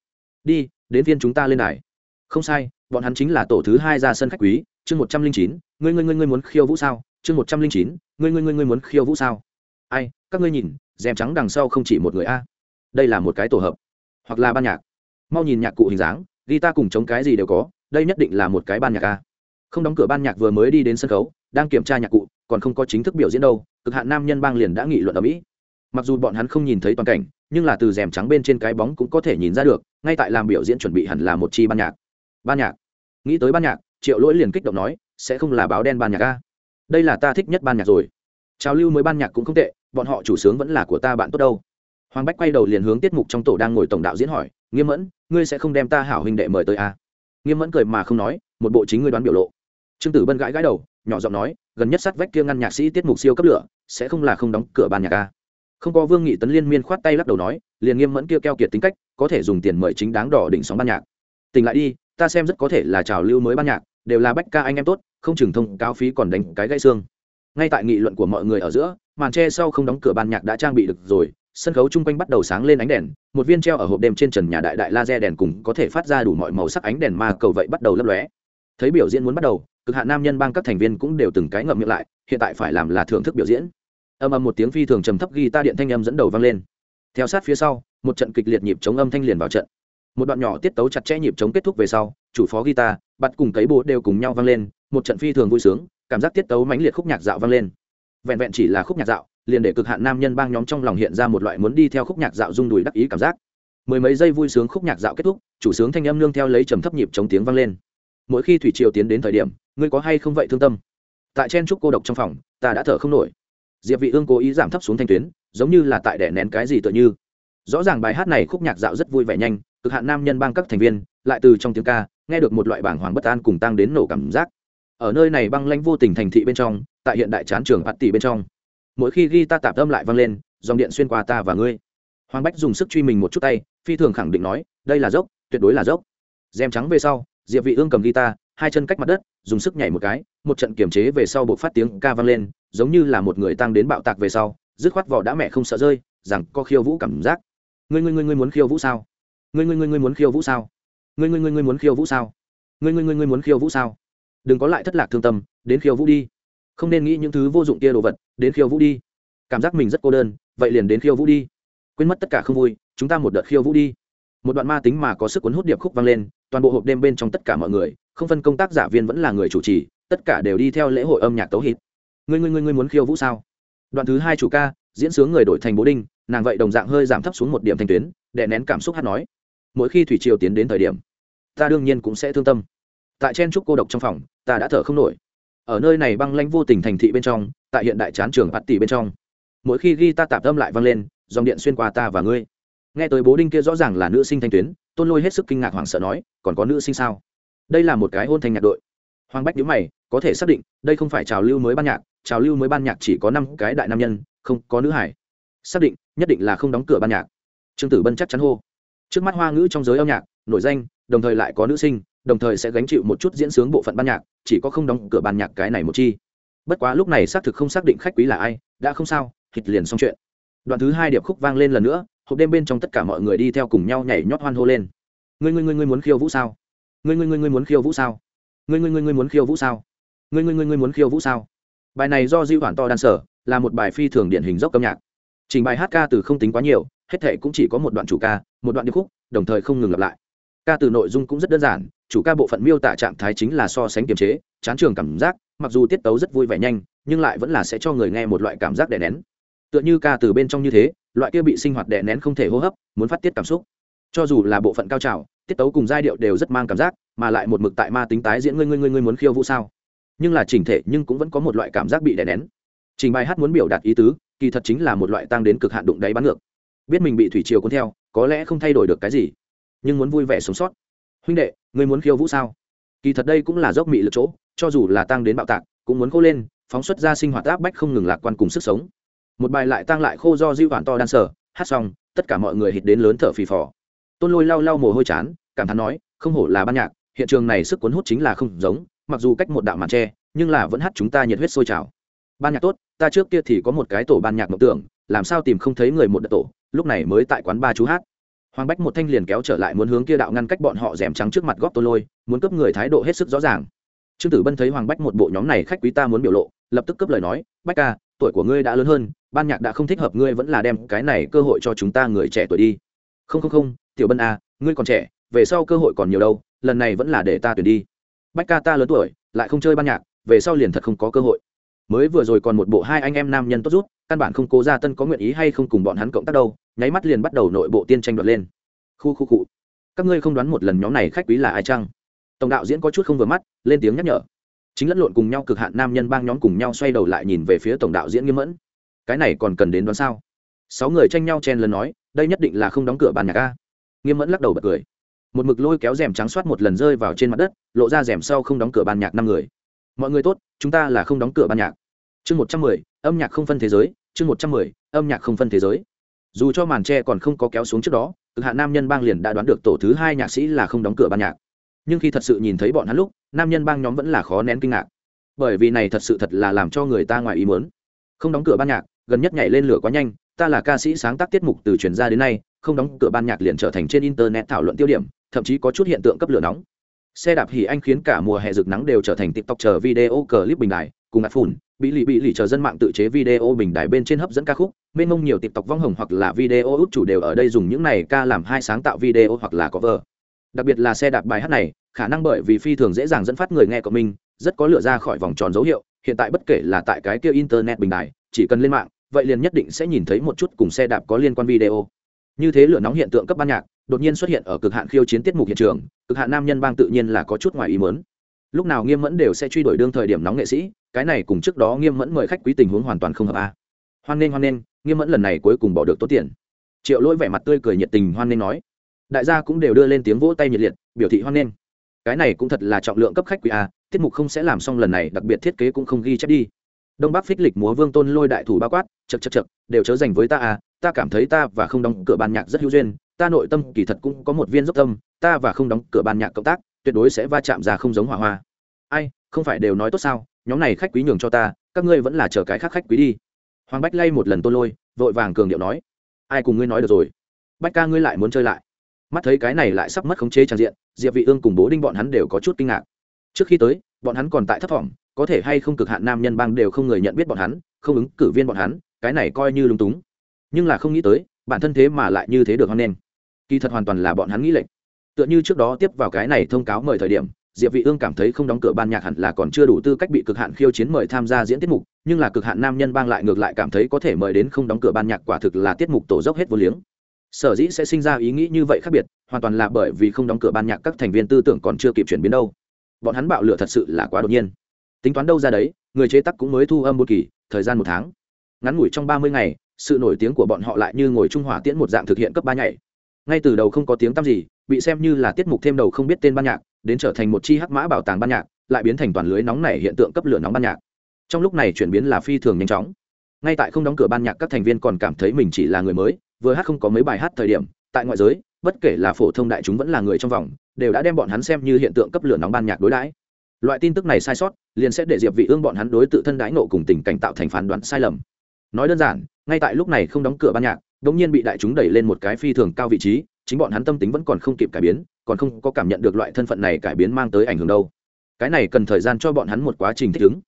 Đi, đến viên chúng ta lên đài. Không sai, bọn hắn chính là tổ thứ hai ra sân khách quý, chương một trăm linh chín, ngươi ngươi ngươi ngươi muốn khiêu vũ sao? Chương một trăm linh chín, ngươi ngươi ngươi ngươi muốn khiêu vũ sao? Ai, các ngươi nhìn, rèm trắng đằng sau không chỉ một người a. Đây là một cái tổ hợp, hoặc là ban nhạc. Mau nhìn nhạc cụ hình dáng, guitar ta cùng chống cái gì đều có đây nhất định là một cái ban nhạc a. Không đóng cửa ban nhạc vừa mới đi đến sân khấu, đang kiểm tra nhạc cụ, còn không có chính thức biểu diễn đâu, cực hạn nam nhân bang liền đã nghị luận ở mỹ. Mặc dù bọn hắn không nhìn thấy toàn cảnh, nhưng là từ rèm trắng bên trên cái bóng cũng có thể nhìn ra được, ngay tại làm biểu diễn chuẩn bị hẳn là một chi ban nhạc. Ban nhạc. Nghĩ tới ban nhạc, triệu lỗi liền kích động nói, sẽ không là báo đen ban nhạc a? Đây là ta thích nhất ban nhạc rồi. Trào lưu mới ban nhạc cũng không tệ, bọn họ chủ sướng vẫn là của ta bạn tốt đâu. Hoàng bách quay đầu liền hướng tiết mục trong tổ đang ngồi tổng đạo diễn hỏi, nghiêm mẫn, ngươi sẽ không đem ta hảo huynh đệ mời tới a? Nghiêm mẫn cười mà không nói, một bộ chính ngươi đoán biểu lộ. Trương tử bân gãi gãi đầu, nhỏ giọng nói, gần nhất sát vách kia ngăn nhạc sĩ tiết mục siêu cấp lửa, sẽ không là không đóng cửa ban nhạc ca không có vương nghị tấn liên miên khoát tay lắc đầu nói, liền nghiêm mẫn kia keo kiệt tính cách, có thể dùng tiền mời chính đáng đỏ đỉnh sóng ban nhạc. Tỉnh lại đi, ta xem rất có thể là trào lưu mới ban nhạc, đều là bách ca anh em tốt, không chừng thông cao phí còn đánh cái gãy xương. Ngay tại nghị luận của mọi người ở giữa, màn tre sau không đóng cửa ban nhạc đã trang bị được rồi sân khấu chung quanh bắt đầu sáng lên ánh đèn, một viên treo ở hộp đêm trên trần nhà đại đại laser đèn cùng có thể phát ra đủ mọi màu sắc ánh đèn ma cầu vậy bắt đầu lấp lóe. Thấy biểu diễn muốn bắt đầu, cực hạn nam nhân bang các thành viên cũng đều từng cái ngậm miệng lại, hiện tại phải làm là thưởng thức biểu diễn. Âm âm một tiếng phi thường trầm thấp ghi ta điện thanh âm dẫn đầu vang lên. Theo sát phía sau, một trận kịch liệt nhịp chống âm thanh liền vào trận. Một đoạn nhỏ tiết tấu chặt chẽ nhịp chống kết thúc về sau, chủ phó guitar bắt cùng cấy bố đều cùng nhau vang lên, một trận phi thường vui sướng, cảm giác tiết tấu mãnh liệt khúc nhạc dạo vang lên. Vẹn vẹn chỉ là khúc nhạc dạo liền để cực hạn nam nhân bang nhóm trong lòng hiện ra một loại muốn đi theo khúc nhạc dạo rung đùi đắc ý cảm giác. Mười mấy giây vui sướng khúc nhạc dạo kết thúc, chủ sướng thanh âm nương theo lấy trầm thấp nhịp chống tiếng vang lên. Mỗi khi thủy triều tiến đến thời điểm, ngươi có hay không vậy thương tâm? Tại chen trúc cô độc trong phòng, ta đã thở không nổi. Diệp vị ương cố ý giảm thấp xuống thanh tuyến, giống như là tại đè nén cái gì tựa như. Rõ ràng bài hát này khúc nhạc dạo rất vui vẻ nhanh, cực hạn nam nhân bang các thành viên, lại từ trong tiếng ca, nghe được một loại bảng hoàng bất an cùng tăng đến nổ cảm giác. Ở nơi này băng lãnh vô tình thành thị bên trong, tại hiện đại chán trường bát tỷ bên trong mỗi khi ghi ta tạp âm lại vang lên, dòng điện xuyên qua ta và ngươi. Hoàng bách dùng sức truy mình một chút tay, phi thường khẳng định nói, đây là dốc, tuyệt đối là dốc. Dèm trắng về sau, diệp vị ương cầm guitar, hai chân cách mặt đất, dùng sức nhảy một cái, một trận kiểm chế về sau buộc phát tiếng ca vang lên, giống như là một người tăng đến bạo tạc về sau, dứt khoát vỏ đã mẹ không sợ rơi, rằng có khiêu vũ cảm giác. Ngươi ngươi ngươi ngươi muốn khiêu vũ sao? Ngươi ngươi ngươi ngươi muốn khiêu vũ sao? Ngươi ngươi ngươi ngươi muốn khiêu vũ sao? Ngươi ngươi ngươi ngươi muốn khiêu vũ sao? Đừng có lại thất lạc thương tâm, đến khiêu vũ đi không nên nghĩ những thứ vô dụng kia đồ vật, đến khiêu vũ đi. Cảm giác mình rất cô đơn, vậy liền đến khiêu vũ đi. Quên mất tất cả không vui, chúng ta một đợt khiêu vũ đi. Một đoạn ma tính mà có sức cuốn hút điệp khúc vang lên, toàn bộ hộp đêm bên trong tất cả mọi người, không phân công tác giả viên vẫn là người chủ trì, tất cả đều đi theo lễ hội âm nhạc tấu hít ngươi ngươi ngươi ngươi muốn khiêu vũ sao? Đoạn thứ hai chủ ca, diễn sướng người đổi thành bố đinh, nàng vậy đồng dạng hơi giảm thấp xuống một điểm thành tuyến để nén cảm xúc hát nói. Mỗi khi thủy triều tiến đến thời điểm, ta đương nhiên cũng sẽ thương tâm. Tại chen trúc cô độc trong phòng, ta đã thở không nổi ở nơi này băng lanh vô tình thành thị bên trong, tại hiện đại chán trường bát tỷ bên trong. Mỗi khi ghi ta tạp âm lại vang lên, dòng điện xuyên qua ta và ngươi. Nghe tới bố đinh kia rõ ràng là nữ sinh thanh tuyến, tôn lôi hết sức kinh ngạc hoảng sợ nói, còn có nữ sinh sao? Đây là một cái hôn thanh nhạc đội. Hoàng bách nhữ mày, có thể xác định, đây không phải trào lưu mới ban nhạc, trào lưu mới ban nhạc chỉ có năm cái đại nam nhân, không có nữ hải. Xác định, nhất định là không đóng cửa ban nhạc. Trương tử bân chắc chắn hô. Trước mắt hoa ngữ trong giới âm nhạc, nổi danh, đồng thời lại có nữ sinh đồng thời sẽ gánh chịu một chút diễn sướng bộ phận ban nhạc, chỉ có không đóng cửa ban nhạc cái này một chi. Bất quá lúc này xác thực không xác định khách quý là ai, đã không sao, thịt liền xong chuyện. Đoạn thứ hai điệp khúc vang lên lần nữa, hộp đêm bên trong tất cả mọi người đi theo cùng nhau nhảy nhót hoan hô lên. Ngươi ngươi ngươi ngươi muốn khiêu vũ sao? Ngươi ngươi ngươi ngươi muốn khiêu vũ sao? Ngươi ngươi ngươi ngươi muốn khiêu vũ sao? Ngươi ngươi ngươi ngươi muốn khiêu vũ sao? Bài này do di hoàn to đan sở, là một bài phi thường điển hình dốc âm nhạc. Trình bài hát ca từ không tính quá nhiều, hết thể cũng chỉ có một đoạn chủ ca, một đoạn điệp khúc, đồng thời không ngừng lặp lại ca từ nội dung cũng rất đơn giản, chủ ca bộ phận miêu tả trạng thái chính là so sánh kiềm chế, chán trường cảm giác, mặc dù tiết tấu rất vui vẻ nhanh, nhưng lại vẫn là sẽ cho người nghe một loại cảm giác đè nén. Tựa như ca từ bên trong như thế, loại kia bị sinh hoạt đè nén không thể hô hấp, muốn phát tiết cảm xúc. Cho dù là bộ phận cao trào, tiết tấu cùng giai điệu đều rất mang cảm giác, mà lại một mực tại ma tính tái diễn ngươi ngươi ngươi ngươi muốn khiêu vũ sao? Nhưng là chỉnh thể nhưng cũng vẫn có một loại cảm giác bị đè nén. Trình bài hát muốn biểu đạt ý tứ, kỳ thật chính là một loại tăng đến cực hạn đụng đáy bắn ngược. Biết mình bị thủy triều cuốn theo, có lẽ không thay đổi được cái gì nhưng muốn vui vẻ sống sót. Huynh đệ, ngươi muốn khiêu vũ sao? Kỳ thật đây cũng là dốc mị lực chỗ, cho dù là tăng đến bạo tạc, cũng muốn khô lên, phóng xuất ra sinh hoạt áp bách không ngừng lạc quan cùng sức sống. Một bài lại tăng lại khô do diêu hoàn to đan sở, hát xong, tất cả mọi người hít đến lớn thở phì phò. Tôn lôi lau lau mồ hôi chán, cảm thán nói, không hổ là ban nhạc, hiện trường này sức cuốn hút chính là không giống, mặc dù cách một đạo màn tre, nhưng là vẫn hát chúng ta nhiệt huyết sôi trào. Ban nhạc tốt, ta trước kia thì có một cái tổ ban nhạc mộng tưởng, làm sao tìm không thấy người một đợt tổ, lúc này mới tại quán ba chú hát hoàng bách một thanh liền kéo trở lại muốn hướng kia đạo ngăn cách bọn họ rèm trắng trước mặt góp tô lôi muốn cấp người thái độ hết sức rõ ràng. Trương tử bân thấy hoàng bách một bộ nhóm này khách quý ta muốn biểu lộ lập tức cấp lời nói bách ca tuổi của ngươi đã lớn hơn ban nhạc đã không thích hợp ngươi vẫn là đem cái này cơ hội cho chúng ta người trẻ tuổi đi. Không không không tiểu bân a à, ngươi còn trẻ về sau cơ hội còn nhiều đâu lần này vẫn là để ta tuyển đi. Bách ca ta lớn tuổi lại không chơi ban nhạc về sau liền thật không có cơ hội. Mới vừa rồi còn một bộ hai anh em nam nhân tốt rút căn bản không cố ra tân có nguyện ý hay không cùng bọn hắn cộng tác đâu, nháy mắt liền bắt đầu nội bộ tiên tranh đoạt lên. Khu khu cụ các ngươi không đoán một lần nhóm này khách quý là ai chăng? Tổng đạo diễn có chút không vừa mắt, lên tiếng nhắc nhở. Chính lẫn lộn cùng nhau cực hạn nam nhân bang nhóm cùng nhau xoay đầu lại nhìn về phía tổng đạo diễn nghiêm mẫn. Cái này còn cần đến đoán sao? Sáu người tranh nhau chen lần nói, đây nhất định là không đóng cửa bàn nhạc ca nghiêm mẫn lắc đầu bật cười. Một mực lôi kéo rèm trắng soát một lần rơi vào trên mặt đất, lộ ra rèm sau không đóng cửa ban nhạc năm người. Mọi người tốt, chúng ta là không đóng cửa ban nhạc. Chương một trăm mười, âm nhạc không phân thế giới chương một trăm mười, âm nhạc không phân thế giới. Dù cho màn tre còn không có kéo xuống trước đó, cực hạ nam nhân bang liền đã đoán được tổ thứ hai nhạc sĩ là không đóng cửa ban nhạc. Nhưng khi thật sự nhìn thấy bọn hắn lúc, nam nhân bang nhóm vẫn là khó nén kinh ngạc. Bởi vì này thật sự thật là làm cho người ta ngoài ý muốn. Không đóng cửa ban nhạc, gần nhất nhảy lên lửa quá nhanh, ta là ca sĩ sáng tác tiết mục từ truyền ra đến nay, không đóng cửa ban nhạc liền trở thành trên internet thảo luận tiêu điểm, thậm chí có chút hiện tượng cấp lửa nóng. Xe đạp hỉ anh khiến cả mùa hè rực nắng đều trở thành tiktok chờ video clip bình đại cùng ngạt phủn bị lì bị lì chờ dân mạng tự chế video bình đại bên trên hấp dẫn ca khúc, mênh mông nhiều tộc vong hồng hoặc là video út chủ đều ở đây dùng những này ca làm hai sáng tạo video hoặc là cover. Đặc biệt là xe đạp bài hát này, khả năng bởi vì phi thường dễ dàng dẫn phát người nghe của mình, rất có lựa ra khỏi vòng tròn dấu hiệu, hiện tại bất kể là tại cái kia internet bình đại chỉ cần lên mạng, vậy liền nhất định sẽ nhìn thấy một chút cùng xe đạp có liên quan video. Như thế lửa nóng hiện tượng cấp ban nhạc, đột nhiên xuất hiện ở cực hạn khiêu chiến tiết mục hiện trường, cực hạn nam nhân bang tự nhiên là có chút ngoài ý mớn lúc nào nghiêm mẫn đều sẽ truy đuổi đương thời điểm nóng nghệ sĩ, cái này cùng trước đó nghiêm mẫn mời khách quý tình huống hoàn toàn không hợp a. À. hoan nghênh hoan nghênh, nghiêm mẫn lần này cuối cùng bỏ được tốt tiền. Triệu lỗi vẻ mặt tươi cười nhiệt tình hoan nghênh nói. Đại gia cũng đều đưa lên tiếng vỗ tay nhiệt liệt, biểu thị hoan nghênh. Cái này cũng thật là trọng lượng cấp khách quý a, tiết mục không sẽ làm xong lần này, đặc biệt thiết kế cũng không ghi chép đi. Đông bắc phích lịch múa vương tôn lôi đại thủ bao quát chật chật chật đều chớ dành với ta à ta cảm thấy ta và không đóng cửa ban nhạc rất hữu duyên, ta nội tâm kỳ thật cũng có một viên dốc tâm, ta và không đóng cửa ban nhạc cộng tác, tuyệt đối sẽ va chạm ra không giống hỏa hoa ai, không phải đều nói tốt sao? Nhóm này khách quý nhường cho ta, các ngươi vẫn là chờ cái khác khách quý đi. Hoàng bách lay một lần tôn lôi, vội vàng cường điệu nói. Ai cùng ngươi nói được rồi? Bách ca ngươi lại muốn chơi lại. Mắt thấy cái này lại sắp mất khống chế trang diện, diệp vị ương cùng bố đinh bọn hắn đều có chút kinh ngạc. Trước khi tới, bọn hắn còn tại thất vọng có thể hay không cực hạn nam nhân bang đều không người nhận biết bọn hắn, không ứng cử viên bọn hắn, cái này coi như lung túng. Nhưng là không nghĩ tới, bản thân thế mà lại như thế được hoan nghênh. Kỳ thật hoàn toàn là bọn hắn nghĩ lệch. Tựa như trước đó tiếp vào cái này thông cáo mời thời điểm diệp vị ương cảm thấy không đóng cửa ban nhạc hẳn là còn chưa đủ tư cách bị cực hạn khiêu chiến mời tham gia diễn tiết mục, nhưng là cực hạn nam nhân bang lại ngược lại cảm thấy có thể mời đến không đóng cửa ban nhạc quả thực là tiết mục tổ dốc hết vô liếng. Sở dĩ sẽ sinh ra ý nghĩ như vậy khác biệt, hoàn toàn là bởi vì không đóng cửa ban nhạc các thành viên tư tưởng còn chưa kịp chuyển biến đâu. Bọn hắn bạo lửa thật sự là quá đột nhiên. Tính toán đâu ra đấy, người chế tác cũng mới thu âm một kỳ, thời gian một tháng. Ngắn ngủi trong ba mươi ngày, sự nổi tiếng của bọn họ lại như ngồi trung hỏa tiễn một dạng thực hiện cấp ba nhảy. Ngay từ đầu không có tiếng tăm gì, bị xem như là tiết mục thêm đầu không biết tên ban nhạc đến trở thành một chi hắc mã bảo tàng ban nhạc, lại biến thành toàn lưới nóng này hiện tượng cấp lửa nóng ban nhạc. Trong lúc này chuyển biến là phi thường nhanh chóng. Ngay tại không đóng cửa ban nhạc, các thành viên còn cảm thấy mình chỉ là người mới, vừa hát không có mấy bài hát thời điểm, tại ngoại giới, bất kể là phổ thông đại chúng vẫn là người trong vòng, đều đã đem bọn hắn xem như hiện tượng cấp lửa nóng ban nhạc đối đãi. Loại tin tức này sai sót, liền sẽ để diệp vị ương bọn hắn đối tự thân đãi nộ cùng tình cảnh tạo thành phán đoán sai lầm. Nói đơn giản, ngay tại lúc này không đóng cửa ban nhạc đống nhiên bị đại chúng đẩy lên một cái phi thường cao vị trí chính bọn hắn tâm tính vẫn còn không kịp cải biến, còn không có cảm nhận được loại thân phận này cải biến mang tới ảnh hưởng đâu. Cái này cần thời gian cho bọn hắn một quá trình thích ứng.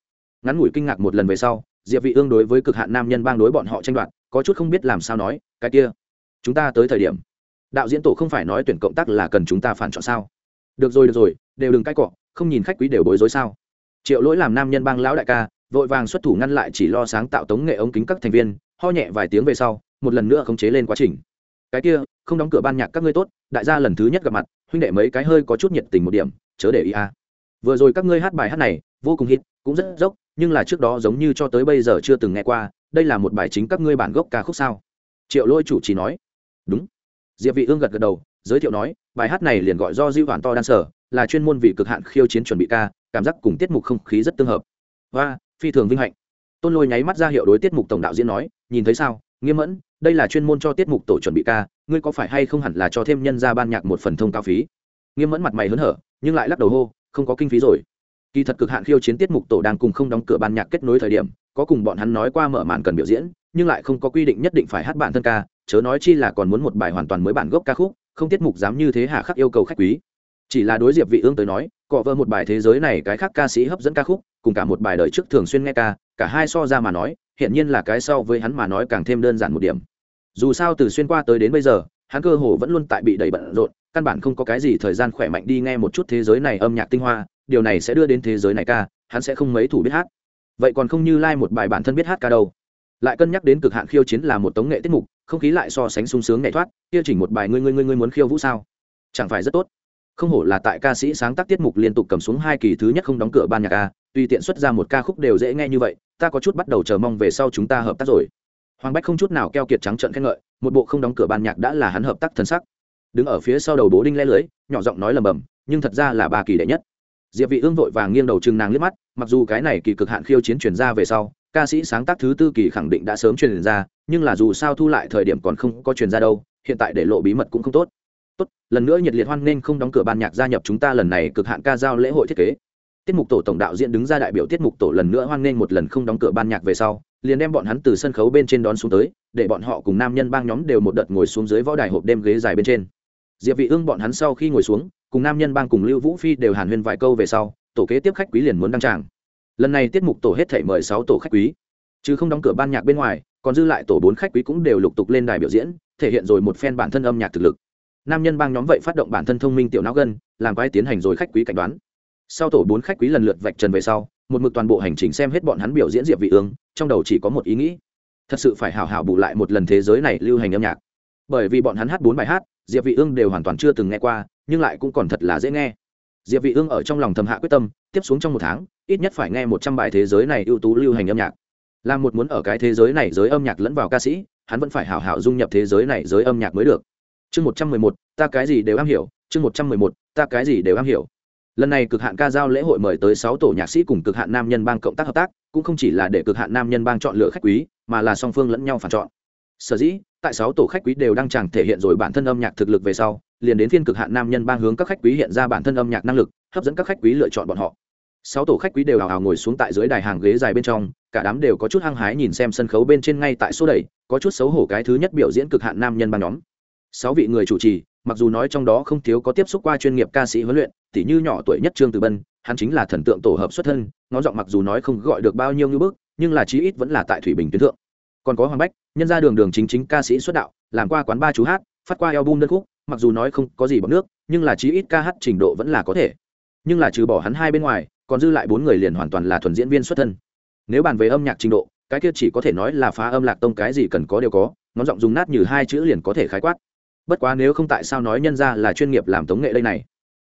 Ngắn ngủi kinh ngạc một lần về sau, diệp vị ương đối với cực hạn nam nhân bang đối bọn họ tranh đoạt, có chút không biết làm sao nói, cái kia, chúng ta tới thời điểm, đạo diễn tổ không phải nói tuyển cộng tác là cần chúng ta phản chọn sao? Được rồi được rồi, đều đừng cãi cọ, không nhìn khách quý đều bối rối sao? Triệu lỗi làm nam nhân bang lão đại ca, vội vàng xuất thủ ngăn lại chỉ lo sáng tạo tống nghệ ống kính các thành viên, ho nhẹ vài tiếng về sau, một lần nữa khống chế lên quá trình. Cái kia không đóng cửa ban nhạc các ngươi tốt, đại gia lần thứ nhất gặp mặt, huynh đệ mấy cái hơi có chút nhiệt tình một điểm, chớ để ý a vừa rồi các ngươi hát bài hát này, vô cùng hit, cũng rất dốc, nhưng là trước đó giống như cho tới bây giờ chưa từng nghe qua, đây là một bài chính các ngươi bản gốc ca khúc sao? Triệu lôi chủ trì nói. Đúng. Diệp vị ương gật gật đầu, giới thiệu nói, bài hát này liền gọi do diệu hoàn to đan sở, là chuyên môn vị cực hạn khiêu chiến chuẩn bị ca, cảm giác cùng tiết mục không khí rất tương hợp. Và phi thường vinh hạnh. Tôn lôi nháy mắt ra hiệu đối tiết mục tổng đạo diễn nói, nhìn thấy sao? Nghiêm mẫn đây là chuyên môn cho tiết mục tổ chuẩn bị ca, ngươi có phải hay không hẳn là cho thêm nhân ra ban nhạc một phần thông cao phí? Nghiêm mẫn mặt mày hớn hở, nhưng lại lắc đầu hô, không có kinh phí rồi. Kỳ thật cực hạn khiêu chiến tiết mục tổ đang cùng không đóng cửa ban nhạc kết nối thời điểm, có cùng bọn hắn nói qua mở màn cần biểu diễn, nhưng lại không có quy định nhất định phải hát bản thân ca, chớ nói chi là còn muốn một bài hoàn toàn mới bản gốc ca khúc, không tiết mục dám như thế hà khắc yêu cầu khách quý. Chỉ là đối diệp vị ương tới nói, cọ vơ một bài thế giới này cái khác ca sĩ hấp dẫn ca khúc, cùng cả một bài đời trước thường xuyên nghe ca cả hai so ra mà nói hiện nhiên là cái sau với hắn mà nói càng thêm đơn giản một điểm. Dù sao từ xuyên qua tới đến bây giờ, hắn cơ hồ vẫn luôn tại bị đẩy bận rộn, căn bản không có cái gì thời gian khỏe mạnh đi nghe một chút thế giới này âm nhạc tinh hoa, điều này sẽ đưa đến thế giới này ca, hắn sẽ không mấy thủ biết hát. Vậy còn không như lai、like、một bài bản thân biết hát ca đâu. Lại cân nhắc đến cực hạn khiêu chiến là một tống nghệ tiết mục, không khí lại so sánh sung sướng nhảy thoát, kia chỉnh một bài ngươi ngươi ngươi ngươi muốn khiêu vũ sao? Chẳng phải rất tốt không hổ là tại ca sĩ sáng tác tiết mục liên tục cầm xuống hai kỳ thứ nhất không đóng cửa ban nhạc a, tuy tiện xuất ra một ca khúc đều dễ nghe như vậy ta có chút bắt đầu chờ mong về sau chúng ta hợp tác rồi. Hoàng bách không chút nào keo kiệt trắng trận khen ngợi một bộ không đóng cửa ban nhạc đã là hắn hợp tác thân sắc. Đứng ở phía sau đầu bố đinh le lưới nhỏ giọng nói lầm bầm nhưng thật ra là ba kỳ đệ nhất. Diệp vị ương vội vàng nghiêng đầu chừng nàng liếc mắt mặc dù cái này kỳ cực hạn khiêu chiến truyền ra về sau ca sĩ sáng tác thứ tư kỳ khẳng định đã sớm truyền ra nhưng là dù sao thu lại thời điểm còn không có truyền ra đâu hiện tại để lộ bí mật cũng không tốt tốt, lần nữa nhiệt liệt hoan nên không đóng cửa ban nhạc gia nhập chúng ta lần này cực hạn ca giao lễ hội thiết kế. Tiết mục tổ tổng đạo diễn đứng ra đại biểu tiết mục tổ lần nữa hoan nghênh một lần không đóng cửa ban nhạc về sau, liền đem bọn hắn từ sân khấu bên trên đón xuống tới, để bọn họ cùng nam nhân bang nhóm đều một đợt ngồi xuống dưới võ đài hộp đêm ghế dài bên trên. Diệp vị ương bọn hắn sau khi ngồi xuống, cùng nam nhân bang cùng lưu vũ phi đều hàn huyên vài câu về sau, tổ kế tiếp khách quý liền muốn đăng tràng. Lần này tiết mục tổ hết thảy mời sáu tổ khách quý. Chứ không đóng cửa ban nhạc bên ngoài, còn dư lại tổ bốn khách quý cũng đều lục tục lên đài biểu diễn, thể hiện rồi một phen bản thân âm nhạc thực lực nam nhân bang nhóm vậy phát động bản thân thông minh tiểu não gân, làm quái tiến hành rồi khách quý cảnh đoán. Sau tổ bốn khách quý lần lượt vạch trần về sau, một mực toàn bộ hành trình xem hết bọn hắn biểu diễn diệp vị ương, trong đầu chỉ có một ý nghĩ. Thật sự phải hảo hảo bù lại một lần thế giới này lưu hành âm nhạc. Bởi vì bọn hắn hát bốn bài hát, diệp vị ương đều hoàn toàn chưa từng nghe qua, nhưng lại cũng còn thật là dễ nghe. Diệp vị ương ở trong lòng thầm hạ quyết tâm, tiếp xuống trong một tháng, ít nhất phải nghe một trăm bài thế giới này ưu tú lưu hành âm nhạc. Là một muốn ở cái thế giới này giới âm nhạc lẫn vào ca sĩ, hắn vẫn phải hảo hảo dung nhập thế giới này giới âm nhạc mới được chương một trăm mười một, ta cái gì đều am hiểu, chương một trăm mười một, ta cái gì đều am hiểu. Lần này cực hạn ca giao lễ hội mời tới sáu tổ nhạc sĩ cùng cực hạn nam nhân bang cộng tác hợp tác, cũng không chỉ là để cực hạn nam nhân bang chọn lựa khách quý, mà là song phương lẫn nhau phản chọn. Sở dĩ, tại sáu tổ khách quý đều đang chẳng thể hiện rồi bản thân âm nhạc thực lực về sau, liền đến phiên cực hạn nam nhân bang hướng các khách quý hiện ra bản thân âm nhạc năng lực, hấp dẫn các khách quý lựa chọn bọn họ. Sáu tổ khách quý đều hào hào ngồi xuống tại dưới đài hàng ghế dài bên trong, cả đám đều có chút hăng hái nhìn xem sân khấu bên trên ngay tại số đẩy, có chút xấu hổ cái thứ nhất biểu diễn cực hạn nam nhân bang nhóm sáu vị người chủ trì, mặc dù nói trong đó không thiếu có tiếp xúc qua chuyên nghiệp ca sĩ huấn luyện, tỉ như nhỏ tuổi nhất trương từ bân, hắn chính là thần tượng tổ hợp xuất thân, ngón giọng mặc dù nói không gọi được bao nhiêu như bước nhưng là chí ít vẫn là tại thủy bình tuyến thượng. Còn có hoàng bách, nhân ra đường đường chính chính ca sĩ xuất đạo, làm qua quán ba chú hát, phát qua album đơn khúc, mặc dù nói không có gì bằng nước, nhưng là chí ít ca hát trình độ vẫn là có thể. Nhưng là trừ bỏ hắn hai bên ngoài, còn dư lại bốn người liền hoàn toàn là thuần diễn viên xuất thân. Nếu bàn về âm nhạc trình độ, cái kia chỉ có thể nói là phá âm lạc tông cái gì cần có đều có, ngón giọng dùng nát như hai chữ liền có thể khái quát bất quá nếu không tại sao nói nhân ra là chuyên nghiệp làm tống nghệ đây này?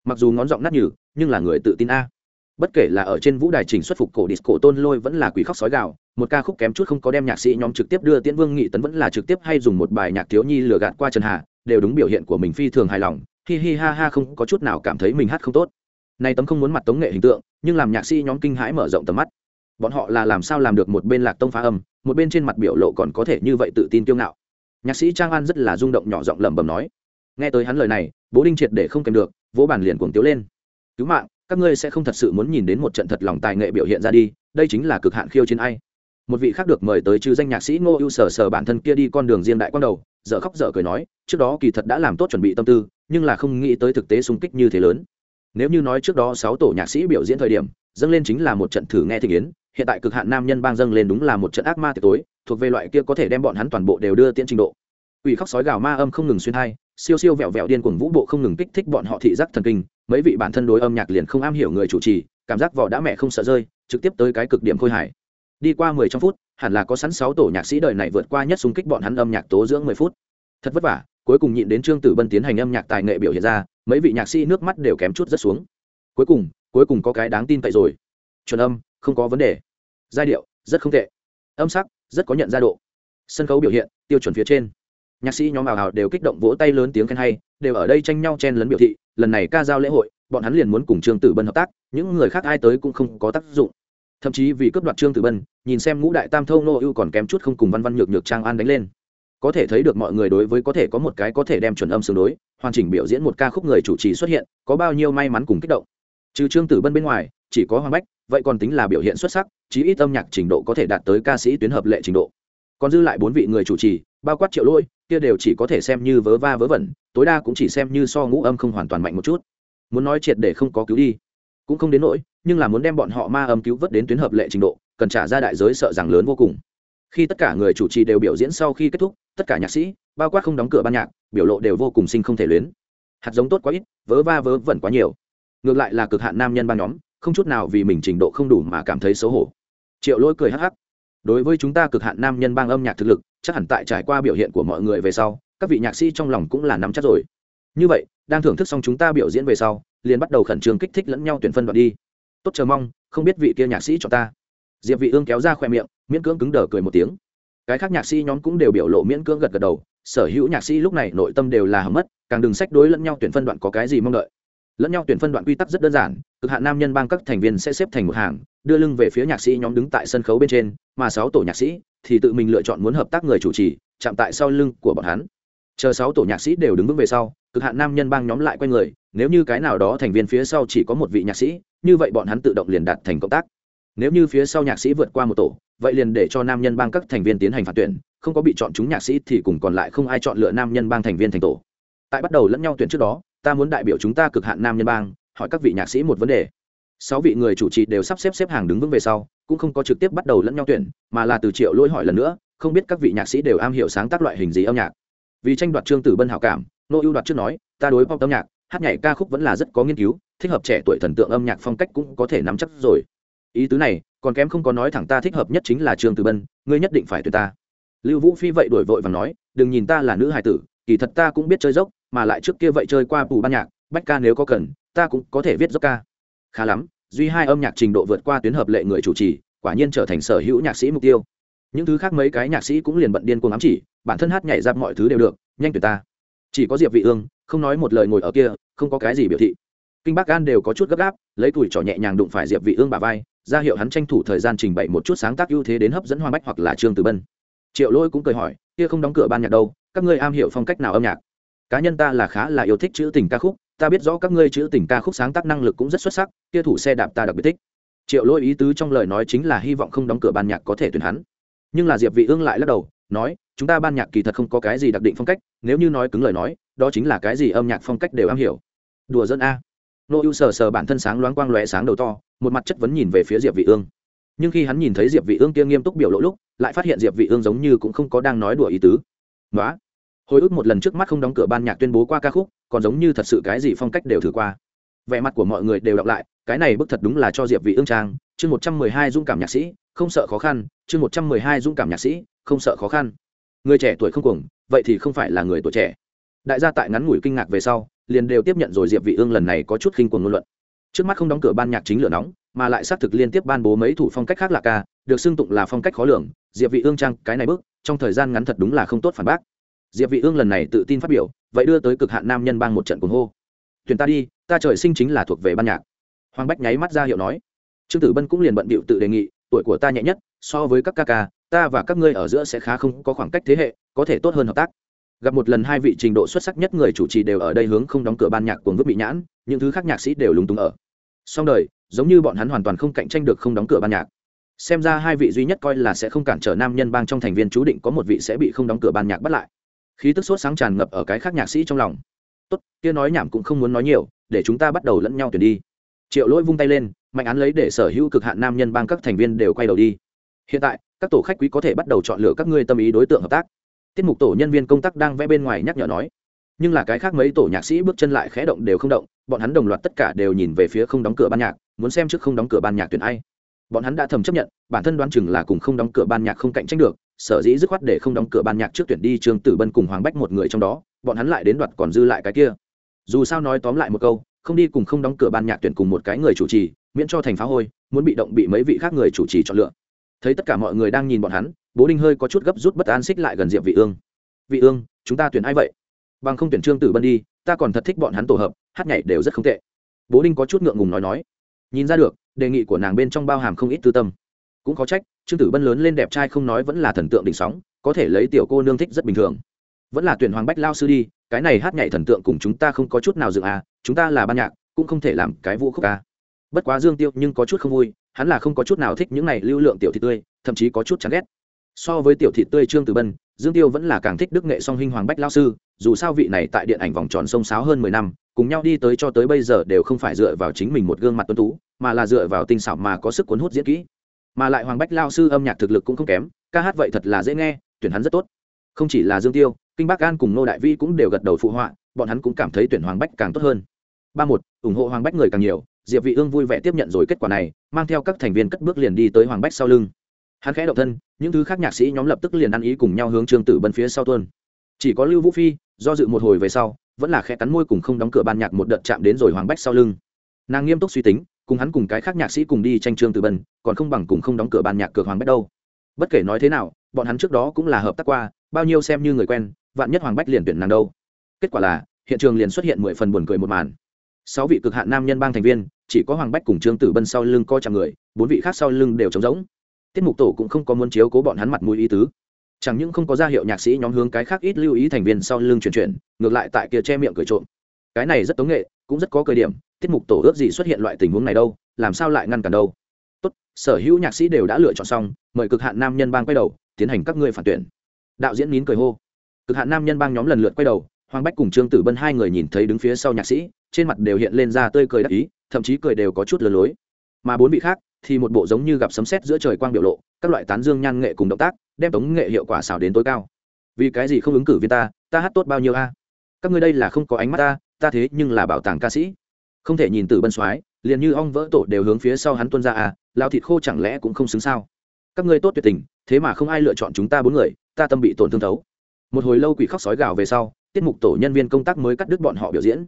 Mặc dù ngón giọng nát nhừ, nhưng là người tự tin a. Bất kể là ở trên vũ đài trình xuất phục cổ disco tôn lôi vẫn là quỷ khóc sói gạo một ca khúc kém chút không có đem nhạc sĩ nhóm trực tiếp đưa tiễn vương nghị tấn vẫn là trực tiếp hay dùng một bài nhạc thiếu nhi lừa gạt qua trần hà, đều đúng biểu hiện của mình phi thường hài lòng, hi hi ha ha không có chút nào cảm thấy mình hát không tốt. Nay tấm không muốn mặt tống nghệ hình tượng, nhưng làm nhạc sĩ nhóm kinh hãi mở rộng tầm mắt. Bọn họ là làm sao làm được một bên lạc tông phá âm, một bên trên mặt biểu lộ còn có thể như vậy tự tin kiêu ngạo nhạc sĩ trang an rất là rung động nhỏ giọng lẩm bẩm nói. Nghe tới hắn lời này, bố đinh triệt để không kèm được, vỗ bàn liền cuồng tiếu lên. Cứu mạng, các ngươi sẽ không thật sự muốn nhìn đến một trận thật lòng tài nghệ biểu hiện ra đi, đây chính là cực hạn khiêu chiến ai. Một vị khác được mời tới chứ danh nhạc sĩ ngô ưu sở sở bản thân kia đi con đường riêng đại quang đầu, dở khóc dở cười nói, trước đó kỳ thật đã làm tốt chuẩn bị tâm tư, nhưng là không nghĩ tới thực tế xung kích như thế lớn. Nếu như nói trước đó sáu tổ nhạc sĩ biểu diễn thời điểm dâng lên chính là một trận thử nghe thị yến, hiện tại cực hạn nam nhân bang dâng lên đúng là một trận ác ma tiệc tối, thuộc về loại kia có thể đem bọn hắn toàn bộ đều đưa tiễn trình độ. Ủy khóc sói gào ma âm không ngừng xuyên hai siêu siêu vẹo vẹo điên cuồng vũ bộ không ngừng kích thích bọn họ thị giác thần kinh, mấy vị bản thân đối âm nhạc liền không am hiểu người chủ trì, cảm giác vỏ đã mẹ không sợ rơi, trực tiếp tới cái cực điểm khôi hải đi qua mười trong phút, hẳn là có sẵn sáu tổ nhạc sĩ đời này vượt qua nhất xung kích bọn hắn âm nhạc tố dưỡng mười phút. Thật vất vả, cuối cùng nhịn đến trương tử bân tiến hành âm nhạc tài nghệ biểu hiện ra, mấy vị nhạc sĩ nước mắt đều kém chút rất xuống. Cuối cùng cuối cùng có cái đáng tin cậy rồi. Chuẩn âm, không có vấn đề. Giai điệu, rất không tệ. Âm sắc, rất có nhận ra độ. Sân khấu biểu hiện, tiêu chuẩn phía trên. Nhạc sĩ nhóm ảo hào đều kích động vỗ tay lớn tiếng khen hay, đều ở đây tranh nhau chen lấn biểu thị, lần này ca giao lễ hội, bọn hắn liền muốn cùng trương tử bân hợp tác, những người khác ai tới cũng không có tác dụng. Thậm chí vì cướp đoạt trương tử bân, nhìn xem ngũ đại tam thâu nô ưu còn kém chút không cùng văn văn nhược nhược trang an đánh lên. Có thể thấy được mọi người đối với có thể có một cái có thể đem chuẩn âm xử đối, hoàn chỉnh biểu diễn một ca khúc người chủ trì xuất hiện, có bao nhiêu may mắn cùng kích động trừ trương tử bân bên ngoài, chỉ có hoàng bách, vậy còn tính là biểu hiện xuất sắc, chí ít âm nhạc trình độ có thể đạt tới ca sĩ tuyến hợp lệ trình độ. Còn dư lại bốn vị người chủ trì, bao quát triệu lỗi, kia đều chỉ có thể xem như vớ va vớ vẩn, tối đa cũng chỉ xem như so ngũ âm không hoàn toàn mạnh một chút. Muốn nói triệt để không có cứu đi, cũng không đến nỗi, nhưng là muốn đem bọn họ ma âm cứu vớt đến tuyến hợp lệ trình độ, cần trả ra đại giới sợ rằng lớn vô cùng. Khi tất cả người chủ trì đều biểu diễn sau khi kết thúc, tất cả nhạc sĩ, bao quát không đóng cửa ban nhạc, biểu lộ đều vô cùng sinh không thể luyến. Hạt giống tốt quá ít, vớ va vớ vẩn quá nhiều ngược lại là cực hạn nam nhân ban nhóm, không chút nào vì mình trình độ không đủ mà cảm thấy xấu hổ. Triệu lỗi cười hắc hắc. Đối với chúng ta cực hạn nam nhân bang âm nhạc thực lực, chắc hẳn tại trải qua biểu hiện của mọi người về sau, các vị nhạc sĩ trong lòng cũng là nắm chắc rồi. Như vậy, đang thưởng thức xong chúng ta biểu diễn về sau, liền bắt đầu khẩn trương kích thích lẫn nhau tuyển phân đoạn đi. Tốt, chờ mong, không biết vị kia nhạc sĩ cho ta. Diệp vị ương kéo ra khoe miệng, miễn cưỡng cứng đờ cười một tiếng. Cái khác nhạc sĩ nhóm cũng đều biểu lộ miễn cưỡng gật gật đầu, sở hữu nhạc sĩ lúc này nội tâm đều là hầm mất, càng đừng sách đối lẫn nhau tuyển phân đoạn có cái gì mong đợi lẫn nhau tuyển phân đoạn quy tắc rất đơn giản, cực hạn nam nhân bang các thành viên sẽ xếp thành một hàng, đưa lưng về phía nhạc sĩ nhóm đứng tại sân khấu bên trên, mà sáu tổ nhạc sĩ thì tự mình lựa chọn muốn hợp tác người chủ trì, chạm tại sau lưng của bọn hắn. Chờ sáu tổ nhạc sĩ đều đứng vững về sau, cực hạn nam nhân bang nhóm lại quay người, nếu như cái nào đó thành viên phía sau chỉ có một vị nhạc sĩ, như vậy bọn hắn tự động liền đạt thành cộng tác. Nếu như phía sau nhạc sĩ vượt qua một tổ, vậy liền để cho nam nhân bang các thành viên tiến hành phạt tuyển, không có bị chọn chúng nhạc sĩ thì cùng còn lại không ai chọn lựa nam nhân bang thành viên thành tổ. Tại bắt đầu lẫn nhau tuyển trước đó ta muốn đại biểu chúng ta cực hạn nam nhân bang, hỏi các vị nhạc sĩ một vấn đề. Sáu vị người chủ trì đều sắp xếp xếp hàng đứng vững về sau, cũng không có trực tiếp bắt đầu lẫn nhau tuyển, mà là từ triệu lỗi hỏi lần nữa, không biết các vị nhạc sĩ đều am hiểu sáng tác loại hình gì âm nhạc. Vì tranh đoạt trương tử bân hảo cảm, nô ưu đoạt trước nói, ta đối pop âm nhạc, hát nhảy ca khúc vẫn là rất có nghiên cứu, thích hợp trẻ tuổi thần tượng âm nhạc phong cách cũng có thể nắm chắc rồi. Ý tứ này, còn kém không có nói thẳng ta thích hợp nhất chính là trương tử bân, ngươi nhất định phải tuyệt ta. Lưu vũ phi vậy đổi vội và nói, đừng nhìn ta là nữ hài tử, kỳ thật ta cũng biết chơi dốc mà lại trước kia vậy chơi qua bù ban nhạc, bách ca nếu có cần, ta cũng có thể viết dốc ca. Khá lắm, duy hai âm nhạc trình độ vượt qua tuyến hợp lệ người chủ trì, quả nhiên trở thành sở hữu nhạc sĩ mục tiêu. Những thứ khác mấy cái nhạc sĩ cũng liền bận điên cuồng ám chỉ, bản thân hát nhảy ra mọi thứ đều được, nhanh tuyệt ta. Chỉ có diệp vị ương, không nói một lời ngồi ở kia, không có cái gì biểu thị. Kinh bắc an đều có chút gấp gáp, lấy tuổi trỏ nhẹ nhàng đụng phải diệp vị ương bả vai, ra hiệu hắn tranh thủ thời gian trình bày một chút sáng tác ưu thế đến hấp dẫn hoa bách hoặc là trương tử bân. Triệu lôi cũng cười hỏi, kia không đóng cửa ban nhạc đâu, các ngươi am hiểu phong cách nào âm nhạc? Cá nhân ta là khá là yêu thích chữ tình ca khúc, ta biết rõ các ngươi chữ tình ca khúc sáng tác năng lực cũng rất xuất sắc, kia thủ xe đạp ta đặc biệt thích. Triệu lôi ý tứ trong lời nói chính là hy vọng không đóng cửa ban nhạc có thể tuyển hắn. Nhưng là diệp vị ương lại lắc đầu, nói, chúng ta ban nhạc kỳ thật không có cái gì đặc định phong cách, nếu như nói cứng lời nói, đó chính là cái gì âm nhạc phong cách đều am hiểu. Đùa dân a. Nô ưu sờ sờ bản thân sáng loáng quang lóe sáng đầu to, một mặt chất vấn nhìn về phía diệp vị ương. Nhưng khi hắn nhìn thấy diệp vị ương kia nghiêm túc biểu lộ lúc, lại phát hiện diệp vị ương giống như cũng không có đang nói đùa ý tứ. Nói hồi ức một lần trước mắt không đóng cửa ban nhạc tuyên bố qua ca khúc, còn giống như thật sự cái gì phong cách đều thử qua. Vẻ mặt của mọi người đều đọc lại, cái này bức thật đúng là cho diệp vị ương trang, chương một trăm mười hai dũng cảm nhạc sĩ, không sợ khó khăn, chương một trăm mười hai dũng cảm nhạc sĩ, không sợ khó khăn. Người trẻ tuổi không cuồng, vậy thì không phải là người tuổi trẻ. Đại gia tại ngắn ngủi kinh ngạc về sau, liền đều tiếp nhận rồi diệp vị ương lần này có chút khinh cuồng ngôn luận. Trước mắt không đóng cửa ban nhạc chính lửa nóng, mà lại xác thực liên tiếp ban bố mấy thủ phong cách khác là ca, được xưng tụng là phong cách khó lường, diệp vị ương trang, cái này bước trong thời gian ngắn thật đúng là không tốt phản bác diệp vị ương lần này tự tin phát biểu, vậy đưa tới cực hạn nam nhân bang một trận cuồng hô. Tuyển ta đi, ta trời sinh chính là thuộc về ban nhạc. Hoàng bách nháy mắt ra hiệu nói. Trương tử bân cũng liền bận bịu tự đề nghị, tuổi của ta nhẹ nhất, so với các ca ca, ta và các ngươi ở giữa sẽ khá không có khoảng cách thế hệ, có thể tốt hơn hợp tác. Gặp một lần hai vị trình độ xuất sắc nhất người chủ trì đều ở đây hướng không đóng cửa ban nhạc cuồng vứt bị nhãn, những thứ khác nhạc sĩ đều lúng túng ở. Song đời, giống như bọn hắn hoàn toàn không cạnh tranh được không đóng cửa ban nhạc. Xem ra hai vị duy nhất coi là sẽ không cản trở nam nhân bang trong thành viên chú định có một vị sẽ bị không đóng cửa ban nhạc bắt lại khí tức sốt sáng tràn ngập ở cái khác nhạc sĩ trong lòng. Tốt, kia nói nhảm cũng không muốn nói nhiều, để chúng ta bắt đầu lẫn nhau tuyển đi. Triệu lỗi vung tay lên, mạnh án lấy để sở hữu cực hạn nam nhân bang các thành viên đều quay đầu đi. Hiện tại, các tổ khách quý có thể bắt đầu chọn lựa các ngươi tâm ý đối tượng hợp tác. Tiết mục tổ nhân viên công tác đang vẽ bên ngoài nhắc nhở nói. Nhưng là cái khác mấy tổ nhạc sĩ bước chân lại khẽ động đều không động, bọn hắn đồng loạt tất cả đều nhìn về phía không đóng cửa ban nhạc, muốn xem trước không đóng cửa ban nhạc tuyển ai bọn hắn đã thầm chấp nhận, bản thân đoán chừng là cùng không đóng cửa ban nhạc không cạnh tranh được, sở dĩ dứt khoát để không đóng cửa ban nhạc trước tuyển đi trương tử bân cùng hoàng bách một người trong đó, bọn hắn lại đến đoạt còn dư lại cái kia. Dù sao nói tóm lại một câu, không đi cùng không đóng cửa ban nhạc tuyển cùng một cái người chủ trì, miễn cho thành phá hôi, muốn bị động bị mấy vị khác người chủ trì chọn lựa. Thấy tất cả mọi người đang nhìn bọn hắn, bố đinh hơi có chút gấp rút bất an xích lại gần diệp vị ương. Vị ương, chúng ta tuyển ai vậy? Bằng không tuyển trương tử bân đi, ta còn thật thích bọn hắn tổ hợp, hát nhảy đều rất không tệ. Bố đinh có chút ngượng ngùng nói nói. Nhìn ra được đề nghị của nàng bên trong bao hàm không ít tư tâm. Cũng có trách, trương tử bân lớn lên đẹp trai không nói vẫn là thần tượng đỉnh sóng, có thể lấy tiểu cô nương thích rất bình thường. Vẫn là tuyển hoàng bách lao sư đi, cái này hát nhảy thần tượng cùng chúng ta không có chút nào dựng à chúng ta là ban nhạc, cũng không thể làm cái vũ khúc à. Bất quá dương tiêu nhưng có chút không vui, hắn là không có chút nào thích những này lưu lượng tiểu thị tươi, thậm chí có chút chán ghét. So với tiểu thị tươi trương tử bân dương tiêu vẫn là càng thích đức nghệ song hinh hoàng bách lao sư, dù sao vị này tại điện ảnh vòng tròn sông sáo hơn mười năm, cùng nhau đi tới cho tới bây giờ đều không phải dựa vào chính mình một gương mặt tuân tú, mà là dựa vào tinh xảo mà có sức cuốn hút diễn kỹ. Mà lại hoàng bách lao sư âm nhạc thực lực cũng không kém, ca hát vậy thật là dễ nghe, tuyển hắn rất tốt. Không chỉ là dương tiêu, kinh bắc an cùng nô đại vi cũng đều gật đầu phụ họa, bọn hắn cũng cảm thấy tuyển hoàng bách càng tốt hơn. Ba một, ủng hộ hoàng bách người càng nhiều, diệp vị ương vui vẻ tiếp nhận rồi kết quả này, mang theo các thành viên cất bước liền đi tới hoàng bách sau lưng hắn khẽ động thân, những thứ khác nhạc sĩ nhóm lập tức liền ăn ý cùng nhau hướng trương tử bân phía sau tuôn. Chỉ có lưu vũ phi, do dự một hồi về sau, vẫn là khẽ cắn môi cùng không đóng cửa ban nhạc một đợt chạm đến rồi hoàng bách sau lưng. Nàng nghiêm túc suy tính, cùng hắn cùng cái khác nhạc sĩ cùng đi tranh trương tử bân, còn không bằng cùng không đóng cửa ban nhạc cửa hoàng bách đâu. Bất kể nói thế nào, bọn hắn trước đó cũng là hợp tác qua, bao nhiêu xem như người quen, vạn nhất hoàng bách liền tuyển nàng đâu. Kết quả là, hiện trường liền xuất hiện mười phần buồn cười một màn. Sáu vị cực hạn nam nhân bang thành viên, chỉ có hoàng bách cùng trương tử bân sau lưng coi chạm người, bốn vị khác sau lưng đều trống rỗng tiết mục tổ cũng không có muốn chiếu cố bọn hắn mặt mũi ý tứ. Chẳng những không có ra hiệu nhạc sĩ nhóm hướng cái khác ít lưu ý thành viên sau lưng chuyển chuyển, ngược lại tại kia che miệng cười trộm. Cái này rất tống nghệ, cũng rất có cơ điểm, tiết mục tổ ước gì xuất hiện loại tình huống này đâu, làm sao lại ngăn cản đâu. Tốt, sở hữu nhạc sĩ đều đã lựa chọn xong, mời cực hạn nam nhân bang quay đầu, tiến hành các ngươi phản tuyển. Đạo diễn nín cười hô. Cực hạn nam nhân bang nhóm lần lượt quay đầu, hoàng bách cùng trương tử bân hai người nhìn thấy đứng phía sau nhạc sĩ, trên mặt đều hiện lên ra tươi cười đắc ý, thậm chí cười đều có chút lừa lối. Mà bốn vị khác thì một bộ giống như gặp sấm sét giữa trời quang biểu lộ, các loại tán dương nhan nghệ cùng động tác, đem tống nghệ hiệu quả xảo đến tối cao. Vì cái gì không ứng cử viên ta? Ta hát tốt bao nhiêu a? Các ngươi đây là không có ánh mắt ta ta thế nhưng là bảo tàng ca sĩ. Không thể nhìn từ bân soái, liền như ong vỡ tổ đều hướng phía sau hắn tuân ra à lao thịt khô chẳng lẽ cũng không xứng sao? Các ngươi tốt tuyệt tình, thế mà không ai lựa chọn chúng ta bốn người, ta tâm bị tổn thương thấu. Một hồi lâu quỷ khóc sói gào về sau, tiết mục tổ nhân viên công tác mới cắt đứt bọn họ biểu diễn.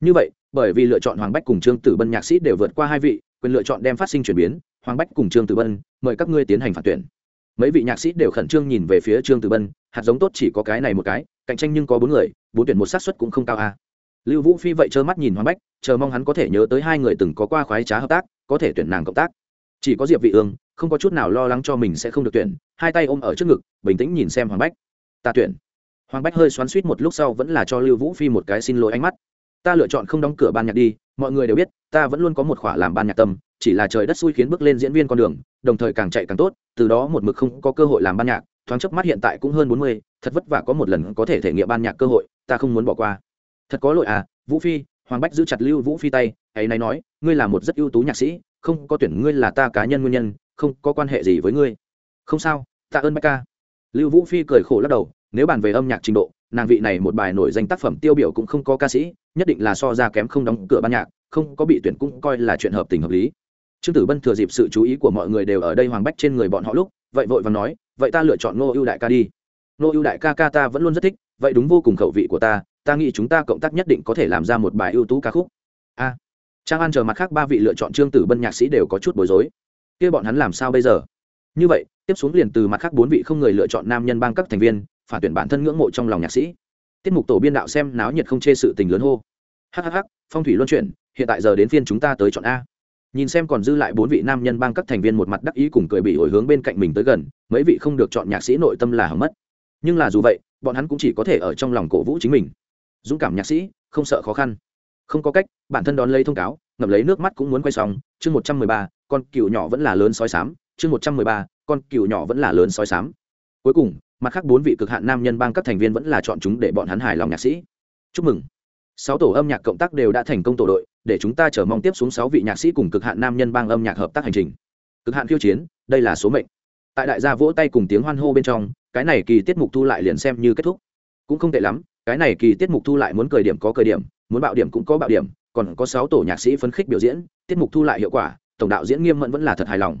Như vậy, bởi vì lựa chọn hoàng bách cùng trương tử bân nhạc sĩ đều vượt qua hai vị quyền lựa chọn đem phát sinh chuyển biến, hoàng bách cùng trương tử bân mời các ngươi tiến hành phản tuyển. Mấy vị nhạc sĩ đều khẩn trương nhìn về phía trương tử bân hạt giống tốt chỉ có cái này một cái, cạnh tranh nhưng có bốn người, bốn tuyển một xác suất cũng không cao a. À. lưu vũ phi vậy trơ mắt nhìn hoàng bách, chờ mong hắn có thể nhớ tới hai người từng có qua khoái trá hợp tác, có thể tuyển nàng cộng tác. Chỉ có diệp vị ương, không có chút nào lo lắng cho mình sẽ không được tuyển, hai tay ôm ở trước ngực, bình tĩnh nhìn xem hoàng bách. Ta tuyển. Hoàng bách hơi xoắn suýt một lúc sau vẫn là cho lưu vũ phi một cái xin lỗi ánh mắt. Ta lựa chọn không đóng cửa ban nhạc đi mọi người đều biết, ta vẫn luôn có một khỏa làm ban nhạc tâm, chỉ là trời đất xui khiến bước lên diễn viên con đường, đồng thời càng chạy càng tốt, từ đó một mực không có cơ hội làm ban nhạc, thoáng chớp mắt hiện tại cũng hơn bốn mươi, thật vất vả có một lần có thể thể nghiệm ban nhạc cơ hội, ta không muốn bỏ qua. Thật có lỗi à vũ phi, hoàng bách giữ chặt lưu vũ phi tay, ấy nay nói, ngươi là một rất ưu tú nhạc sĩ, không có tuyển ngươi là ta cá nhân nguyên nhân, không có quan hệ gì với ngươi. Không sao tạ ơn bách ca. Lưu vũ phi cười khổ lắc đầu, nếu bàn về âm nhạc trình độ, nàng vị này một bài nổi danh tác phẩm tiêu biểu cũng không có ca sĩ nhất định là so ra kém không đóng cửa ban nhạc, không có bị tuyển cũng coi là chuyện hợp tình hợp lý. Trương tử bân thừa dịp sự chú ý của mọi người đều ở đây hoàng bách trên người bọn họ lúc, vậy vội và nói, vậy ta lựa chọn ngô ưu đại ca đi. Ngô ưu đại ca ca ta vẫn luôn rất thích, vậy đúng vô cùng khẩu vị của ta ta nghĩ chúng ta cộng tác nhất định có thể làm ra một bài ưu tú ca khúc. A. Trang an chờ mặt khác ba vị lựa chọn trương tử bân nhạc sĩ đều có chút bối rối. Kia bọn hắn làm sao bây giờ? Như vậy, tiếp xuống liền từ mặt khác bốn vị không người lựa chọn nam nhân bang các thành viên, phản tuyển bản thân ngưỡng mộ trong lòng nhạc sĩ tiết mục tổ biên đạo xem náo nhiệt không chê sự tình lớn hô. Hhh phong thủy luân chuyển, hiện tại giờ đến phiên chúng ta tới chọn a. Nhìn xem còn dư lại bốn vị nam nhân bang các thành viên một mặt đắc ý cùng cười bị hồi hướng bên cạnh mình tới gần, mấy vị không được chọn nhạc sĩ nội tâm là hầm mất. Nhưng là dù vậy, bọn hắn cũng chỉ có thể ở trong lòng cổ vũ chính mình. Dũng cảm nhạc sĩ, không sợ khó khăn. Không có cách, bản thân đón lấy thông cáo, ngậm lấy nước mắt cũng muốn quay sóng. Chương một trăm mười ba, con cựu nhỏ vẫn là lớn sói sám chương một trăm mười ba, con cựu nhỏ vẫn là lớn sói sám cuối cùng mặt khác bốn vị cực hạn nam nhân bang các thành viên vẫn là chọn chúng để bọn hắn hài lòng nhạc sĩ. Chúc mừng. Sáu tổ âm nhạc cộng tác đều đã thành công tổ đội, để chúng ta chờ mong tiếp xuống sáu vị nhạc sĩ cùng cực hạn nam nhân bang âm nhạc hợp tác hành trình. Cực hạn khiêu chiến, đây là số mệnh. Tại đại gia vỗ tay cùng tiếng hoan hô bên trong, cái này kỳ tiết mục thu lại liền xem như kết thúc. Cũng không tệ lắm, cái này kỳ tiết mục thu lại muốn cười điểm có cười điểm, muốn bạo điểm cũng có bạo điểm, còn có sáu tổ nhạc sĩ phấn khích biểu diễn, tiết mục thu lại hiệu quả, tổng đạo diễn nghiêm mẫn vẫn là thật hài lòng.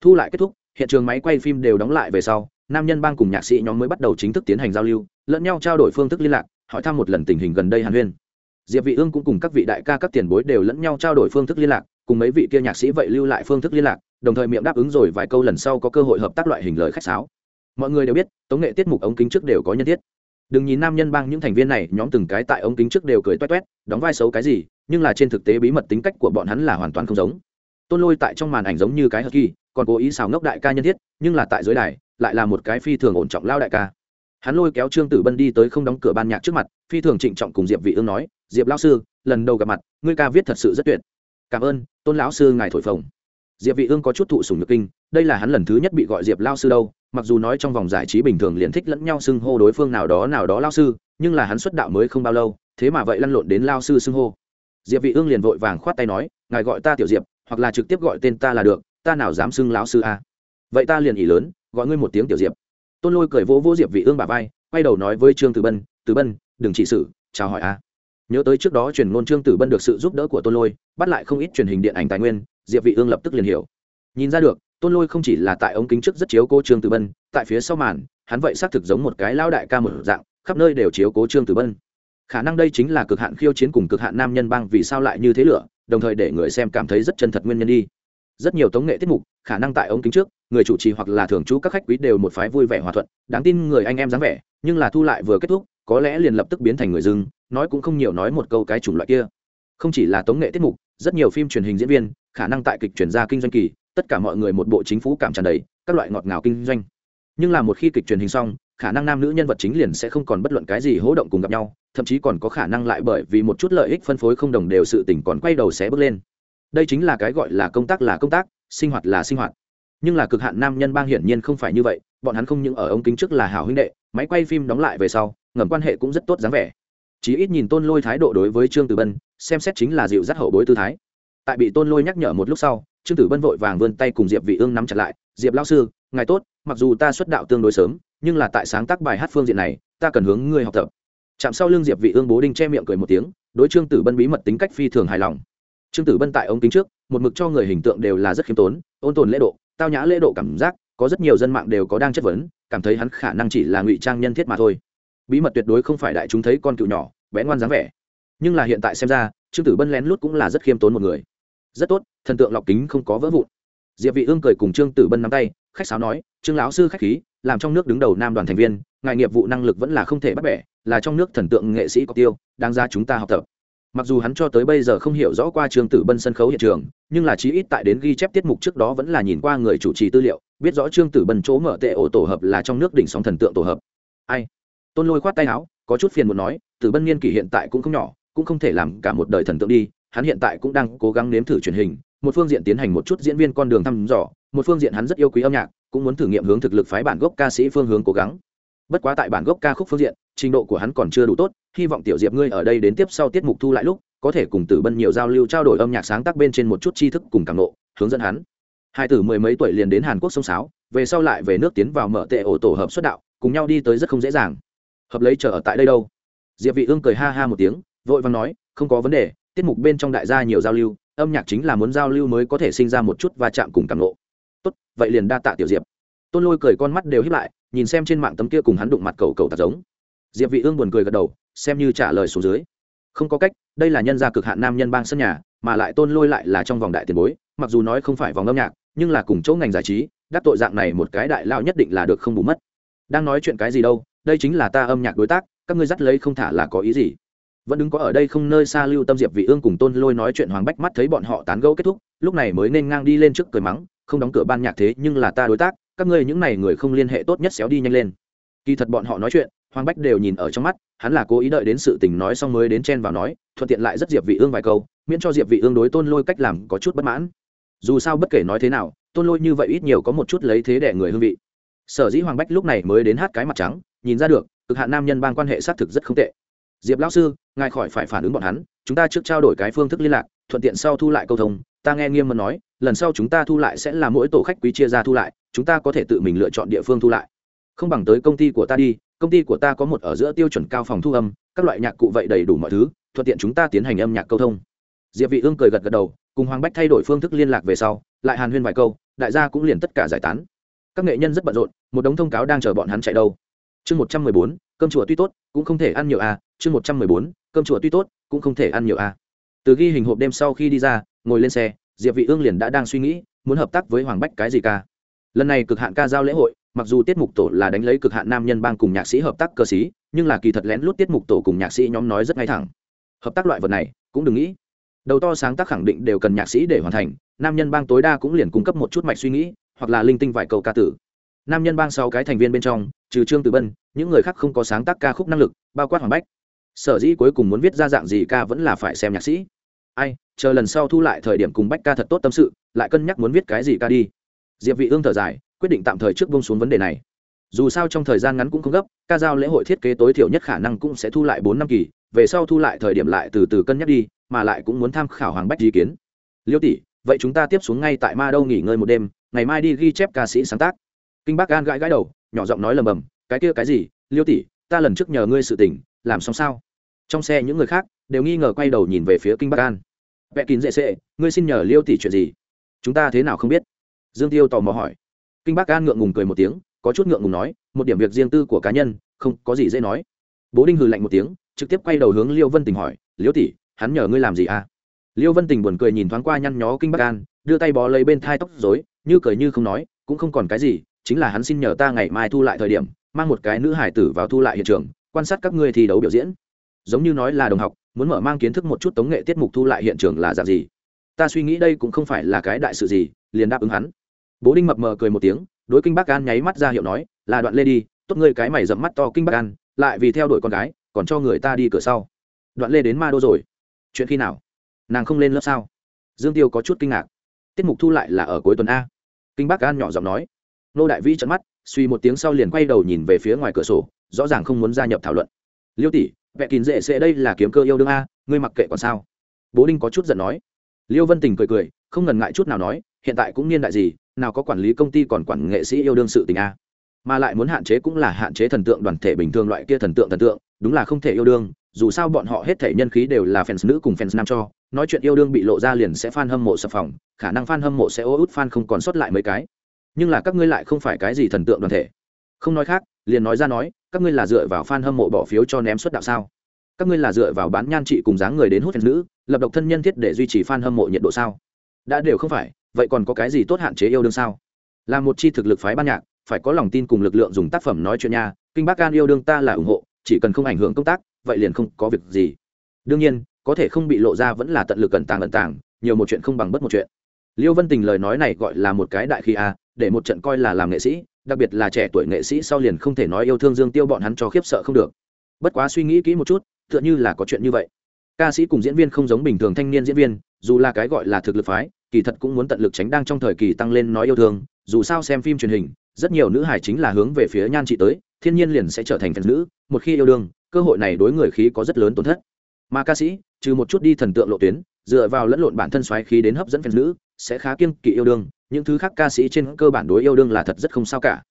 Thu lại kết thúc, hiện trường máy quay phim đều đóng lại về sau nam nhân bang cùng nhạc sĩ nhóm mới bắt đầu chính thức tiến hành giao lưu, lẫn nhau trao đổi phương thức liên lạc, hỏi thăm một lần tình hình gần đây hàn huyên. Diệp vị ương cũng cùng các vị đại ca các tiền bối đều lẫn nhau trao đổi phương thức liên lạc, cùng mấy vị kia nhạc sĩ vậy lưu lại phương thức liên lạc, đồng thời miệng đáp ứng rồi vài câu lần sau có cơ hội hợp tác loại hình lời khách sáo. Mọi người đều biết, tống nghệ tiết mục ống kính trước đều có nhân thiết. Đừng nhìn nam nhân bang những thành viên này, nhóm từng cái tại ống kính trước đều cười toét toét, đóng vai xấu cái gì, nhưng là trên thực tế bí mật tính cách của bọn hắn là hoàn toàn không giống. Tôn lôi tại trong màn ảnh giống như cái hờ kỳ, còn cố ý xào ngốc đại ca nhân thiết, nhưng là tại dưới đài lại là một cái phi thường ổn trọng lao đại ca. Hắn lôi kéo trương tử bân đi tới không đóng cửa ban nhạc trước mặt, phi thường trịnh trọng cùng diệp vị ương nói, diệp lao sư, lần đầu gặp mặt, ngươi ca viết thật sự rất tuyệt. Cảm ơn, tôn lão sư ngài thổi phồng. Diệp vị ương có chút thụ sủng nhược kinh, đây là hắn lần thứ nhất bị gọi diệp lao sư đâu, mặc dù nói trong vòng giải trí bình thường liền thích lẫn nhau xưng hô đối phương nào đó nào đó lao sư, nhưng là hắn xuất đạo mới không bao lâu, thế mà vậy lăn lộn đến lao sư xưng hô. Diệp vị ương liền vội vàng khoát tay nói, ngài gọi ta tiểu diệp, hoặc là trực tiếp gọi tên ta là được, ta nào dám xưng lão sư a? Vậy ta liền ỉ lớn, gọi ngươi một tiếng tiểu diệp. Tôn lôi cười vỗ vỗ diệp vị ương bà vai, quay đầu nói với trương tử bân tử bân, đừng chỉ sự, chào hỏi a. Nhớ tới trước đó truyền ngôn trương tử bân được sự giúp đỡ của tôn lôi, bắt lại không ít truyền hình điện ảnh tài nguyên, diệp vị ương lập tức liền hiểu. Nhìn ra được, tôn lôi không chỉ là tại ống kính trước rất chiếu cố trương tử bân, tại phía sau màn, hắn vậy xác thực giống một cái lao đại ca một dạng, khắp nơi đều chiếu cố trương tử bân. Khả năng đây chính là cực hạn khiêu chiến cùng cực hạn nam nhân bang vì sao lại như thế lửa, đồng thời để người xem cảm thấy rất chân thật nguyên nhân đi. Rất nhiều tống nghệ tiết mục khả năng tại ống kính trước, người chủ trì hoặc là thường trú các khách quý đều một phái vui vẻ hòa thuận, đáng tin người anh em dáng vẻ, nhưng là thu lại vừa kết thúc, có lẽ liền lập tức biến thành người dưng, nói cũng không nhiều nói một câu cái chủng loại kia. Không chỉ là tống nghệ tiết mục, rất nhiều phim truyền hình diễn viên, khả năng tại kịch chuyển ra kinh doanh kỳ, tất cả mọi người một bộ chính phủ cảm tràn đầy, các loại ngọt ngào kinh doanh. Nhưng là một khi kịch truyền hình xong, khả năng nam nữ nhân vật chính liền sẽ không còn bất luận cái gì hỗ động cùng gặp nhau, thậm chí còn có khả năng lại bởi vì một chút lợi ích phân phối không đồng đều sự tỉnh còn quay đầu sẽ bước lên. Đây chính là cái gọi là công tác là công tác sinh hoạt là sinh hoạt. Nhưng là cực hạn nam nhân bang hiển nhiên không phải như vậy, bọn hắn không những ở ống kính trước là hảo huynh đệ, máy quay phim đóng lại về sau, ngầm quan hệ cũng rất tốt dáng vẻ. Chí ít nhìn tôn lôi thái độ đối với trương tử bân, xem xét chính là dịu dắt hậu bối tư thái. Tại bị tôn lôi nhắc nhở một lúc sau, trương tử bân vội vàng vươn tay cùng diệp vị ương nắm chặt lại, diệp lao sư, ngài tốt, mặc dù ta xuất đạo tương đối sớm, nhưng là tại sáng tác bài hát phương diện này, ta cần hướng ngươi học tập. Chạm sau lưng diệp vị ương bố đinh che miệng cười một tiếng, đối trương tử bân bí mật tính cách phi thường hài lòng. Trương tử bân tại ống kính trước một mực cho người hình tượng đều là rất khiêm tốn, ôn tồn lễ độ, tao nhã lễ độ cảm giác, có rất nhiều dân mạng đều có đang chất vấn, cảm thấy hắn khả năng chỉ là ngụy trang nhân thiết mà thôi. Bí mật tuyệt đối không phải đại chúng thấy con cựu nhỏ, bé ngoan dáng vẻ. Nhưng là hiện tại xem ra, trương tử bân lén lút cũng là rất khiêm tốn một người. Rất tốt, thần tượng lọc kính không có vỡ vụn. Diệp vị ương cười cùng trương tử bân nắm tay, khách sáo nói, trương lão sư khách khí, làm trong nước đứng đầu nam đoàn thành viên, ngài nghiệp vụ năng lực vẫn là không thể bắt bẻ, là trong nước thần tượng nghệ sĩ có tiêu, đáng ra chúng ta học tập mặc dù hắn cho tới bây giờ không hiểu rõ qua trương tử bân sân khấu hiện trường, nhưng là chí ít tại đến ghi chép tiết mục trước đó vẫn là nhìn qua người chủ trì tư liệu, biết rõ trương tử bân chỗ mở tệ ổ tổ hợp là trong nước đỉnh sóng thần tượng tổ hợp. Ai? Tôn lôi khoát tay áo, có chút phiền muốn nói, tử bân niên kỷ hiện tại cũng không nhỏ, cũng không thể làm cả một đời thần tượng đi, hắn hiện tại cũng đang cố gắng nếm thử truyền hình, một phương diện tiến hành một chút diễn viên con đường thăm dò, một phương diện hắn rất yêu quý âm nhạc, cũng muốn thử nghiệm hướng thực lực phái bản gốc ca sĩ phương hướng cố gắng bất quá tại bản gốc ca khúc phương diện, trình độ của hắn còn chưa đủ tốt, hy vọng tiểu diệp ngươi ở đây đến tiếp sau tiết mục thu lại lúc, có thể cùng tử bân nhiều giao lưu trao đổi âm nhạc sáng tác bên trên một chút tri thức cùng cảm nộ, hướng dẫn hắn. Hai tử mười mấy tuổi liền đến hàn quốc sông sáo, về sau lại về nước tiến vào mở tệ ổ tổ hợp xuất đạo, cùng nhau đi tới rất không dễ dàng. Hợp lấy chờ ở tại đây đâu? Diệp vị ương cười ha ha một tiếng, vội vàng nói, không có vấn đề, tiết mục bên trong đại gia nhiều giao lưu, âm nhạc chính là muốn giao lưu mới có thể sinh ra một chút va chạm cùng cảm nộ. Tốt, vậy liền đa tạ tiểu diệp. Tôn lôi cười con mắt đều híp lại nhìn xem trên mạng tấm kia cùng hắn đụng mặt cầu cầu tạt giống. Diệp vị ương buồn cười gật đầu, xem như trả lời xuống dưới. Không có cách, đây là nhân gia cực hạn nam nhân bang sân nhà, mà lại tôn lôi lại là trong vòng đại tiền bối, mặc dù nói không phải vòng âm nhạc, nhưng là cùng chỗ ngành giải trí, đắc tội dạng này một cái đại lao nhất định là được không bù mất. Đang nói chuyện cái gì đâu, đây chính là ta âm nhạc đối tác, các ngươi dắt lấy không thả là có ý gì? Vẫn đứng có ở đây không nơi xa lưu tâm diệp vị ương cùng tôn lôi nói chuyện hoàng bách mắt thấy bọn họ tán gẫu kết thúc, lúc này mới nên ngang đi lên trước cười mắng, không đóng cửa ban nhạc thế nhưng là ta đối tác các ngươi những này người không liên hệ tốt nhất xéo đi nhanh lên. Kỳ thật bọn họ nói chuyện, hoàng bách đều nhìn ở trong mắt, hắn là cố ý đợi đến sự tình nói xong mới đến chen vào nói, thuận tiện lại rất diệp vị ương vài câu, miễn cho diệp vị ương đối tôn lôi cách làm có chút bất mãn. Dù sao bất kể nói thế nào, tôn lôi như vậy ít nhiều có một chút lấy thế để người hương vị. Sở dĩ hoàng bách lúc này mới đến hát cái mặt trắng, nhìn ra được, cực hạn nam nhân bang quan hệ xác thực rất không tệ. Diệp lão sư, ngài khỏi phải phản ứng bọn hắn, chúng ta trước trao đổi cái phương thức liên lạc, thuận tiện sau thu lại câu thông, ta nghe nghiêm mật nói lần sau chúng ta thu lại sẽ là mỗi tổ khách quý chia ra thu lại, chúng ta có thể tự mình lựa chọn địa phương thu lại. Không bằng tới công ty của ta đi, công ty của ta có một ở giữa tiêu chuẩn cao phòng thu âm, các loại nhạc cụ vậy đầy đủ mọi thứ, thuận tiện chúng ta tiến hành âm nhạc câu thông. Diệp vị ương cười gật gật đầu, cùng hoàng bách thay đổi phương thức liên lạc về sau, lại hàn huyên vài câu, đại gia cũng liền tất cả giải tán. Các nghệ nhân rất bận rộn, một đống thông cáo đang chờ bọn hắn chạy đâu. Chương một trăm mười bốn, cơm chùa tuy tốt, cũng không thể ăn nhiều à chương một trăm mười bốn, cơm chùa tuy tốt, cũng không thể ăn nhiều à. Từ ghi hình hộp đêm sau khi đi ra, ngồi lên xe diệp vị ương liền đã đang suy nghĩ, muốn hợp tác với hoàng bách cái gì ca. Lần này cực hạn ca giao lễ hội, mặc dù tiết mục tổ là đánh lấy cực hạn nam nhân bang cùng nhạc sĩ hợp tác cơ sĩ, nhưng là kỳ thật lén lút tiết mục tổ cùng nhạc sĩ nhóm nói rất ngay thẳng. Hợp tác loại vật này, cũng đừng nghĩ. Đầu to sáng tác khẳng định đều cần nhạc sĩ để hoàn thành, nam nhân bang tối đa cũng liền cung cấp một chút mạch suy nghĩ, hoặc là linh tinh vài câu ca tử. Nam nhân bang sáu cái thành viên bên trong, trừ trương tử bân, những người khác không có sáng tác ca khúc năng lực, bao quát hoàng bách. Sở dĩ cuối cùng muốn viết ra dạng gì ca vẫn là phải xem nhạc sĩ. Ai chờ lần sau thu lại thời điểm cùng bách ca thật tốt tâm sự, lại cân nhắc muốn viết cái gì ca đi. Diệp vị ương thở dài, quyết định tạm thời trước bông xuống vấn đề này. Dù sao trong thời gian ngắn cũng không gấp, ca giao lễ hội thiết kế tối thiểu nhất khả năng cũng sẽ thu lại bốn năm kỳ, về sau thu lại thời điểm lại từ từ cân nhắc đi, mà lại cũng muốn tham khảo hoàng bách ý kiến. Liêu tỷ, vậy chúng ta tiếp xuống ngay tại ma đâu nghỉ ngơi một đêm, ngày mai đi ghi chép ca sĩ sáng tác. Kinh bác gan gãi gãi đầu, nhỏ giọng nói lầm bầm, cái kia cái gì? Liêu tỷ, ta lần trước nhờ ngươi sự tình, làm xong sao? Trong xe những người khác đều nghi ngờ quay đầu nhìn về phía kinh bắc an vẽ kín dễ sệ ngươi xin nhờ liêu tỷ chuyện gì? Chúng ta thế nào không biết? Dương tiêu tò mò hỏi. Kinh bắc an ngượng ngùng cười một tiếng, có chút ngượng ngùng nói, một điểm việc riêng tư của cá nhân, không có gì dễ nói. Bố đinh hừ lạnh một tiếng, trực tiếp quay đầu hướng liêu vân tình hỏi, liêu tỷ, hắn nhờ ngươi làm gì à? Liêu vân tình buồn cười nhìn thoáng qua nhăn nhó kinh bắc an, đưa tay bó lấy bên thai tóc dối như cười như không nói, cũng không còn cái gì, chính là hắn xin nhờ ta ngày mai thu lại thời điểm, mang một cái nữ hải tử vào thu lại hiện trường, quan sát các ngươi thi đấu biểu diễn giống như nói là đồng học, muốn mở mang kiến thức một chút tống nghệ tiết mục thu lại hiện trường là dạng gì. Ta suy nghĩ đây cũng không phải là cái đại sự gì, liền đáp ứng hắn. Bố đinh mập mờ cười một tiếng, đối kinh bác an nháy mắt ra hiệu nói, là đoạn lê đi, tốt ngươi cái mày dẫm mắt to kinh bác an, lại vì theo đuổi con gái, còn cho người ta đi cửa sau. Đoạn lê đến ma đô rồi. Chuyện khi nào? Nàng không lên lớp sao? Dương tiêu có chút kinh ngạc. Tiết mục thu lại là ở cuối tuần a. Kinh bác an nhỏ giọng nói. Nô đại vĩ trận mắt, suy một tiếng sau liền quay đầu nhìn về phía ngoài cửa sổ, rõ ràng không muốn gia nhập thảo luận. Liêu tỷ vẽ kín dễ sẽ đây là kiếm cơ yêu đương a, ngươi mặc kệ còn sao? Bố đinh có chút giận nói. Liêu vân tình cười cười, không ngần ngại chút nào nói, hiện tại cũng niên đại gì, nào có quản lý công ty còn quản nghệ sĩ yêu đương sự tình a. Mà lại muốn hạn chế cũng là hạn chế thần tượng đoàn thể bình thường loại kia thần tượng thần tượng, đúng là không thể yêu đương, dù sao bọn họ hết thể nhân khí đều là fans nữ cùng fans nam cho, nói chuyện yêu đương bị lộ ra liền sẽ fan hâm mộ sập phòng, khả năng fan hâm mộ sẽ ô út fan không còn sót lại mấy cái. Nhưng là các ngươi lại không phải cái gì thần tượng đoàn thể không nói khác, liền nói ra nói, các ngươi là dựa vào fan hâm mộ bỏ phiếu cho ném suất đạo sao? Các ngươi là dựa vào bán nhan trị cùng dáng người đến hút fans nữ, lập độc thân nhân thiết để duy trì fan hâm mộ nhiệt độ sao? Đã đều không phải, vậy còn có cái gì tốt hạn chế yêu đương sao? Là một chi thực lực phái ban nhạc, phải có lòng tin cùng lực lượng dùng tác phẩm nói chuyện nha, kinh bác an yêu đương ta là ủng hộ, chỉ cần không ảnh hưởng công tác, vậy liền không có việc gì. Đương nhiên, có thể không bị lộ ra vẫn là tận lực cẩn tàng ẩn tàng, nhiều một chuyện không bằng bất một chuyện. Liêu vân tình lời nói này gọi là một cái đại khi a, để một trận coi là làm nghệ sĩ đặc biệt là trẻ tuổi nghệ sĩ sau liền không thể nói yêu thương dương tiêu bọn hắn cho khiếp sợ không được. Bất quá suy nghĩ kỹ một chút, tựa như là có chuyện như vậy. Ca sĩ cùng diễn viên không giống bình thường thanh niên diễn viên, dù là cái gọi là thực lực phái, kỳ thật cũng muốn tận lực tránh đang trong thời kỳ tăng lên nói yêu thương, dù sao xem phim truyền hình, rất nhiều nữ hài chính là hướng về phía nhan trị tới, thiên nhiên liền sẽ trở thành phần nữ, một khi yêu đương, cơ hội này đối người khí có rất lớn tổn thất. Mà ca sĩ, trừ một chút đi thần tượng lộ tuyến, dựa vào lẫn lộn bản thân xoáy khí đến hấp dẫn phần nữ, sẽ khá kiêng kỵ yêu đương những thứ khác ca sĩ trên cơ bản đối yêu đương là thật rất không sao cả.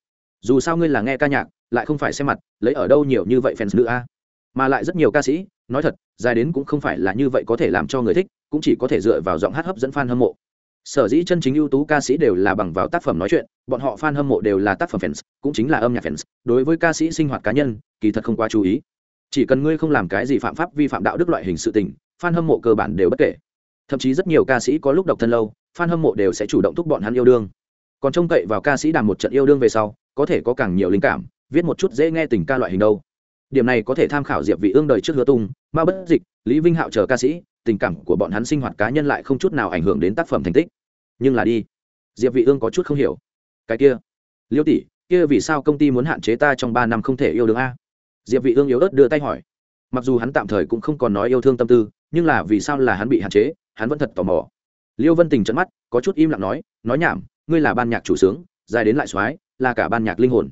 Dù sao ngươi là nghe ca nhạc, lại không phải xem mặt, lấy ở đâu nhiều như vậy fans nữ a? Mà lại rất nhiều ca sĩ, nói thật, dài đến cũng không phải là như vậy có thể làm cho người thích, cũng chỉ có thể dựa vào giọng hát hấp dẫn fan hâm mộ. Sở dĩ chân chính ưu tú ca sĩ đều là bằng vào tác phẩm nói chuyện, bọn họ fan hâm mộ đều là tác phẩm fans, cũng chính là âm nhạc fans. Đối với ca sĩ sinh hoạt cá nhân, kỳ thật không quá chú ý. Chỉ cần ngươi không làm cái gì phạm pháp vi phạm đạo đức loại hình sự tình, fan hâm mộ cơ bản đều bất kể. Thậm chí rất nhiều ca sĩ có lúc độc thân lâu fan hâm mộ đều sẽ chủ động thúc bọn hắn yêu đương. Còn trông cậy vào ca sĩ đàm một trận yêu đương về sau, có thể có càng nhiều linh cảm, viết một chút dễ nghe tình ca loại hình đâu. Điểm này có thể tham khảo diệp vị ương đời trước hứa tung, ma bất dịch, lý vinh hạo chờ ca sĩ, tình cảm của bọn hắn sinh hoạt cá nhân lại không chút nào ảnh hưởng đến tác phẩm thành tích. Nhưng là đi, diệp vị ương có chút không hiểu. Cái kia, liêu tỷ, kia vì sao công ty muốn hạn chế ta trong ba năm không thể yêu đương a? Diệp vị ương yếu ớt đưa tay hỏi. Mặc dù hắn tạm thời cũng không còn nói yêu thương tâm tư, nhưng là vì sao là hắn bị hạn chế, hắn vẫn thật tò mò liêu vân tình trận mắt, có chút im lặng nói nói nhảm, ngươi là ban nhạc chủ sướng, dài đến lại soái, là cả ban nhạc linh hồn.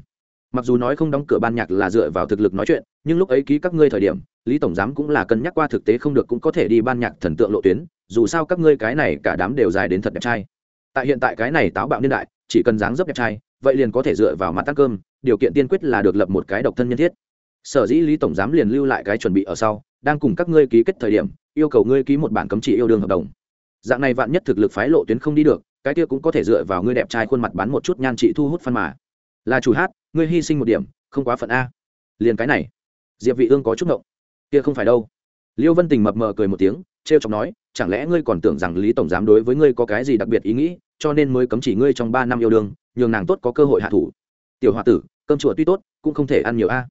Mặc dù nói không đóng cửa ban nhạc là dựa vào thực lực nói chuyện, nhưng lúc ấy ký các ngươi thời điểm, lý tổng giám cũng là cân nhắc qua thực tế không được cũng có thể đi ban nhạc thần tượng lộ tuyến, dù sao các ngươi cái này cả đám đều dài đến thật đẹp trai. Tại hiện tại cái này táo bạo niên đại, chỉ cần dáng dấp đẹp trai, vậy liền có thể dựa vào mặt ăn cơm, điều kiện tiên quyết là được lập một cái độc thân nhân thiết. Sở dĩ lý tổng giám liền lưu lại cái chuẩn bị ở sau, đang cùng các ngươi ký kết thời điểm, yêu cầu ngươi ký một bản cấm chỉ yêu đương hợp đồng dạng này vạn nhất thực lực phái lộ tuyến không đi được, cái kia cũng có thể dựa vào ngươi đẹp trai khuôn mặt bán một chút nhan trị thu hút phân mà. Là chủ hát, ngươi hy sinh một điểm, không quá phận a. Liền cái này. Diệp vị ương có chút ngộng. Kia không phải đâu. Liêu vân tình mập mờ cười một tiếng treo chọc nói, chẳng lẽ ngươi còn tưởng rằng lý tổng giám đối với ngươi có cái gì đặc biệt ý nghĩ, cho nên mới cấm chỉ ngươi trong ba năm yêu đương, nhường nàng tốt có cơ hội hạ thủ. Tiểu hòa tử, cơm chùa tuy tốt, cũng không thể ăn nhiều a.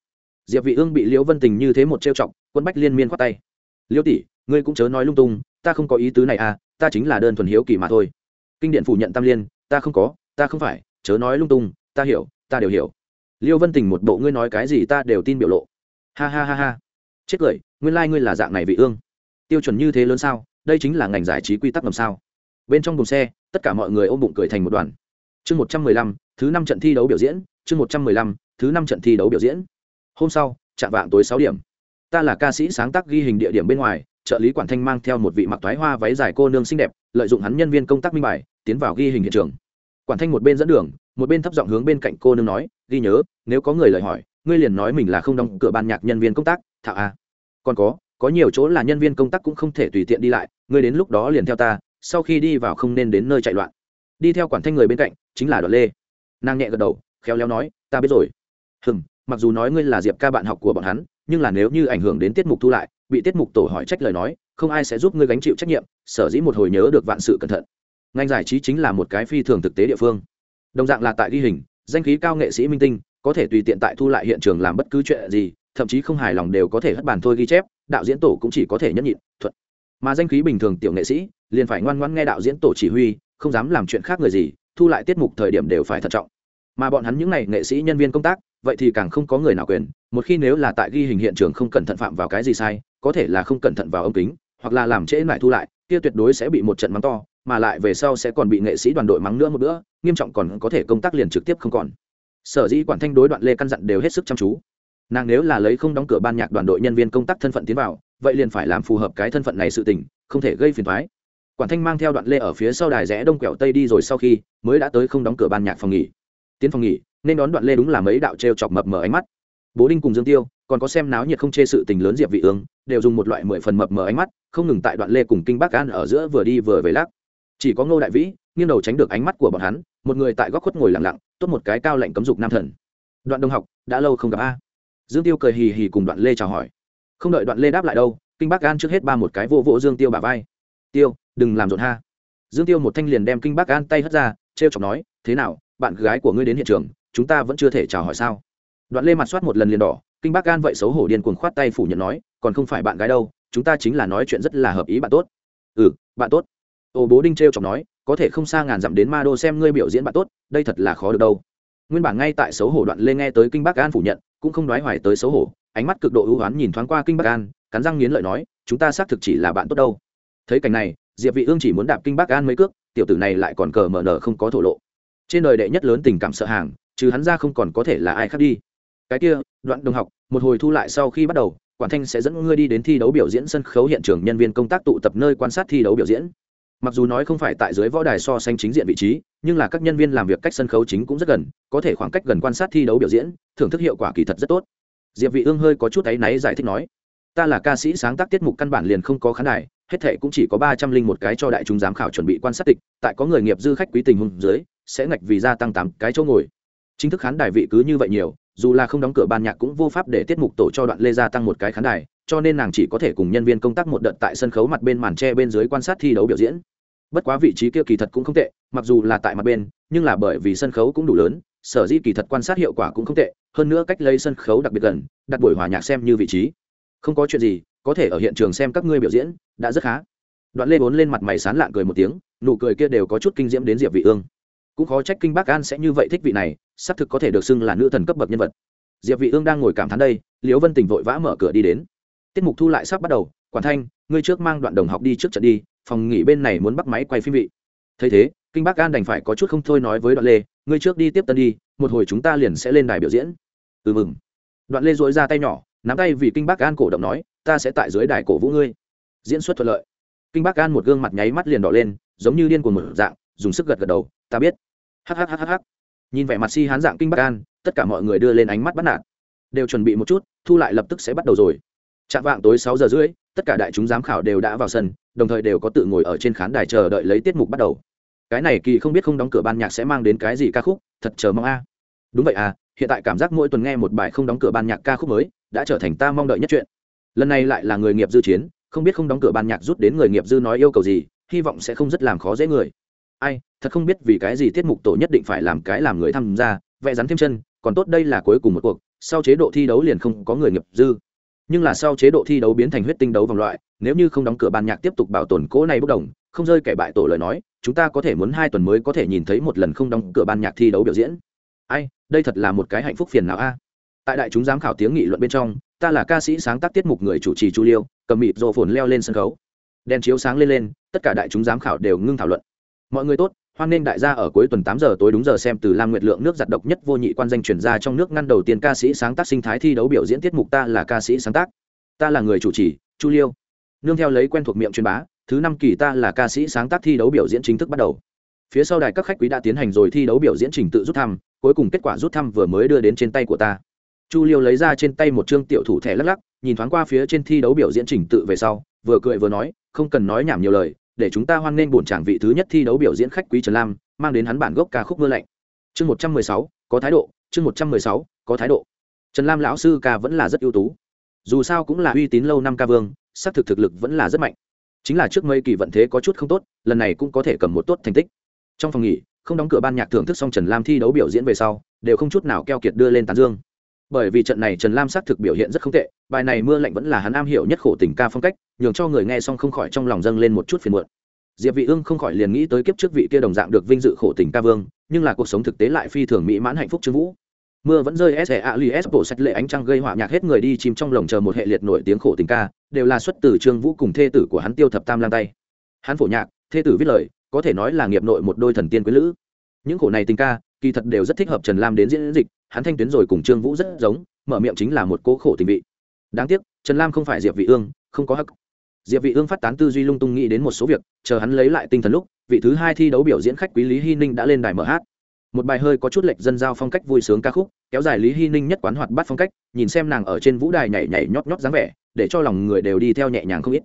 Diệp vị ương bị liêu vân tình như thế một treo chọc, quân bách liên miên khoát tay. Liêu tỷ, ngươi cũng chớ nói lung tung, ta không có ý tứ này a ta chính là đơn thuần hiếu kỳ mà thôi. Kinh điện phủ nhận tam liên, ta không có, ta không phải, chớ nói lung tung, ta hiểu, ta đều hiểu. Liêu vân tình một bộ ngươi nói cái gì ta đều tin biểu lộ. Ha ha ha ha. Chết cười, nguyên lai、like、ngươi là dạng này vị ương. Tiêu chuẩn như thế lớn sao, đây chính là ngành giải trí quy tắc ngầm sao. Bên trong buồng xe, tất cả mọi người ôm bụng cười thành một đoàn. Chương một trăm mười lăm, thứ năm trận thi đấu biểu diễn, chương một trăm mười lăm, thứ năm trận thi đấu biểu diễn. Hôm sau, chạm vạng tối sáu điểm. Ta là ca sĩ sáng tác ghi hình địa điểm bên ngoài trợ lý quản thanh mang theo một vị mặc toái hoa váy dài cô nương xinh đẹp, lợi dụng hắn nhân viên công tác minh bài, tiến vào ghi hình hiện trường. Quản thanh một bên dẫn đường, một bên thấp giọng hướng bên cạnh cô nương nói, ghi nhớ, nếu có người lời hỏi, ngươi liền nói mình là không đóng cửa ban nhạc nhân viên công tác thạo a. Còn có có nhiều chỗ là nhân viên công tác cũng không thể tùy tiện đi lại, ngươi đến lúc đó liền theo ta, sau khi đi vào không nên đến nơi chạy loạn. Đi theo quản thanh người bên cạnh, chính là đoạn lê. Nàng nhẹ gật đầu, khéo léo nói, ta biết rồi. Hừm, mặc dù nói ngươi là diệp ca bạn học của bọn hắn, nhưng là nếu như ảnh hưởng đến tiết mục thu lại bị tiết mục tổ hỏi trách lời nói, không ai sẽ giúp ngươi gánh chịu trách nhiệm, sở dĩ một hồi nhớ được vạn sự cẩn thận. Ngành giải trí chính là một cái phi thường thực tế địa phương. Đồng dạng là tại ghi hình, danh khí cao nghệ sĩ minh tinh, có thể tùy tiện tại thu lại hiện trường làm bất cứ chuyện gì, thậm chí không hài lòng đều có thể hất bàn thôi ghi chép, đạo diễn tổ cũng chỉ có thể nhẫn nhịn, thuận. Mà danh khí bình thường tiểu nghệ sĩ, liền phải ngoan ngoãn nghe đạo diễn tổ chỉ huy, không dám làm chuyện khác người gì, thu lại tiết mục thời điểm đều phải thận trọng. Mà bọn hắn những n à y nghệ sĩ nhân viên công tác, vậy thì càng không có người nào quyền, một khi nếu là tại ghi hình hiện trường không cẩn thận phạm vào cái gì sai có thể là không cẩn thận vào ống kính, hoặc là làm trễ lại thu lại, kia tuyệt đối sẽ bị một trận mắng to, mà lại về sau sẽ còn bị nghệ sĩ đoàn đội mắng nữa một bữa, nghiêm trọng còn có thể công tác liền trực tiếp không còn. Sở dĩ quản thanh đối đoạn lê căn dặn đều hết sức chăm chú. Nàng nếu là lấy không đóng cửa ban nhạc đoàn đội nhân viên công tác thân phận tiến vào, vậy liền phải làm phù hợp cái thân phận này sự tình, không thể gây phiền thoái quản thanh mang theo đoạn lê ở phía sau đài rẽ đông quẹo tây đi rồi sau khi, mới đã tới không đóng cửa ban nhạc phòng nghỉ. Tiến phòng nghỉ, nên đón đoạn lê đúng là mấy đạo t r e o chọc mập mờ ánh mắt. Bố đinh cùng dương tiêu còn có xem náo nhiệt không chê sự tình lớn diệp vị ương, đều dùng một loại mười phần mập mờ ánh mắt, không ngừng tại đoạn lê cùng kinh bác an ở giữa vừa đi vừa về lắc. Chỉ có ngô đại vĩ, nghiêng đầu tránh được ánh mắt của bọn hắn, một người tại góc khuất ngồi lặng lặng, tốt một cái cao lạnh cấm dục nam thần. Đoạn đông học, đã lâu không gặp a. Dương tiêu cười hì hì cùng đoạn lê chào hỏi. Không đợi đoạn lê đáp lại đâu, kinh bác an trước hết ba một cái vô vỗ dương tiêu bả vai. Tiêu, đừng làm rộn ha. Dương tiêu một thanh liền đem kinh bác an tay hất ra, trêu chọc nói, thế nào, bạn gái của ngươi đến hiện trường, chúng ta vẫn chưa thể chào hỏi sao? Đoạn lê mặt soát một lần liền đỏ kinh bác Gan vậy xấu hổ điên cuồng khoát tay phủ nhận nói còn không phải bạn gái đâu chúng ta chính là nói chuyện rất là hợp ý bạn tốt. Ừ bạn tốt. Ô bố đinh trêu chọc nói có thể không xa ngàn dặm đến ma đô xem ngươi biểu diễn bạn tốt đây thật là khó được đâu. Nguyên bản ngay tại xấu hổ đoạn lê nghe tới kinh bác Gan phủ nhận cũng không nói hoài tới xấu hổ ánh mắt cực độ ưu oán nhìn thoáng qua kinh bác Gan, cắn răng nghiến lợi nói chúng ta xác thực chỉ là bạn tốt đâu. Thấy cảnh này diệp vị ương chỉ muốn đạp kinh bác Gan mấy cước tiểu tử này lại còn cờ mở nở không có thổ lộ. Trên đời đệ nhất lớn tình cảm sợ hàng trừ hắn ra không còn có thể là ai khác đi cái kia, đoạn đồng học, một hồi thu lại sau khi bắt đầu quản thanh sẽ dẫn ngươi đi đến thi đấu biểu diễn sân khấu hiện trường nhân viên công tác tụ tập nơi quan sát thi đấu biểu diễn. Mặc dù nói không phải tại dưới võ đài so sánh chính diện vị trí, nhưng là các nhân viên làm việc cách sân khấu chính cũng rất gần, có thể khoảng cách gần quan sát thi đấu biểu diễn, thưởng thức hiệu quả kỳ thật rất tốt. Diệp vị ương hơi có chút áy náy giải thích nói, ta là ca sĩ sáng tác tiết mục căn bản liền không có khán đài, hết thệ cũng chỉ có ba trăm linh một cái cho đại chúng giám khảo chuẩn bị quan sát tịch, tại có người nghiệp dư khách quý tình huống dưới, sẽ ngạch vì gia tăng tám cái chỗ ngồi. Chính thức khán đài vị cứ như vậy nhiều dù là không đóng cửa ban nhạc cũng vô pháp để tiết mục tổ cho đoạn lê gia tăng một cái khán đài, cho nên nàng chỉ có thể cùng nhân viên công tác một đợt tại sân khấu mặt bên màn tre bên dưới quan sát thi đấu biểu diễn. Bất quá vị trí kia kỳ thật cũng không tệ, mặc dù là tại mặt bên, nhưng là bởi vì sân khấu cũng đủ lớn, sở dĩ kỳ thật quan sát hiệu quả cũng không tệ, hơn nữa cách lấy sân khấu đặc biệt gần, đặt buổi hòa nhạc xem như vị trí. Không có chuyện gì, có thể ở hiện trường xem các ngươi biểu diễn, đã rất khá. Đoạn lê vốn lên mặt mày sán lạn cười một tiếng, nụ cười kia đều có chút kinh diễm đến diệp vị ương cũng khó trách kinh bác an sẽ như vậy thích vị này, xác thực có thể được xưng là nữ thần cấp bậc nhân vật. Diệp vị ương đang ngồi cảm thán đây, liễu vân tình vội vã mở cửa đi đến. Tiết mục thu lại sắp bắt đầu, quản thanh, ngươi trước mang đoạn đồng học đi trước trận đi, phòng nghỉ bên này muốn bắt máy quay phim vị. Thấy thế, kinh bác an đành phải có chút không thôi nói với đoạn lê, ngươi trước đi tiếp tân đi, một hồi chúng ta liền sẽ lên đài biểu diễn. Ừ mừng. Đoạn lê dội ra tay nhỏ, nắm tay vì kinh bác an cổ động nói, ta sẽ tại dưới đài cổ vũ ngươi. Diễn xuất thuận lợi. Kinh bác an một gương mặt nháy mắt liền đỏ lên, giống như điên cuồng một dạng dùng sức gật gật đầu, ta biết. Hhhh nhìn vẻ mặt si hán dạng kinh bắc an, tất cả mọi người đưa lên ánh mắt bắt nạt. Đều chuẩn bị một chút, thu lại lập tức sẽ bắt đầu rồi. Chạm vạng tối sáu giờ rưỡi, tất cả đại chúng giám khảo đều đã vào sân, đồng thời đều có tự ngồi ở trên khán đài chờ đợi lấy tiết mục bắt đầu. Cái này kỳ không biết không đóng cửa ban nhạc sẽ mang đến cái gì ca khúc, thật chờ mong a. Đúng vậy à hiện tại cảm giác mỗi tuần nghe một bài không đóng cửa ban nhạc ca khúc mới, đã trở thành ta mong đợi nhất chuyện. Lần này lại là người nghiệp dư chiến, không biết không đóng cửa ban nhạc rút đến người nghiệp dư nói yêu cầu gì, hy vọng sẽ không rất làm khó dễ người ai, thật không biết vì cái gì tiết mục tổ nhất định phải làm cái làm người tham gia, vẽ rắn thêm chân, còn tốt đây là cuối cùng một cuộc, sau chế độ thi đấu liền không có người nghiệp dư. Nhưng là sau chế độ thi đấu biến thành huyết tinh đấu vòng loại, nếu như không đóng cửa ban nhạc tiếp tục bảo tồn cỗ này bốc đồng, không rơi kẻ bại tổ lời nói, chúng ta có thể muốn hai tuần mới có thể nhìn thấy một lần không đóng cửa ban nhạc thi đấu biểu diễn. Ai, đây thật là một cái hạnh phúc phiền nào a. Tại đại chúng giám khảo tiếng nghị luận bên trong, ta là ca sĩ sáng tác tiết mục người chủ trì chu liêu, cầm mịt rộ phồn leo lên sân khấu. Đèn chiếu sáng lên lên, tất cả đại chúng giám khảo đều ngưng thảo luận mọi người tốt, hoan nghênh đại gia ở cuối tuần tám giờ tối đúng giờ xem từ lam nguyệt lượng nước giặt độc nhất vô nhị quan danh chuyển ra trong nước ngăn đầu tiên ca sĩ sáng tác sinh thái thi đấu biểu diễn tiết mục ta là ca sĩ sáng tác. Ta là người chủ trì, chu liêu. Nương theo lấy quen thuộc miệng truyền bá, thứ năm kỳ ta là ca sĩ sáng tác thi đấu biểu diễn chính thức bắt đầu. Phía sau đài các khách quý đã tiến hành rồi thi đấu biểu diễn trình tự rút thăm, cuối cùng kết quả rút thăm vừa mới đưa đến trên tay của ta. Chu liêu lấy ra trên tay một chương tiểu thủ thẻ lắc lắc, nhìn thoáng qua phía trên thi đấu biểu diễn trình tự về sau, vừa cười vừa nói, không cần nói nhảm nhiều lời để chúng ta hoan nghênh bổn tràng vị thứ nhất thi đấu biểu diễn khách quý trần lam, mang đến hắn bản gốc ca khúc mưa lạnh. Chương một trăm mười sáu, có thái độ. Chương một trăm mười sáu, có thái độ. Trần lam lão sư ca vẫn là rất ưu tú. Dù sao cũng là uy tín lâu năm ca vương sát thực thực lực vẫn là rất mạnh. Chính là trước mấy kỳ vận thế có chút không tốt, lần này cũng có thể cầm một tốt thành tích. Trong phòng nghỉ, không đóng cửa ban nhạc thưởng thức xong trần lam thi đấu biểu diễn về sau, đều không chút nào keo kiệt đưa lên tán dương. Bởi vì trận này trần lam xác thực biểu hiện rất không tệ, bài này mưa lạnh vẫn là hắn am hiểu nhất khổ tình ca phong cách nhường cho người nghe xong không khỏi trong lòng dâng lên một chút phiền muộn. Diệp vị ương không khỏi liền nghĩ tới kiếp trước vị kia đồng dạng được vinh dự khổ tình ca vương, nhưng là cuộc sống thực tế lại phi thường mỹ mãn hạnh phúc trương vũ. Mưa vẫn rơi s a li s bộ sách lệ ánh trăng gây họa nhạc hết người đi chìm trong lồng chờ một hệ liệt nổi tiếng khổ tình ca, đều là xuất từ trương vũ cùng thê tử của hắn tiêu thập tam lang tay. Hắn phổ nhạc, thê tử viết lời, có thể nói là nghiệp nội một đôi thần tiên quý lữ. Những khổ này tình ca, kỳ thật đều rất thích hợp trần lam đến diễn dịch, hắn thanh tuyến rồi cùng trương vũ rất giống, mở miệng chính là một cố khổ tình vị. Đáng tiếc, trần lam không phải diệp vị ương không có hắc diệp vị ương phát tán tư duy lung tung nghĩ đến một số việc, chờ hắn lấy lại tinh thần lúc, vị thứ hai thi đấu biểu diễn khách quý lý hy ninh đã lên đài mở hát. Một bài hơi có chút lệch dân giao phong cách vui sướng ca khúc, kéo dài lý hy ninh nhất quán hoạt bát phong cách, nhìn xem nàng ở trên vũ đài nhảy nhảy nhót nhót dáng vẻ, để cho lòng người đều đi theo nhẹ nhàng không ít.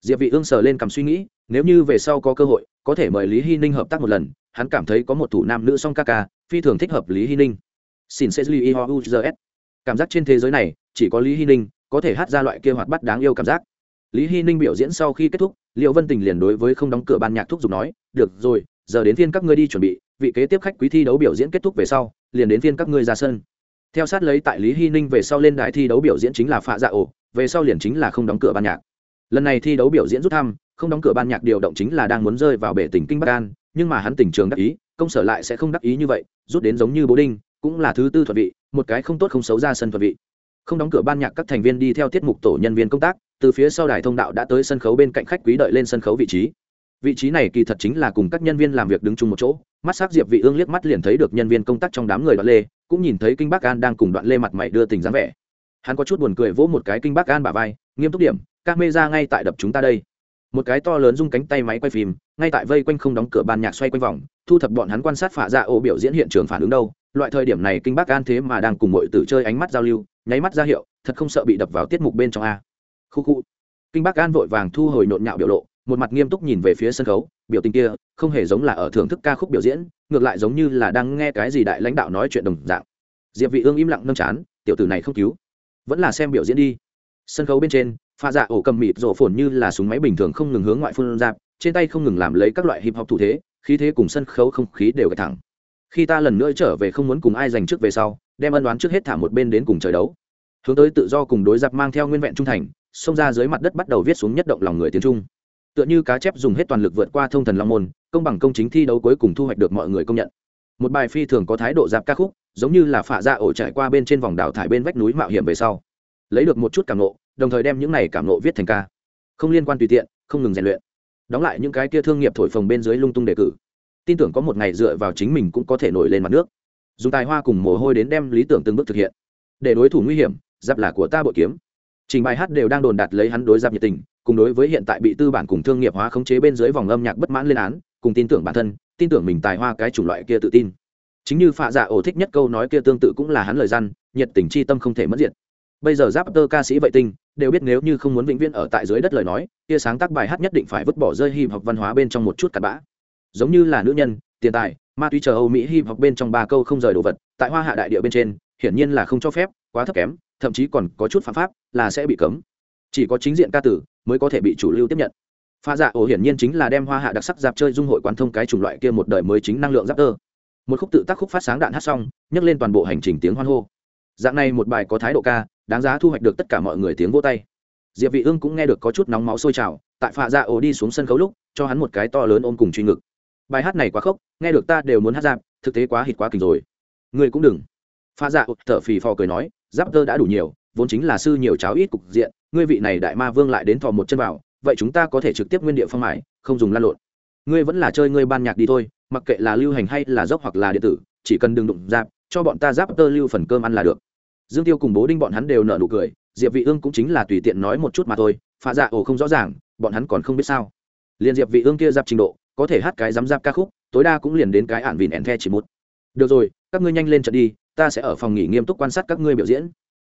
Diệp vị ương sờ lên cầm suy nghĩ, nếu như về sau có cơ hội, có thể mời lý hy ninh hợp tác một lần, hắn cảm thấy có một thủ nam nữ song ca ca, phi thường thích hợp lý hy ninh. Xin sẽ cảm giác trên thế giới này, chỉ có lý hy ninh có thể hát ra loại kia hoạt bát đáng yêu cảm giác lý hy ninh biểu diễn sau khi kết thúc liệu vân tình liền đối với không đóng cửa ban nhạc thúc giục nói, được rồi, giờ đến phiên các ngươi đi chuẩn bị, vị kế tiếp khách quý thi đấu biểu diễn kết thúc về sau, liền đến phiên các ngươi ra sân. Theo sát lấy tại lý hy ninh về sau lên đài thi đấu biểu diễn chính là phạ dạ ổ, về sau liền chính là không đóng cửa ban nhạc. Lần này thi đấu biểu diễn rút thăm, không đóng cửa ban nhạc điều động chính là đang muốn rơi vào bể tỉnh kinh bắc an, nhưng mà hắn tỉnh trường đắc ý, công sở lại sẽ không đắc ý như vậy, rút đến giống như bố đinh, cũng là thứ tư thuận vị, một cái không tốt không xấu ra sân thuận vị. Không đóng cửa ban nhạc các thành viên đi theo tiết mục tổ nhân viên công tác từ phía sau đài thông đạo đã tới sân khấu bên cạnh khách quý đợi lên sân khấu vị trí. Vị trí này kỳ thật chính là cùng các nhân viên làm việc đứng chung một chỗ. Mắt s á c diệp vị ương liếc mắt liền thấy được nhân viên công tác trong đám người đoạn lê, cũng nhìn thấy kinh bắc an đang cùng đoạn lê mặt mày đưa tình dáng vẻ. Hắn có chút buồn cười vỗ một cái kinh bắc an bả vai, nghiêm túc điểm, các mê ra ngay tại đập chúng ta đây. Một cái to lớn rung cánh tay máy quay phim, ngay tại vây quanh không đóng cửa ban nhạc xoay quanh vòng, thu thập bọn hắn quan sát phả dạ ô biểu diễn hiện trường phản ứng đâu. Loại thời điểm này kinh bắc an thế mà đang cùng mọi tử chơi ánh mắt giao lưu, nháy mắt ra hiệu, thật không sợ bị đập vào tiết mục bên trong a khu khu. Kinh bắc an vội vàng thu hồi nhộn nhạo biểu lộ, một mặt nghiêm túc nhìn về phía sân khấu, biểu tình kia không hề giống là ở thưởng thức ca khúc biểu diễn, ngược lại giống như là đang nghe cái gì đại lãnh đạo nói chuyện đồng dạng. Diệp vị ương im lặng nâng chán, tiểu tử này không cứu. Vẫn là xem biểu diễn đi. Sân khấu bên trên, pha dạ ổ cầm mịt rổ phồn như là súng máy bình thường không ngừng hướng ngoại phun ra, trên tay không ngừng làm lấy các loại hip hop thủ thế, khí thế cùng sân khấu không khí đều gạch thẳng. Khi ta lần nữa trở về không muốn cùng ai giành trước về sau, đem ân đoán trước hết thả một bên đến cùng trời đấu. Hướng tới tự do cùng đối giặc mang theo nguyên vẹn trung thành xông ra dưới mặt đất bắt đầu viết xuống nhất động lòng người tiếng trung. Tựa như cá chép dùng hết toàn lực vượt qua thông thần long môn, công bằng công chính thi đấu cuối cùng thu hoạch được mọi người công nhận. Một bài phi thường có thái độ giáp ca khúc, giống như là phạ ra ổ trải qua bên trên vòng đảo thải bên vách núi mạo hiểm về sau. Lấy được một chút cảm nộ, đồng thời đem những này cảm nộ viết thành ca. Không liên quan tùy tiện, không ngừng rèn luyện. Đóng lại những cái kia thương nghiệp thổi phồng bên dưới lung tung đề cử. Tin tưởng có một ngày dựa vào chính mình cũng có thể nổi lên mặt nước. Dùng tài hoa cùng mồ hôi đến đem lý tưởng từng bước thực hiện. Để đối thủ nguy hiểm, giáp là của ta bội kiếm trình bài hát đều đang đồn đạt lấy hắn đối giáp nhiệt tình, cùng đối với hiện tại bị tư bản cùng thương nghiệp hóa khống chế bên dưới vòng âm nhạc bất mãn lên án, cùng tin tưởng bản thân, tin tưởng mình tài hoa cái chủng loại kia tự tin. Chính như phạ dạ ổ thích nhất câu nói kia tương tự cũng là hắn lời răn nhiệt tình chi tâm không thể mất diện bây giờ giáp tơ ca sĩ vệ tinh đều biết nếu như không muốn vĩnh viễn ở tại dưới đất lời nói, kia sáng tác bài hát nhất định phải vứt bỏ rơi hip hop văn hóa bên trong một chút cặn bã. Giống như là nữ nhân, tiền tài, ma túy chờ âu mỹ hip hop bên trong ba câu không rời đồ vật, tại hoa hạ đại địa bên trên, hiển nhiên là không cho phép, quá thấp kém thậm chí còn có chút phạm pháp, là sẽ bị cấm. Chỉ có chính diện ca tử mới có thể bị chủ lưu tiếp nhận. Pha dạ ổ hiển nhiên chính là đem hoa hạ đặc sắc dạp chơi dung hội quán thông cái chủng loại kia một đời mới chính năng lượng giáp tơ. Một khúc tự tác khúc phát sáng đạn hát xong, nhấc lên toàn bộ hành trình tiếng hoan hô. Dạng này một bài có thái độ ca, đáng giá thu hoạch được tất cả mọi người tiếng vô tay. Diệp vị ương cũng nghe được có chút nóng máu sôi trào, tại pha dạ ổ đi xuống sân khấu lúc, cho hắn một cái to lớn ôm cùng truy ngực. Bài hát này quá khốc, nghe được ta đều muốn hát giáp thực tế quá hít quá kình rồi. Người cũng đừng pha dạ thở phì phò cười nói, giáp tơ đã đủ nhiều, vốn chính là sư nhiều cháo ít cục diện, ngươi vị này đại ma vương lại đến thò một chân vào, vậy chúng ta có thể trực tiếp nguyên địa phong mải không dùng lan lộn. Ngươi vẫn là chơi ngươi ban nhạc đi thôi, mặc kệ là lưu hành hay là dốc hoặc là điện tử, chỉ cần đừng đụng giáp, cho bọn ta giáp tơ lưu phần cơm ăn là được. Dương tiêu cùng bố đinh bọn hắn đều nợ nụ cười, diệp vị ương cũng chính là tùy tiện nói một chút mà thôi pha dạ ổ không rõ ràng, bọn hắn còn không biết sao. Liền diệp vị ương kia giáp trình độ, có thể hát cái dám giáp ca khúc, tối đa cũng liền đến cái ản vìn ẻn the chỉ một. Được rồi, các ngươi nhanh lên trận đi ta sẽ ở phòng nghỉ nghiêm túc quan sát các ngươi biểu diễn.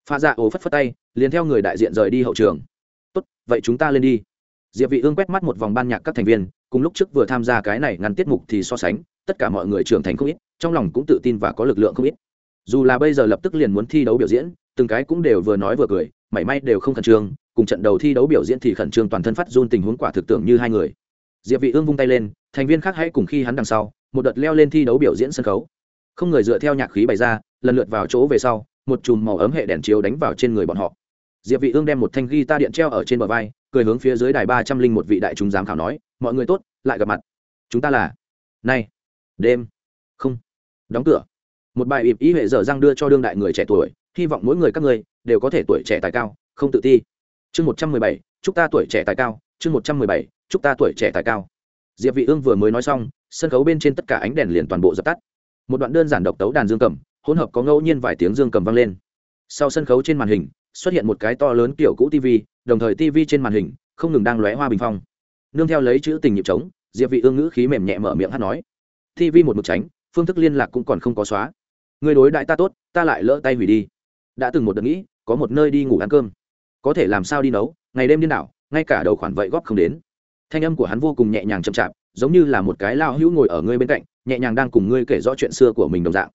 Pha dạ ổ phất phất tay, liền theo người đại diện rời đi hậu trường. Tốt, vậy chúng ta lên đi. Diệp vị ương quét mắt một vòng ban nhạc các thành viên, cùng lúc trước vừa tham gia cái này ngăn tiết mục thì so sánh, tất cả mọi người trưởng thành không ít, trong lòng cũng tự tin và có lực lượng không ít. Dù là bây giờ lập tức liền muốn thi đấu biểu diễn, từng cái cũng đều vừa nói vừa cười, mảy may đều không khẩn trương, cùng trận đầu thi đấu biểu diễn thì khẩn trương toàn thân phát run tình huống quả thực tưởng như hai người. Diệp vị ương vung tay lên, thành viên khác hãy cùng khi hắn đằng sau, một đợt leo lên thi đấu biểu diễn sân khấu không người dựa theo nhạc khí bày ra, lần lượt vào chỗ về sau, một chùm màu ấm hệ đèn chiếu đánh vào trên người bọn họ. Diệp vị ương đem một thanh guitar điện treo ở trên bờ vai, cười hướng phía dưới đài ba trăm linh một vị đại chúng giám khảo nói, mọi người tốt, lại gặp mặt. Chúng ta là nay đêm, không, đóng cửa. Một bài ịp ý hệ dở răng đưa cho đương đại người trẻ tuổi, hy vọng mỗi người các ngươi đều có thể tuổi trẻ tài cao, không tự ti. Chương một trăm mười bảy, chúc ta tuổi trẻ tài cao. Chương một trăm mười bảy, chúc ta tuổi trẻ tài cao. Diệp vị ương vừa mới nói xong, sân khấu bên trên tất cả ánh đèn liền toàn bộ dập tắt một đoạn đơn giản độc tấu đàn dương cầm, hỗn hợp có ngẫu nhiên vài tiếng dương cầm vang lên. Sau sân khấu trên màn hình, xuất hiện một cái to lớn kiểu cũ tv đồng thời tv trên màn hình không ngừng đang lóe hoa bình phong. Nương theo lấy chữ tình nhịp trống, diệp vị ương ngữ khí mềm nhẹ mở miệng hát nói tv một mực tránh, phương thức liên lạc cũng còn không có xóa. Người đối đại ta tốt, ta lại lỡ tay hủy đi. Đã từng một đợt nghĩ, có một nơi đi ngủ ăn cơm. Có thể làm sao đi nấu, ngày đêm điên đảo, ngay cả đầu khoản vậy góp không đến. Thanh âm của hắn vô cùng nhẹ nhàng chậm chạp, giống như là một cái lao hữu ngồi ở ngươi bên cạnh nhẹ nhàng đang cùng ngươi kể rõ chuyện xưa của mình đồng dạng.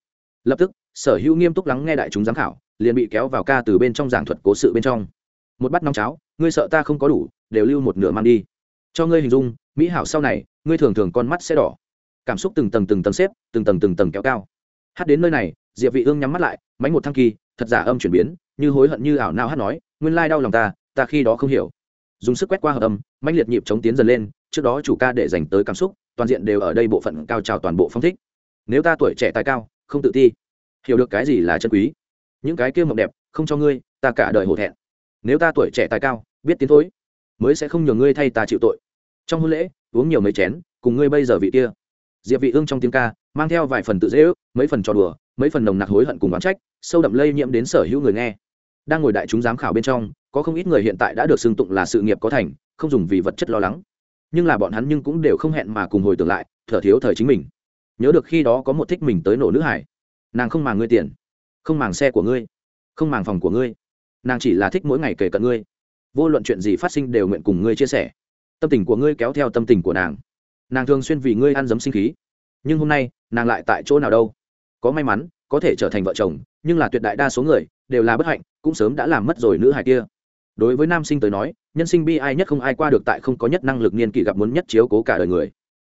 Lập tức, sở hữu nghiêm túc lắng nghe đại chúng giám khảo, liền bị kéo vào ca từ bên trong giảng thuật cố sự bên trong. Một bát nóng cháo, ngươi sợ ta không có đủ, đều lưu một nửa mang đi. Cho ngươi hình dung, mỹ hảo sau này, ngươi thường thường con mắt sẽ đỏ. Cảm xúc từng tầng từng tầng xếp, từng tầng từng tầng kéo cao. Hát đến nơi này, diệp vị ương nhắm mắt lại mánh một thăng kỳ, thật giả âm chuyển biến, như hối hận như ảo nào hát nói, nguyên lai đau lòng ta ta khi đó không hiểu dùng sức quét qua hợp âm, mãnh liệt nhịp chống tiến dần lên, trước đó chủ ca để dành tới cảm xúc, toàn diện đều ở đây bộ phận cao trào toàn bộ phong thích. Nếu ta tuổi trẻ tài cao, không tự ti, hiểu được cái gì là chân quý. Những cái kia mộng đẹp, không cho ngươi, ta cả đời hổ thẹn. Nếu ta tuổi trẻ tài cao, biết tiến thối, mới sẽ không nhường ngươi thay ta chịu tội. Trong hôn lễ, uống nhiều mấy chén, cùng ngươi bây giờ vị kia. Diệp vị ương trong tiếng ca, mang theo vài phần tự dễ ước, mấy phần trò đùa, mấy phần nồng nặc hối hận cùng oán trách, sâu đậm lây nhiễm đến sở hữu người nghe đang ngồi đại chúng giám khảo bên trong, có không ít người hiện tại đã được xưng tụng là sự nghiệp có thành, không dùng vì vật chất lo lắng. Nhưng là bọn hắn nhưng cũng đều không hẹn mà cùng hồi tưởng lại, thở thiếu thời chính mình. Nhớ được khi đó có một thích mình tới nổ nữ hải. Nàng không màng ngươi tiền, không màng xe của ngươi, không màng phòng của ngươi. Nàng chỉ là thích mỗi ngày kể cận ngươi. Vô luận chuyện gì phát sinh đều nguyện cùng ngươi chia sẻ. Tâm tình của ngươi kéo theo tâm tình của nàng. Nàng thường xuyên vì ngươi ăn dấm sinh khí. Nhưng hôm nay, nàng lại tại chỗ nào đâu? Có may mắn có thể trở thành vợ chồng, nhưng là tuyệt đại đa số người đều là bất hạnh, cũng sớm đã làm mất rồi nữ hài kia. Đối với nam sinh tới nói, nhân sinh bi ai nhất không ai qua được tại không có nhất năng lực niên kỷ gặp muốn nhất chiếu cố cả đời người.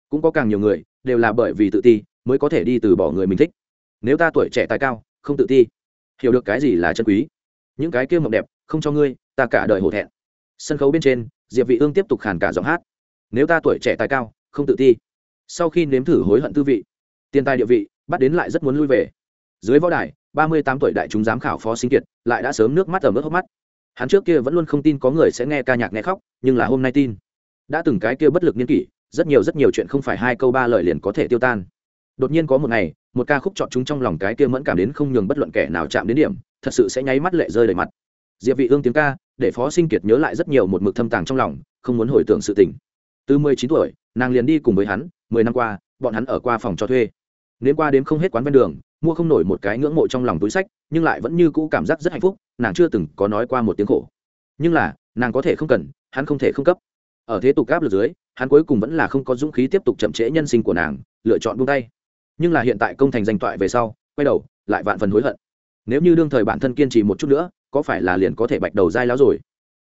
Cũng có càng nhiều người đều là bởi vì tự ti mới có thể đi từ bỏ người mình thích. Nếu ta tuổi trẻ tài cao, không tự ti, hiểu được cái gì là chân quý? Những cái kia mộng đẹp, không cho ngươi, ta cả đời hổ thẹn. Sân khấu bên trên, diệp vị ương tiếp tục khàn cả giọng hát. Nếu ta tuổi trẻ tài cao, không tự ti. Sau khi nếm thử hối hận tư vị, tiền tài địa vị, bắt đến lại rất muốn lui về dưới võ đài, ba mươi tám tuổi đại chúng giám khảo phó sinh kiệt lại đã sớm nước mắt ở mức hốc mắt. Hắn trước kia vẫn luôn không tin có người sẽ nghe ca nhạc nghe khóc, nhưng là hôm nay tin. Đã từng cái kia bất lực niên kỷ, rất nhiều rất nhiều chuyện không phải hai câu ba lời liền có thể tiêu tan. Đột nhiên có một ngày, một ca khúc chọn chúng trong lòng cái kia mẫn cảm đến không nhường bất luận kẻ nào chạm đến điểm, thật sự sẽ nháy mắt lệ rơi đầy mặt. Diệp vị ương tiếng ca, để phó sinh kiệt nhớ lại rất nhiều một mực thâm tàng trong lòng, không muốn hồi tưởng sự tình. Từ 19 tuổi, nàng liền đi cùng với hắn 10 năm qua, bọn hắn ở qua phòng cho thuê. Nếu qua đêm không hết quán ven đường mua không nổi một cái ngưỡng mộ trong lòng túi sách, nhưng lại vẫn như cũ cảm giác rất hạnh phúc, nàng chưa từng có nói qua một tiếng khổ. Nhưng là, nàng có thể không cần, hắn không thể không cấp. Ở thế tục áp lực dưới, hắn cuối cùng vẫn là không có dũng khí tiếp tục chậm trễ nhân sinh của nàng, lựa chọn buông tay. Nhưng là hiện tại công thành danh toại về sau, quay đầu, lại vạn phần hối hận. Nếu như đương thời bản thân kiên trì một chút nữa, có phải là liền có thể bạch đầu dai láo rồi?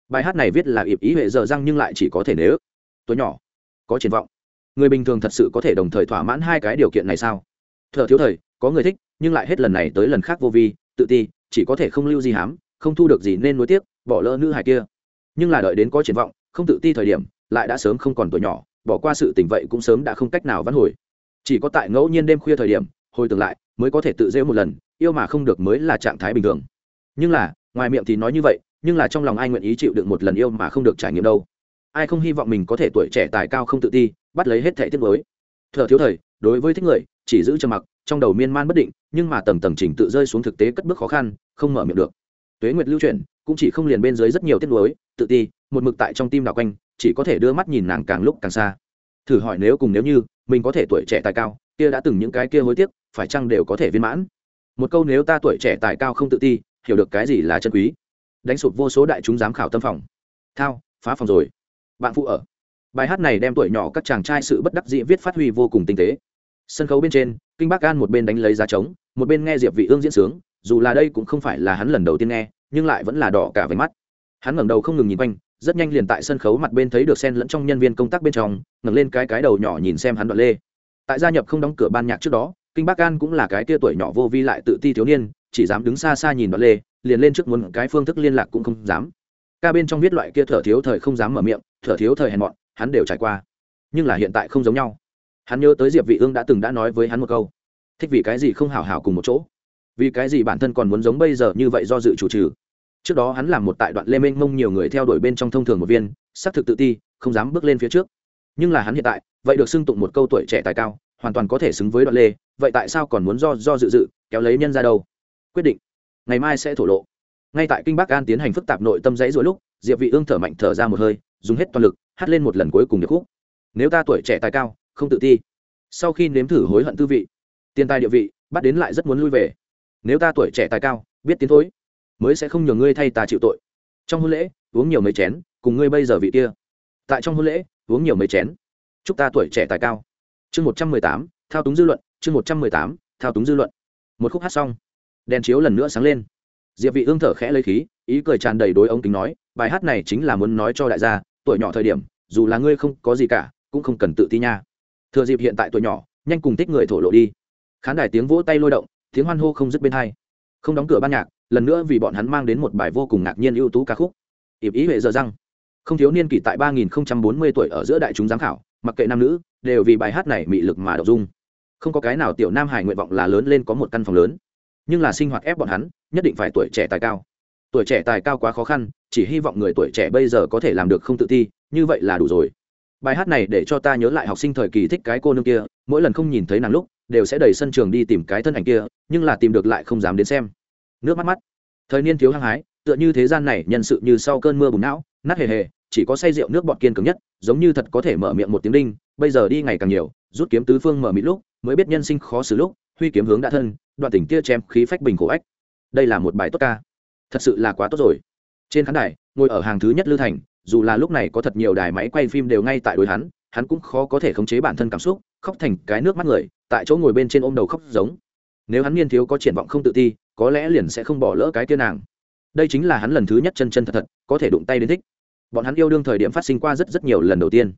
Bài hát này viết là ịp ý hệ dở răng nhưng lại chỉ có thể nếu. Tuổi nhỏ, có triển vọng. Người bình thường thật sự có thể đồng thời thỏa mãn hai cái điều kiện này sao? Thợ thiếu thời có người thích, nhưng lại hết lần này tới lần khác vô vi, tự ti, chỉ có thể không lưu gì hám, không thu được gì nên nuối tiếc, bỏ lỡ nữ hài kia. Nhưng là đợi đến có triển vọng, không tự ti thời điểm, lại đã sớm không còn tuổi nhỏ, bỏ qua sự tình vậy cũng sớm đã không cách nào vãn hồi. Chỉ có tại ngẫu nhiên đêm khuya thời điểm, hồi tưởng lại, mới có thể tự dễ một lần, yêu mà không được mới là trạng thái bình thường. Nhưng là, ngoài miệng thì nói như vậy, nhưng là trong lòng ai nguyện ý chịu đựng một lần yêu mà không được trải nghiệm đâu. Ai không hy vọng mình có thể tuổi trẻ tài cao không tự ti, bắt lấy hết thể tiết mới thợ thiếu thời, đối với thích người, chỉ giữ trầm mặc trong đầu miên man bất định, nhưng mà tầng tầng trình tự rơi xuống thực tế cất bước khó khăn, không mở miệng được. Tuế nguyệt lưu chuyển, cũng chỉ không liền bên dưới rất nhiều tiết lối, tự ti, một mực tại trong tim đảo quanh, chỉ có thể đưa mắt nhìn nàng càng lúc càng xa. Thử hỏi nếu cùng nếu như, mình có thể tuổi trẻ tài cao, kia đã từng những cái kia hối tiếc, phải chăng đều có thể viên mãn? Một câu nếu ta tuổi trẻ tài cao không tự ti, hiểu được cái gì là chân quý? Đánh sụp vô số đại chúng giám khảo tâm phòng. Thao, phá phòng rồi. Bạn phụ ở. Bài hát này đem tuổi nhỏ các chàng trai sự bất đắc dĩ viết phát huy vô cùng tinh tế. Sân khấu bên trên kinh bác an một bên đánh lấy giá trống, một bên nghe diệp vị ương diễn sướng, dù là đây cũng không phải là hắn lần đầu tiên nghe, nhưng lại vẫn là đỏ cả váy mắt. Hắn ngẩng đầu không ngừng nhìn quanh, rất nhanh liền tại sân khấu mặt bên thấy được sen lẫn trong nhân viên công tác bên trong, ngẩng lên cái cái đầu nhỏ nhìn xem hắn đoạn lê. Tại gia nhập không đóng cửa ban nhạc trước đó, kinh bác an cũng là cái kia tuổi nhỏ vô vi lại tự ti thiếu niên, chỉ dám đứng xa xa nhìn đoạn lê, liền lên trước muốn cái phương thức liên lạc cũng không dám. Ca bên trong viết loại kia thở thiếu thời không dám mở miệng, thở thiếu thời hèn mọn, hắn đều trải qua. Nhưng là hiện tại không giống nhau hắn nhớ tới diệp vị ương đã từng đã nói với hắn một câu, thích vì cái gì không hảo hảo cùng một chỗ? Vì cái gì bản thân còn muốn giống bây giờ như vậy do dự chủ trừ? Trước đó hắn làm một tại đoạn lê minh mông nhiều người theo đuổi bên trong thông thường một viên, xác thực tự ti, không dám bước lên phía trước. Nhưng là hắn hiện tại, vậy được xưng tụng một câu tuổi trẻ tài cao, hoàn toàn có thể xứng với đoạn lê, vậy tại sao còn muốn do do dự dự, kéo lấy nhân ra đâu? Quyết định, ngày mai sẽ thổ lộ. Ngay tại kinh bắc an tiến hành phức tạp nội tâm dãy rồi lúc, diệp vị ương thở mạnh thở ra một hơi, dùng hết toàn lực, hát lên một lần cuối cùng điệp khúc. Nếu ta tuổi trẻ tài cao không tự ti. Sau khi nếm thử hối hận tư vị, tiền tài địa vị, bắt đến lại rất muốn lui về. Nếu ta tuổi trẻ tài cao, biết tiến thối, mới sẽ không nhờ ngươi thay ta chịu tội. Trong hôn lễ, uống nhiều mấy chén, cùng ngươi bây giờ vị kia. Tại trong hôn lễ, uống nhiều mấy chén. Chúc ta tuổi trẻ tài cao. Chương một trăm mười tám, thao túng dư luận, chương một trăm mười tám, thao túng dư luận. Một khúc hát xong. Đèn chiếu lần nữa sáng lên. Diệp vị ương thở khẽ lấy khí, ý cười tràn đầy đối ông kính nói, bài hát này chính là muốn nói cho đại gia, tuổi nhỏ thời điểm, dù là ngươi không có gì cả, cũng không cần tự ti nha thừa dịp hiện tại tuổi nhỏ, nhanh cùng thích người thổ lộ đi. Khán đài tiếng vỗ tay lôi động, tiếng hoan hô không dứt bên hai. Không đóng cửa ban nhạc, lần nữa vì bọn hắn mang đến một bài vô cùng ngạc nhiên ưu tú ca khúc. Ịp ý huệ giờ răng. Không thiếu niên kỷ tại ba nghìn bốn mươi tuổi ở giữa đại chúng giám khảo, mặc kệ nam nữ, đều vì bài hát này mị lực mà đọc dung. Không có cái nào tiểu nam hải nguyện vọng là lớn lên có một căn phòng lớn. Nhưng là sinh hoạt ép bọn hắn, nhất định phải tuổi trẻ tài cao. Tuổi trẻ tài cao quá khó khăn, chỉ hy vọng người tuổi trẻ bây giờ có thể làm được không tự ti, như vậy là đủ rồi bài hát này để cho ta nhớ lại học sinh thời kỳ thích cái cô nương kia, mỗi lần không nhìn thấy nàng lúc, đều sẽ đẩy sân trường đi tìm cái thân ảnh kia, nhưng là tìm được lại không dám đến xem. Nước mắt mắt. Thời niên thiếu hăng hái, tựa như thế gian này nhân sự như sau cơn mưa bùn não, nát hề hề, chỉ có say rượu nước bọt kiên cường nhất, giống như thật có thể mở miệng một tiếng đinh, bây giờ đi ngày càng nhiều, rút kiếm tứ phương mở mịt lúc, mới biết nhân sinh khó xử lúc, huy kiếm hướng đã thân, đoạn tình kia chém khí phách bình khổ ách. Đây là một bài tốt ca. Thật sự là quá tốt rồi. Trên khán đài ngồi ở hàng thứ nhất lư thành, dù là lúc này có thật nhiều đài máy quay phim đều ngay tại đối hắn hắn cũng khó có thể khống chế bản thân cảm xúc, khóc thành cái nước mắt người, tại chỗ ngồi bên trên ôm đầu khóc giống. Nếu hắn niên thiếu có triển vọng không tự ti, có lẽ liền sẽ không bỏ lỡ cái tiên nàng. Đây chính là hắn lần thứ nhất chân chân thật thật, có thể đụng tay đến thích. Bọn hắn yêu đương thời điểm phát sinh qua rất rất nhiều lần đầu tiên.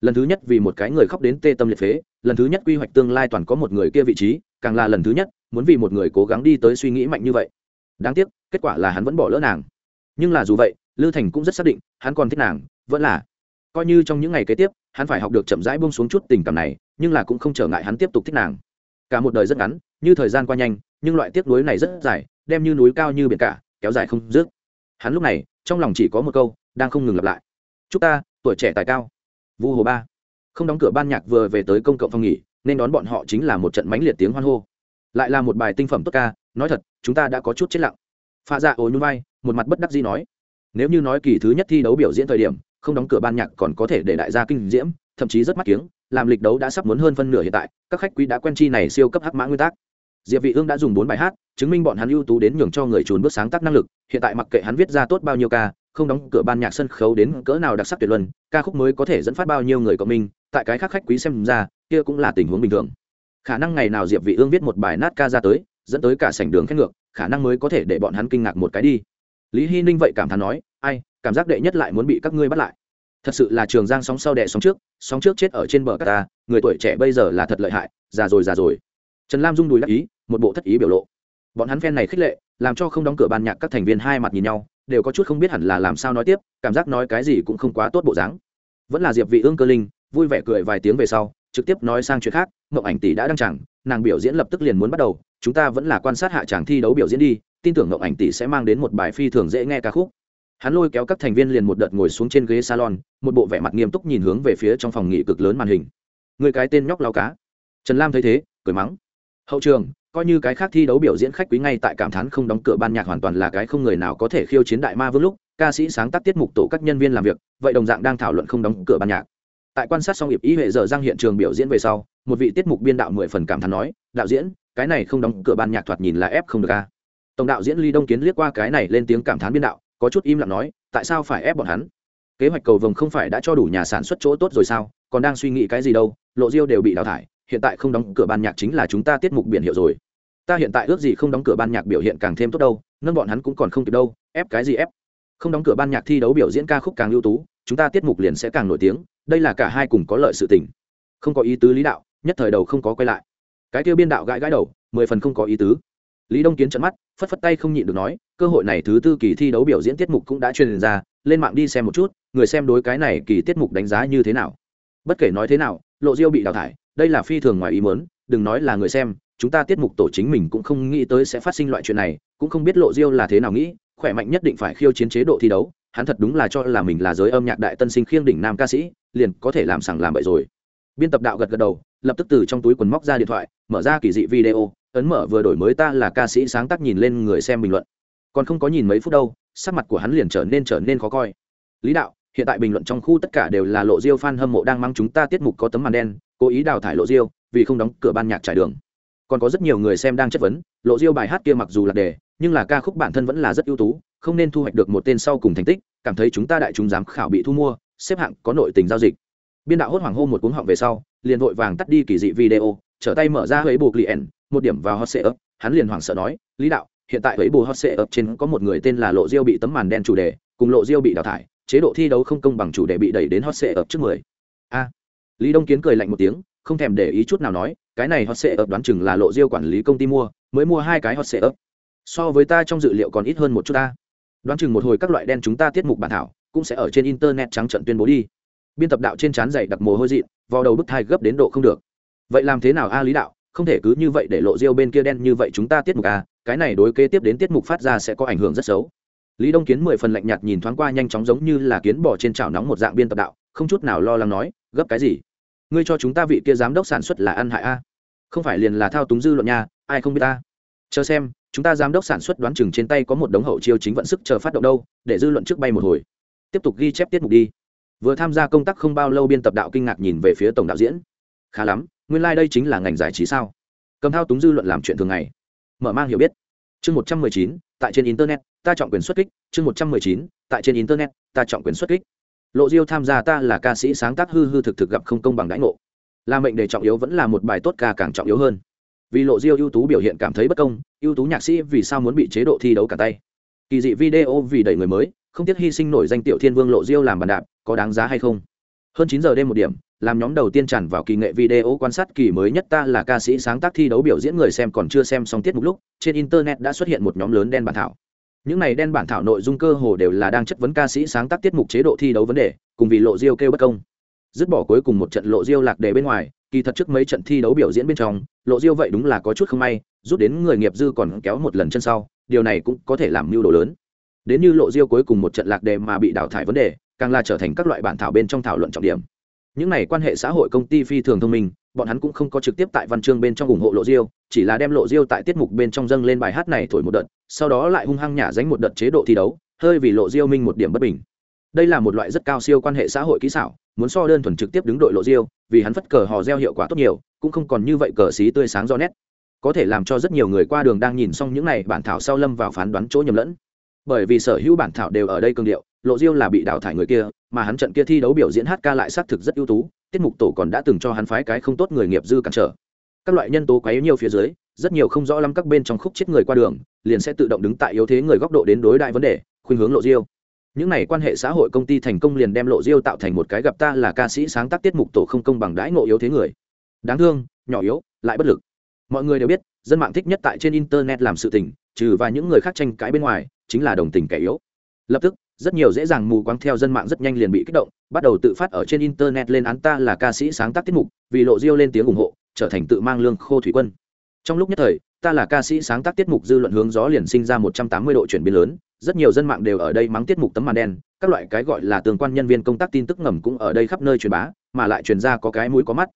Lần thứ nhất vì một cái người khóc đến tê tâm liệt phế, lần thứ nhất quy hoạch tương lai toàn có một người kia vị trí, càng là lần thứ nhất, muốn vì một người cố gắng đi tới suy nghĩ mạnh như vậy. Đáng tiếc, kết quả là hắn vẫn bỏ lỡ nàng. Nhưng là dù vậy lư thành cũng rất xác định, hắn còn thích nàng, vẫn là. Coi như trong những ngày kế tiếp, hắn phải học được chậm rãi buông xuống chút tình cảm này, nhưng là cũng không trở ngại hắn tiếp tục thích nàng. Cả một đời rất ngắn, như thời gian qua nhanh, nhưng loại tiếc nuối này rất dài, đem như núi cao như biển cả, kéo dài không dứt. Hắn lúc này, trong lòng chỉ có một câu, đang không ngừng lặp lại. Chúc ta, tuổi trẻ tài cao. Vu hồ ba. Không đóng cửa ban nhạc vừa về tới công cộng phòng nghỉ, nên đón bọn họ chính là một trận mãnh liệt tiếng hoan hô. Lại là một bài tinh phẩm tốt ca, nói thật, chúng ta đã có chút chết lặng. Pha dạ ồ nhún vai, một mặt bất đắc dĩ nói nếu như nói kỳ thứ nhất thi đấu biểu diễn thời điểm, không đóng cửa ban nhạc còn có thể để đại gia kinh diễm, thậm chí rất mắt kiếng, làm lịch đấu đã sắp muốn hơn phân nửa hiện tại, các khách quý đã quen chi này siêu cấp hắc mã nguyên tắc diệp vị ương đã dùng bốn bài hát, chứng minh bọn hắn ưu tú đến nhường cho người trốn bước sáng tác năng lực, hiện tại mặc kệ hắn viết ra tốt bao nhiêu ca, không đóng cửa ban nhạc sân khấu đến cỡ nào đặc sắc tuyệt luân, ca khúc mới có thể dẫn phát bao nhiêu người có mình. tại cái khác khách quý xem ra, kia cũng là tình huống bình thường khả năng ngày nào diệp vị ương viết một bài nát ca ra tới, dẫn tới cả sảnh đường khen ngược, khả năng mới có thể để bọn hắn kinh ngạc một cái đi lý hy ninh vậy cảm thán nói, ai, cảm giác đệ nhất lại muốn bị các ngươi bắt lại. Thật sự là trường giang sóng sau đệ sóng trước sóng trước chết ở trên bờ cát ta, người tuổi trẻ bây giờ là thật lợi hại, già rồi già rồi. Trần lam rung đùi đắc ý, một bộ thất ý biểu lộ. Bọn hắn phen này khích lệ, làm cho không đóng cửa ban nhạc các thành viên hai mặt nhìn nhau, đều có chút không biết hẳn là làm sao nói tiếp, cảm giác nói cái gì cũng không quá tốt bộ dáng. Vẫn là diệp vị ương cơ linh, vui vẻ cười vài tiếng về sau, trực tiếp nói sang chuyện khác, mộng ảnh tỷ đã đăng chẳng nàng biểu diễn lập tức liền muốn bắt đầu, chúng ta vẫn là quan sát hạ tràng thi đấu biểu diễn đi tin tưởng mộng ảnh tỷ sẽ mang đến một bài phi thường dễ nghe ca khúc. Hắn lôi kéo các thành viên liền một đợt ngồi xuống trên ghế salon, một bộ vẻ mặt nghiêm túc nhìn hướng về phía trong phòng nghị cực lớn màn hình. Người cái tên nhóc lao cá. Trần lam thấy thế, cười mắng. Hậu trường, coi như cái khác thi đấu biểu diễn khách quý ngay tại cảm thán không đóng cửa ban nhạc hoàn toàn là cái không người nào có thể khiêu chiến đại ma vương lúc, ca sĩ sáng tác tiết mục tổ các nhân viên làm việc, vậy đồng dạng đang thảo luận không đóng cửa ban nhạc. Tại quan sát xong hiệp ý hệ giờ giang hiện trường biểu diễn về sau, một vị tiết mục biên đạo mười phần cảm thán nói, đạo diễn, cái này không đóng cửa ban nhạc thoạt nhìn là ép không được ca tổng đạo diễn ly đông kiến liếc qua cái này lên tiếng cảm thán biên đạo, có chút im lặng nói, tại sao phải ép bọn hắn? Kế hoạch cầu vồng không phải đã cho đủ nhà sản xuất chỗ tốt rồi sao? Còn đang suy nghĩ cái gì đâu? Lộ diêu đều bị đào thải, hiện tại không đóng cửa ban nhạc chính là chúng ta tiết mục biển hiệu rồi. Ta hiện tại ước gì không đóng cửa ban nhạc biểu hiện càng thêm tốt đâu, nâng bọn hắn cũng còn không kịp đâu, ép cái gì ép? Không đóng cửa ban nhạc thi đấu biểu diễn ca khúc càng ưu tú, chúng ta tiết mục liền sẽ càng nổi tiếng, đây là cả hai cùng có lợi sự tình. Không có ý tứ lý đạo, nhất thời đầu không có quay lại. Cái tiêu biên đạo gãi gãi đầu, mười phần không có ý tứ lý đông kiến trận mắt, phất phất tay không nhịn được nói, cơ hội này thứ tư kỳ thi đấu biểu diễn tiết mục cũng đã truyền ra, lên mạng đi xem một chút, người xem đối cái này kỳ tiết mục đánh giá như thế nào. Bất kể nói thế nào, lộ diêu bị đào thải, đây là phi thường ngoài ý mớn đừng nói là người xem, chúng ta tiết mục tổ chính mình cũng không nghĩ tới sẽ phát sinh loại chuyện này, cũng không biết lộ diêu là thế nào nghĩ, khỏe mạnh nhất định phải khiêu chiến chế độ thi đấu, hắn thật đúng là cho là mình là giới âm nhạc đại tân sinh khiêng đỉnh nam ca sĩ, liền có thể làm sằng làm bậy rồi. Biên tập đạo gật gật đầu, lập tức từ trong túi quần móc ra điện thoại, mở ra kỳ dị video ấn mở vừa đổi mới ta là ca sĩ sáng tác nhìn lên người xem bình luận. Còn không có nhìn mấy phút đâu, sắc mặt của hắn liền trở nên trở nên khó coi. Lý đạo, hiện tại bình luận trong khu tất cả đều là lộ diêu fan hâm mộ đang mang chúng ta tiết mục có tấm màn đen, cố ý đào thải lộ diêu, vì không đóng cửa ban nhạc trải đường. Còn có rất nhiều người xem đang chất vấn, lộ diêu bài hát kia mặc dù là đề, nhưng là ca khúc bản thân vẫn là rất ưu tú, không nên thu hoạch được một tên sau cùng thành tích, cảm thấy chúng ta đại chúng giám khảo bị thu mua, xếp hạng có nội tình giao dịch. Biên đạo hốt hoảng hô một cuốn họng về sau, liền vội vàng tắt đi kỳ dị video trở tay mở ra huế buộc client, một điểm vào hot sệ ấp hắn liền hoảng sợ nói, lý đạo, hiện tại huế bù hot sệ ấp trên có một người tên là lộ diêu bị tấm màn đen chủ đề, cùng lộ diêu bị đào thải, chế độ thi đấu không công bằng chủ đề bị đẩy đến hot sệ ấp trước mười. A. Lý đông kiến cười lạnh một tiếng, không thèm để ý chút nào nói, cái này hot sệ ấp đoán chừng là lộ diêu quản lý công ty mua, mới mua hai cái hot sệ ấp so với ta trong dự liệu còn ít hơn một chút ta. Đoán chừng một hồi các loại đen chúng ta tiết mục bản thảo cũng sẽ ở trên internet trắng trận tuyên bố đi. Biên tập đạo trên trán dày đặc mồ hôi dịn vào đầu bức thai gấp đến độ không được vậy làm thế nào a lý đạo, không thể cứ như vậy để lộ diêu bên kia đen như vậy chúng ta tiết mục a, cái này đối kế tiếp đến tiết mục phát ra sẽ có ảnh hưởng rất xấu. Lý đông kiến mười phần lạnh nhạt nhìn thoáng qua nhanh chóng giống như là kiến bỏ trên chảo nóng một dạng biên tập đạo, không chút nào lo lắng nói, gấp cái gì? Ngươi cho chúng ta vị kia giám đốc sản xuất là ăn hại a. Không phải liền là thao túng dư luận nha, ai không biết ta chờ xem, chúng ta giám đốc sản xuất đoán chừng trên tay có một đống hậu chiêu chính vận sức chờ phát động đâu, để dư luận trước bay một hồi. Tiếp tục ghi chép tiết mục đi. Vừa tham gia công tác không bao lâu biên tập đạo kinh ngạc nhìn về phía tổng đạo diễn. Khá lắm nguyên lai、like、đây chính là ngành giải trí sao? Cầm thao túng dư luận làm chuyện thường ngày. Mở mang hiểu biết. Chương một trăm mười chín, tại trên internet, ta chọn quyền xuất kích. Chương một trăm mười chín, tại trên internet, ta chọn quyền xuất kích. Lộ diêu tham gia ta là ca sĩ sáng tác hư hư thực thực gặp không công bằng đãi ngộ. Là mệnh đề trọng yếu vẫn là một bài tốt ca càng trọng yếu hơn. Vì lộ diêu ưu tú biểu hiện cảm thấy bất công, ưu tú nhạc sĩ vì sao muốn bị chế độ thi đấu cả tay. Kỳ dị video vì đẩy người mới, không tiếc hy sinh nổi danh tiểu thiên vương lộ diêu làm bàn đạp, có đáng giá hay không? Hơn chín giờ đêm một điểm, làm nhóm đầu tiên tràn vào kỳ nghệ video quan sát kỳ mới nhất ta là ca sĩ sáng tác thi đấu biểu diễn người xem còn chưa xem xong tiết mục lúc, trên internet đã xuất hiện một nhóm lớn đen bản thảo. Những này đen bản thảo nội dung cơ hồ đều là đang chất vấn ca sĩ sáng tác tiết mục chế độ thi đấu vấn đề, cùng vì lộ diêu kêu bất công. Dứt bỏ cuối cùng một trận lộ diêu lạc đề bên ngoài, kỳ thật trước mấy trận thi đấu biểu diễn bên trong, lộ diêu vậy đúng là có chút không may, rút đến người nghiệp dư còn kéo một lần chân sau, điều này cũng có thể làm mưu đồ lớn. Đến như lộ diêu cuối cùng một trận lạc đề mà bị đào thải vấn đề càng là trở thành các loại bản thảo bên trong thảo luận trọng điểm. Những này quan hệ xã hội công ty phi thường thông minh, bọn hắn cũng không có trực tiếp tại văn chương bên trong ủng hộ lộ diêu, chỉ là đem lộ diêu tại tiết mục bên trong dâng lên bài hát này thổi một đợt, sau đó lại hung hăng nhả dánh một đợt chế độ thi đấu, hơi vì lộ diêu minh một điểm bất bình. Đây là một loại rất cao siêu quan hệ xã hội kỹ xảo, muốn so đơn thuần trực tiếp đứng đội lộ diêu, vì hắn phất cờ hò reo hiệu quả tốt nhiều, cũng không còn như vậy cờ xí tươi sáng do nét. Có thể làm cho rất nhiều người qua đường đang nhìn xong những này bản thảo sau lâm vào phán đoán chỗ nhầm lẫn. Bởi vì sở hữu bản thảo đều ở đây cương điệu lộ diêu là bị đào thải người kia, mà hắn trận kia thi đấu biểu diễn hát ca lại xác thực rất ưu tú, tiết mục tổ còn đã từng cho hắn phái cái không tốt người nghiệp dư cản trở. Các loại nhân tố quấy nhiều phía dưới, rất nhiều không rõ lắm các bên trong khúc chết người qua đường, liền sẽ tự động đứng tại yếu thế người góc độ đến đối đại vấn đề, khuynh hướng lộ diêu. Những này quan hệ xã hội công ty thành công liền đem lộ diêu tạo thành một cái gặp ta là ca sĩ sáng tác tiết mục tổ không công bằng đãi ngộ yếu thế người. Đáng thương, nhỏ yếu, lại bất lực. Mọi người đều biết, dân mạng thích nhất tại trên internet làm sự tình, trừ và những người khác tranh cãi bên ngoài, chính là đồng tình kẻ yếu. Lập tức rất nhiều dễ dàng mù quáng theo dân mạng rất nhanh liền bị kích động, bắt đầu tự phát ở trên internet lên án ta là ca sĩ sáng tác tiết mục, vì lộ diêu lên tiếng ủng hộ, trở thành tự mang lương khô thủy quân. Trong lúc nhất thời, ta là ca sĩ sáng tác tiết mục dư luận hướng gió liền sinh ra một trăm tám mươi độ chuyển biến lớn, rất nhiều dân mạng đều ở đây mắng tiết mục tấm màn đen, các loại cái gọi là tương quan nhân viên công tác tin tức ngầm cũng ở đây khắp nơi truyền bá, mà lại truyền ra có cái mũi có mắt.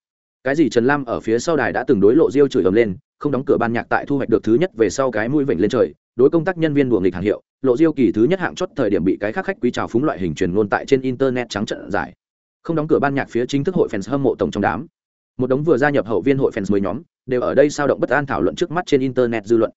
Cái gì trần lam ở phía sau đài đã từng đối lộ diêu chửi ầm lên, không đóng cửa ban nhạc tại thu hoạch được thứ nhất về sau cái mũi vểnh lên trời đối công tác nhân viên đùa nghịch hàng hiệu, lộ diêu kỳ thứ nhất hạng chót thời điểm bị cái khác khách quý trào phúng loại hình truyền ngôn tại trên internet trắng trận giải. Không đóng cửa ban nhạc phía chính thức hội fans hâm mộ tổng trong đám. Một đống vừa gia nhập hậu viên hội fans mới nhóm, đều ở đây sao động bất an thảo luận trước mắt trên internet dư luận.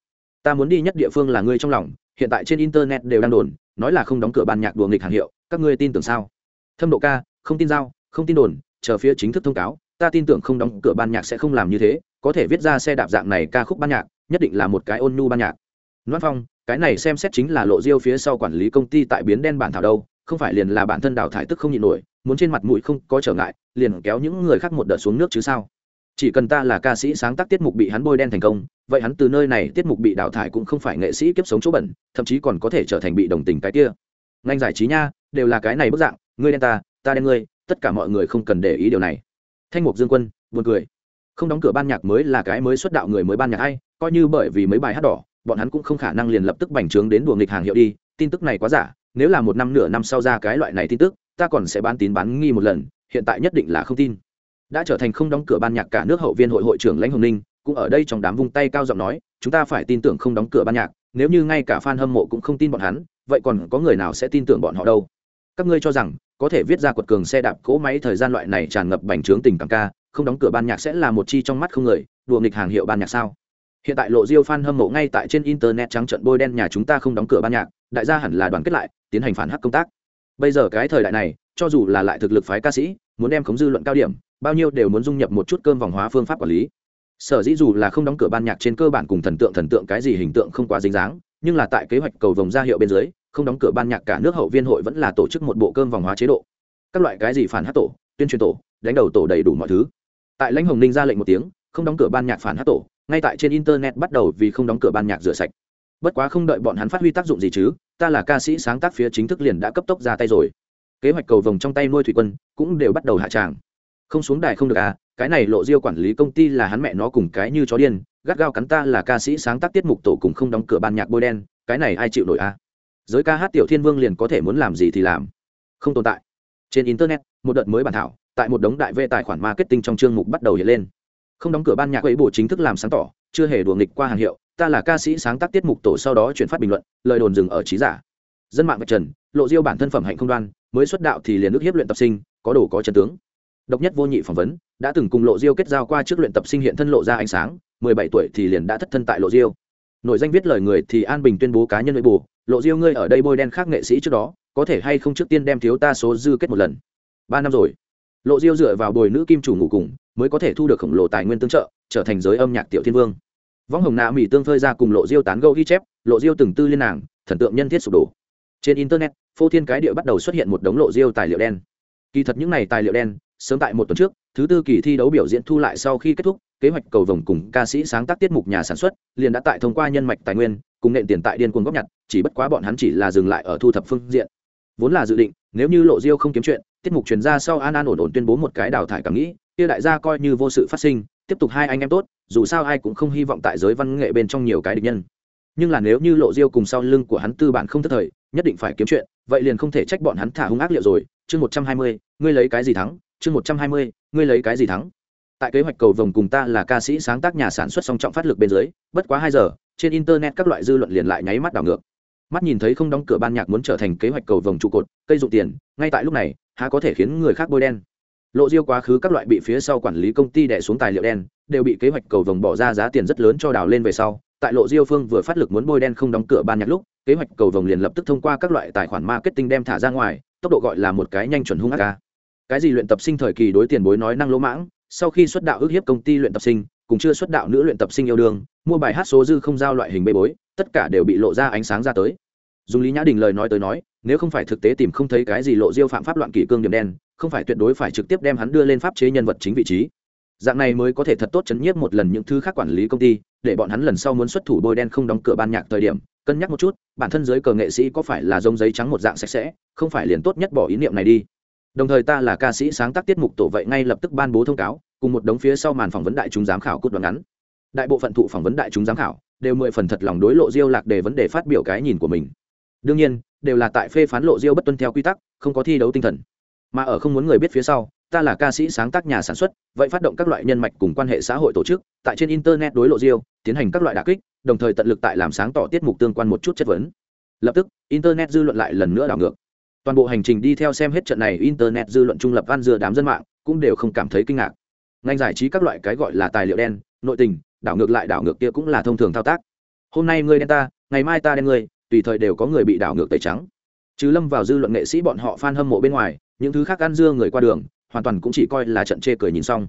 Ta muốn đi nhất địa phương là ngươi trong lòng, hiện tại trên internet đều đang đồn, nói là không đóng cửa ban nhạc đùa nghịch hàng hiệu, các ngươi tin tưởng sao? Thâm độ ca, không tin giao, không tin đồn, chờ phía chính thức thông cáo, ta tin tưởng không đóng cửa ban nhạc sẽ không làm như thế, có thể viết ra xe đạp dạng này ca khúc ban nhạc, nhất định là một cái ôn nhu ban nhạc. Loan Phong, cái này xem xét chính là lộ diêu phía sau quản lý công ty tại biến đen bản thảo đâu, không phải liền là bản thân đào thải tức không nhịn nổi, muốn trên mặt mũi không có trở ngại, liền kéo những người khác một đợt xuống nước chứ sao? Chỉ cần ta là ca sĩ sáng tác tiết mục bị hắn bôi đen thành công, vậy hắn từ nơi này tiết mục bị đào thải cũng không phải nghệ sĩ kiếp sống chỗ bẩn, thậm chí còn có thể trở thành bị đồng tình cái kia. Ngành giải trí nha, đều là cái này bức dạng, ngươi đen ta, ta đen ngươi, tất cả mọi người không cần để ý điều này. Thanh Mục Dương Quân, buồn cười. Không đóng cửa ban nhạc mới là cái mới xuất đạo người mới ban nhạc hay, coi như bởi vì mấy bài hát đỏ, bọn hắn cũng không khả năng liền lập tức bành trướng đến đùa nghịch hàng hiệu đi, tin tức này quá giả, nếu là một năm nửa năm sau ra cái loại này tin tức, ta còn sẽ bán tín bán nghi một lần, hiện tại nhất định là không tin. Đã trở thành không đóng cửa ban nhạc cả nước hậu viên hội hội trưởng lãnh hồng ninh, cũng ở đây trong đám vung tay cao giọng nói, chúng ta phải tin tưởng không đóng cửa ban nhạc, nếu như ngay cả fan hâm mộ cũng không tin bọn hắn, vậy còn có người nào sẽ tin tưởng bọn họ đâu? Các ngươi cho rằng, có thể viết ra quật cường xe đạp, cỗ máy thời gian loại này tràn ngập bành trướng tình cảm ca, không đóng cửa ban nhạc sẽ là một chi trong mắt không người, đùa nghịch hàng hiệu ban nhạc sao? Hiện tại lộ diêu fan hâm mộ ngay tại trên internet trắng trận bôi đen nhà chúng ta không đóng cửa ban nhạc, đại gia hẳn là đoàn kết lại, tiến hành phản hắc công tác. Bây giờ cái thời đại này, cho dù là lại thực lực phái ca sĩ, muốn đem khống dư luận cao điểm, bao nhiêu đều muốn dung nhập một chút cơm vòng hóa phương pháp quản lý. Sở dĩ dù là không đóng cửa ban nhạc trên cơ bản cùng thần tượng thần tượng cái gì hình tượng không quá dính dáng, nhưng là tại kế hoạch cầu vòng ra hiệu bên dưới, không đóng cửa ban nhạc cả nước hậu viên hội vẫn là tổ chức một bộ cơm vòng hóa chế độ. Các loại cái gì phản hát tổ, tuyên truyền tổ, đánh đầu tổ đầy đủ mọi thứ. Tại lãnh hồng ninh ra lệnh một tiếng, không đóng cửa ban nhạc phản hát tổ ngay tại trên internet bắt đầu vì không đóng cửa ban nhạc rửa sạch. Bất quá không đợi bọn hắn phát huy tác dụng gì chứ, ta là ca sĩ sáng tác phía chính thức liền đã cấp tốc ra tay rồi. Kế hoạch cầu vồng trong tay nuôi thủy quân cũng đều bắt đầu hạ tràng. Không xuống đài không được à cái này lộ diêu quản lý công ty là hắn mẹ nó cùng cái như chó điên, gắt gao cắn ta là ca sĩ sáng tác tiết mục tổ cùng không đóng cửa ban nhạc bôi đen, cái này ai chịu nổi à? Giới ca hát tiểu thiên vương liền có thể muốn làm gì thì làm. Không tồn tại. Trên internet, một đợt mới bản thảo, tại một đống đại vệ tài khoản marketing trong chương mục bắt đầu hiện lên không đóng cửa ban nhạc ấy bộ chính thức làm sáng tỏ, chưa hề đùa nghịch qua hàng hiệu, ta là ca sĩ sáng tác tiết mục tổ sau đó chuyển phát bình luận, lời đồn dừng ở trí giả. Dân mạng vạch trần, lộ diêu bản thân phẩm hạnh không đoan, mới xuất đạo thì liền ước hiếp luyện tập sinh, có đồ có chân tướng. Độc nhất vô nhị phỏng vấn, đã từng cùng lộ diêu kết giao qua trước luyện tập sinh hiện thân lộ ra ánh sáng, mười bảy tuổi thì liền đã thất thân tại lộ diêu. Nội danh viết lời người thì an bình tuyên bố cá nhân nội bù lộ diêu ngươi ở đây bôi đen khác nghệ sĩ trước đó, có thể hay không trước tiên đem thiếu ta số dư kết một lần? Ba năm rồi lộ diêu dựa vào bồi nữ kim chủ ngủ cùng, mới có thể thu được khổng lồ tài nguyên tương trợ, trở thành giới âm nhạc tiểu thiên vương. Võng hồng nạ mỹ tương phơi ra cùng lộ diêu tán gâu ghi chép, lộ diêu từng tư liên nàng, thần tượng nhân thiết sụp đổ. Trên internet, phô thiên cái địa bắt đầu xuất hiện một đống lộ diêu tài liệu đen. Kỳ thật những này tài liệu đen, sớm tại một tuần trước, thứ tư kỳ thi đấu biểu diễn thu lại sau khi kết thúc, kế hoạch cầu vồng cùng ca sĩ sáng tác tiết mục nhà sản xuất, liền đã tại thông qua nhân mạch tài nguyên, cùng nện tiền tại điên cuồng góp nhặt, chỉ bất quá bọn hắn chỉ là dừng lại ở thu thập phương diện. Vốn là dự định, nếu như lộ diêu không kiếm chuyện tiết mục truyền ra sau an an ổn ổn tuyên bố một cái đào thải cảm nghĩ, kia đại gia coi như vô sự phát sinh, tiếp tục hai anh em tốt, dù sao ai cũng không hy vọng tại giới văn nghệ bên trong nhiều cái địch nhân. Nhưng là nếu như lộ diêu cùng sau lưng của hắn tư bản không thất thời, nhất định phải kiếm chuyện, vậy liền không thể trách bọn hắn thả hung ác liệu rồi. Chương một trăm hai mươi, ngươi lấy cái gì thắng? Chương một trăm hai mươi, ngươi lấy cái gì thắng? Tại kế hoạch cầu vồng cùng ta là ca sĩ sáng tác nhà sản xuất song trọng phát lực bên dưới, bất quá hai giờ, trên internet các loại dư luận liền lại nháy mắt đảo ngược. Mắt nhìn thấy không đóng cửa ban nhạc muốn trở thành kế hoạch cầu vồng trụ cột, cây dụng tiền, ngay tại lúc này há có thể khiến người khác bôi đen. Lộ diêu quá khứ các loại bị phía sau quản lý công ty đẻ xuống tài liệu đen, đều bị kế hoạch cầu vồng bỏ ra giá tiền rất lớn cho đào lên về sau. Tại lộ diêu phương vừa phát lực muốn bôi đen không đóng cửa ban nhạc lúc, kế hoạch cầu vồng liền lập tức thông qua các loại tài khoản marketing đem thả ra ngoài, tốc độ gọi là một cái nhanh chuẩn hung ác ca. Cái gì luyện tập sinh thời kỳ đối tiền bối nói năng lỗ mãng, sau khi xuất đạo ước hiếp công ty luyện tập sinh, cùng chưa xuất đạo nữ luyện tập sinh yêu đương, mua bài hát số dư không giao loại hình bê bối, tất cả đều bị lộ ra ánh sáng ra tới dùng lý nhã đình lời nói tới nói, nếu không phải thực tế tìm không thấy cái gì lộ diêu phạm pháp loạn kỷ cương điểm đen, không phải tuyệt đối phải trực tiếp đem hắn đưa lên pháp chế nhân vật chính vị trí. Dạng này mới có thể thật tốt chấn nhiếp một lần những thứ khác quản lý công ty, để bọn hắn lần sau muốn xuất thủ bôi đen không đóng cửa ban nhạc thời điểm, cân nhắc một chút, bản thân giới cờ nghệ sĩ có phải là dông giấy trắng một dạng sạch sẽ, không phải liền tốt nhất bỏ ý niệm này đi. Đồng thời ta là ca sĩ sáng tác tiết mục tổ vậy ngay lập tức ban bố thông cáo, cùng một đống phía sau màn phỏng vấn đại chúng giám khảo cút đoạn ngắn. Đại bộ phận thụ phỏng vấn đại chúng giám khảo đều mười phần thật lòng đối lộ diêu lạc đề vấn đề phát biểu cái nhìn của mình đương nhiên, đều là tại phê phán lộ diêu bất tuân theo quy tắc, không có thi đấu tinh thần. Mà ở không muốn người biết phía sau, ta là ca sĩ sáng tác nhà sản xuất, vậy phát động các loại nhân mạch cùng quan hệ xã hội tổ chức, tại trên internet đối lộ diêu, tiến hành các loại đà kích, đồng thời tận lực tại làm sáng tỏ tiết mục tương quan một chút chất vấn. Lập tức, internet dư luận lại lần nữa đảo ngược. Toàn bộ hành trình đi theo xem hết trận này, internet dư luận trung lập van dừa đám dân mạng cũng đều không cảm thấy kinh ngạc. Ngành giải trí các loại cái gọi là tài liệu đen, nội tình, đảo ngược lại đảo ngược kia cũng là thông thường thao tác. Hôm nay ngươi đen ta, ngày mai ta đen ngươi tùy thời đều có người bị đảo ngược tẩy trắng. Chứ lâm vào dư luận nghệ sĩ bọn họ f a n hâm mộ bên ngoài, những thứ khác ăn dưa người qua đường, hoàn toàn cũng chỉ coi là trận chê cười nhìn xong.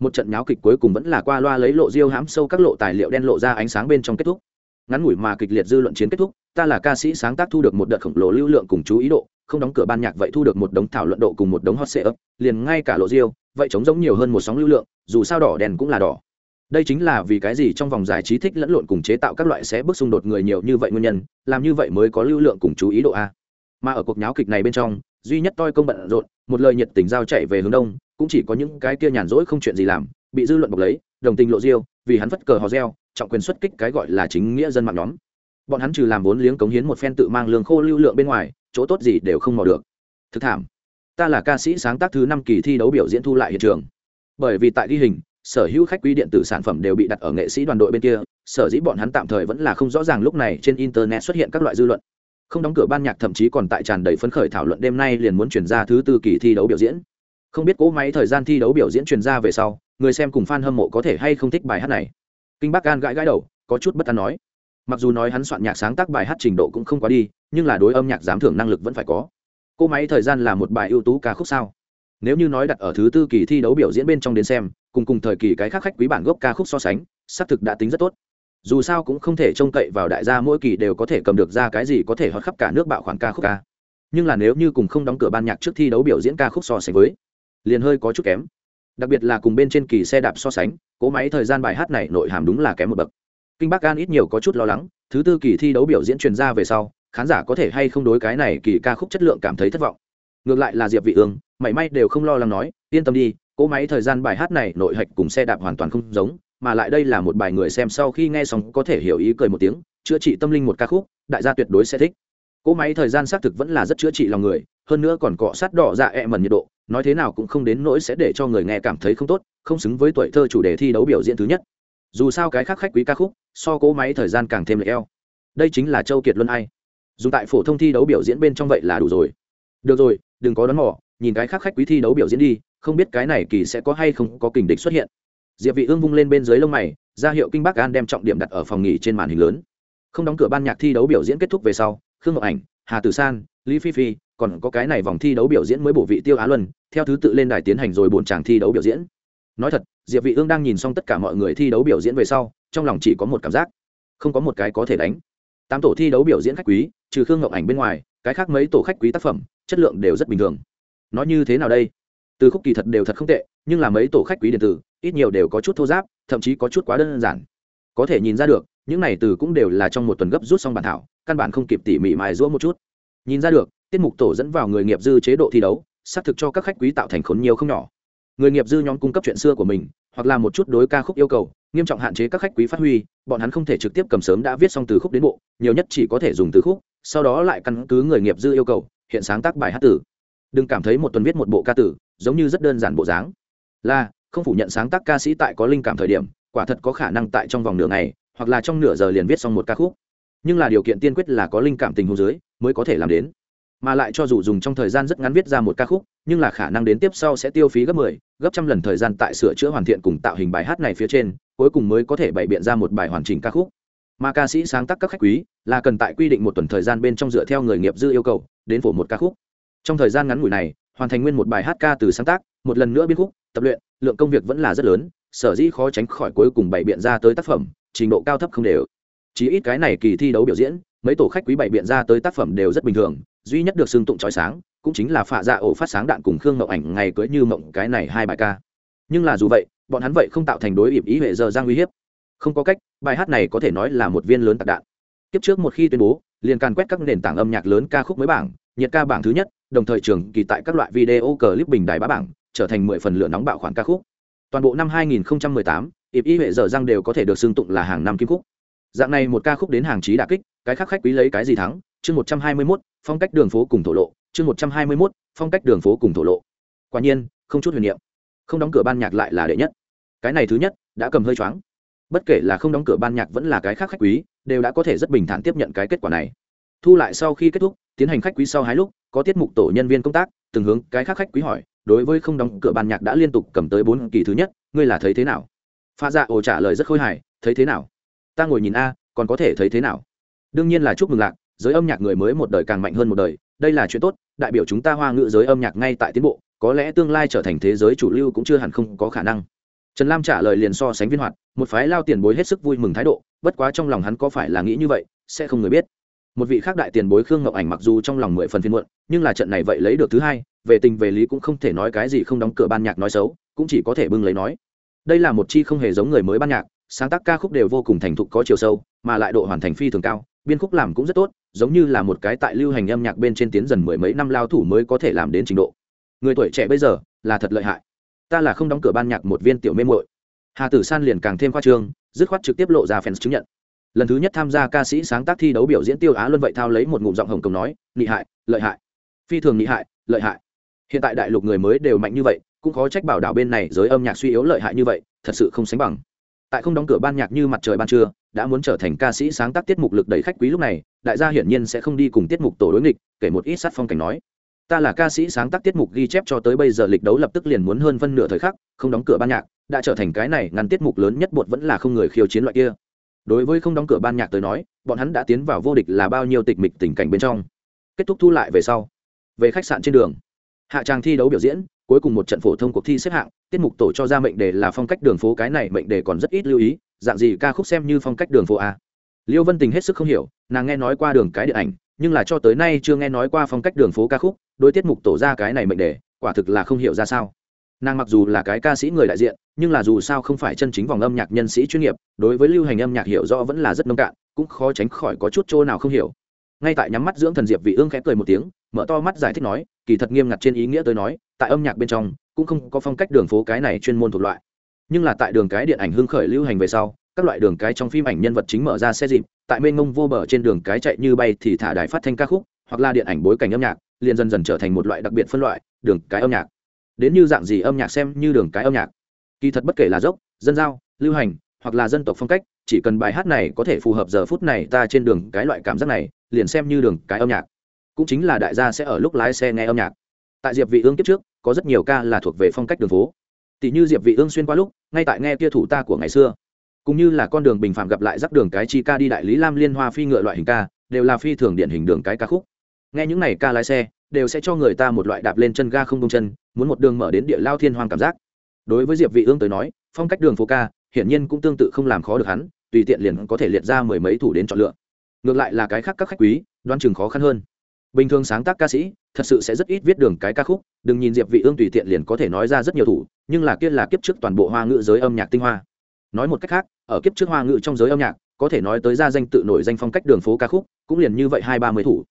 Một trận nháo kịch cuối cùng vẫn là qua loa lấy lộ diêu hãm sâu các lộ tài liệu đen lộ ra ánh sáng bên trong kết thúc. Ngắn ngủi mà kịch liệt dư luận chiến kết thúc, ta là ca sĩ sáng tác thu được một đợt khổng lồ lưu lượng cùng chú ý độ, không đóng cửa ban nhạc vậy thu được một đống thảo luận độ cùng một đống hot sệ ấp liền ngay cả lộ diêu, vậy chống giống nhiều hơn một sóng lưu lượng, dù sao đỏ đèn cũng là đỏ đây chính là vì cái gì trong vòng giải trí thích lẫn lộn cùng chế tạo các loại sẽ bước xung đột người nhiều như vậy nguyên nhân, làm như vậy mới có lưu lượng cùng chú ý độ a. Mà ở cuộc nháo kịch này bên trong, duy nhất toi công bận rộn, một lời nhiệt tình giao chạy về hướng đông, cũng chỉ có những cái kia nhàn rỗi không chuyện gì làm, bị dư luận bọc lấy, đồng tình lộ diêu, vì hắn phất cờ hò reo, trọng quyền xuất kích cái gọi là chính nghĩa dân mạng nhóm. Bọn hắn trừ làm vốn liếng cống hiến một phen tự mang lương khô lưu lượng bên ngoài, chỗ tốt gì đều không mò được. Thực thảm. Ta là ca sĩ sáng tác thứ năm kỳ thi đấu biểu diễn thu lại hiện trường. Bởi vì tại ghi hình sở hữu khách quý điện tử sản phẩm đều bị đặt ở nghệ sĩ đoàn đội bên kia, sở dĩ bọn hắn tạm thời vẫn là không rõ ràng lúc này trên internet xuất hiện các loại dư luận. Không đóng cửa ban nhạc thậm chí còn tại tràn đầy phấn khởi thảo luận đêm nay liền muốn chuyển ra thứ tư kỳ thi đấu biểu diễn. Không biết cỗ máy thời gian thi đấu biểu diễn truyền ra về sau, người xem cùng fan hâm mộ có thể hay không thích bài hát này. Kinh bắc gan gãi gãi đầu, có chút bất an nói. Mặc dù nói hắn soạn nhạc sáng tác bài hát trình độ cũng không quá đi, nhưng là đối âm nhạc giám thưởng năng lực vẫn phải có. Cỗ máy thời gian là một bài ưu tú ca khúc sao? Nếu như nói đặt ở thứ tư kỳ thi đấu biểu diễn bên trong đến xem, cùng cùng thời kỳ cái khác khách quý bản gốc ca khúc so sánh, xác thực đã tính rất tốt. Dù sao cũng không thể trông cậy vào đại gia mỗi kỳ đều có thể cầm được ra cái gì có thể hót khắp cả nước bạo khoản ca khúc ca. Nhưng là nếu như cùng không đóng cửa ban nhạc trước thi đấu biểu diễn ca khúc so sánh với, liền hơi có chút kém. Đặc biệt là cùng bên trên kỳ xe đạp so sánh cỗ máy thời gian bài hát này nội hàm đúng là kém một bậc. Kinh bắc an ít nhiều có chút lo lắng, thứ tư kỳ thi đấu biểu diễn truyền ra về sau, khán giả có thể hay không đối cái này kỳ ca khúc chất lượng cảm thấy thất vọng ngược lại là diệp vị ương, mảy may đều không lo lắng nói, yên tâm đi, cỗ máy thời gian bài hát này nội hạch cùng xe đạp hoàn toàn không giống, mà lại đây là một bài người xem sau khi nghe xong có thể hiểu ý cười một tiếng, chữa trị tâm linh một ca khúc, đại gia tuyệt đối sẽ thích. Cỗ máy thời gian xác thực vẫn là rất chữa trị lòng người, hơn nữa còn cọ sát đỏ dạ e mần nhiệt độ, nói thế nào cũng không đến nỗi sẽ để cho người nghe cảm thấy không tốt, không xứng với tuổi thơ chủ đề thi đấu biểu diễn thứ nhất. Dù sao cái khác khách quý ca khúc, so cỗ máy thời gian càng thêm lệ eo. Đây chính là châu kiệt luân ai. Dù tại phổ thông thi đấu biểu diễn bên trong vậy là đủ rồi. Được rồi đừng có đón mỏ nhìn cái khác khách quý thi đấu biểu diễn đi, không biết cái này kỳ sẽ có hay không có kình địch xuất hiện. Diệp vị ương vung lên bên dưới lông mày, ra hiệu kinh bắc an đem trọng điểm đặt ở phòng nghỉ trên màn hình lớn. Không đóng cửa ban nhạc thi đấu biểu diễn kết thúc về sau, khương ngọc ảnh, hà tử san, lý phi phi, còn có cái này vòng thi đấu biểu diễn mới bổ vị tiêu á luân, theo thứ tự lên đài tiến hành rồi bốn chàng thi đấu biểu diễn. Nói thật, diệp vị ương đang nhìn xong tất cả mọi người thi đấu biểu diễn về sau, trong lòng chỉ có một cảm giác. Không có một cái có thể đánh. Tám tổ thi đấu biểu diễn khách quý, trừ khương ngọc ảnh bên ngoài cái khác mấy tổ khách quý tác phẩm, chất lượng đều rất bình thường. Nói như thế nào đây? Từ khúc kỳ thật đều thật không tệ, nhưng là mấy tổ khách quý điện tử, ít nhiều đều có chút thô giáp, thậm chí có chút quá đơn giản. Có thể nhìn ra được, những này từ cũng đều là trong một tuần gấp rút xong bản thảo, căn bản không kịp tỉ mỉ mài rũa một chút. Nhìn ra được, tiết mục tổ dẫn vào người nghiệp dư chế độ thi đấu, xác thực cho các khách quý tạo thành khốn nhiều không nhỏ. Người nghiệp dư nhóm cung cấp chuyện xưa của mình, hoặc là một chút đối ca khúc yêu cầu, nghiêm trọng hạn chế các khách quý phát huy, bọn hắn không thể trực tiếp cầm sớm đã viết xong từ khúc đến bộ nhiều nhất chỉ có thể dùng từ khúc sau đó lại căn cứ người nghiệp dư yêu cầu hiện sáng tác bài hát tử. Đừng cảm thấy một tuần viết một bộ ca tử giống như rất đơn giản bộ dáng. Là không phủ nhận sáng tác ca sĩ tại có linh cảm thời điểm quả thật có khả năng tại trong vòng nửa ngày hoặc là trong nửa giờ liền viết xong một ca khúc. Nhưng là điều kiện tiên quyết là có linh cảm tình huống dưới mới có thể làm đến. Mà lại cho dù dùng trong thời gian rất ngắn viết ra một ca khúc nhưng là khả năng đến tiếp sau sẽ tiêu phí gấp 10, gấp trăm lần thời gian tại sửa chữa hoàn thiện cùng tạo hình bài hát này phía trên cuối cùng mới có thể bày biện ra một bài hoàn chỉnh ca khúc mà ca sĩ sáng tác các khách quý là cần tại quy định một tuần thời gian bên trong dựa theo người nghiệp dư yêu cầu, đến phổ một ca khúc. Trong thời gian ngắn ngủi này, hoàn thành nguyên một bài hát ca từ sáng tác, một lần nữa biên khúc, tập luyện, lượng công việc vẫn là rất lớn, sở dĩ khó tránh khỏi cuối cùng bày biện ra tới tác phẩm, trình độ cao thấp không đều. Chỉ ít cái này kỳ thi đấu biểu diễn, mấy tổ khách quý bày biện ra tới tác phẩm đều rất bình thường, duy nhất được xưng tụng trói sáng, cũng chính là phạ dạ ổ phát sáng đạn cùng khương mộng ảnh ngày cưới như mộng cái này hai bài ca. Nhưng là dù vậy, bọn hắn vậy không tạo thành đối ịp ý hệ giờ giang uy hiếp không có cách bài hát này có thể nói là một viên lớn tạc đạn. Kiếp trước một khi tuyên bố liền càn quét các nền tảng âm nhạc lớn ca khúc mới bảng nhiệt ca bảng thứ nhất đồng thời trường kỳ tại các loại video clip bình đài bá bảng trở thành mười phần lửa nóng bạo khoản ca khúc. Toàn bộ năm 2018, ịp y huệ dở răng đều có thể được xưng tụng là hàng năm kim khúc. Dạng này một ca khúc đến hàng trí đà kích cái khác khách quý lấy cái gì thắng? Chương một trăm hai mươi mốt phong cách đường phố cùng thổ lộ. Chương một trăm hai mươi mốt phong cách đường phố cùng thổ lộ. Quả nhiên không chút huyền niệm. Không đóng cửa ban nhạc lại là đệ nhất. Cái này thứ nhất đã cầm hơi choáng bất kể là không đóng cửa ban nhạc vẫn là cái khác khách quý, đều đã có thể rất bình thản tiếp nhận cái kết quả này. Thu lại sau khi kết thúc, tiến hành khách quý sau hai lúc, có tiết mục tổ nhân viên công tác, từng hướng cái khác khách quý hỏi, đối với không đóng cửa ban nhạc đã liên tục cầm tới bốn kỳ thứ nhất, ngươi là thấy thế nào? Pha dạ ồ trả lời rất khôi hài, thấy thế nào? Ta ngồi nhìn a, còn có thể thấy thế nào? Đương nhiên là chúc mừng lạc, giới âm nhạc người mới một đời càng mạnh hơn một đời, đây là chuyện tốt, đại biểu chúng ta hoa ngữ giới âm nhạc ngay tại tiến bộ, có lẽ tương lai trở thành thế giới chủ lưu cũng chưa hẳn không có khả năng. Trần lam trả lời liền so sánh viên hoạt một phái lao tiền bối hết sức vui mừng thái độ, bất quá trong lòng hắn có phải là nghĩ như vậy, sẽ không người biết. Một vị khác đại tiền bối khương ngọc ảnh mặc dù trong lòng mười phần phiên muộn, nhưng là trận này vậy lấy được thứ hai, về tình về lý cũng không thể nói cái gì không đóng cửa ban nhạc nói xấu, cũng chỉ có thể bưng lấy nói. Đây là một chi không hề giống người mới ban nhạc, sáng tác ca khúc đều vô cùng thành thục có chiều sâu, mà lại độ hoàn thành phi thường cao, biên khúc làm cũng rất tốt, giống như là một cái tại lưu hành âm nhạc bên trên tiến dần mười mấy năm lao thủ mới có thể làm đến trình độ. Người tuổi trẻ bây giờ là thật lợi hại. Ta là không đóng cửa ban nhạc một viên tiểu mê muội hà tử san liền càng thêm khoa trương, dứt khoát trực tiếp lộ ra fans chứng nhận. Lần thứ nhất tham gia ca sĩ sáng tác thi đấu biểu diễn tiêu á luân vậy thao lấy một ngụm giọng hồng công nói, nị hại, lợi hại. Phi thường nị hại, lợi hại. Hiện tại đại lục người mới đều mạnh như vậy, cũng khó trách bảo đảo bên này giới âm nhạc suy yếu lợi hại như vậy, thật sự không sánh bằng. Tại không đóng cửa ban nhạc như mặt trời ban trưa, đã muốn trở thành ca sĩ sáng tác tiết mục lực đẩy khách quý lúc này, đại gia hiển nhiên sẽ không đi cùng tiết mục tổ đối nghịch, kể một ít sát phong cảnh nói ta là ca sĩ sáng tác tiết mục ghi chép cho tới bây giờ lịch đấu lập tức liền muốn hơn phân nửa thời khắc, không đóng cửa ban nhạc, đã trở thành cái này ngăn tiết mục lớn nhất bột vẫn là không người khiêu chiến loại kia. Đối với không đóng cửa ban nhạc tới nói, bọn hắn đã tiến vào vô địch là bao nhiêu tịch mịch tình cảnh bên trong. Kết thúc thu lại về sau, về khách sạn trên đường, hạ trang thi đấu biểu diễn, cuối cùng một trận phổ thông cuộc thi xếp hạng, tiết mục tổ cho ra mệnh đề là phong cách đường phố, cái này mệnh đề còn rất ít lưu ý, dạng gì ca khúc xem như phong cách đường phố a. Liêu vân tình hết sức không hiểu, nàng nghe nói qua đường cái điện ảnh nhưng là cho tới nay chưa nghe nói qua phong cách đường phố ca khúc, đối tiết mục tổ ra cái này mệnh đề, quả thực là không hiểu ra sao. Nàng mặc dù là cái ca sĩ người đại diện, nhưng là dù sao không phải chân chính vòng âm nhạc nhân sĩ chuyên nghiệp, đối với lưu hành âm nhạc hiểu rõ vẫn là rất nông cạn, cũng khó tránh khỏi có chút chỗ nào không hiểu. Ngay tại nhắm mắt dưỡng thần diệp vị ương khẽ cười một tiếng, mở to mắt giải thích nói, kỳ thật nghiêm ngặt trên ý nghĩa tới nói, tại âm nhạc bên trong, cũng không có phong cách đường phố cái này chuyên môn thuộc loại. Nhưng là tại đường cái điện ảnh hưng khởi lưu hành về sau các loại đường cái trong phim ảnh nhân vật chính mở ra xe dịp, tại mênh mông vô bờ trên đường cái chạy như bay thì thả đài phát thanh ca khúc, hoặc là điện ảnh bối cảnh âm nhạc, liền dần dần trở thành một loại đặc biệt phân loại, đường cái âm nhạc. Đến như dạng gì âm nhạc xem như đường cái âm nhạc. Kỳ thật bất kể là dốc, dân giao, lưu hành, hoặc là dân tộc phong cách, chỉ cần bài hát này có thể phù hợp giờ phút này ta trên đường cái loại cảm giác này, liền xem như đường cái âm nhạc. Cũng chính là đại gia sẽ ở lúc lái xe nghe âm nhạc. Tại diệp vị ương kiếp trước, có rất nhiều ca là thuộc về phong cách đường phố. Tỷ như diệp vị ương xuyên qua lúc, ngay tại nghe kia thủ ta của ngày xưa cũng như là con đường bình phạm gặp lại rắc đường cái chi ca đi đại lý lam liên hoa phi ngựa loại hình ca, đều là phi thường điển hình đường cái ca khúc. Nghe những này ca lái xe, đều sẽ cho người ta một loại đạp lên chân ga không bông chân, muốn một đường mở đến địa lao thiên hoang cảm giác. Đối với diệp vị ương tới nói, phong cách đường phố ca, hiển nhiên cũng tương tự không làm khó được hắn, tùy tiện liền có thể liệt ra mười mấy thủ đến chọn lựa. Ngược lại là cái khác các khách quý, đoan chừng khó khăn hơn. Bình thường sáng tác ca sĩ, thật sự sẽ rất ít viết đường cái ca khúc, đừng nhìn diệp vị ương tùy tiện liền có thể nói ra rất nhiều thủ, nhưng là kia là kiếp trước toàn bộ hoa ngữ giới âm nhạc tinh hoa nói một cách khác, ở kiếp trước hoa ngữ trong giới âm nhạc, có thể nói tới ra danh tự nổi danh phong cách đường phố ca khúc, cũng liền như vậy hai ba mươi thủ.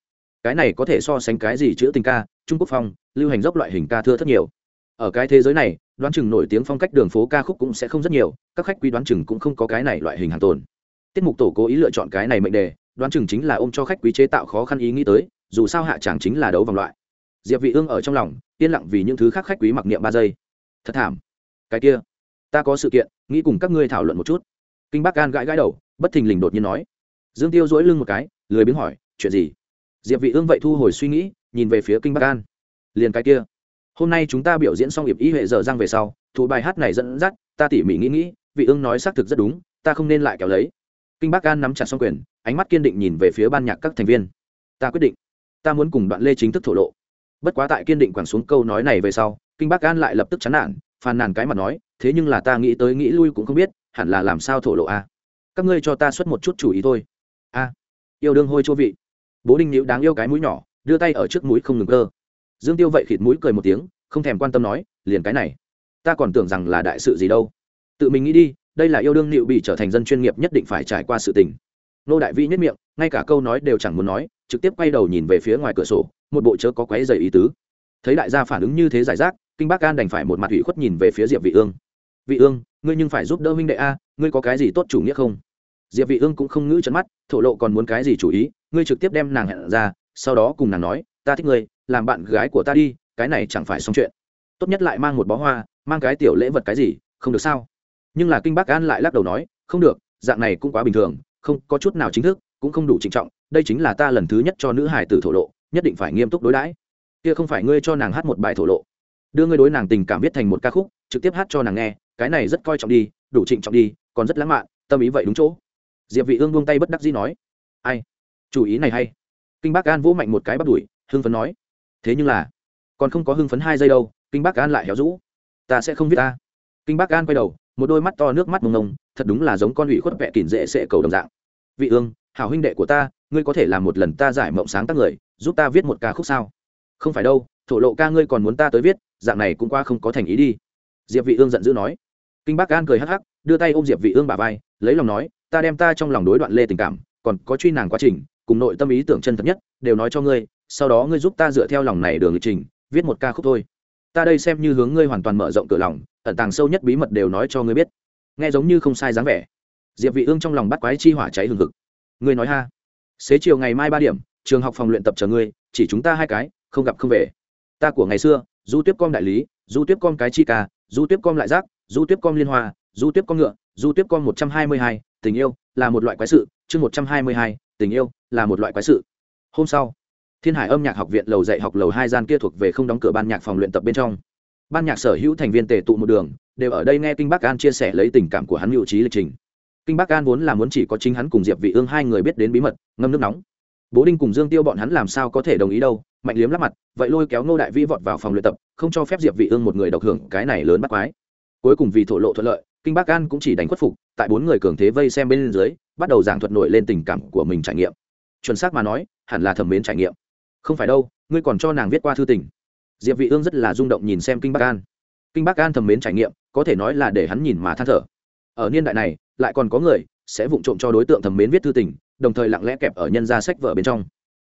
Cái này có thể so sánh cái gì chữ tình ca, trung quốc phong, lưu hành dốc loại hình ca thưa rất nhiều. Ở cái thế giới này, đoán chừng nổi tiếng phong cách đường phố ca khúc cũng sẽ không rất nhiều, các khách quý đoán chừng cũng không có cái này loại hình hàng tồn. Tiết mục tổ cố ý lựa chọn cái này mệnh đề, đoán chừng chính là ôm cho khách quý chế tạo khó khăn ý nghĩ tới, dù sao hạ chẳng chính là đấu vòng loại. Diệp vị ương ở trong lòng, yên lặng vì những thứ khác khách quý mặc niệm ba giây. Thật thảm. Cái kia ta có sự kiện, nghĩ cùng các ngươi thảo luận một chút. Kinh bắc gan gãi gãi đầu, bất thình lình đột nhiên nói. Dương tiêu dỗi lưng một cái, lười biếng hỏi, chuyện gì? Diệp vị ương vậy thu hồi suy nghĩ, nhìn về phía kinh bắc an liền cái kia. Hôm nay chúng ta biểu diễn xong hiệp ý hệ giờ răng về sau, thủ bài hát này dẫn dắt, ta tỉ mỉ nghĩ nghĩ, vị ương nói xác thực rất đúng, ta không nên lại kéo lấy. Kinh bắc an nắm chặt song quyền, ánh mắt kiên định nhìn về phía ban nhạc các thành viên. Ta quyết định. Ta muốn cùng đoạn lê chính thức thổ lộ. Bất quá tại kiên định quẳng xuống câu nói này về sau, kinh bắc an lại lập tức chán nản, phàn nàn cái mặt nói thế nhưng là ta nghĩ tới nghĩ lui cũng không biết, hẳn là làm sao thổ lộ a? Các ngươi cho ta xuất một chút chủ ý thôi. A, yêu đương hôi chua vị. Bố đinh nhữ đáng yêu cái mũi nhỏ, đưa tay ở trước mũi không ngừng cơ. Dương tiêu vậy khịt mũi cười một tiếng, không thèm quan tâm nói, liền cái này. Ta còn tưởng rằng là đại sự gì đâu. Tự mình nghĩ đi, đây là yêu đương nịu bị trở thành dân chuyên nghiệp nhất định phải trải qua sự tình. Nô đại vĩ nhất miệng, ngay cả câu nói đều chẳng muốn nói, trực tiếp quay đầu nhìn về phía ngoài cửa sổ, một bộ chớ có quấy dày ý tứ. Thấy đại gia phản ứng như thế giải rác, kinh bác an đành phải một mặt ủy khuất nhìn về phía diệp vị ương vị ương, ngươi nhưng phải giúp đỡ huynh đệ a, ngươi có cái gì tốt chủ nghĩa không? Diệp vị ương cũng không ngữ chấn mắt, thổ lộ còn muốn cái gì chủ ý, ngươi trực tiếp đem nàng hẹn ra, sau đó cùng nàng nói, ta thích ngươi, làm bạn gái của ta đi, cái này chẳng phải xong chuyện. Tốt nhất lại mang một bó hoa, mang cái tiểu lễ vật cái gì, không được sao? Nhưng là kinh bác an lại lắc đầu nói, không được, dạng này cũng quá bình thường, không có chút nào chính thức, cũng không đủ trịnh trọng, đây chính là ta lần thứ nhất cho nữ hải tử thổ lộ, nhất định phải nghiêm túc đối đãi. Kia không phải ngươi cho nàng hát một bài thổ lộ. Đưa ngươi đối nàng tình cảm viết thành một ca khúc, trực tiếp hát cho nàng nghe cái này rất coi trọng đi, đủ trịnh trọng đi, còn rất lãng mạn, tâm ý vậy đúng chỗ. Diệp vị ương buông tay bất đắc dĩ nói, ai? Chủ ý này hay. Kinh bác an vỗ mạnh một cái bắt đuổi, hưng phấn nói, thế nhưng là, còn không có hưng phấn hai giây đâu, kinh bác an lại héo rũ. Ta sẽ không viết ta. Kinh bác an quay đầu, một đôi mắt to nước mắt mông ngông thật đúng là giống con ủy khuất vẹ kỉn dễ sệ cầu đồng dạng. Vị ương, hảo huynh đệ của ta, ngươi có thể làm một lần ta giải mộng sáng tác người, giúp ta viết một ca khúc sao? Không phải đâu, thổ lộ ca ngươi còn muốn ta tới viết, dạng này cũng qua không có thành ý đi. Diệp vị ương giận dữ nói kinh bác gan cười hắc hắc, đưa tay ôm diệp vị ương bả vai, lấy lòng nói, ta đem ta trong lòng đối đoạn lê tình cảm, còn có truy nàng quá trình, cùng nội tâm ý tưởng chân thật nhất, đều nói cho ngươi, sau đó ngươi giúp ta dựa theo lòng này đường lịch trình, viết một ca khúc thôi. Ta đây xem như hướng ngươi hoàn toàn mở rộng cửa lòng, ẩn tàng sâu nhất bí mật đều nói cho ngươi biết. Nghe giống như không sai dáng vẻ, diệp vị ương trong lòng bắt quái chi hỏa cháy hừng hực. Ngươi nói ha, xế chiều ngày mai ba điểm, trường học phòng luyện tập chờ ngươi, chỉ chúng ta hai cái, không gặp không về. Ta của ngày xưa, du tiếp com đại lý, du tiếp com cái chi ca, du tiếp com lại giác du Tuyết com liên hoa, du Tuyết com ngựa, du Tuyết com một trăm hai mươi hai, tình yêu là một loại quái sự, chương một trăm hai mươi hai, tình yêu là một loại quái sự. Hôm sau, thiên hải âm nhạc học viện lầu dạy học lầu hai gian kia thuộc về không đóng cửa ban nhạc phòng luyện tập bên trong. Ban nhạc sở hữu thành viên tề tụ một đường, đều ở đây nghe kinh bắc an chia sẻ lấy tình cảm của hắn mưu trí lịch trình. Kinh bắc an vốn là muốn chỉ có chính hắn cùng diệp vị ương hai người biết đến bí mật, ngâm nước nóng. Bố đinh cùng dương tiêu bọn hắn làm sao có thể đồng ý đâu, mạnh liếm lắp mặt, vậy lôi kéo ngô đại vĩ vọt vào phòng luyện tập, không cho phép diệp vị ương một người độc hưởng cái này lớn bắt quái cuối cùng vì thổ lộ thuận lợi, kinh bắc an cũng chỉ đánh khuất phục, tại bốn người cường thế vây xem bên dưới, bắt đầu giảng thuật nổi lên tình cảm của mình trải nghiệm. Chuẩn xác mà nói, hẳn là thẩm mến trải nghiệm. Không phải đâu, ngươi còn cho nàng viết qua thư tình. Diệp vị ương rất là rung động nhìn xem kinh bắc an. Kinh bắc an thẩm mến trải nghiệm, có thể nói là để hắn nhìn mà than thở. Ở niên đại này, lại còn có người sẽ vụng trộm cho đối tượng thẩm mến viết thư tình, đồng thời lặng lẽ kẹp ở nhân gia sách vở bên trong.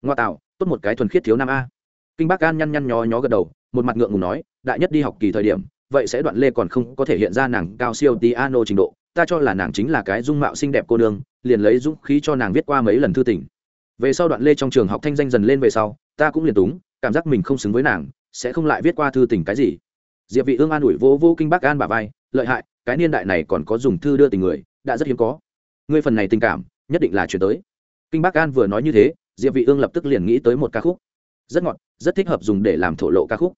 Ngoa tạo, tốt một cái thuần khiết thiếu nam a. Kinh bắc an nhăn nhăn nhó nhó gật đầu, một mặt ngượng ngùng nói, đại nhất đi học kỳ thời điểm vậy sẽ đoạn lê còn không có thể hiện ra nàng cao siêu piano trình độ. Ta cho là nàng chính là cái dung mạo xinh đẹp cô nương, liền lấy dũng khí cho nàng viết qua mấy lần thư tình. Về sau đoạn lê trong trường học thanh danh dần lên về sau, ta cũng liền túng, cảm giác mình không xứng với nàng, sẽ không lại viết qua thư tình cái gì. Diệp vị ương an ủi vô vô kinh bác an bà vai, lợi hại, cái niên đại này còn có dùng thư đưa tình người, đã rất hiếm có. Ngươi phần này tình cảm, nhất định là chuyển tới. Kinh bác an vừa nói như thế, diệp vị ương lập tức liền nghĩ tới một ca khúc. Rất ngọt, rất thích hợp dùng để làm thổ lộ ca khúc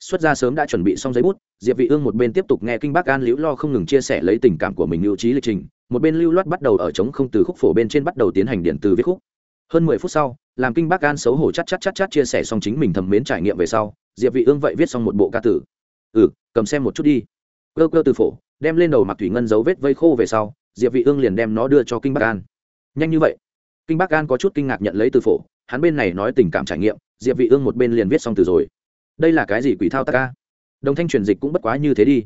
xuất ra sớm đã chuẩn bị xong giấy bút, diệp vị ương một bên tiếp tục nghe kinh bác an liễu lo không ngừng chia sẻ lấy tình cảm của mình lưu trí lịch trình, một bên lưu loát bắt đầu ở trống không từ khúc phổ bên trên bắt đầu tiến hành điện từ viết khúc. Hơn mười phút sau, làm kinh bác an xấu hổ chát chát chát chát chia sẻ xong chính mình thầm mến trải nghiệm về sau, diệp vị ương vậy viết xong một bộ ca tử. Ừ cầm xem một chút đi. Cơ cơ từ phổ, đem lên đầu mặc thủy ngân dấu vết vây khô về sau, diệp vị ương liền đem nó đưa cho kinh bác an. Nhanh như vậy. Kinh bác an có chút kinh ngạc nhận lấy từ phổ, hắn bên này nói tình cảm trải nghiệm, diệp vị ương một bên liền viết xong từ rồi đây là cái gì quỷ thao ta ca? Đồng thanh truyền dịch cũng bất quá như thế đi.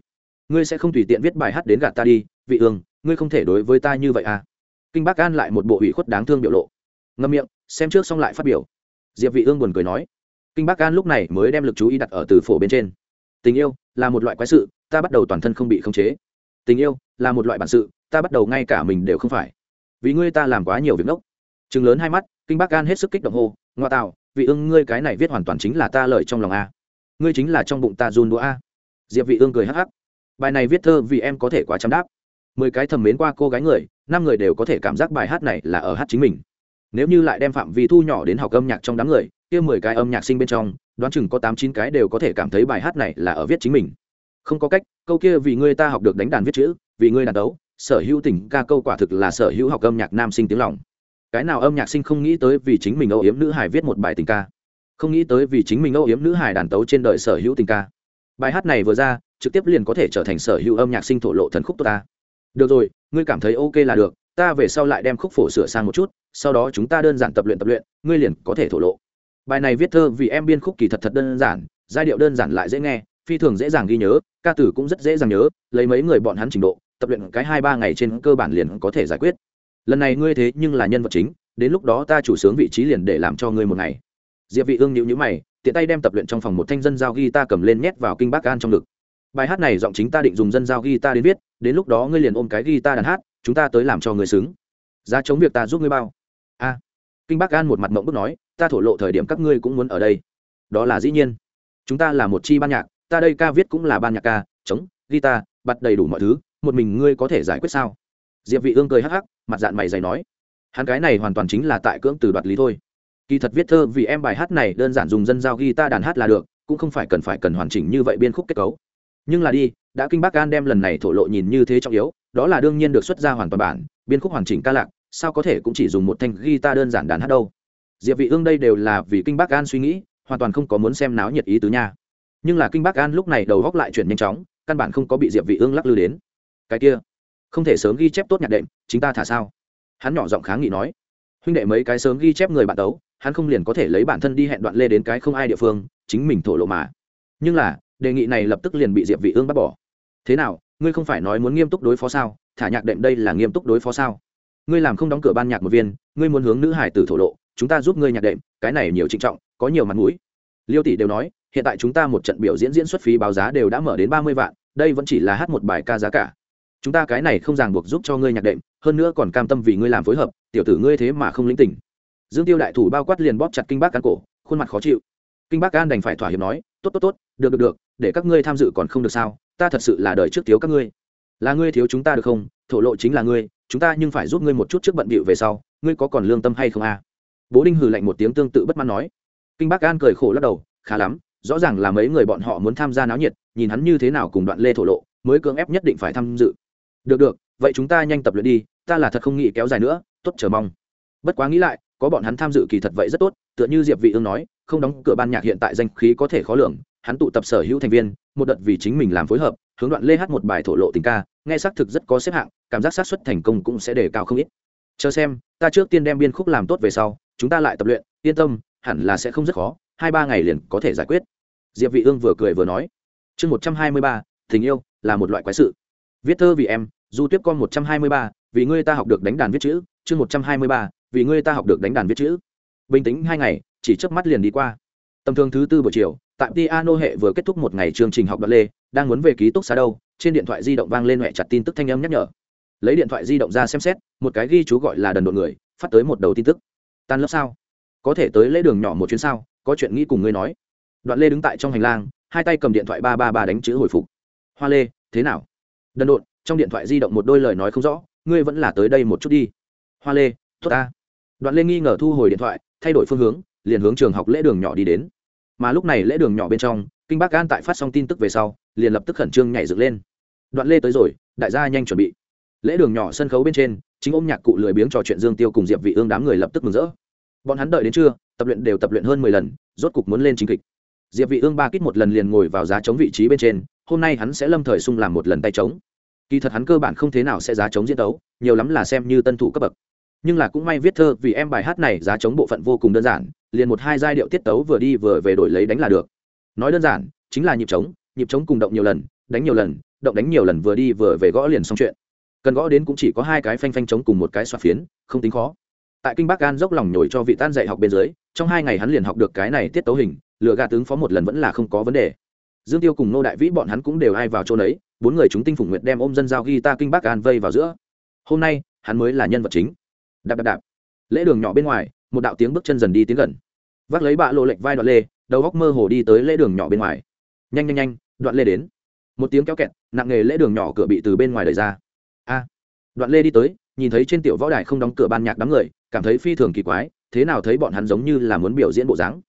Ngươi sẽ không tùy tiện viết bài hát đến gạt ta đi, vị ương, ngươi không thể đối với ta như vậy à? Kinh bác an lại một bộ ủy khuất đáng thương biểu lộ. Ngâm miệng, xem trước xong lại phát biểu. Diệp vị ương buồn cười nói. Kinh bác an lúc này mới đem lực chú ý đặt ở từ phổ bên trên. Tình yêu là một loại quái sự, ta bắt đầu toàn thân không bị khống chế. Tình yêu là một loại bản sự, ta bắt đầu ngay cả mình đều không phải. Vì ngươi ta làm quá nhiều việc nốc chừng lớn hai mắt, kinh bác an hết sức kích động hô, ngoa tạo, vị ương, ngươi cái này viết hoàn toàn chính là ta lời trong lòng a ngươi chính là trong bụng ta run đũa a. Diệp vị ương cười hắc hắc. Bài này viết thơ vì em có thể quá chăm đáp. Mười cái thầm mến qua cô gái người, năm người đều có thể cảm giác bài hát này là ở hát chính mình. Nếu như lại đem phạm vi thu nhỏ đến học âm nhạc trong đám người, kia mười cái âm nhạc sinh bên trong, đoán chừng có tám chín cái đều có thể cảm thấy bài hát này là ở viết chính mình. Không có cách, câu kia vì ngươi ta học được đánh đàn viết chữ, vì ngươi đàn đấu, sở hữu tình ca câu quả thực là sở hữu học âm nhạc nam sinh tiếng lòng. Cái nào âm nhạc sinh không nghĩ tới vì chính mình âu yếm nữ hải viết một bài tình ca không nghĩ tới vì chính mình âu yếm nữ hải đàn tấu trên đời sở hữu tình ca. Bài hát này vừa ra, trực tiếp liền có thể trở thành sở hữu âm nhạc sinh thổ lộ thần khúc tốt ta. Được rồi, ngươi cảm thấy ok là được, ta về sau lại đem khúc phổ sửa sang một chút, sau đó chúng ta đơn giản tập luyện tập luyện, ngươi liền có thể thổ lộ. Bài này viết thơ vì em biên khúc kỳ thật thật đơn giản, giai điệu đơn giản lại dễ nghe, phi thường dễ dàng ghi nhớ, ca tử cũng rất dễ dàng nhớ, lấy mấy người bọn hắn trình độ, tập luyện cái hai ba ngày trên cơ bản liền có thể giải quyết. Lần này ngươi thế nhưng là nhân vật chính, đến lúc đó ta chủ sướng vị trí liền để làm cho ngươi một ngày diệp vị ương nhíu nhíu mày, tiện tay đem tập luyện trong phòng một thanh dân giao ghi ta cầm lên nhét vào kinh bác gan trong ngực. Bài hát này giọng chính ta định dùng dân giao ghi ta đến viết, đến lúc đó ngươi liền ôm cái ghi ta đàn hát, chúng ta tới làm cho người sướng giá chống việc ta giúp ngươi bao. A. Kinh bác an một mặt mộng bức nói, ta thổ lộ thời điểm các ngươi cũng muốn ở đây. Đó là dĩ nhiên. Chúng ta là một chi ban nhạc, ta đây ca viết cũng là ban nhạc ca chống guitar, bật đầy đủ mọi thứ, một mình ngươi có thể giải quyết sao? Diệp vị ương cười hắc hắc, mặt dạng mày dày nói, hắn cái này hoàn toàn chính là tại cưỡng từ đoạt lý thôi kỳ thật viết thơ vì em bài hát này đơn giản dùng dân giao guitar đàn hát là được, cũng không phải cần phải cần hoàn chỉnh như vậy biên khúc kết cấu. Nhưng là đi, đã kinh bác an đem lần này thổ lộ nhìn như thế trọng yếu, đó là đương nhiên được xuất ra hoàn toàn bản, biên khúc hoàn chỉnh ca lạc, sao có thể cũng chỉ dùng một thanh guitar đơn giản đàn hát đâu. Diệp vị ương đây đều là vì kinh bác an suy nghĩ, hoàn toàn không có muốn xem náo nhiệt ý tứ nha. Nhưng là kinh bác an lúc này đầu góc lại chuyển nhanh chóng, căn bản không có bị diệp vị ương lắc lư đến. Cái kia, không thể sớm ghi chép tốt nhạc đệm, chính ta thả sao? Hắn nhỏ giọng kháng nghị nói. Huynh đệ mấy cái sớm ghi chép người bạn tấu hắn không liền có thể lấy bản thân đi hẹn đoạn lê đến cái không ai địa phương, chính mình thổ lộ mà. Nhưng là, đề nghị này lập tức liền bị diệp vị ương bắt bỏ. Thế nào, ngươi không phải nói muốn nghiêm túc đối phó sao? Thả nhạc đệm đây là nghiêm túc đối phó sao? Ngươi làm không đóng cửa ban nhạc một viên, ngươi muốn hướng nữ hải tử thổ lộ, chúng ta giúp ngươi nhạc đệm, cái này nhiều trịnh trọng, có nhiều mặt mũi. Liêu tỷ đều nói, hiện tại chúng ta một trận biểu diễn diễn xuất phí báo giá đều đã mở đến ba mươi vạn, đây vẫn chỉ là hát một bài ca giá cả. Chúng ta cái này không ràng buộc giúp cho ngươi nhạc đệm, hơn nữa còn cam tâm vì ngươi làm phối hợp, tiểu tử ngươi thế mà không lĩnh tỉnh dương tiêu đại thủ bao quát liền bóp chặt kinh bác can cổ, khuôn mặt khó chịu. Kinh bác an đành phải thỏa hiệp nói, tốt tốt tốt, được được được, để các ngươi tham dự còn không được sao, ta thật sự là đời trước thiếu các ngươi. Là ngươi thiếu chúng ta được không? Thổ lộ chính là ngươi, chúng ta nhưng phải giúp ngươi một chút trước bận bịu về sau, ngươi có còn lương tâm hay không a? À? bố đinh hừ lạnh một tiếng tương tự bất mãn nói. Kinh bác an cười khổ lắc đầu, khá lắm, rõ ràng là mấy người bọn họ muốn tham gia náo nhiệt, nhìn hắn như thế nào cùng đoạn lê thổ lộ, mới cưỡng ép nhất định phải tham dự. Được được, vậy chúng ta nhanh tập luyện đi, ta là thật không nghĩ kéo dài nữa, tốt, chờ mong. Bất quá nghĩ lại có bọn hắn tham dự kỳ thật vậy rất tốt tựa như diệp vị ương nói không đóng cửa ban nhạc hiện tại danh khí có thể khó lường hắn tụ tập sở hữu thành viên một đợt vì chính mình làm phối hợp hướng đoạn lê hát một bài thổ lộ tình ca nghe xác thực rất có xếp hạng cảm giác xác suất thành công cũng sẽ đề cao không ít. Chờ xem ta trước tiên đem biên khúc làm tốt về sau chúng ta lại tập luyện yên tâm hẳn là sẽ không rất khó hai ba ngày liền có thể giải quyết. Diệp vị ương vừa cười vừa nói. Chương 123, tình yêu là một loại quái sự. Viết thơ vì em du tiếp con 123, vì ngươi ta học được đánh đàn viết chữ chương 123, vì ngươi ta học được đánh đàn viết chữ. Bình tĩnh hai ngày, chỉ chớp mắt liền đi qua. Tầm thường thứ tư buổi chiều, tại piano hệ vừa kết thúc một ngày chương trình học đoạn lê, đang muốn về ký túc xá đâu, trên điện thoại di động vang lên huệ chặt tin tức thanh âm nhắc nhở. Lấy điện thoại di động ra xem xét, một cái ghi chú gọi là đần độn người, phát tới một đầu tin tức. Tan lớp sao? Có thể tới lễ đường nhỏ một chuyến sao? Có chuyện nghĩ cùng ngươi nói. Đoạn lê đứng tại trong hành lang, hai tay cầm điện thoại ba ba ba đánh chữ hồi phục. Hoa lê, thế nào? Đần độn, trong điện thoại di động một đôi lời nói không rõ, ngươi vẫn là tới đây một chút đi. Hoa lê, tốt ta đoạn lê nghi ngờ thu hồi điện thoại, thay đổi phương hướng, liền hướng trường học lễ đường nhỏ đi đến. Mà lúc này lễ đường nhỏ bên trong, kinh bác an tại phát xong tin tức về sau, liền lập tức khẩn trương nhảy dựng lên. Đoạn lê tới rồi, đại gia nhanh chuẩn bị. Lễ đường nhỏ sân khấu bên trên, chính ôm nhạc cụ lười biếng trò chuyện dương tiêu cùng diệp vị ương đám người lập tức mừng rỡ. Bọn hắn đợi đến trưa, tập luyện đều tập luyện hơn mười lần, rốt cục muốn lên chính kịch. Diệp vị ương ba kít một lần liền ngồi vào giá chống vị trí bên trên, hôm nay hắn sẽ lâm thời sung làm một lần tay chống kỳ thật hắn cơ bản không thế nào sẽ giá chống diễn tấu, nhiều lắm là xem như tân thủ cấp bậc nhưng là cũng may viết thơ vì em bài hát này giá chống bộ phận vô cùng đơn giản, liền một hai giai điệu tiết tấu vừa đi vừa về đổi lấy đánh là được. Nói đơn giản, chính là nhịp trống nhịp trống cùng động nhiều lần, đánh nhiều lần, động đánh nhiều lần vừa đi vừa về gõ liền xong chuyện. Cần gõ đến cũng chỉ có hai cái phanh phanh trống cùng một cái xoa phiến, không tính khó. Tại kinh bắc an dốc lòng nhồi cho vị tan dạy học bên dưới, trong hai ngày hắn liền học được cái này tiết tấu hình lựa gạt tướng phó một lần vẫn là không có vấn đề. Dương tiêu cùng nô đại vĩ bọn hắn cũng đều ai vào chỗ đấy bốn người chúng tinh phủng nguyệt đem ôm dân giao ghi ta kinh bắc an vây vào giữa. Hôm nay, hắn mới là nhân vật chính đạp đạp đạp. Lễ đường nhỏ bên ngoài, một đạo tiếng bước chân dần đi tiến gần. Vác lấy bạ lộ lệch vai đoạn lê, đầu góc mơ hồ đi tới lễ đường nhỏ bên ngoài. Nhanh nhanh nhanh, đoạn lê đến. Một tiếng kéo kẹt, nặng nghề lễ đường nhỏ cửa bị từ bên ngoài đẩy ra. A. Đoạn lê đi tới, nhìn thấy trên tiểu võ đài không đóng cửa ban nhạc đám người, cảm thấy phi thường kỳ quái, thế nào thấy bọn hắn giống như là muốn biểu diễn bộ dáng.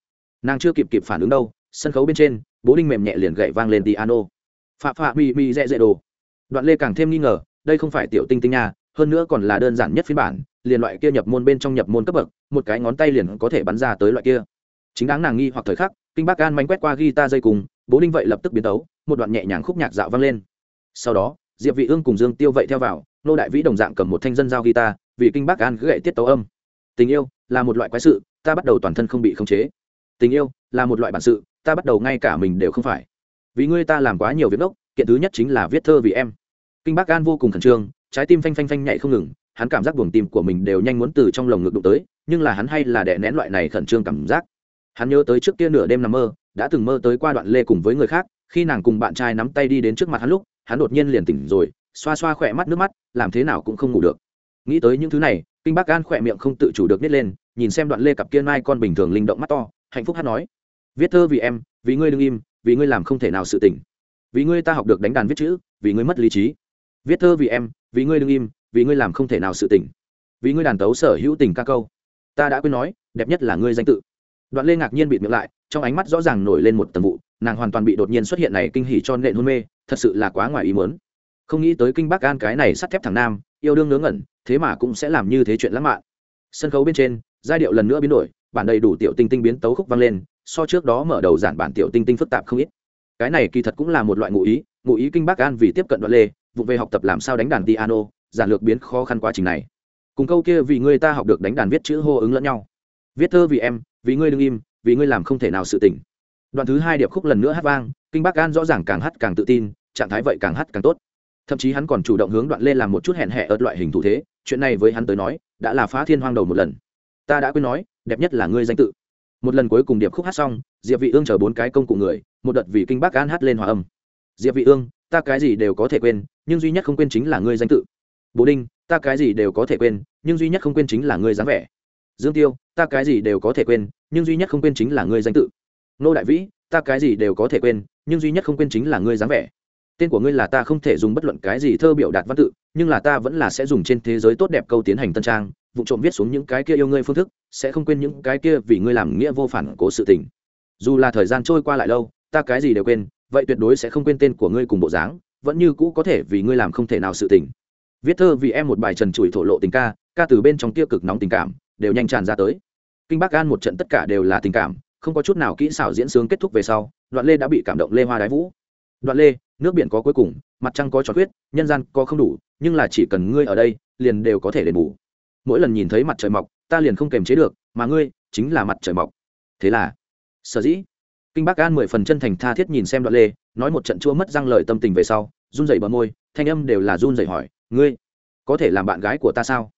Nàng chưa kịp kịp phản ứng đâu, sân khấu bên trên, bố đinh mềm nhẹ liền gậy vang lên piano. Phạ phạ mi mi dẹ dẹ đồ. Đoạn lê càng thêm nghi ngờ, đây không phải tiểu tinh tinh nha, hơn nữa còn là đơn giản nhất phiên bản liền loại kia nhập môn bên trong nhập môn cấp bậc, một cái ngón tay liền có thể bắn ra tới loại kia. Chính đáng nàng nghi hoặc thời khắc, kinh bác an mánh quét qua guitar dây cùng, bố đinh vậy lập tức biến tấu, một đoạn nhẹ nhàng khúc nhạc dạo vang lên. Sau đó, diệp vị ương cùng dương tiêu vậy theo vào, nô đại vĩ đồng dạng cầm một thanh dân giao guitar, vì kinh bác an gậy tiết tấu âm. Tình yêu là một loại quái sự, ta bắt đầu toàn thân không bị khống chế. Tình yêu là một loại bản sự, ta bắt đầu ngay cả mình đều không phải. Vì ngươi ta làm quá nhiều việc ốc kiện thứ nhất chính là viết thơ vì em. Kinh bác an vô cùng khẩn trương, trái tim phanh phanh phanh nhảy không ngừng hắn cảm giác buồng tim của mình đều nhanh muốn từ trong lồng ngực đụng tới, nhưng là hắn hay là đè nén loại này khẩn trương cảm giác. Hắn nhớ tới trước kia nửa đêm nằm mơ, đã từng mơ tới qua đoạn lê cùng với người khác, khi nàng cùng bạn trai nắm tay đi đến trước mặt hắn lúc, hắn đột nhiên liền tỉnh rồi, xoa xoa khỏe mắt nước mắt, làm thế nào cũng không ngủ được. Nghĩ tới những thứ này, kinh bác gan khỏe miệng không tự chủ được nít lên, nhìn xem đoạn lê cặp kia mai con bình thường linh động mắt to, hạnh phúc hát nói. Viết thơ vì em, vì ngươi đương im, vì ngươi làm không thể nào sự tỉnh. Vì ngươi ta học được đánh đàn viết chữ, vì ngươi mất lý trí. Viết thơ vì em, vì ngươi đương im vì ngươi làm không thể nào sự tỉnh vì ngươi đàn tấu sở hữu tình ca câu. Ta đã quên nói, đẹp nhất là ngươi danh tự. Đoạn lê ngạc nhiên bịt miệng lại, trong ánh mắt rõ ràng nổi lên một tầm vụ, nàng hoàn toàn bị đột nhiên xuất hiện này kinh hỉ cho nện hôn mê, thật sự là quá ngoài ý muốn. Không nghĩ tới kinh bắc an cái này sắt thép thằng nam, yêu đương ngớ ngẩn, thế mà cũng sẽ làm như thế chuyện lãng mạn. Sân khấu bên trên, giai điệu lần nữa biến đổi, bản đầy đủ tiểu tinh tinh biến tấu khúc vang lên, so trước đó mở đầu giản bản tiểu tinh tinh phức tạp không ít. Cái này kỳ thật cũng là một loại ngụ ý ngụ ý kinh bắc an vì tiếp cận đoạn lê, vụ về học tập làm sao đánh đàn piano giản lược biến khó khăn quá trình này. Cùng câu kia vì ngươi ta học được đánh đàn viết chữ hô ứng lẫn nhau. Viết thơ vì em, vì ngươi đừng im, vì ngươi làm không thể nào sự tỉnh. Đoạn thứ hai điệp khúc lần nữa hát vang, kinh bắc an rõ ràng càng hát càng tự tin, trạng thái vậy càng hát càng tốt. Thậm chí hắn còn chủ động hướng đoạn lê làm một chút hẹn hẹ ớt loại hình thủ thế, chuyện này với hắn tới nói, đã là phá thiên hoang đầu một lần. Ta đã quên nói, đẹp nhất là ngươi danh tự. Một lần cuối cùng điệp khúc hát xong, diệp vị ương chờ bốn cái công cụ người, một đợt vì kinh bắc an hát lên hòa âm. Diệp vị ương, ta cái gì đều có thể quên, nhưng duy nhất không quên chính là ngươi danh tự bố đinh, ta cái gì đều có thể quên, nhưng duy nhất không quên chính là ngươi dáng vẻ. Dương tiêu, ta cái gì đều có thể quên, nhưng duy nhất không quên chính là ngươi danh tự. Nô đại vĩ, ta cái gì đều có thể quên, nhưng duy nhất không quên chính là ngươi dáng vẻ. Tên của ngươi là ta không thể dùng bất luận cái gì thơ biểu đạt văn tự, nhưng là ta vẫn là sẽ dùng trên thế giới tốt đẹp câu tiến hành tân trang, vụ trộm viết xuống những cái kia yêu ngươi phương thức, sẽ không quên những cái kia vì ngươi làm nghĩa vô phản cố sự tình. Dù là thời gian trôi qua lại lâu, ta cái gì đều quên, vậy tuyệt đối sẽ không quên tên của ngươi cùng bộ dáng, vẫn như cũ có thể vì ngươi làm không thể nào sự tình viết thơ vì em một bài trần trụi thổ lộ tình ca ca từ bên trong kia cực nóng tình cảm, đều nhanh tràn ra tới. Kinh bắc an một trận tất cả đều là tình cảm, không có chút nào kỹ xảo diễn sướng kết thúc về sau, đoạn lê đã bị cảm động lê hoa đái vũ. Đoạn lê, nước biển có cuối cùng, mặt trăng có tròn huyết nhân gian có không đủ, nhưng là chỉ cần ngươi ở đây, liền đều có thể đền bù. Mỗi lần nhìn thấy mặt trời mọc, ta liền không kềm chế được, mà ngươi chính là mặt trời mọc. Thế là, sở dĩ, kinh bắc an mười phần chân thành tha thiết nhìn xem đoạn lê, nói một trận chua mất răng lời tâm tình về sau, run rẩy bờ môi thanh âm đều là run rẩy hỏi, ngươi có thể làm bạn gái của ta sao?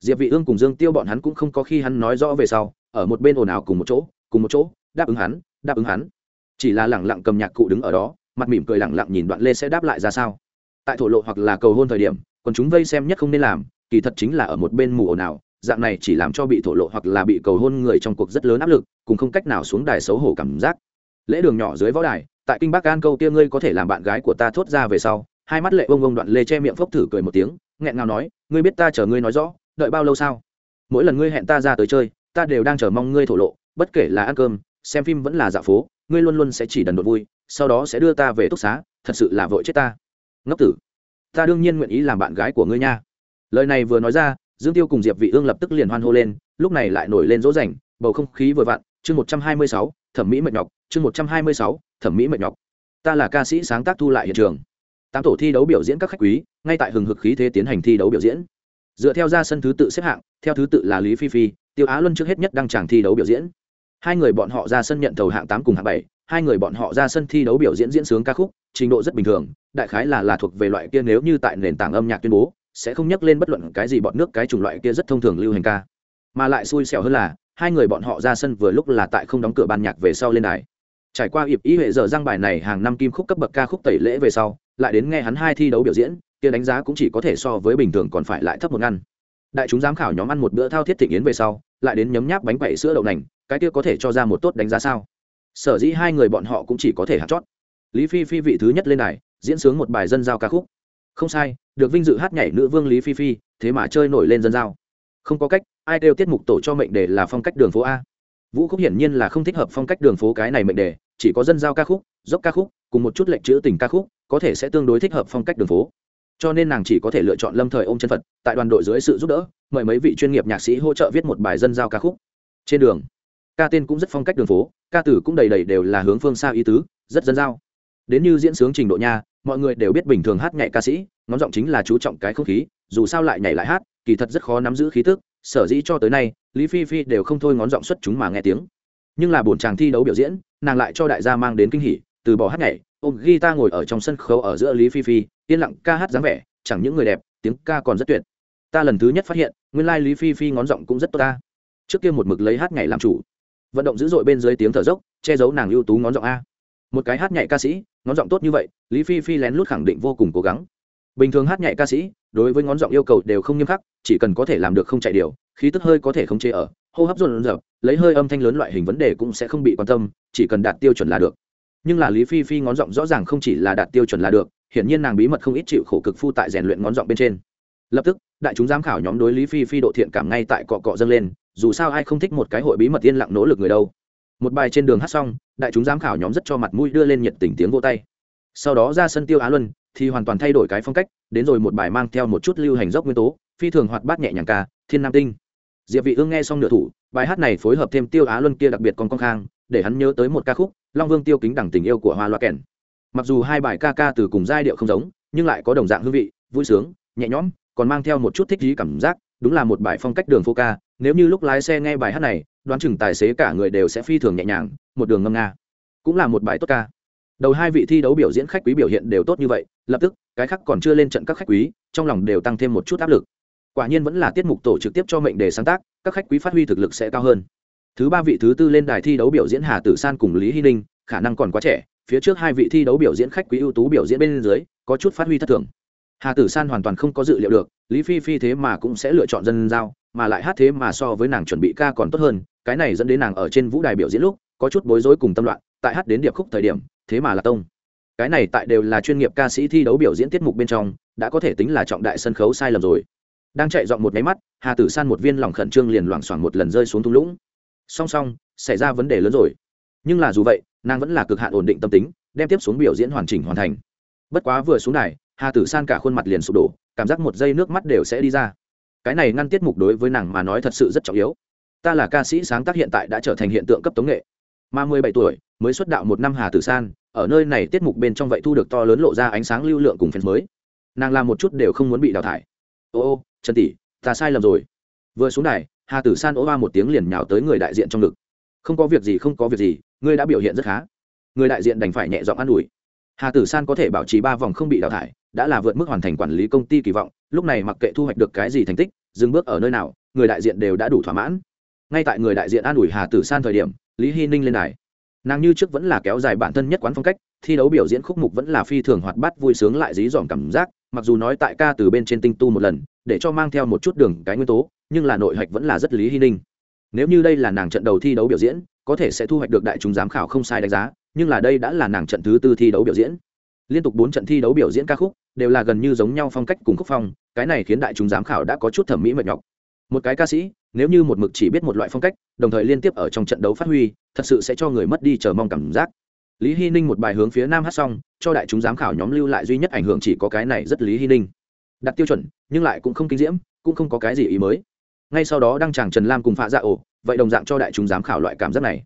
Diệp vị ương cùng dương tiêu bọn hắn cũng không có khi hắn nói rõ về sau, ở một bên ồn ào cùng một chỗ, cùng một chỗ, đáp ứng hắn, đáp ứng hắn. Chỉ là lẳng lặng cầm nhạc cụ đứng ở đó, mặt mỉm cười lẳng lặng nhìn đoạn lê sẽ đáp lại ra sao. Tại thổ lộ hoặc là cầu hôn thời điểm, còn chúng vây xem nhất không nên làm, kỳ thật chính là ở một bên mù ồn ào, dạng này chỉ làm cho bị thổ lộ hoặc là bị cầu hôn người trong cuộc rất lớn áp lực, cùng không cách nào xuống đài xấu hổ cảm giác. Lễ đường nhỏ dưới võ đài, tại kinh bắc an câu kia ngươi có thể làm bạn gái của ta thốt ra về sau hai mắt lệ ông ông đoạn lê che miệng phốc thử cười một tiếng nghẹn ngào nói ngươi biết ta chờ ngươi nói rõ đợi bao lâu sao? Mỗi lần ngươi hẹn ta ra tới chơi ta đều đang chờ mong ngươi thổ lộ bất kể là ăn cơm xem phim vẫn là dạo phố ngươi luôn luôn sẽ chỉ đần đột vui sau đó sẽ đưa ta về túc xá thật sự là vội chết ta. Ngốc tử ta đương nhiên nguyện ý làm bạn gái của ngươi nha. Lời này vừa nói ra dương tiêu cùng diệp vị ương lập tức liền hoan hô lên lúc này lại nổi lên dỗ dành bầu không khí vừa vặn chương 126, thẩm mỹ mệt nhọc chương 126, thẩm mỹ mệt nhọc. Ta là ca sĩ sáng tác thu lại hiện trường tám tổ thi đấu biểu diễn các khách quý, ngay tại hừng hực khí thế tiến hành thi đấu biểu diễn. Dựa theo ra sân thứ tự xếp hạng, theo thứ tự là lý phi phi, tiêu á luân trước hết nhất đăng tràng thi đấu biểu diễn. Hai người bọn họ ra sân nhận thầu hạng tám cùng hạng bảy, hai người bọn họ ra sân thi đấu biểu diễn diễn sướng ca khúc, trình độ rất bình thường, đại khái là là thuộc về loại kia nếu như tại nền tảng âm nhạc tuyên bố, sẽ không nhắc lên bất luận cái gì bọn nước cái chủng loại kia rất thông thường lưu hành ca. Mà lại xui xẻo hơn là, hai người bọn họ ra sân vừa lúc là tại không đóng cửa ban nhạc về sau lên đài. Trải qua hiệp ý hệ giờ giang bài này hàng năm kim khúc cấp bậc ca khúc tẩy lễ về sau lại đến nghe hắn hai thi đấu biểu diễn, kia đánh giá cũng chỉ có thể so với bình thường còn phải lại thấp một ngăn. Đại chúng giám khảo nhóm ăn một bữa thao thiết thịnh yến về sau, lại đến nhấm nháp bánh quậy sữa đậu nành, cái kia có thể cho ra một tốt đánh giá sao? Sở dĩ hai người bọn họ cũng chỉ có thể hạt chót. Lý phi phi vị thứ nhất lên này diễn sướng một bài dân giao ca khúc. Không sai, được vinh dự hát nhảy nữ vương lý phi phi, thế mà chơi nổi lên dân giao. Không có cách, ai kêu tiết mục tổ cho mệnh đề là phong cách đường phố a. Vũ khúc hiển nhiên là không thích hợp phong cách đường phố cái này mệnh đề, chỉ có dân giao ca khúc, dốc ca khúc, cùng một chút lệnh chữ tình ca khúc có thể sẽ tương đối thích hợp phong cách đường phố. Cho nên nàng chỉ có thể lựa chọn lâm thời ôm chân phật, tại đoàn đội dưới sự giúp đỡ, mời mấy vị chuyên nghiệp nhạc sĩ hỗ trợ viết một bài dân giao ca khúc. Trên đường, ca tên cũng rất phong cách đường phố, ca tử cũng đầy đầy đều là hướng phương xa ý tứ, rất dân giao. Đến như diễn sướng trình độ nha, mọi người đều biết bình thường hát nhạy ca sĩ, ngón giọng chính là chú trọng cái không khí, dù sao lại nhảy lại hát, kỳ thật rất khó nắm giữ khí tức, sở dĩ cho tới nay, lý phi phi đều không thôi ngón giọng xuất chúng mà nghe tiếng. Nhưng là buồn chàng thi đấu biểu diễn, nàng lại cho đại gia mang đến kinh hỉ từ bỏ hát nhảy, ôm guitar ngồi ở trong sân khấu ở giữa lý phi phi, yên lặng ca hát dáng vẻ, chẳng những người đẹp, tiếng ca còn rất tuyệt. Ta lần thứ nhất phát hiện, nguyên lai lý phi phi ngón giọng cũng rất tốt ta. Trước kia một mực lấy hát nhảy làm chủ. Vận động dữ dội bên dưới tiếng thở dốc, che giấu nàng ưu tú ngón giọng a. Một cái hát nhảy ca sĩ, ngón giọng tốt như vậy, lý phi phi lén lút khẳng định vô cùng cố gắng. Bình thường hát nhảy ca sĩ, đối với ngón giọng yêu cầu đều không nghiêm khắc, chỉ cần có thể làm được không chạy điều, khí tức hơi có thể không chế ở, hô hấp dồn dập lấy hơi âm thanh lớn loại hình vấn đề cũng sẽ không bị quan tâm, chỉ cần đạt tiêu chuẩn là được nhưng là lý phi phi ngón giọng rõ ràng không chỉ là đạt tiêu chuẩn là được, hiển nhiên nàng bí mật không ít chịu khổ cực phu tại rèn luyện ngón giọng bên trên. Lập tức, đại chúng giám khảo nhóm đối lý phi phi độ thiện cảm ngay tại cọ cọ dâng lên, dù sao ai không thích một cái hội bí mật yên lặng nỗ lực người đâu. Một bài trên đường hát xong, đại chúng giám khảo nhóm rất cho mặt mũi đưa lên nhiệt tình tiếng vô tay. Sau đó ra sân tiêu á luân, thì hoàn toàn thay đổi cái phong cách, đến rồi một bài mang theo một chút lưu hành dốc nguyên tố, phi thường hoạt bát nhẹ nhàng ca, thiên nam tinh. Diệp vị ương nghe xong nửa thủ, bài hát này phối hợp thêm tiêu á luân kia đặc biệt còn con khang để hắn nhớ tới một ca khúc, long vương tiêu kính đẳng tình yêu của hoa loa kèn. Mặc dù hai bài ca ca từ cùng giai điệu không giống, nhưng lại có đồng dạng hương vị, vui sướng, nhẹ nhõm, còn mang theo một chút thích trí cảm giác, đúng là một bài phong cách đường phố ca, nếu như lúc lái xe nghe bài hát này, đoán chừng tài xế cả người đều sẽ phi thường nhẹ nhàng, một đường ngâm nga. Cũng là một bài tốt ca. Đầu hai vị thi đấu biểu diễn khách quý biểu hiện đều tốt như vậy, lập tức, cái khác còn chưa lên trận các khách quý, trong lòng đều tăng thêm một chút áp lực. Quả nhiên vẫn là tiết mục tổ trực tiếp cho mệnh đề sáng tác, các khách quý phát huy thực lực sẽ cao hơn thứ ba vị thứ tư lên đài thi đấu biểu diễn hà tử san cùng lý hy ninh, khả năng còn quá trẻ, phía trước hai vị thi đấu biểu diễn khách quý ưu tú biểu diễn bên dưới, có chút phát huy thất thường. Hà tử san hoàn toàn không có dự liệu được, lý phi phi thế mà cũng sẽ lựa chọn dân giao, mà lại hát thế mà so với nàng chuẩn bị ca còn tốt hơn, cái này dẫn đến nàng ở trên vũ đài biểu diễn lúc, có chút bối rối cùng tâm loạn, tại hát đến điệp khúc thời điểm, thế mà là tông. Cái này tại đều là chuyên nghiệp ca sĩ thi đấu biểu diễn tiết mục bên trong, đã có thể tính là trọng đại sân khấu sai lầm rồi. Đang chạy dọn một máy mắt, hà tử san một viên lòng khẩn trương liền loảng xoảng một lần rơi xuống thung lũng song song, xảy ra vấn đề lớn rồi. Nhưng là dù vậy, nàng vẫn là cực hạn ổn định tâm tính, đem tiếp xuống biểu diễn hoàn chỉnh hoàn thành. Bất quá vừa xuống này hà tử san cả khuôn mặt liền sụp đổ, cảm giác một giây nước mắt đều sẽ đi ra. Cái này ngăn tiết mục đối với nàng mà nói thật sự rất trọng yếu. Ta là ca sĩ sáng tác hiện tại đã trở thành hiện tượng cấp tống nghệ. Mà mười bảy tuổi, mới xuất đạo một năm hà tử san, ở nơi này tiết mục bên trong vậy thu được to lớn lộ ra ánh sáng lưu lượng cùng fans mới. Nàng làm một chút đều không muốn bị đào thải. Ô ô, trần tỷ, ta sai lầm rồi. Vừa xuống này hà tử san ố ba một tiếng liền nhào tới người đại diện trong ngực. Không có việc gì, không có việc gì, ngươi đã biểu hiện rất khá. Người đại diện đành phải nhẹ giọng an ủi. Hà tử san có thể bảo trì ba vòng không bị đào thải, đã là vượt mức hoàn thành quản lý công ty kỳ vọng, lúc này mặc kệ thu hoạch được cái gì thành tích, dừng bước ở nơi nào, người đại diện đều đã đủ thỏa mãn. Ngay tại người đại diện an ủi hà tử san thời điểm, lý hy ninh lên đài. Nàng như trước vẫn là kéo dài bản thân nhất quán phong cách, thi đấu biểu diễn khúc mục vẫn là phi thường hoạt bát vui sướng lại dí dỏm cảm giác, mặc dù nói tại ca từ bên trên tinh tu một lần, để cho mang theo một chút đường cái nguyên tố nhưng là nội hạch vẫn là rất lý hy ninh. Nếu như đây là nàng trận đầu thi đấu biểu diễn, có thể sẽ thu hoạch được đại chúng giám khảo không sai đánh giá, nhưng là đây đã là nàng trận thứ tư thi đấu biểu diễn. Liên tục bốn trận thi đấu biểu diễn ca khúc, đều là gần như giống nhau phong cách cùng khúc phong, cái này khiến đại chúng giám khảo đã có chút thẩm mỹ mệt nhọc. Một cái ca sĩ, nếu như một mực chỉ biết một loại phong cách, đồng thời liên tiếp ở trong trận đấu phát huy, thật sự sẽ cho người mất đi chờ mong cảm giác. Lý hy ninh một bài hướng phía nam hát xong, cho đại chúng giám khảo nhóm lưu lại duy nhất ảnh hưởng chỉ có cái này rất lý hy ninh. Đặt tiêu chuẩn, nhưng lại cũng không kinh diễm, cũng không có cái gì ý mới ngay sau đó đăng chàng trần lam cùng phạ dạ ổ, vậy đồng dạng cho đại chúng giám khảo loại cảm giác này.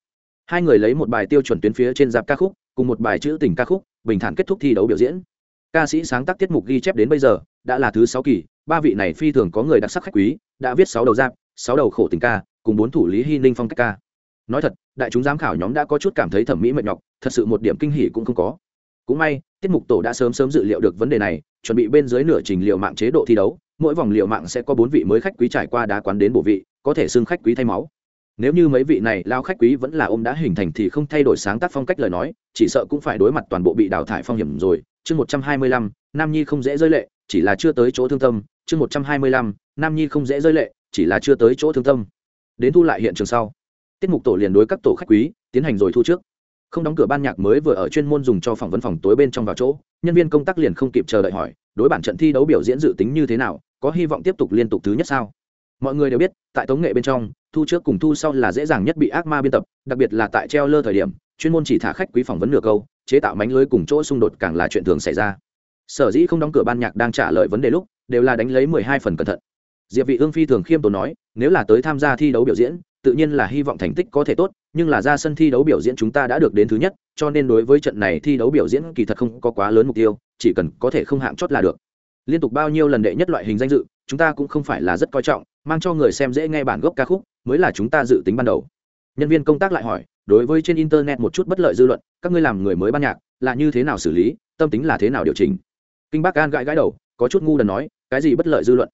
Hai người lấy một bài tiêu chuẩn tuyến phía trên dạp ca khúc, cùng một bài chữ tình ca khúc, bình thản kết thúc thi đấu biểu diễn. Ca sĩ sáng tác tiết mục ghi chép đến bây giờ, đã là thứ sáu kỳ, ba vị này phi thường có người đặc sắc khách quý, đã viết sáu đầu giáp sáu đầu khổ tình ca, cùng bốn thủ lý hy ninh phong cách ca. Nói thật, đại chúng giám khảo nhóm đã có chút cảm thấy thẩm mỹ mệt nhọc, thật sự một điểm kinh hỉ cũng không có. Cũng may, tiết mục tổ đã sớm sớm dự liệu được vấn đề này chuẩn bị bên dưới nửa trình liệu mạng chế độ thi đấu, mỗi vòng liệu mạng sẽ có bốn vị mới khách quý trải qua đá quán đến bộ vị, có thể xưng khách quý thay máu. Nếu như mấy vị này lao khách quý vẫn là ôm đã hình thành thì không thay đổi sáng tác phong cách lời nói, chỉ sợ cũng phải đối mặt toàn bộ bị đào thải phong hiểm rồi. Chương một trăm hai mươi lăm, nam nhi không dễ rơi lệ, chỉ là chưa tới chỗ thương tâm. Chương một trăm hai mươi lăm, nam nhi không dễ rơi lệ, chỉ là chưa tới chỗ thương tâm. Đến thu lại hiện trường sau. Tiết mục tổ liền đối các tổ khách quý tiến hành rồi thu trước không đóng cửa ban nhạc mới vừa ở chuyên môn dùng cho phỏng vấn phòng tối bên trong vào chỗ, nhân viên công tác liền không kịp chờ đợi hỏi, đối bản trận thi đấu biểu diễn dự tính như thế nào, có hy vọng tiếp tục liên tục thứ nhất sao? Mọi người đều biết, tại tống nghệ bên trong, thu trước cùng thu sau là dễ dàng nhất bị ác ma biên tập, đặc biệt là tại treo lơ thời điểm, chuyên môn chỉ thả khách quý phỏng vấn nửa câu, chế tạo mánh lưới cùng chỗ xung đột càng là chuyện thường xảy ra. Sở dĩ không đóng cửa ban nhạc đang trả lời vấn đề lúc, đều là đánh lấy mười hai phần cẩn thận. Diệp vị ương phi thường khiêm tốn nói, nếu là tới tham gia thi đấu biểu diễn tự nhiên là hy vọng thành tích có thể tốt, nhưng là ra sân thi đấu biểu diễn chúng ta đã được đến thứ nhất, cho nên đối với trận này thi đấu biểu diễn kỳ thật không có quá lớn mục tiêu, chỉ cần có thể không hạng chót là được. Liên tục bao nhiêu lần đệ nhất loại hình danh dự, chúng ta cũng không phải là rất coi trọng, mang cho người xem dễ nghe bản gốc ca khúc, mới là chúng ta dự tính ban đầu. Nhân viên công tác lại hỏi, đối với trên internet một chút bất lợi dư luận, các ngươi làm người mới ban nhạc, là như thế nào xử lý, tâm tính là thế nào điều chỉnh? Kinh Bắc an gãi gãi đầu, có chút ngu đần nói, cái gì bất lợi dư luận?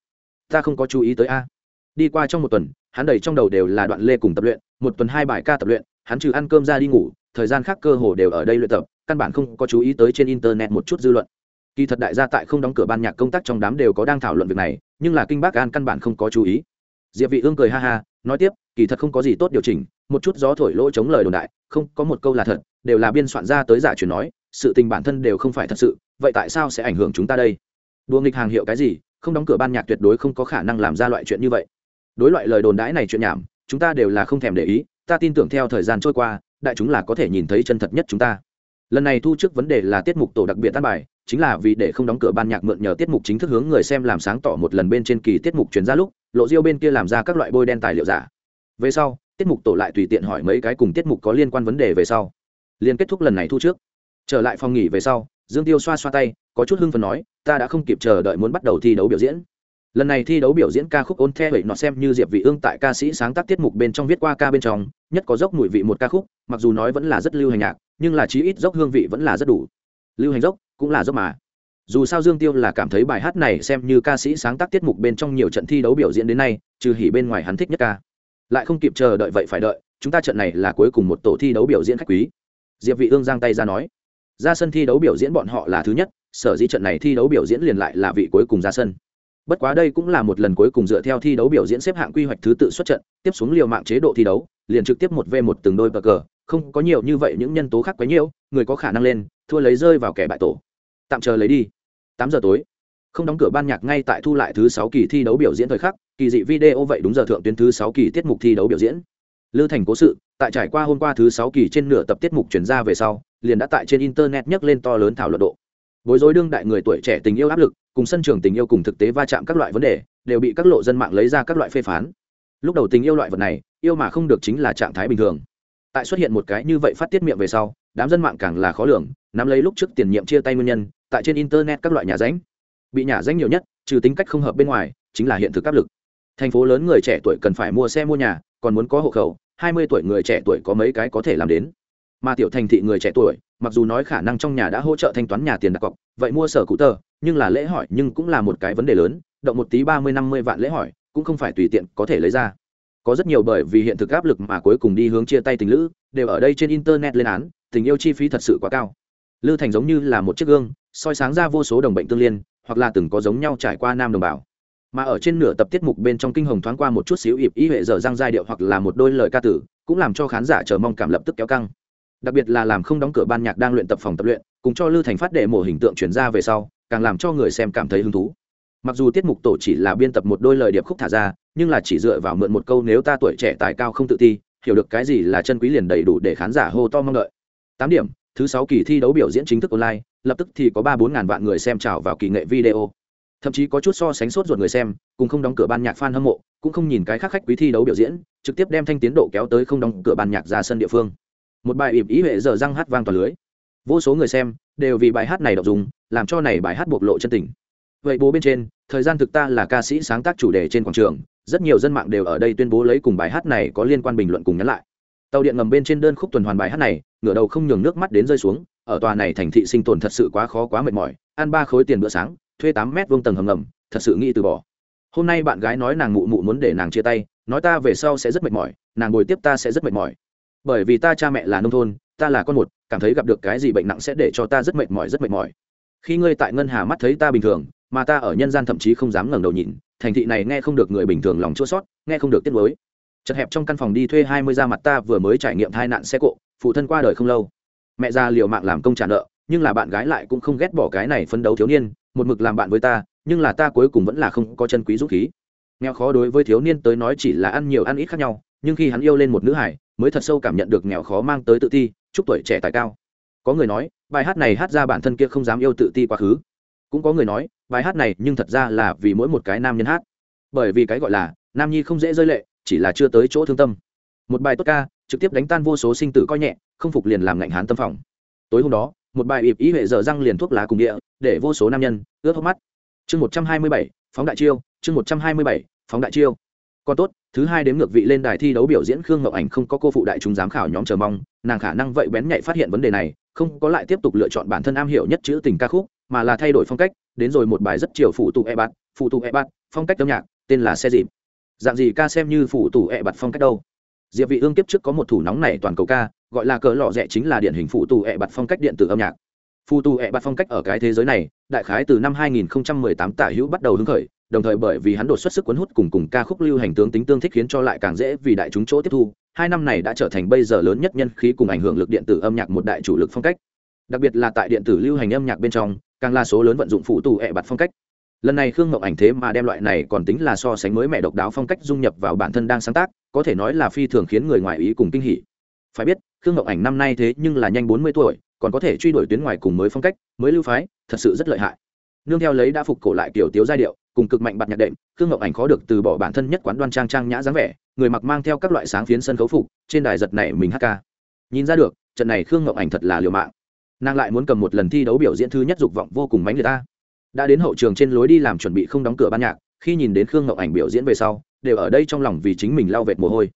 Ta không có chú ý tới a. Đi qua trong một tuần hắn đầy trong đầu đều là đoạn lê cùng tập luyện, một tuần hai bài ca tập luyện, hắn trừ ăn cơm ra đi ngủ, thời gian khác cơ hồ đều ở đây luyện tập, căn bản không có chú ý tới trên internet một chút dư luận. Kỳ thật đại gia tại không đóng cửa ban nhạc công tác trong đám đều có đang thảo luận việc này, nhưng là kinh bác an căn bản không có chú ý. Diệp vị ương cười ha ha, nói tiếp, kỳ thật không có gì tốt điều chỉnh, một chút gió thổi lỗ chống lời đồn đại, không, có một câu là thật, đều là biên soạn ra tới giả truyền nói, sự tình bản thân đều không phải thật sự, vậy tại sao sẽ ảnh hưởng chúng ta đây? Đua nghịch hàng hiệu cái gì, không đóng cửa ban nhạc tuyệt đối không có khả năng làm ra loại chuyện như vậy đối loại lời đồn đãi này chuyện nhảm, chúng ta đều là không thèm để ý, ta tin tưởng theo thời gian trôi qua, đại chúng là có thể nhìn thấy chân thật nhất chúng ta. Lần này thu trước vấn đề là tiết mục tổ đặc biệt tan bài, chính là vì để không đóng cửa ban nhạc mượn nhờ tiết mục chính thức hướng người xem làm sáng tỏ một lần bên trên kỳ tiết mục chuyển ra lúc, lộ diêu bên kia làm ra các loại bôi đen tài liệu giả. Về sau, tiết mục tổ lại tùy tiện hỏi mấy cái cùng tiết mục có liên quan vấn đề về sau. Liền kết thúc lần này thu trước. Trở lại phòng nghỉ về sau, dương tiêu xoa xoa tay, có chút hưng phần nói, ta đã không kịp chờ đợi muốn bắt đầu thi đấu biểu diễn lần này thi đấu biểu diễn ca khúc ôn the vậy nó xem như diệp vị ương tại ca sĩ sáng tác tiết mục bên trong viết qua ca bên trong, nhất có dốc mùi vị một ca khúc, mặc dù nói vẫn là rất lưu hành nhạc, nhưng là chí ít dốc hương vị vẫn là rất đủ. Lưu hành dốc cũng là dốc mà. Dù sao dương tiêu là cảm thấy bài hát này xem như ca sĩ sáng tác tiết mục bên trong nhiều trận thi đấu biểu diễn đến nay, trừ hỉ bên ngoài hắn thích nhất ca. Lại không kịp chờ đợi vậy phải đợi, chúng ta trận này là cuối cùng một tổ thi đấu biểu diễn khách quý. Diệp vị ương giang tay ra nói. Ra sân thi đấu biểu diễn bọn họ là thứ nhất, sở dĩ trận này thi đấu biểu diễn liền lại là vị cuối cùng ra sân bất quá đây cũng là một lần cuối cùng dựa theo thi đấu biểu diễn xếp hạng quy hoạch thứ tự xuất trận, tiếp xuống liều mạng chế độ thi đấu, liền trực tiếp một v một từng đôi bờ cờ không có nhiều như vậy những nhân tố khác quấy nhiễu người có khả năng lên, thua lấy rơi vào kẻ bại tổ. Tạm chờ lấy đi. Tám giờ tối. Không đóng cửa ban nhạc ngay tại thu lại thứ sáu kỳ thi đấu biểu diễn thời khắc, kỳ dị video vậy đúng giờ thượng tuyến thứ sáu kỳ tiết mục thi đấu biểu diễn. Lư thành cố sự, tại trải qua hôm qua thứ sáu kỳ trên nửa tập tiết mục chuyển ra về sau, liền đã tại trên internet nhấc lên to lớn thảo luận độ. Bối rối đương đại người tuổi trẻ tình yêu áp lực cùng sân trường tình yêu cùng thực tế va chạm các loại vấn đề, đều bị các lộ dân mạng lấy ra các loại phê phán. Lúc đầu tình yêu loại vật này, yêu mà không được chính là trạng thái bình thường. Tại xuất hiện một cái như vậy phát tiết miệng về sau, đám dân mạng càng là khó lường, nắm lấy lúc trước tiền nhiệm chia tay nguyên nhân, tại trên internet các loại nhà ránh. Bị nhà ránh nhiều nhất, trừ tính cách không hợp bên ngoài, chính là hiện thực áp lực. Thành phố lớn người trẻ tuổi cần phải mua xe mua nhà, còn muốn có hộ khẩu, hai mươi tuổi người trẻ tuổi có mấy cái có thể làm đến mà tiểu thành thị người trẻ tuổi, mặc dù nói khả năng trong nhà đã hỗ trợ thanh toán nhà tiền đặt cọc, vậy mua sở cụ tờ, nhưng là lễ hỏi, nhưng cũng là một cái vấn đề lớn, động một tí ba mươi, năm mươi vạn lễ hỏi, cũng không phải tùy tiện có thể lấy ra. Có rất nhiều bởi vì hiện thực áp lực mà cuối cùng đi hướng chia tay tình lữ, đều ở đây trên internet lên án, tình yêu chi phí thật sự quá cao. Lư thành giống như là một chiếc gương, soi sáng ra vô số đồng bệnh tương liên, hoặc là từng có giống nhau trải qua nam đồng bào. Mà ở trên nửa tập tiết mục bên trong kinh hồng thoáng qua một chút xíu ịp ý hệ dở răng giai điệu hoặc là một đôi lời ca tử, cũng làm cho khán giả chờ mong cảm lập tức kéo căng đặc biệt là làm không đóng cửa ban nhạc đang luyện tập phòng tập luyện, cùng cho lư thành phát đệ mổ hình tượng chuyển ra về sau, càng làm cho người xem cảm thấy hứng thú. Mặc dù tiết mục tổ chỉ là biên tập một đôi lời điệp khúc thả ra, nhưng là chỉ dựa vào mượn một câu nếu ta tuổi trẻ tài cao không tự ti, hiểu được cái gì là chân quý liền đầy đủ để khán giả hô to mong đợi. Tám điểm, thứ sáu kỳ thi đấu biểu diễn chính thức online, lập tức thì có ba bốn ngàn vạn người xem trào vào kỳ nghệ video. Thậm chí có chút so sánh sốt ruột người xem, cùng không đóng cửa ban nhạc fan hâm mộ, cũng không nhìn cái khác khách quý thi đấu biểu diễn, trực tiếp đem thanh tiến độ kéo tới không đóng cửa ban nhạc ra sân địa phương một bài ịp ý huệ giờ răng hát vang toàn lưới. Vô số người xem đều vì bài hát này đọc dùng, làm cho này bài hát bộc lộ chân tình. Vậy bố bên trên, thời gian thực ta là ca sĩ sáng tác chủ đề trên quảng trường, rất nhiều dân mạng đều ở đây tuyên bố lấy cùng bài hát này có liên quan bình luận cùng nhắn lại. Tàu điện ngầm bên trên đơn khúc tuần hoàn bài hát này, ngửa đầu không nhường nước mắt đến rơi xuống, ở tòa này thành thị sinh tồn thật sự quá khó quá mệt mỏi, ăn ba khối tiền bữa sáng, thuê tám mét vuông tầng hầm ngầm, thật sự nghĩ từ bỏ. Hôm nay bạn gái nói nàng mụ mụ muốn để nàng chia tay, nói ta về sau sẽ rất mệt mỏi, nàng ngồi tiếp ta sẽ rất mệt mỏi bởi vì ta cha mẹ là nông thôn, ta là con một, cảm thấy gặp được cái gì bệnh nặng sẽ để cho ta rất mệt mỏi, rất mệt mỏi. Khi ngươi tại ngân hà mắt thấy ta bình thường, mà ta ở nhân gian thậm chí không dám ngẩng đầu nhìn, thành thị này nghe không được người bình thường lòng chua sót nghe không được tiết mới chật hẹp trong căn phòng đi thuê hai mươi da mặt ta vừa mới trải nghiệm tai nạn xe cộ, phụ thân qua đời không lâu. Mẹ ra liều mạng làm công trả nợ, nhưng là bạn gái lại cũng không ghét bỏ cái này phấn đấu thiếu niên, một mực làm bạn với ta, nhưng là ta cuối cùng vẫn là không có chân quý dũng khí. Nghèo khó đối với thiếu niên tới nói chỉ là ăn nhiều ăn ít khác nhau, nhưng khi hắn yêu lên một nữ hải mới thật sâu cảm nhận được nghèo khó mang tới tự ti, chúc tuổi trẻ tài cao. Có người nói, bài hát này hát ra bản thân kia không dám yêu tự ti quá khứ. Cũng có người nói, bài hát này nhưng thật ra là vì mỗi một cái nam nhân hát. Bởi vì cái gọi là, nam nhi không dễ rơi lệ, chỉ là chưa tới chỗ thương tâm. Một bài tốt ca, trực tiếp đánh tan vô số sinh tử coi nhẹ, không phục liền làm ngạnh hán tâm phòng. Tối hôm đó, một bài ịp ý hệ dở răng liền thuốc lá cùng địa, để vô số nam nhân ướt hốc mắt. Chương một trăm hai mươi bảy, phóng đại chiêu, chương một trăm hai mươi bảy, phóng đại chiêu. Còn tốt thứ hai đếm ngược vị lên đài thi đấu biểu diễn khương ngọc ảnh không có cô phụ đại chúng giám khảo nhóm chờ mong, nàng khả năng vậy bén nhạy phát hiện vấn đề này, không có lại tiếp tục lựa chọn bản thân am hiểu nhất chữ tình ca khúc, mà là thay đổi phong cách, đến rồi một bài rất chiều phụ tụ e bạt phụ tụ e bạt, phong cách âm nhạc, tên là xe dịp. Dạng gì ca xem như phụ tụ e bạt phong cách đâu? Diệp vị ương kiếp trước có một thủ nóng này toàn cầu ca, gọi là cỡ lọ rẻ chính là điển hình phụ tụ e bạt phong cách điện tử âm nhạc. Phụ tụ e bạt phong cách ở cái thế giới này, đại khái từ năm 2018 tả hữu bắt đầu hứng khởi đồng thời bởi vì hắn đột xuất sức cuốn hút cùng cùng ca khúc lưu hành tướng tính tương thích khiến cho lại càng dễ vì đại chúng chỗ tiếp thu, hai năm này đã trở thành bây giờ lớn nhất nhân khí cùng ảnh hưởng lực điện tử âm nhạc một đại chủ lực phong cách. Đặc biệt là tại điện tử lưu hành âm nhạc bên trong, càng là số lớn vận dụng phụ tù ẹ bạt phong cách. Lần này khương ngọc ảnh thế mà đem loại này còn tính là so sánh mới mẹ độc đáo phong cách dung nhập vào bản thân đang sáng tác, có thể nói là phi thường khiến người ngoài ý cùng kinh hỉ. Phải biết, khương ngọc ảnh năm nay thế nhưng là nhanh bốn mươi tuổi, còn có thể truy đuổi tuyến ngoài cùng mới phong cách, mới lưu phái, thật sự rất lợi hại. Nương theo lấy đã phục cổ lại kiểu tiếu giai điệu cùng cực mạnh bạt nhạc đệm, khương ngọc ảnh khó được từ bỏ bản thân nhất quán đoan trang trang nhã dáng vẻ, người mặc mang theo các loại sáng phiến sân khấu phục, trên đài giật này mình hát ca. Nhìn ra được, trận này khương ngọc ảnh thật là liều mạng. Nàng lại muốn cầm một lần thi đấu biểu diễn thứ nhất dục vọng vô cùng mánh người ta đã đến hậu trường trên lối đi làm chuẩn bị không đóng cửa ban nhạc, khi nhìn đến khương ngọc ảnh biểu diễn về sau, đều ở đây trong lòng vì chính mình lau vệt mồ hôi.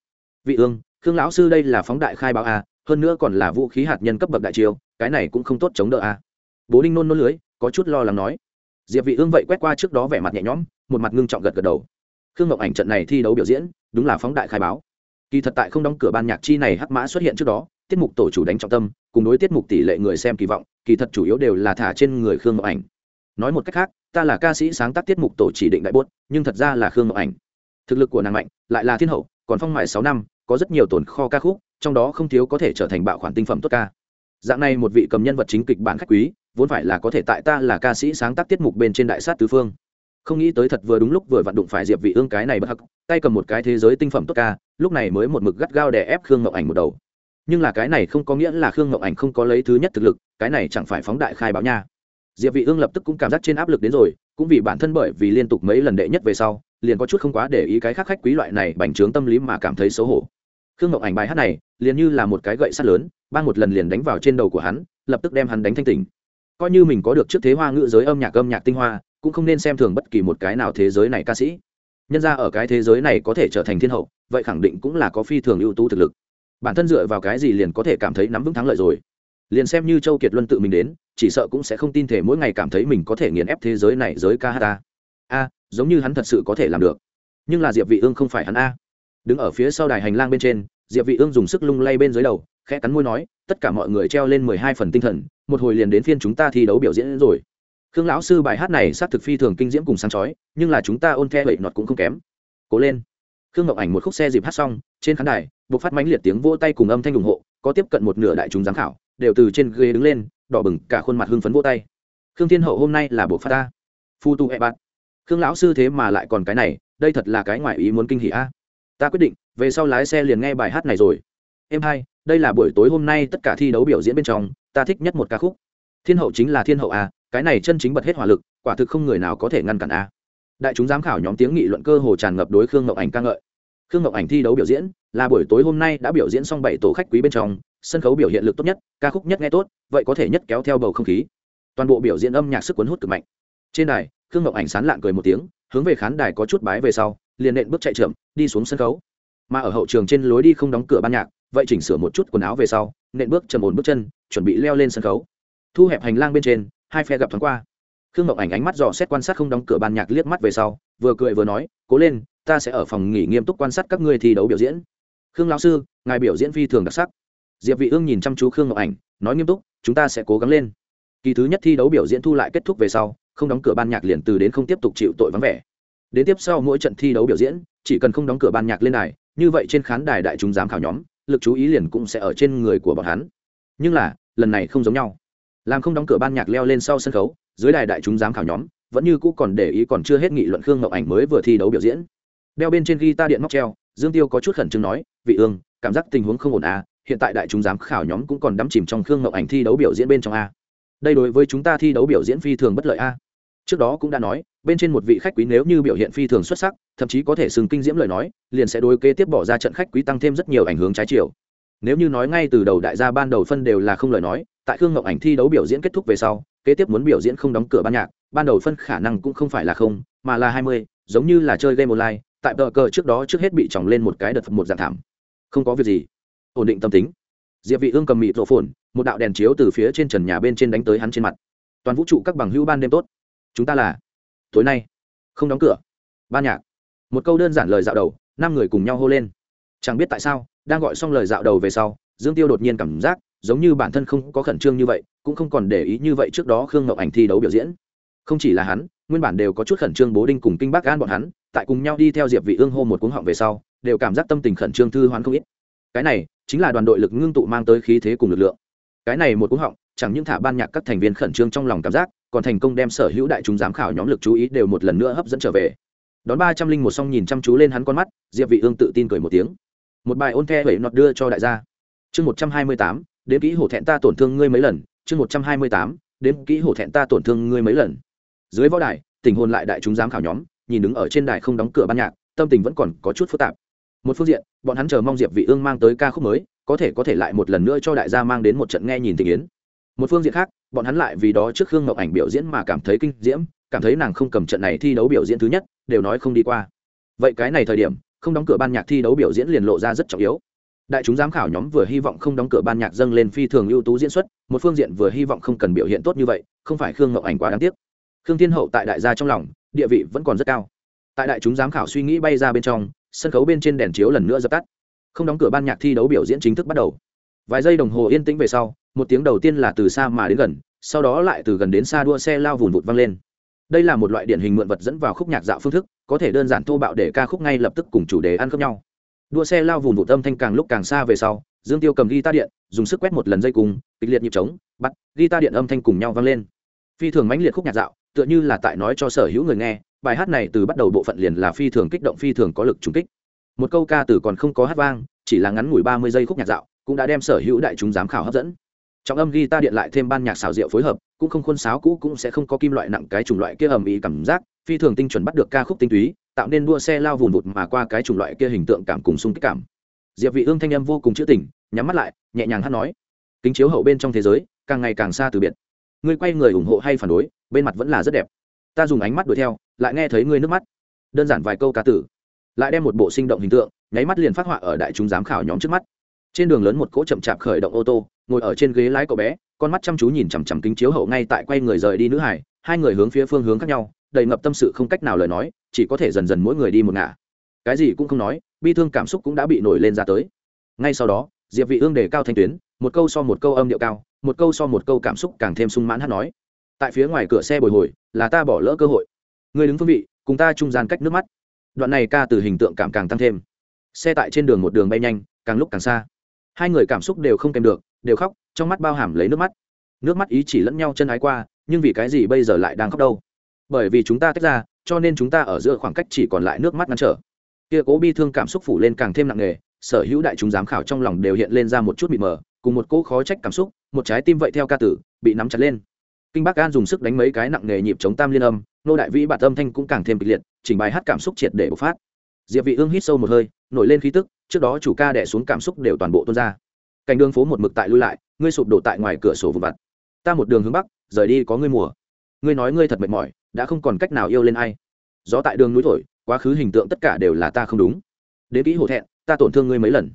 Vị ương, khương lão sư đây là phóng đại khai báo a, hơn nữa còn là vũ khí hạt nhân cấp bậc đại chiêu, cái này cũng không tốt chống đỡ a. Bố đinh nôn nôn lưới, có chút lo lắng nói diệp vị ương vậy quét qua trước đó vẻ mặt nhẹ nhõm, một mặt ngưng trọng gật gật đầu. Khương ngọc ảnh trận này thi đấu biểu diễn, đúng là phóng đại khai báo. Kỳ thật tại không đóng cửa ban nhạc chi này hắc mã xuất hiện trước đó, tiết mục tổ chủ đánh trọng tâm, cùng đối tiết mục tỷ lệ người xem kỳ vọng, kỳ thật chủ yếu đều là thả trên người khương ngọc ảnh. Nói một cách khác, ta là ca sĩ sáng tác tiết mục tổ chỉ định đại bốt nhưng thật ra là khương ngọc ảnh. Thực lực của nàng mạnh, lại là thiên hậu, còn phong mại sáu năm, có rất nhiều tồn kho ca khúc, trong đó không thiếu có thể trở thành bạo khoản tinh phẩm tốt ca. Dạng này một vị cầm nhân vật chính kịch bản khách quý vốn phải là có thể tại ta là ca sĩ sáng tác tiết mục bên trên đại sát tứ phương. Không nghĩ tới thật vừa đúng lúc vừa vặn đụng phải diệp vị ương cái này bất hắc, tay cầm một cái thế giới tinh phẩm tốt ca, lúc này mới một mực gắt gao đè ép khương ngọc ảnh một đầu. Nhưng là cái này không có nghĩa là khương ngọc ảnh không có lấy thứ nhất thực lực, cái này chẳng phải phóng đại khai báo nha. Diệp vị ương lập tức cũng cảm giác trên áp lực đến rồi, cũng vì bản thân bởi vì liên tục mấy lần đệ nhất về sau, liền có chút không quá để ý cái khác khách quý loại này bành trướng tâm lý mà cảm thấy xấu hổ. Khương ngọc ảnh bài hát này, liền như là một cái gậy sắt lớn ban một lần liền đánh vào trên đầu của hắn, lập tức đem hắn đánh thanh tỉnh coi như mình có được trước thế hoa ngữ giới âm nhạc âm nhạc tinh hoa, cũng không nên xem thường bất kỳ một cái nào thế giới này ca sĩ. Nhân ra ở cái thế giới này có thể trở thành thiên hậu, vậy khẳng định cũng là có phi thường ưu tú thực lực. Bản thân dựa vào cái gì liền có thể cảm thấy nắm vững thắng lợi rồi? Liền xem như châu kiệt luân tự mình đến, chỉ sợ cũng sẽ không tin thể mỗi ngày cảm thấy mình có thể nghiền ép thế giới này giới ca hát ta. A, giống như hắn thật sự có thể làm được. Nhưng là diệp vị ương không phải hắn a. Đứng ở phía sau đài hành lang bên trên diệp vị ương dùng sức lung lay bên dưới đầu, khẽ cắn môi nói, tất cả mọi người treo lên mười hai phần tinh thần, một hồi liền đến phiên chúng ta thi đấu biểu diễn rồi. Khương lão sư bài hát này sát thực phi thường kinh diễm cùng sáng chói, nhưng là chúng ta ôn theo vậy nọt cũng không kém. Cố lên. Khương ngọc ảnh một khúc xe dịp hát xong, trên khán đài buộc phát mãnh liệt tiếng vỗ tay cùng âm thanh ủng hộ, có tiếp cận một nửa đại chúng giám khảo, đều từ trên ghế đứng lên, đỏ bừng cả khuôn mặt hưng phấn vỗ tay. Khương thiên hậu, hôm nay là buộc phát ta. Phu tu e bạn. Khương lão sư thế mà lại còn cái này, đây thật là cái ngoại ý muốn kinh hỉ a. Ta quyết định về sau lái xe liền nghe bài hát này rồi. Em hai đây là buổi tối hôm nay tất cả thi đấu biểu diễn bên trong ta thích nhất một ca khúc. Thiên hậu chính là thiên hậu a cái này chân chính bật hết hỏa lực quả thực không người nào có thể ngăn cản a đại chúng giám khảo nhóm tiếng nghị luận cơ hồ tràn ngập đối khương ngọc ảnh ca ngợi. Khương ngọc ảnh thi đấu biểu diễn là buổi tối hôm nay đã biểu diễn xong bảy tổ khách quý bên trong sân khấu biểu hiện lực tốt nhất ca khúc nhất nghe tốt vậy có thể nhất kéo theo bầu không khí. Toàn bộ biểu diễn âm nhạc sức cuốn hút cực mạnh. Trên đài khương ngọc ảnh sán lạng cười một tiếng hướng về khán đài có chút bái về sau liền nện bước chạy chậm, đi xuống sân khấu mà ở hậu trường trên lối đi không đóng cửa ban nhạc, vậy chỉnh sửa một chút quần áo về sau, nện bước trầm ổn bước chân, chuẩn bị leo lên sân khấu. Thu hẹp hành lang bên trên, hai phe gặp thoáng qua. Khương ngọc ảnh ánh mắt dò xét quan sát không đóng cửa ban nhạc liếc mắt về sau, vừa cười vừa nói, cố lên, ta sẽ ở phòng nghỉ nghiêm túc quan sát các ngươi thi đấu biểu diễn. Khương lão sư, ngài biểu diễn phi thường đặc sắc. Diệp vị ương nhìn chăm chú khương ngọc ảnh, nói nghiêm túc, chúng ta sẽ cố gắng lên. Kỳ thứ nhất thi đấu biểu diễn thu lại kết thúc về sau, không đóng cửa ban nhạc liền từ đến không tiếp tục chịu tội vắng vẻ. Đến tiếp sau mỗi trận thi đấu biểu diễn, chỉ cần không đóng cửa ban nhạc lên này như vậy trên khán đài đại chúng giám khảo nhóm, lực chú ý liền cũng sẽ ở trên người của bọn hắn. Nhưng là, lần này không giống nhau. Làm không đóng cửa ban nhạc leo lên sau sân khấu, dưới đài đại chúng giám khảo nhóm, vẫn như cũ còn để ý còn chưa hết nghị luận khương ngọc ảnh mới vừa thi đấu biểu diễn. Đeo bên trên ghi ta điện móc treo, dương tiêu có chút khẩn trương nói, vị ương, cảm giác tình huống không ổn à hiện tại đại chúng giám khảo nhóm cũng còn đắm chìm trong khương ngọc ảnh thi đấu biểu diễn bên trong a. Đây đối với chúng ta thi đấu biểu diễn phi thường bất lợi a trước đó cũng đã nói, bên trên một vị khách quý nếu như biểu hiện phi thường xuất sắc, thậm chí có thể sừng kinh diễm lời nói, liền sẽ đối kế tiếp bỏ ra trận khách quý tăng thêm rất nhiều ảnh hướng trái chiều. Nếu như nói ngay từ đầu đại gia ban đầu phân đều là không lời nói, tại khương ngọc ảnh thi đấu biểu diễn kết thúc về sau, kế tiếp muốn biểu diễn không đóng cửa ban nhạc, ban đầu phân khả năng cũng không phải là không, mà là hai mươi, giống như là chơi game online, tại tờ cờ trước đó trước hết bị chỏng lên một cái đợt một dạng thảm. Không có việc gì. Ổn định tâm tính. Diệp vị ương cầm mịt rộ phồn, một đạo đèn chiếu từ phía trên trần nhà bên trên đánh tới hắn trên mặt. Toàn vũ trụ các bằng hữu ban đêm tốt chúng ta là, tối nay, không đóng cửa ban nhạc. Một câu đơn giản lời dạo đầu, năm người cùng nhau hô lên. Chẳng biết tại sao, đang gọi xong lời dạo đầu về sau, dương tiêu đột nhiên cảm giác, giống như bản thân không có khẩn trương như vậy, cũng không còn để ý như vậy trước đó khương ngọc ảnh thi đấu biểu diễn. Không chỉ là hắn, nguyên bản đều có chút khẩn trương bố đinh cùng kinh bác gan bọn hắn, tại cùng nhau đi theo diệp vị ương hô một cuống họng về sau, đều cảm giác tâm tình khẩn trương thư hoán không ít. Cái này, chính là đoàn đội lực ngưng tụ mang tới khí thế cùng lực lượng. Cái này một cuống họng, chẳng những thả ban nhạc các thành viên khẩn trương trong lòng cảm giác còn thành công đem sở hữu đại chúng giám khảo nhóm lực chú ý đều một lần nữa hấp dẫn trở về. Đón ba trăm linh một song nhìn chăm chú lên hắn con mắt, diệp vị ương tự tin cười một tiếng. Một bài ôn the vậy nọt đưa cho đại gia. Chương một trăm hai mươi tám đến kỹ hổ thẹn ta tổn thương ngươi mấy lần. Chương một trăm hai mươi tám đến kỹ hổ thẹn ta tổn thương ngươi mấy lần. Dưới võ đài, tình hồn lại đại chúng giám khảo nhóm, nhìn đứng ở trên đài không đóng cửa ban nhạc, tâm tình vẫn còn có chút phức tạp. Một phương diện, bọn hắn chờ mong diệp vị ương mang tới ca khúc mới, có thể có thể lại một lần nữa cho đại gia mang đến một trận nghe nhìn tình yến một phương diện khác, bọn hắn lại vì đó trước khương ngọc ảnh biểu diễn mà cảm thấy kinh diễm, cảm thấy nàng không cầm trận này thi đấu biểu diễn thứ nhất, đều nói không đi qua. Vậy cái này thời điểm, không đóng cửa ban nhạc thi đấu biểu diễn liền lộ ra rất trọng yếu. Đại chúng giám khảo nhóm vừa hy vọng không đóng cửa ban nhạc dâng lên phi thường ưu tú diễn xuất, một phương diện vừa hy vọng không cần biểu hiện tốt như vậy, không phải khương ngọc ảnh quá đáng tiếc. Khương thiên hậu tại đại gia trong lòng, địa vị vẫn còn rất cao. Tại đại chúng giám khảo suy nghĩ bay ra bên trong, sân khấu bên trên đèn chiếu lần nữa dập tắt. Không đóng cửa ban nhạc thi đấu biểu diễn chính thức bắt đầu. Vài giây đồng hồ yên tĩnh về sau một tiếng đầu tiên là từ xa mà đến gần, sau đó lại từ gần đến xa đua xe lao vùn vụt văng lên. Đây là một loại điển hình mượn vật dẫn vào khúc nhạc dạo phương thức, có thể đơn giản thô bạo để ca khúc ngay lập tức cùng chủ đề ăn khớp nhau. Đua xe lao vùn vụt âm thanh càng lúc càng xa về sau, dương tiêu cầm guitar điện, dùng sức quét một lần dây cùng, kịch liệt nhịp trống, bắt, guitar điện âm thanh cùng nhau vang lên. Phi thường mãnh liệt khúc nhạc dạo, tựa như là tại nói cho sở hữu người nghe, bài hát này từ bắt đầu bộ phận liền là phi thường kích động phi thường có lực trùng kích. Một câu ca từ còn không có hát vang, chỉ là ngắn ngủi ba mươi giây khúc nhạc dạo, cũng đã đem sở hữu đại chúng giám khảo hấp dẫn trọng âm ghi ta điện lại thêm ban nhạc xào rượu phối hợp, cũng không khuôn sáo cũ cũng sẽ không có kim loại nặng cái chủng loại kia ầm ĩ cảm giác, phi thường tinh chuẩn bắt được ca khúc tinh túy, tạo nên đua xe lao vùn vụt mà qua cái chủng loại kia hình tượng cảm cùng sung kích cảm. Diệp vị ương thanh âm vô cùng chữ tình, nhắm mắt lại, nhẹ nhàng hát nói, kính chiếu hậu bên trong thế giới, càng ngày càng xa từ biệt. Ngươi quay người ủng hộ hay phản đối, bên mặt vẫn là rất đẹp. Ta dùng ánh mắt đuổi theo, lại nghe thấy ngươi nước mắt. Đơn giản vài câu ca tử. Lại đem một bộ sinh động hình tượng, nháy mắt liền phát họa ở đại chúng giám khảo nhóm trước mắt. Trên đường lớn một cỗ chậm chạp khởi động ô tô ngồi ở trên ghế lái cậu bé, con mắt chăm chú nhìn chằm chằm kính chiếu hậu ngay tại quay người rời đi nữ hải, hai người hướng phía phương hướng khác nhau, đầy ngập tâm sự không cách nào lời nói, chỉ có thể dần dần mỗi người đi một ngả. Cái gì cũng không nói, bi thương cảm xúc cũng đã bị nổi lên ra tới. Ngay sau đó, diệp vị ương đề cao thanh tuyến, một câu so một câu âm điệu cao, một câu so một câu cảm xúc càng thêm sung mãn hát nói. Tại phía ngoài cửa xe bồi hồi, là ta bỏ lỡ cơ hội. Người đứng phương vị, cùng ta trung gian cách nước mắt. Đoạn này ca từ hình tượng cảm càng tăng thêm. Xe tại trên đường một đường bay nhanh, càng lúc càng xa. Hai người cảm xúc đều không kèm được đều khóc, trong mắt bao hàm lấy nước mắt. Nước mắt ý chỉ lẫn nhau chân ái qua, nhưng vì cái gì bây giờ lại đang khóc đâu? Bởi vì chúng ta tách ra, cho nên chúng ta ở giữa khoảng cách chỉ còn lại nước mắt ngăn trở. Kia cố bi thương cảm xúc phủ lên càng thêm nặng nề, sở hữu đại chúng giám khảo trong lòng đều hiện lên ra một chút mịt mờ, cùng một cỗ khó trách cảm xúc, một trái tim vậy theo ca tử, bị nắm chặt lên. Kinh bắc an dùng sức đánh mấy cái nặng nề nhịp chống tam liên âm, nô đại vĩ bạt âm thanh cũng càng thêm kịch liệt chỉnh bài hát cảm xúc triệt để bộc phát. Diệp vị ương hít sâu một hơi, nổi lên khí tức, trước đó chủ ca đè xuống cảm xúc đều toàn bộ tuôn ra cảnh đường phố một mực tại lui lại, ngươi sụp đổ tại ngoài cửa sổ vụ vặt. Ta một đường hướng bắc, rời đi có ngươi mùa. Ngươi nói ngươi thật mệt mỏi, đã không còn cách nào yêu lên ai. Gió tại đường núi thổi, quá khứ hình tượng tất cả đều là ta không đúng. Đến kỹ hổ thẹn, ta tổn thương ngươi mấy lần.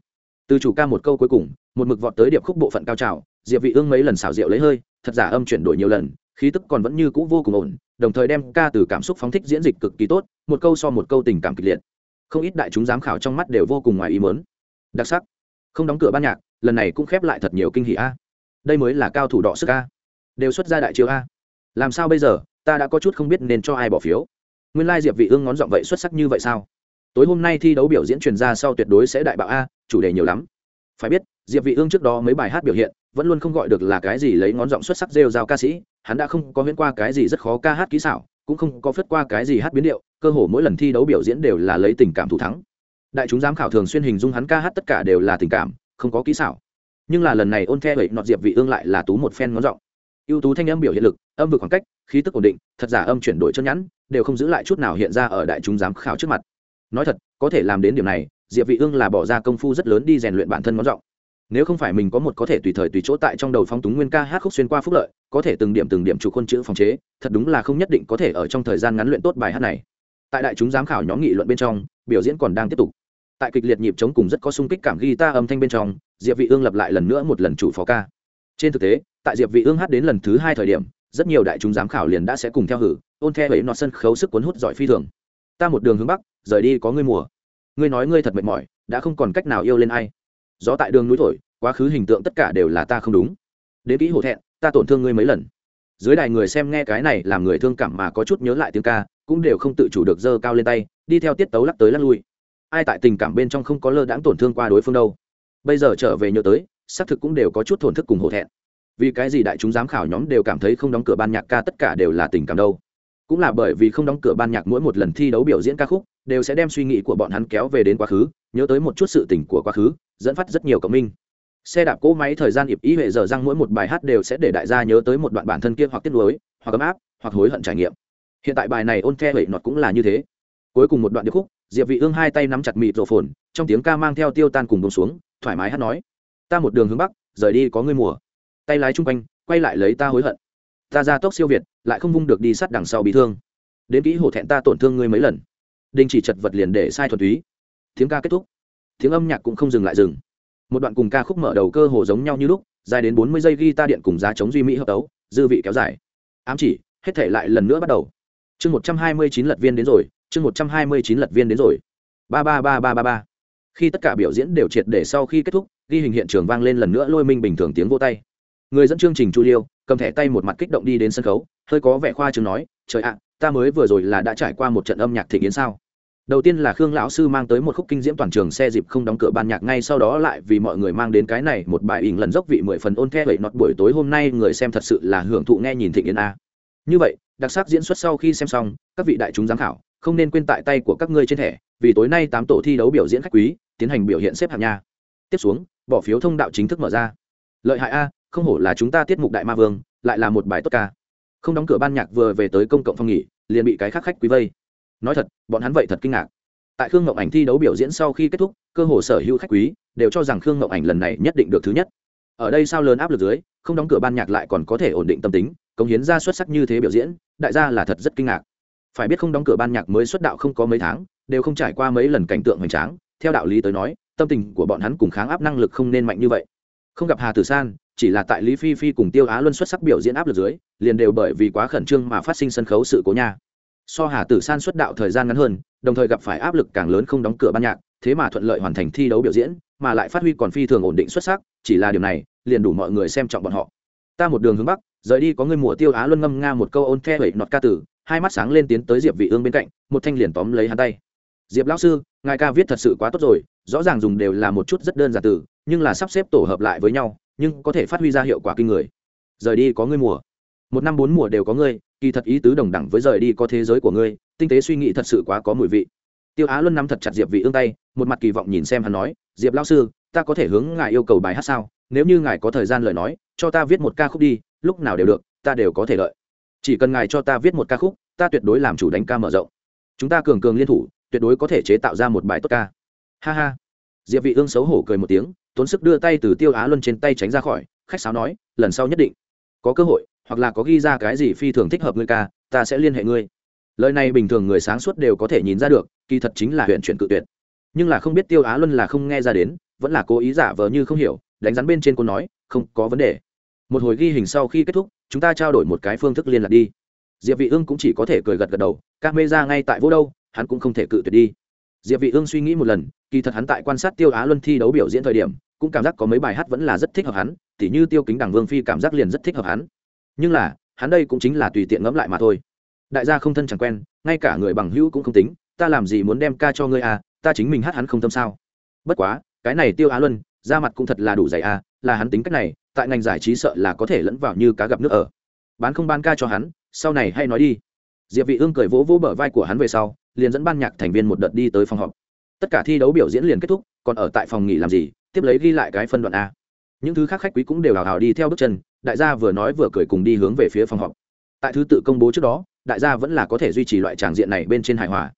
Từ chủ ca một câu cuối cùng, một mực vọt tới điệp khúc bộ phận cao trào, diệp vị ương mấy lần xảo diệu lấy hơi, thật giả âm chuyển đổi nhiều lần, khí tức còn vẫn như cũ vô cùng ổn, đồng thời đem ca từ cảm xúc phóng thích diễn dịch cực kỳ tốt, một câu so một câu tình cảm kịch liệt. Không ít đại chúng giám khảo trong mắt đều vô cùng ngoài ý muốn. Đặc sắc. Không đóng cửa ban nhạc lần này cũng khép lại thật nhiều kinh hỉ a. Đây mới là cao thủ đọ sức a. Đều xuất ra đại chiếu a. Làm sao bây giờ, ta đã có chút không biết nên cho ai bỏ phiếu. Nguyên lai diệp vị ương ngón giọng vậy xuất sắc như vậy sao? Tối hôm nay thi đấu biểu diễn truyền ra sau tuyệt đối sẽ đại bạo a, chủ đề nhiều lắm. Phải biết, diệp vị ương trước đó mấy bài hát biểu hiện, vẫn luôn không gọi được là cái gì lấy ngón giọng xuất sắc rêu rao ca sĩ, hắn đã không có huyễn qua cái gì rất khó ca hát kỹ xảo, cũng không có phất qua cái gì hát biến điệu, cơ hồ mỗi lần thi đấu biểu diễn đều là lấy tình cảm thủ thắng. Đại chúng giám khảo thường xuyên hình dung hắn ca hát tất cả đều là tình cảm không có kỹ xảo. Nhưng là lần này ôn the vậy, nọt diệp vị ương lại là tú một phen ngón giọng. Ưu tú thanh âm biểu hiện lực, âm vực khoảng cách, khí tức ổn định, thật giả âm chuyển đổi chân nhẵn đều không giữ lại chút nào hiện ra ở đại chúng giám khảo trước mặt. Nói thật, có thể làm đến điểm này, diệp vị ương là bỏ ra công phu rất lớn đi rèn luyện bản thân ngón giọng. Nếu không phải mình có một có thể tùy thời tùy chỗ tại trong đầu phong túng nguyên ca hát khúc xuyên qua phúc lợi, có thể từng điểm từng điểm chủ khuôn chữ phòng chế, thật đúng là không nhất định có thể ở trong thời gian ngắn luyện tốt bài hát này. Tại đại chúng giám khảo nhóm nghị luận bên trong, biểu diễn còn đang tiếp tục tại kịch liệt nhịp chống cùng rất có sung kích cảm guitar âm thanh bên trong, diệp vị ương lặp lại lần nữa một lần chủ phó ca. Trên thực tế, tại diệp vị ương hát đến lần thứ hai thời điểm, rất nhiều đại chúng giám khảo liền đã sẽ cùng theo hử, ôn theo ấy nọt sân khấu sức cuốn hút giỏi phi thường. Ta một đường hướng bắc, rời đi có ngươi mùa. Ngươi nói ngươi thật mệt mỏi, đã không còn cách nào yêu lên ai. Gió tại đường núi thổi, quá khứ hình tượng tất cả đều là ta không đúng. Đến kỹ hổ thẹn, ta tổn thương ngươi mấy lần. Dưới đài người xem nghe cái này làm người thương cảm mà có chút nhớ lại tiếng ca, cũng đều không tự chủ được dơ cao lên tay, đi theo tiết tấu lắc tới lắc lui ai tại tình cảm bên trong không có lơ đãng tổn thương qua đối phương đâu. Bây giờ trở về nhớ tới, xác thực cũng đều có chút thổn thức cùng hổ thẹn. Vì cái gì đại chúng giám khảo nhóm đều cảm thấy không đóng cửa ban nhạc ca tất cả đều là tình cảm đâu. Cũng là bởi vì không đóng cửa ban nhạc mỗi một lần thi đấu biểu diễn ca khúc, đều sẽ đem suy nghĩ của bọn hắn kéo về đến quá khứ, nhớ tới một chút sự tình của quá khứ, dẫn phát rất nhiều cộng minh. Xe đạp cỗ máy thời gian ịp ý hệ giờ răng mỗi một bài hát đều sẽ để đại gia nhớ tới một đoạn bản thân kia hoặc tiếc nuối, hoặc ấm áp, hoặc hối hận trải nghiệm. Hiện tại bài này ôn the vậy nọt cũng là như thế. Cuối cùng một đoạn điệp khúc diệp vị ương hai tay nắm chặt mịt rộ phồn trong tiếng ca mang theo tiêu tan cùng bông xuống, thoải mái hát nói, ta một đường hướng bắc, rời đi có ngươi mùa. Tay lái chung quanh, quay lại lấy ta hối hận. Ta ra tốc siêu việt, lại không vung được đi sát đằng sau bị thương. Đến kỹ hổ thẹn ta tổn thương ngươi mấy lần. Đình chỉ chật vật liền để sai thuật túy. Tiếng ca kết thúc. Tiếng âm nhạc cũng không dừng lại dừng. Một đoạn cùng ca khúc mở đầu cơ hồ giống nhau như lúc, dài đến bốn mươi giây ghi ta điện cùng giá chống duy mỹ hợp tấu, dư vị kéo dài. Ám chỉ, hết thể lại lần nữa bắt đầu. Chương một trăm hai mươi chín lật viên đến rồi chương một trăm hai mươi chín lật viên đến rồi. Ba ba ba ba ba ba. Khi tất cả biểu diễn đều triệt để sau khi kết thúc, ghi hình hiện trường vang lên lần nữa lôi minh bình thường tiếng vô tay. Người dẫn chương trình chu liêu, cầm thẻ tay một mặt kích động đi đến sân khấu, hơi có vẻ khoa chừng nói, trời ạ, ta mới vừa rồi là đã trải qua một trận âm nhạc thị kiến sao? Đầu tiên là khương lão sư mang tới một khúc kinh diễm toàn trường xe dịp không đóng cửa ban nhạc, ngay sau đó lại vì mọi người mang đến cái này một bài ỉn lần dốc vị mười phần ôn the vậy, nọt buổi tối hôm nay người xem thật sự là hưởng thụ nghe nhìn thị kiến a. Như vậy, đặc sắc diễn xuất sau khi xem xong, các vị đại chúng giám khảo không nên quên tại tay của các ngươi trên thẻ, vì tối nay tám tổ thi đấu biểu diễn khách quý, tiến hành biểu hiện xếp hạng nha. Tiếp xuống, bỏ phiếu thông đạo chính thức mở ra. Lợi hại a, không hổ là chúng ta tiết mục đại ma vương, lại là một bài tốt ca. Không đóng cửa ban nhạc vừa về tới công cộng phòng nghỉ, liền bị cái khác khách quý vây. Nói thật, bọn hắn vậy thật kinh ngạc. Tại khương ngọc ảnh thi đấu biểu diễn sau khi kết thúc, cơ hồ sở hữu khách quý đều cho rằng khương ngọc ảnh lần này nhất định được thứ nhất. Ở đây sao lớn áp lực dưới, không đóng cửa ban nhạc lại còn có thể ổn định tâm tính, cống hiến ra xuất sắc như thế biểu diễn, đại gia là thật rất kinh ngạc phải biết không đóng cửa ban nhạc mới xuất đạo không có mấy tháng, đều không trải qua mấy lần cảnh tượng hoành tráng, theo đạo lý tới nói, tâm tình của bọn hắn cùng kháng áp năng lực không nên mạnh như vậy. Không gặp hà tử san, chỉ là tại lý phi phi cùng tiêu á luân xuất sắc biểu diễn áp lực dưới, liền đều bởi vì quá khẩn trương mà phát sinh sân khấu sự cố nha. So hà tử san xuất đạo thời gian ngắn hơn, đồng thời gặp phải áp lực càng lớn không đóng cửa ban nhạc, thế mà thuận lợi hoàn thành thi đấu biểu diễn, mà lại phát huy còn phi thường ổn định xuất sắc, chỉ là điều này, liền đủ mọi người xem trọng bọn họ. Ta một đường hướng bắc, rời đi có người mùa tiêu á luân ngâm nga một câu ôn the bảy nọt ca tử hai mắt sáng lên tiến tới diệp vị ương bên cạnh, một thanh liền tóm lấy hắn tay. Diệp lão sư, ngài ca viết thật sự quá tốt rồi, rõ ràng dùng đều là một chút rất đơn giản từ, nhưng là sắp xếp tổ hợp lại với nhau, nhưng có thể phát huy ra hiệu quả kinh người. Rời đi có ngươi mùa. Một năm bốn mùa đều có ngươi, kỳ thật ý tứ đồng đẳng với rời đi có thế giới của ngươi, tinh tế suy nghĩ thật sự quá có mùi vị. Tiêu á luân nắm thật chặt diệp vị ương tay, một mặt kỳ vọng nhìn xem hắn nói, diệp lão sư, ta có thể hướng ngài yêu cầu bài hát sao? Nếu như ngài có thời gian lời nói, cho ta viết một ca khúc đi, lúc nào đều được, ta đều có thể lợi chỉ cần ngài cho ta viết một ca khúc, ta tuyệt đối làm chủ đánh ca mở rộng. Chúng ta cường cường liên thủ, tuyệt đối có thể chế tạo ra một bài tốt ca. Ha ha. Diệp vị ương xấu hổ cười một tiếng, tốn sức đưa tay từ tiêu á luân trên tay tránh ra khỏi, khách sáo nói, lần sau nhất định có cơ hội, hoặc là có ghi ra cái gì phi thường thích hợp ngươi ca, ta sẽ liên hệ ngươi. Lời này bình thường người sáng suốt đều có thể nhìn ra được, kỳ thật chính là huyện chuyển cự tuyệt. Nhưng là không biết tiêu á luân là không nghe ra đến, vẫn là cố ý giả vờ như không hiểu, đánh rắn bên trên cô nói, không có vấn đề một hồi ghi hình sau khi kết thúc, chúng ta trao đổi một cái phương thức liên lạc đi. Diệp vị ương cũng chỉ có thể cười gật gật đầu, các mê ra ngay tại vô đâu, hắn cũng không thể cự tuyệt đi. Diệp vị ương suy nghĩ một lần, kỳ thật hắn tại quan sát tiêu á luân thi đấu biểu diễn thời điểm, cũng cảm giác có mấy bài hát vẫn là rất thích hợp hắn, tỉ như tiêu kính đằng vương phi cảm giác liền rất thích hợp hắn. Nhưng là, hắn đây cũng chính là tùy tiện ngẫm lại mà thôi. Đại gia không thân chẳng quen, ngay cả người bằng hữu cũng không tính, ta làm gì muốn đem ca cho ngươi à ta chính mình hát hắn không tâm sao. Bất quá, cái này tiêu á luân ra mặt cũng thật là đủ dày à là hắn tính cách này, tại ngành giải trí sợ là có thể lẫn vào như cá gặp nước ở. Bán không ban ca cho hắn, sau này hay nói đi. Diệp vị ương cười vỗ vỗ bờ vai của hắn về sau, liền dẫn ban nhạc thành viên một đợt đi tới phòng họp. Tất cả thi đấu biểu diễn liền kết thúc, còn ở tại phòng nghỉ làm gì, tiếp lấy ghi lại cái phân đoạn a. Những thứ khác khách quý cũng đều hào hào đi theo bước chân, đại gia vừa nói vừa cười cùng đi hướng về phía phòng họp. Tại thứ tự công bố trước đó, đại gia vẫn là có thể duy trì loại tràng diện này bên trên hài hòa.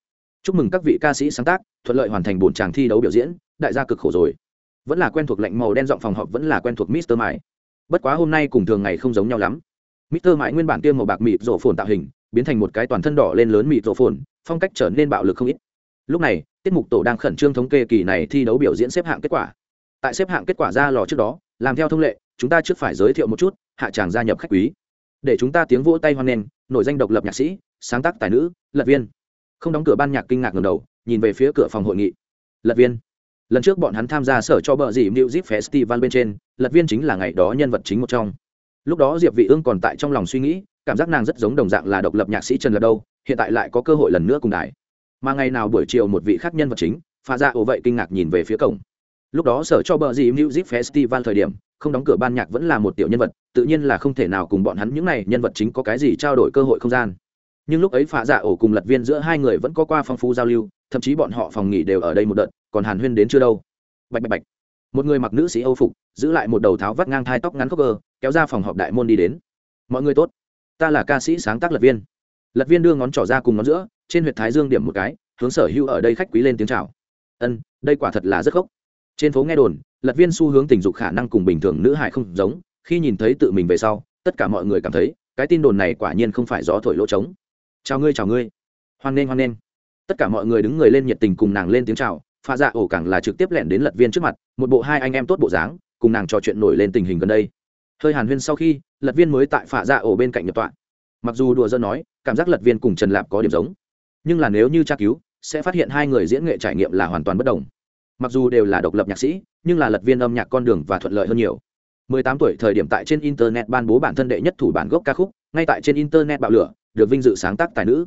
Chúc mừng các vị ca sĩ sáng tác, thuận lợi hoàn thành bốn tràng thi đấu biểu diễn, đại gia cực khổ rồi vẫn là quen thuộc lệnh màu đen giọng phòng họp vẫn là quen thuộc mister mãi. Bất quá hôm nay cùng thường ngày không giống nhau lắm. mister mãi nguyên bản tiêm màu bạc mịt rổ phồn tạo hình, biến thành một cái toàn thân đỏ lên lớn mịt rổ phồn, phong cách trở nên bạo lực không ít. Lúc này, tiết mục tổ đang khẩn trương thống kê kỳ này thi đấu biểu diễn xếp hạng kết quả. Tại xếp hạng kết quả ra lò trước đó, làm theo thông lệ, chúng ta trước phải giới thiệu một chút, hạ tràng gia nhập khách quý. Để chúng ta tiếng vỗ tay hoan nghênh nội danh độc lập nhạc sĩ, sáng tác tài nữ, lật viên. Không đóng cửa ban nhạc kinh ngạc ngầm đầu, nhìn về phía cửa phòng hội nghị. Lật viên lần trước bọn hắn tham gia sở cho bờ dì music festival bên trên, lật viên chính là ngày đó nhân vật chính một trong. Lúc đó diệp vị ương còn tại trong lòng suy nghĩ, cảm giác nàng rất giống đồng dạng là độc lập nhạc sĩ trần lật đâu, hiện tại lại có cơ hội lần nữa cùng đài. Mà ngày nào buổi chiều một vị khác nhân vật chính, pha ra ổ vậy kinh ngạc nhìn về phía cổng. Lúc đó sở cho bờ gì music festival thời điểm, không đóng cửa ban nhạc vẫn là một tiểu nhân vật, tự nhiên là không thể nào cùng bọn hắn những này nhân vật chính có cái gì trao đổi cơ hội không gian. Nhưng lúc ấy phạ dạ ổ cùng lật viên giữa hai người vẫn có qua phong phú giao lưu, thậm chí bọn họ phòng nghỉ đều ở đây một đợt còn hàn huyên đến chưa đâu. Bạch bạch bạch. Một người mặc nữ sĩ âu phục, giữ lại một đầu tháo vắt ngang thai tóc ngắn khóc gờ kéo ra phòng họp đại môn đi đến. Mọi người tốt. Ta là ca sĩ sáng tác lật viên. Lật viên đưa ngón trỏ ra cùng ngón giữa, trên huyệt thái dương điểm một cái, hướng sở hữu ở đây khách quý lên tiếng chào. Ân, đây quả thật là rất khóc trên phố nghe đồn, lật viên xu hướng tình dục khả năng cùng bình thường nữ hải không giống, khi nhìn thấy tự mình về sau, tất cả mọi người cảm thấy, cái tin đồn này quả nhiên không phải gió thổi lỗ trống. Chào ngươi chào ngươi. Hoan nghênh hoan nghênh. Tất cả mọi người đứng người lên nhiệt tình cùng nàng lên tiếng chào pha dạ ổ càng là trực tiếp lẻn đến lật viên trước mặt, một bộ hai anh em tốt bộ dáng, cùng nàng trò chuyện nổi lên tình hình gần đây. Hơi hàn huyên sau khi, lật viên mới tại pha dạ ổ bên cạnh nhập tọa. Mặc dù đùa dân nói, cảm giác lật viên cùng trần lạp có điểm giống, nhưng là nếu như tra cứu, sẽ phát hiện hai người diễn nghệ trải nghiệm là hoàn toàn bất đồng. Mặc dù đều là độc lập nhạc sĩ, nhưng là lật viên âm nhạc con đường và thuận lợi hơn nhiều. 18 tuổi thời điểm tại trên internet ban bố bản thân đệ nhất thủ bản gốc ca khúc, ngay tại trên internet bạo lửa, được vinh dự sáng tác tài nữ.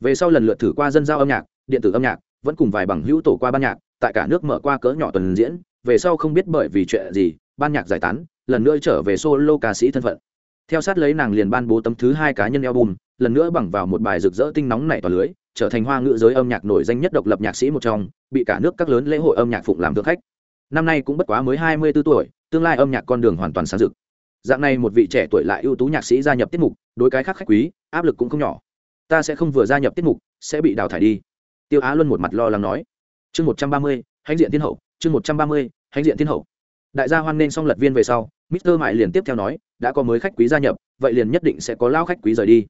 Về sau lần lượt thử qua dân giao âm nhạc, điện tử âm nhạc vẫn cùng vài bằng hữu tổ qua ban nhạc, tại cả nước mở qua cỡ nhỏ tuần diễn, về sau không biết bởi vì chuyện gì, ban nhạc giải tán, lần nữa trở về solo ca sĩ thân phận. Theo sát lấy nàng liền ban bố tấm thứ hai cá nhân album, lần nữa bằng vào một bài rực rỡ tinh nóng này toàn lưới, trở thành hoa ngữ giới âm nhạc nổi danh nhất độc lập nhạc sĩ một trong, bị cả nước các lớn lễ hội âm nhạc phụng làm thượng khách. Năm nay cũng bất quá mới hai mươi 24 tuổi, tương lai âm nhạc con đường hoàn toàn sáng rực. Dạng này một vị trẻ tuổi lại ưu tú nhạc sĩ gia nhập tiết mục, đối cái khác khách quý, áp lực cũng không nhỏ. Ta sẽ không vừa gia nhập tiết mục, sẽ bị đào thải đi tiêu á luân một mặt lo lắng nói. Chương một trăm ba mươi, hãnh diện thiên hậu, chương một trăm ba mươi, hãnh diện thiên hậu. Đại gia hoan nghênh xong lật viên về sau, mister mại liền tiếp theo nói, đã có mới khách quý gia nhập, vậy liền nhất định sẽ có lao khách quý rời đi.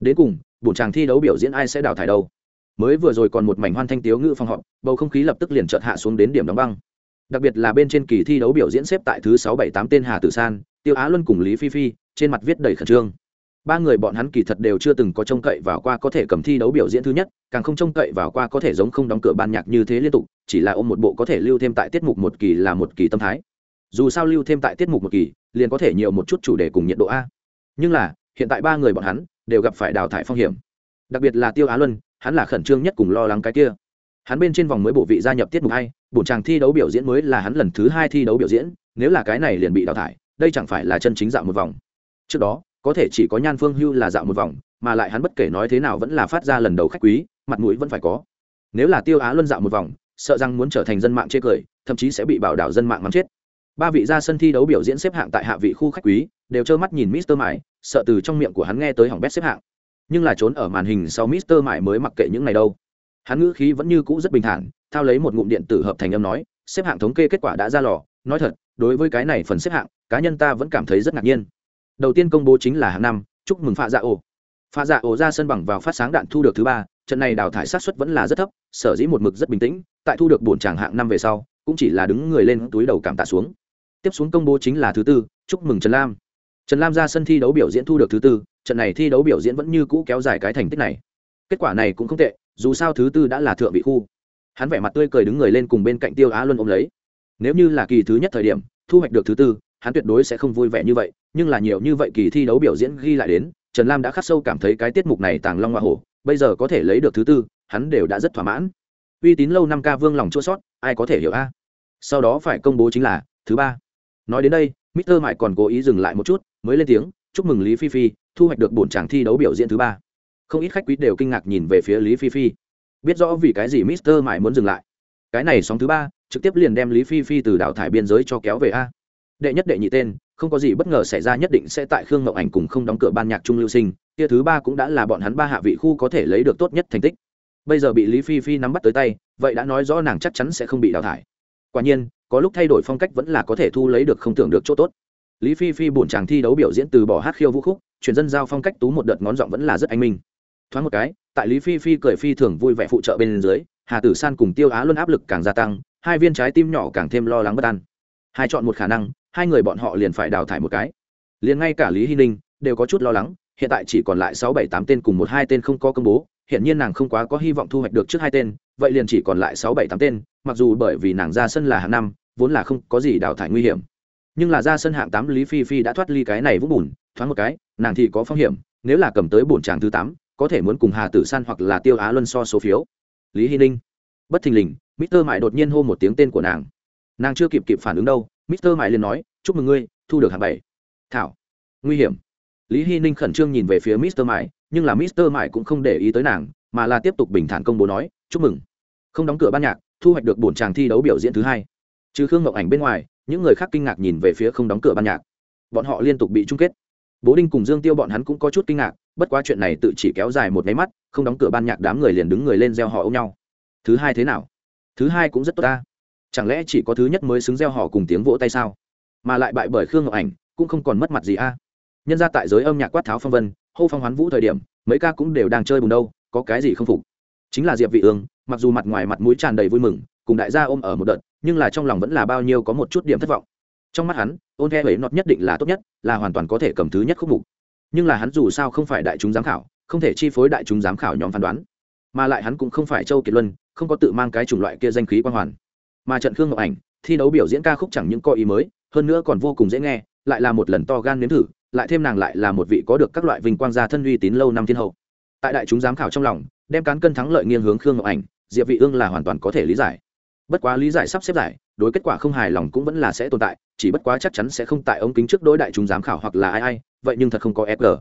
Đến cùng, buổi chàng thi đấu biểu diễn ai sẽ đào thải đâu? Mới vừa rồi còn một mảnh hoan thanh tiếu ngữ phòng họp, bầu không khí lập tức liền chợt hạ xuống đến điểm đóng băng. Đặc biệt là bên trên kỳ thi đấu biểu diễn xếp tại thứ sáu bảy tám tên hà tử san, tiêu á luân cùng lý phi phi, trên mặt viết đầy khẩn trương ba người bọn hắn kỳ thật đều chưa từng có trông cậy vào qua có thể cầm thi đấu biểu diễn thứ nhất, càng không trông cậy vào qua có thể giống không đóng cửa ban nhạc như thế liên tục, chỉ là ôm một bộ có thể lưu thêm tại tiết mục một kỳ là một kỳ tâm thái. Dù sao lưu thêm tại tiết mục một kỳ, liền có thể nhiều một chút chủ đề cùng nhiệt độ a. Nhưng là, hiện tại ba người bọn hắn đều gặp phải đào thải phong hiểm. Đặc biệt là tiêu á luân, hắn là khẩn trương nhất cùng lo lắng cái kia. Hắn bên trên vòng mới bộ vị gia nhập tiết mục hai, bổn chàng thi đấu biểu diễn mới là hắn lần thứ hai thi đấu biểu diễn, nếu là cái này liền bị đào thải, đây chẳng phải là chân chính dạo một vòng. Trước đó có thể chỉ có nhan phương hưu là dạo một vòng, mà lại hắn bất kể nói thế nào vẫn là phát ra lần đầu khách quý, mặt mũi vẫn phải có. Nếu là tiêu á luân dạo một vòng, sợ rằng muốn trở thành dân mạng chê cười, thậm chí sẽ bị bảo đảo dân mạng mắng chết. Ba vị ra sân thi đấu biểu diễn xếp hạng tại hạ vị khu khách quý, đều trơ mắt nhìn mister mải sợ từ trong miệng của hắn nghe tới hỏng bét xếp hạng. Nhưng là trốn ở màn hình sau mister mải mới mặc kệ những này đâu. Hắn ngữ khí vẫn như cũ rất bình thản, thao lấy một ngụm điện tử hợp thành âm nói, xếp hạng thống kê kết quả đã ra lò, nói thật, đối với cái này phần xếp hạng, cá nhân ta vẫn cảm thấy rất ngạc nhiên đầu tiên công bố chính là hàng năm, chúc mừng pha dạ ổ. Pha dạ ổ ra sân bằng vào phát sáng đạn thu được thứ ba, trận này đào thải sát xuất vẫn là rất thấp, sở dĩ một mực rất bình tĩnh, tại thu được bổn tràng hạng năm về sau, cũng chỉ là đứng người lên túi đầu cảm tạ xuống. Tiếp xuống công bố chính là thứ tư, chúc mừng trần lam. Trần lam ra sân thi đấu biểu diễn thu được thứ tư, trận này thi đấu biểu diễn vẫn như cũ kéo dài cái thành tích này. Kết quả này cũng không tệ, dù sao thứ tư đã là thượng vị khu. Hắn vẻ mặt tươi cười đứng người lên cùng bên cạnh tiêu á luân ôm lấy. Nếu như là kỳ thứ nhất thời điểm, thu hoạch được thứ tư hắn tuyệt đối sẽ không vui vẻ như vậy nhưng là nhiều như vậy kỳ thi đấu biểu diễn ghi lại đến trần lam đã khắc sâu cảm thấy cái tiết mục này tàng long hoa hổ bây giờ có thể lấy được thứ tư hắn đều đã rất thỏa mãn uy tín lâu năm ca vương lòng chua sót ai có thể hiểu a sau đó phải công bố chính là thứ ba nói đến đây Mr. Mại còn cố ý dừng lại một chút, mới lên tiếng, chúc mừng Lý Phi Phi, thu hoạch được bổn tràng thi đấu biểu diễn thứ ba. Không ít khách quý đều kinh ngạc nhìn về phía Lý Phi Phi. Biết rõ vì cái gì Mister Mại muốn dừng lại. Cái này sóng thứ ba, trực tiếp liền đem Lý Phi Phi từ đảo thải biên giới cho kéo về a. Đệ nhất đệ nhị tên, không có gì bất ngờ xảy ra nhất định sẽ tại Khương Ngọc Ảnh cùng không đóng cửa ban nhạc trung lưu sinh, kia thứ ba cũng đã là bọn hắn ba hạ vị khu có thể lấy được tốt nhất thành tích. Bây giờ bị Lý Phi Phi nắm bắt tới tay, vậy đã nói rõ nàng chắc chắn sẽ không bị đào thải. Quả nhiên, có lúc thay đổi phong cách vẫn là có thể thu lấy được không tưởng được chỗ tốt lý phi phi bổn chàng thi đấu biểu diễn từ bỏ hát khiêu vũ khúc chuyển dân giao phong cách tú một đợt ngón giọng vẫn là rất anh minh thoáng một cái tại lý phi phi cười phi thường vui vẻ phụ trợ bên dưới hà tử san cùng tiêu á luôn áp lực càng gia tăng hai viên trái tim nhỏ càng thêm lo lắng bất an hai chọn một khả năng hai người bọn họ liền phải đào thải một cái. Liền ngay cả lý hy ninh đều có chút lo lắng, hiện tại chỉ còn lại sáu bảy tám tên cùng một hai tên không có công bố hiện nhiên nàng không quá có hy vọng thu hoạch được trước hai tên, vậy liền chỉ còn lại sáu bảy tám tên, mặc dù bởi vì nàng ra sân là hạng năm, vốn là không có gì đào thải nguy hiểm. Nhưng là ra sân hạng tám lý phi phi đã thoát ly cái này vũng bùn, thoáng một cái, nàng thì có phong hiểm, nếu là cầm tới bổn tràng thứ tám, có thể muốn cùng hà tử san hoặc là tiêu á luân so số phiếu. Lý hy ninh, bất thình lình mister mại đột nhiên hô một tiếng tên của nàng nàng chưa kịp kịp phản ứng đâu, mister mại liền nói, chúc mừng ngươi, thu được hạng bảy. Thảo. Nguy hiểm. Lý hy ninh khẩn trương nhìn về phía mister mại nhưng là mister mại cũng không để ý tới nàng, mà là tiếp tục bình thản công bố nói, chúc mừng. Không đóng cửa ban nhạc, thu hoạch được bổn tràng thi đấu biểu diễn thứ hai. Trừ khương ngọc ảnh bên ngoài, những người khác kinh ngạc nhìn về phía không đóng cửa ban nhạc. Bọn họ liên tục bị chung kết. Bố đinh cùng dương tiêu bọn hắn cũng có chút kinh ngạc, bất quá chuyện này tự chỉ kéo dài một máy mắt, không đóng cửa ban nhạc đám người liền đứng người lên gieo họ ôm nhau. Thứ hai thế nào? Thứ hai cũng rất tốt ta chẳng lẽ chỉ có thứ nhất mới xứng gieo họ cùng tiếng vỗ tay sao? Mà lại bại bởi khương ngọc ảnh, cũng không còn mất mặt gì a. Nhân ra tại giới âm nhạc quát tháo phong vân, hô phong hoán vũ thời điểm, mấy ca cũng đều đang chơi bùng đâu, có cái gì không phục? Chính là diệp vị ương, mặc dù mặt ngoài mặt mũi tràn đầy vui mừng, cùng đại gia ôm ở một đợt, nhưng là trong lòng vẫn là bao nhiêu có một chút điểm thất vọng. Trong mắt hắn, ôn the huế nọt nhất định là tốt nhất, là hoàn toàn có thể cầm thứ nhất khúc mục. Nhưng là hắn dù sao không phải đại chúng giám khảo, không thể chi phối đại chúng giám khảo nhóm phán đoán. Mà lại hắn cũng không phải châu kiệt luân, không có tự mang cái chủng loại kia danh khí quan hoàn mà trận khương ngọc ảnh thi đấu biểu diễn ca khúc chẳng những có ý mới hơn nữa còn vô cùng dễ nghe lại là một lần to gan nếm thử lại thêm nàng lại là một vị có được các loại vinh quang gia thân uy tín lâu năm thiên hậu. Tại đại chúng giám khảo trong lòng đem cán cân thắng lợi nghiêng hướng khương ngọc ảnh diệp vị ương là hoàn toàn có thể lý giải. Bất quá lý giải sắp xếp giải đối kết quả không hài lòng cũng vẫn là sẽ tồn tại chỉ bất quá chắc chắn sẽ không tại ống kính trước đối đại chúng giám khảo hoặc là ai ai vậy nhưng thật không có fg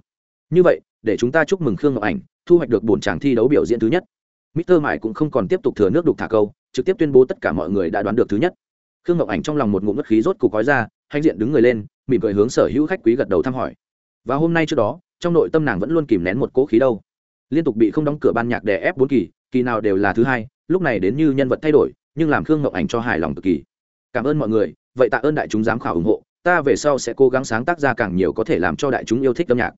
như vậy để chúng ta chúc mừng khương ngọc ảnh thu hoạch được bổn tràng thi đấu biểu diễn thứ nhất. Mr. Mại cũng không còn tiếp tục thừa nước đục thả câu, trực tiếp tuyên bố tất cả mọi người đã đoán được thứ nhất. Khương Ngọc Ảnh trong lòng một ngụm ngất khí rốt cục gói ra, hành diện đứng người lên, mỉm cười hướng sở hữu khách quý gật đầu thăm hỏi. Và hôm nay trước đó, trong nội tâm nàng vẫn luôn kìm nén một cố khí đâu. Liên tục bị không đóng cửa ban nhạc đè ép bốn kỳ, kỳ nào đều là thứ hai, lúc này đến như nhân vật thay đổi, nhưng làm Khương Ngọc Ảnh cho hài lòng cực kỳ. Cảm ơn mọi người, vậy tạ ơn đại chúng giám khảo ủng hộ, ta về sau sẽ cố gắng sáng tác ra càng nhiều có thể làm cho đại chúng yêu thích âm nhạc.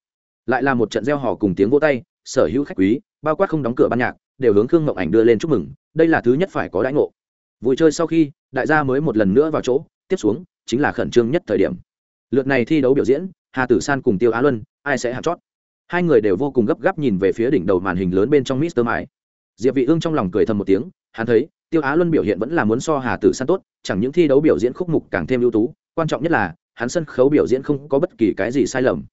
Lại là một trận reo hò cùng tiếng vỗ tay, sở hữu khách quý, bao quát không đóng cửa ban nhạc, đều hướng khương ngọc ảnh đưa lên chúc mừng, đây là thứ nhất phải có đãi ngộ. Vui chơi sau khi, đại gia mới một lần nữa vào chỗ, tiếp xuống chính là khẩn trương nhất thời điểm. Lượt này thi đấu biểu diễn, hà tử san cùng tiêu á luân, ai sẽ hạt chót? Hai người đều vô cùng gấp gáp nhìn về phía đỉnh đầu màn hình lớn bên trong mister mãi diệp vị ương trong lòng cười thầm một tiếng, hắn thấy, tiêu á luân biểu hiện vẫn là muốn so hà tử san tốt, chẳng những thi đấu biểu diễn khúc mục càng thêm ưu tú, quan trọng nhất là, hắn sân khấu biểu diễn không có bất kỳ cái gì sai lầm.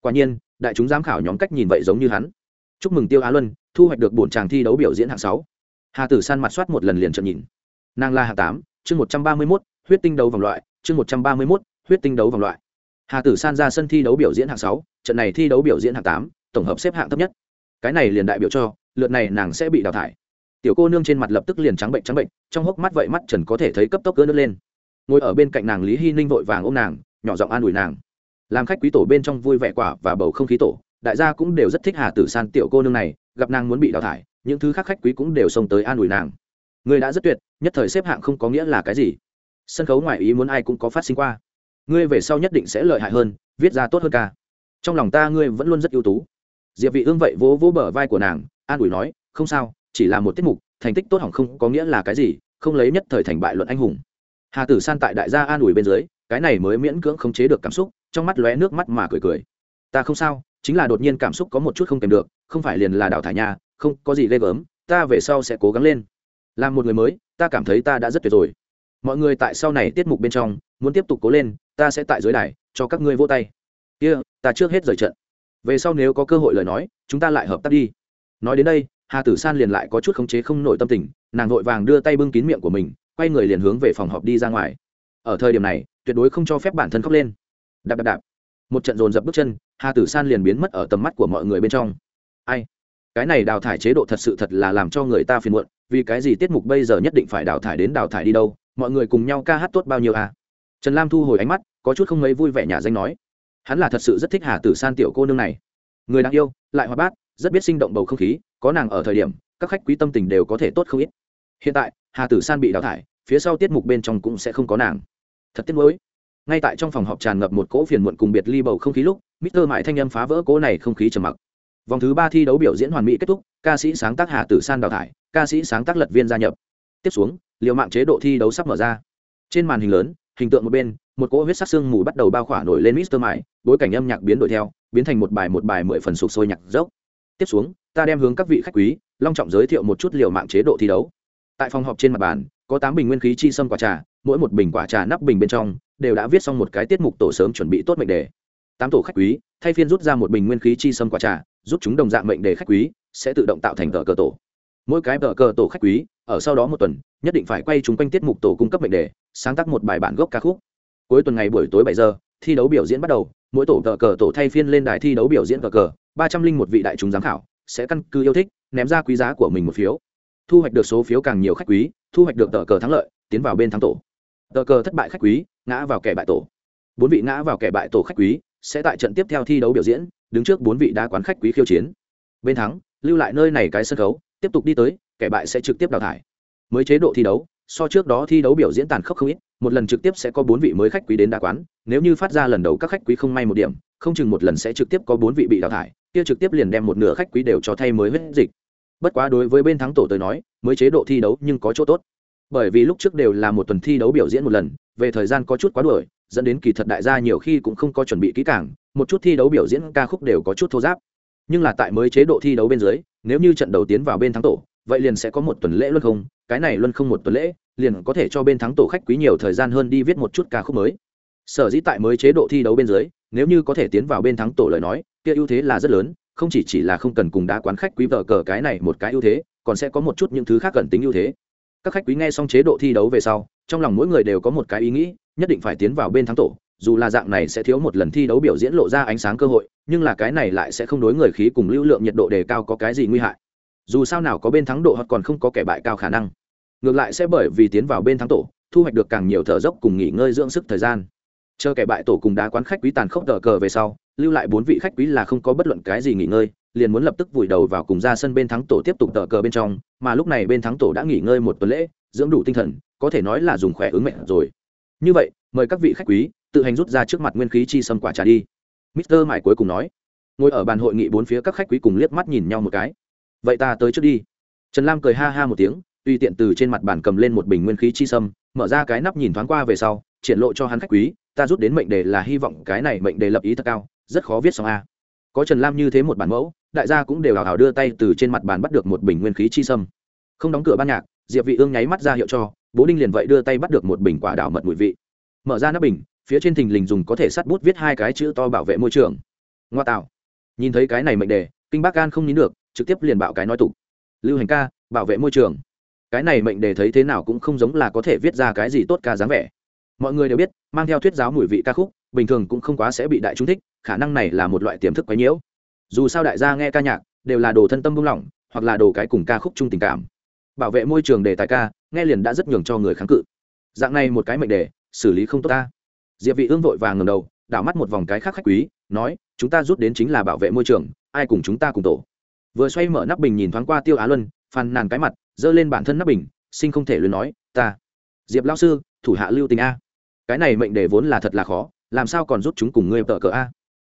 Quả nhiên, đại chúng giám khảo nhóm cách nhìn vậy giống như hắn. Chúc mừng tiêu á luân thu hoạch được bổn tràng thi đấu biểu diễn hạng sáu. Hà tử san mặt soát một lần liền trận nhìn. Nàng là hạng tám, chương một trăm ba mươi mốt, huyết tinh đấu vòng loại, chương một trăm ba mươi mốt, huyết tinh đấu vòng loại. Hà tử san ra sân thi đấu biểu diễn hạng sáu, trận này thi đấu biểu diễn hạng tám, tổng hợp xếp hạng thấp nhất. Cái này liền đại biểu cho, lượt này nàng sẽ bị đào thải. Tiểu cô nương trên mặt lập tức liền trắng bệnh trắng bệnh, trong hốc mắt vậy mắt trần có thể thấy cấp tốc cỡ nước lên. Ngồi ở bên cạnh nàng lý hy ninh vội vàng ôm nàng, nhỏ giọng an ủi nàng. Làm khách quý tổ bên trong vui vẻ quả và bầu không khí tổ đại gia cũng đều rất thích hà tử san tiểu cô nương này, gặp nàng muốn bị đào thải, những thứ khác khách quý cũng đều xông tới an ủi nàng. Người đã rất tuyệt, nhất thời xếp hạng không có nghĩa là cái gì. Sân khấu ngoài ý muốn ai cũng có phát sinh qua. Ngươi về sau nhất định sẽ lợi hại hơn, viết ra tốt hơn ca. Trong lòng ta ngươi vẫn luôn rất ưu tú. Diệp vị ương vậy vỗ vỗ bờ vai của nàng, an ủi nói, không sao, chỉ là một tiết mục, thành tích tốt hỏng không có nghĩa là cái gì, không lấy nhất thời thành bại luận anh hùng. Hà tử san tại đại gia an ủi bên dưới, cái này mới miễn cưỡng khống chế được cảm xúc, trong mắt lóe nước mắt mà cười cười. Ta không sao chính là đột nhiên cảm xúc có một chút không kèm được không phải liền là đào thải nhà không có gì ghê gớm ta về sau sẽ cố gắng lên. Làm một người mới ta cảm thấy ta đã rất tuyệt rồi. Mọi người tại sau này tiết mục bên trong muốn tiếp tục cố lên ta sẽ tại dưới đài cho các ngươi vô tay. Kia、yeah, ta trước hết rời trận. Về sau nếu có cơ hội lời nói chúng ta lại hợp tác đi. Nói đến đây hà tử san liền lại có chút khống chế không nổi tâm tình nàng vội vàng đưa tay bưng kín miệng của mình quay người liền hướng về phòng họp đi ra ngoài. Ở thời điểm này tuyệt đối không cho phép bản thân khóc lên. Đạp đạp đạp. Một trận dồn dập bước chân hà tử san liền biến mất ở tầm mắt của mọi người bên trong. Ai? Cái này đào thải chế độ thật sự thật là làm cho người ta phiền muộn, vì cái gì tiết mục bây giờ nhất định phải đào thải đến đào thải đi đâu? Mọi người cùng nhau ca hát tốt bao nhiêu à? Trần lam thu hồi ánh mắt, có chút không mấy vui vẻ nhà danh nói. Hắn là thật sự rất thích hà tử san tiểu cô nương này. Người đáng yêu, lại hoa bát, rất biết sinh động bầu không khí, có nàng ở thời điểm, các khách quý tâm tình đều có thể tốt không ít. Hiện tại, hà tử san bị đào thải, phía sau tiết mục bên trong cũng sẽ không có nàng. Thật tiếc nuối. Ngay tại trong phòng họp tràn ngập một cỗ phiền muộn cùng biệt ly bầu không khí lúc Mr. Mại thanh âm phá vỡ cố này không khí trầm mặc. Vòng thứ ba thi đấu biểu diễn hoàn mỹ kết thúc, ca sĩ sáng tác Hà Tử San đào thải, ca sĩ sáng tác Lật Viên gia nhập. Tiếp xuống, liều mạng chế độ thi đấu sắp mở ra. Trên màn hình lớn, hình tượng một bên, một cỗ huyết sắc xương mù bắt đầu bao khỏa nổi lên Mr. Mại, bối cảnh âm nhạc biến đổi theo, biến thành một bài một bài mười phần sục sôi nhạc dốc. Tiếp xuống, ta đem hướng các vị khách quý long trọng giới thiệu một chút liều mạng chế độ thi đấu. Tại phòng họp trên mặt bàn, có tám bình nguyên khí chi sâm quả trà mỗi một bình quả trà nắp bình bên trong đều đã viết xong một cái tiết mục tổ sớm chuẩn bị tốt mệnh đề tám tổ khách quý, thay phiên rút ra một bình nguyên khí chi sâm quả trà, giúp chúng đồng dạng mệnh đề khách quý, sẽ tự động tạo thành tờ cờ tổ. Mỗi cái tờ cờ tổ khách quý, ở sau đó một tuần, nhất định phải quay chúng quanh tiết mục tổ cung cấp mệnh đề, sáng tác một bài bản gốc ca khúc. Cuối tuần ngày buổi tối bảy giờ, thi đấu biểu diễn bắt đầu, mỗi tổ tờ cờ tổ thay phiên lên đài thi đấu biểu diễn tờ cờ, ba trăm linh một vị đại chúng giám khảo sẽ căn cứ yêu thích, ném ra quý giá của mình một phiếu. Thu hoạch được số phiếu càng nhiều khách quý, thu hoạch được tờ cờ thắng lợi, tiến vào bên thắng tổ. Tờ cờ thất bại khách quý, ngã vào kẻ bại tổ. Bốn vị ngã vào kẻ bại tổ khách quý sẽ tại trận tiếp theo thi đấu biểu diễn, đứng trước bốn vị đá quán khách quý khiêu chiến. Bên thắng, lưu lại nơi này cái sân khấu, tiếp tục đi tới, kẻ bại sẽ trực tiếp đào thải. Mới chế độ thi đấu, so trước đó thi đấu biểu diễn tàn khốc không ít, một lần trực tiếp sẽ có bốn vị mới khách quý đến đá quán, nếu như phát ra lần đầu các khách quý không may một điểm, không chừng một lần sẽ trực tiếp có bốn vị bị đào thải, kia trực tiếp liền đem một nửa khách quý đều cho thay mới huyết dịch. Bất quá đối với bên thắng tổ tới nói, mới chế độ thi đấu nhưng có chỗ tốt. Bởi vì lúc trước đều là một tuần thi đấu biểu diễn một lần, về thời gian có chút quá đuổi dẫn đến kỳ thật đại gia nhiều khi cũng không có chuẩn bị kỹ càng, một chút thi đấu biểu diễn ca khúc đều có chút thô giáp. Nhưng là tại mới chế độ thi đấu bên dưới, nếu như trận đầu tiến vào bên thắng tổ, vậy liền sẽ có một tuần lễ luân không, cái này luân không một tuần lễ, liền có thể cho bên thắng tổ khách quý nhiều thời gian hơn đi viết một chút ca khúc mới. Sở dĩ tại mới chế độ thi đấu bên dưới, nếu như có thể tiến vào bên thắng tổ lời nói, kia ưu thế là rất lớn, không chỉ chỉ là không cần cùng đá quán khách quý vợ cờ cái này một cái ưu thế, còn sẽ có một chút những thứ khác cần tính ưu thế. Các khách quý nghe xong chế độ thi đấu về sau, trong lòng mỗi người đều có một cái ý nghĩ nhất định phải tiến vào bên thắng tổ, dù là dạng này sẽ thiếu một lần thi đấu biểu diễn lộ ra ánh sáng cơ hội, nhưng là cái này lại sẽ không đối người khí cùng lưu lượng nhiệt độ đề cao có cái gì nguy hại. Dù sao nào có bên thắng độ, hoặc còn không có kẻ bại cao khả năng. Ngược lại sẽ bởi vì tiến vào bên thắng tổ, thu hoạch được càng nhiều thở dốc cùng nghỉ ngơi dưỡng sức thời gian. Chờ kẻ bại tổ cùng đá quán khách quý tàn khốc tờ cờ về sau, lưu lại bốn vị khách quý là không có bất luận cái gì nghỉ ngơi, liền muốn lập tức vùi đầu vào cùng ra sân bên thắng tổ tiếp tục tờ cờ bên trong, mà lúc này bên thắng tổ đã nghỉ ngơi một tuần lễ, dưỡng đủ tinh thần, có thể nói là dùng khỏe ứng mệnh rồi như vậy, mời các vị khách quý, tự hành rút ra trước mặt nguyên khí chi sâm quả trà đi. Mister mải cuối cùng nói. Ngồi ở bàn hội nghị bốn phía các khách quý cùng liếc mắt nhìn nhau một cái. Vậy ta tới trước đi. Trần lam cười ha ha một tiếng, tùy tiện từ trên mặt bàn cầm lên một bình nguyên khí chi sâm, mở ra cái nắp nhìn thoáng qua về sau, triển lộ cho hắn khách quý, ta rút đến mệnh đề là hy vọng cái này mệnh đề lập ý thật cao, rất khó viết xong a. Có trần lam như thế một bản mẫu, đại gia cũng đều hào hào đưa tay từ trên mặt bàn bắt được một bình nguyên khí chi sâm. Không đóng cửa ban nhạc, diệp vị ương nháy mắt ra hiệu cho bố đinh liền vậy đưa tay bắt được một bình quả đảo mật mùi vị. Mở ra nắp bình, phía trên thình lình dùng có thể sắt bút viết hai cái chữ to bảo vệ môi trường. Ngoa tạo. Nhìn thấy cái này mệnh đề, kinh bác gan không nín được, trực tiếp liền bạo cái nói tục. Lưu hành ca, bảo vệ môi trường. Cái này mệnh đề thấy thế nào cũng không giống là có thể viết ra cái gì tốt ca dáng vẻ. Mọi người đều biết, mang theo thuyết giáo mùi vị ca khúc, bình thường cũng không quá sẽ bị đại chúng thích, khả năng này là một loại tiềm thức quấy nhiễu. Dù sao đại gia nghe ca nhạc, đều là đồ thân tâm buông lỏng, hoặc là đồ cái cùng ca khúc chung tình cảm. Bảo vệ môi trường đề tài ca nghe liền đã rất nhường cho người kháng cự. Dạng này một cái mệnh đề, xử lý không tốt ta. Diệp vị ương vội vàng ngẩng đầu, đảo mắt một vòng cái khác khách quý, nói, chúng ta rút đến chính là bảo vệ môi trường, ai cùng chúng ta cùng tổ. Vừa xoay mở nắp bình nhìn thoáng qua tiêu á luân, phàn nàn cái mặt dơ lên bản thân nắp bình, sinh không thể luyến nói, ta, diệp Lão sư, thủ hạ lưu tình a. Cái này mệnh đề vốn là thật là khó, làm sao còn rút chúng cùng ngươi tờ cờ a?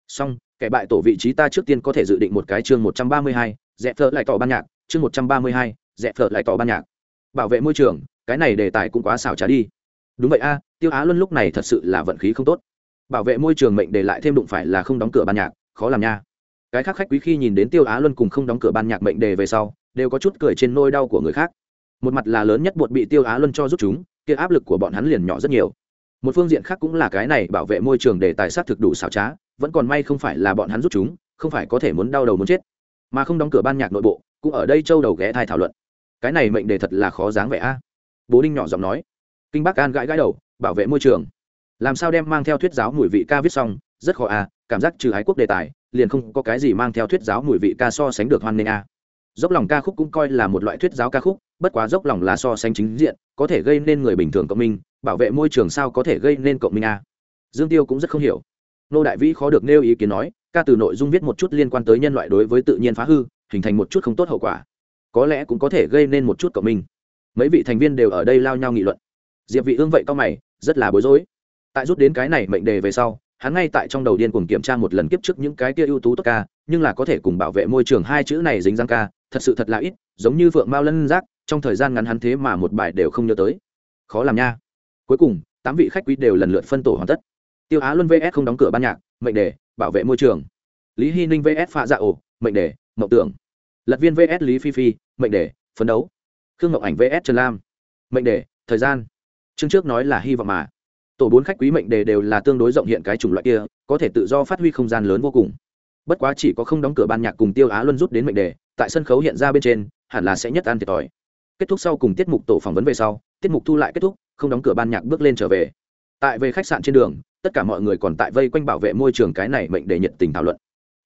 Song kẻ bại tổ vị trí ta trước tiên có thể dự định một cái chương một trăm ba mươi hai, dẹp thợ lại tỏ ban nhạc, chương một trăm ba mươi hai, dẹp thợ lại tỏ ban nhạc bảo vệ môi trường, cái này đề tài cũng quá xảo trá đi. Đúng vậy a, tiêu á luân lúc này thật sự là vận khí không tốt. Bảo vệ môi trường mệnh để lại thêm đụng phải là không đóng cửa ban nhạc, khó làm nha. Cái khác khách quý khi nhìn đến tiêu á luân cùng không đóng cửa ban nhạc mệnh đề về sau, đều có chút cười trên nôi đau của người khác. Một mặt là lớn nhất buộc bị tiêu á luân cho giúp chúng, kia áp lực của bọn hắn liền nhỏ rất nhiều. Một phương diện khác cũng là cái này bảo vệ môi trường để tài sát thực đủ xảo trá, vẫn còn may không phải là bọn hắn giúp chúng, không phải có thể muốn đau đầu muốn chết. Mà không đóng cửa ban nhạc nội bộ, cũng ở đây châu đầu ghé thai thảo luận cái này mệnh đề thật là khó dáng vẻ a. Bố đinh nhỏ giọng nói. Kinh bắc an gãi gãi đầu, bảo vệ môi trường. Làm sao đem mang theo thuyết giáo mùi vị ca viết xong, rất khó a cảm giác trừ ái quốc đề tài, liền không có cái gì mang theo thuyết giáo mùi vị ca so sánh được hoan nghênh a. Dốc lòng ca khúc cũng coi là một loại thuyết giáo ca khúc, bất quá dốc lòng là so sánh chính diện, có thể gây nên người bình thường cộng minh, bảo vệ môi trường sao có thể gây nên cộng minh a. Dương tiêu cũng rất không hiểu. Nô đại vĩ khó được nêu ý kiến nói, ca từ nội dung viết một chút liên quan tới nhân loại đối với tự nhiên phá hư, hình thành một chút không tốt hậu quả có lẽ cũng có thể gây nên một chút cộng minh. Mấy vị thành viên đều ở đây lao nhau nghị luận. Diệp vị ương vậy cao mày, rất là bối rối. Tại rút đến cái này mệnh đề về sau, hắn ngay tại trong đầu điên cuồng kiểm tra một lần kiếp trước những cái kia ưu tú tốt ca, nhưng là có thể cùng bảo vệ môi trường hai chữ này dính răng ca, thật sự thật là ít, giống như vượng mao lân giác, trong thời gian ngắn hắn thế mà một bài đều không nhớ tới. Khó làm nha. Cuối cùng, tám vị khách quý đều lần lượt phân tổ hoàn tất. Tiêu á luân vs không đóng cửa ban nhạc, mệnh đề, bảo vệ môi trường. Lý hy ninh vs pha dạ ổ, mệnh đề, mộng tưởng lật viên vs lý phi phi, mệnh đề, phấn đấu. Khương ngọc ảnh vs trần lam, mệnh đề, thời gian. Chương trước nói là hy vọng mà. Tổ bốn khách quý mệnh đề đều là tương đối rộng hiện cái chủng loại kia, có thể tự do phát huy không gian lớn vô cùng. Bất quá chỉ có không đóng cửa ban nhạc cùng tiêu á luân rút đến mệnh đề, tại sân khấu hiện ra bên trên, hẳn là sẽ nhất ăn thiệt thòi. Kết thúc sau cùng tiết mục tổ phỏng vấn về sau, tiết mục thu lại kết thúc, không đóng cửa ban nhạc bước lên trở về. Tại về khách sạn trên đường, tất cả mọi người còn tại vây quanh bảo vệ môi trường cái này mệnh đề nhiệt tình thảo luận.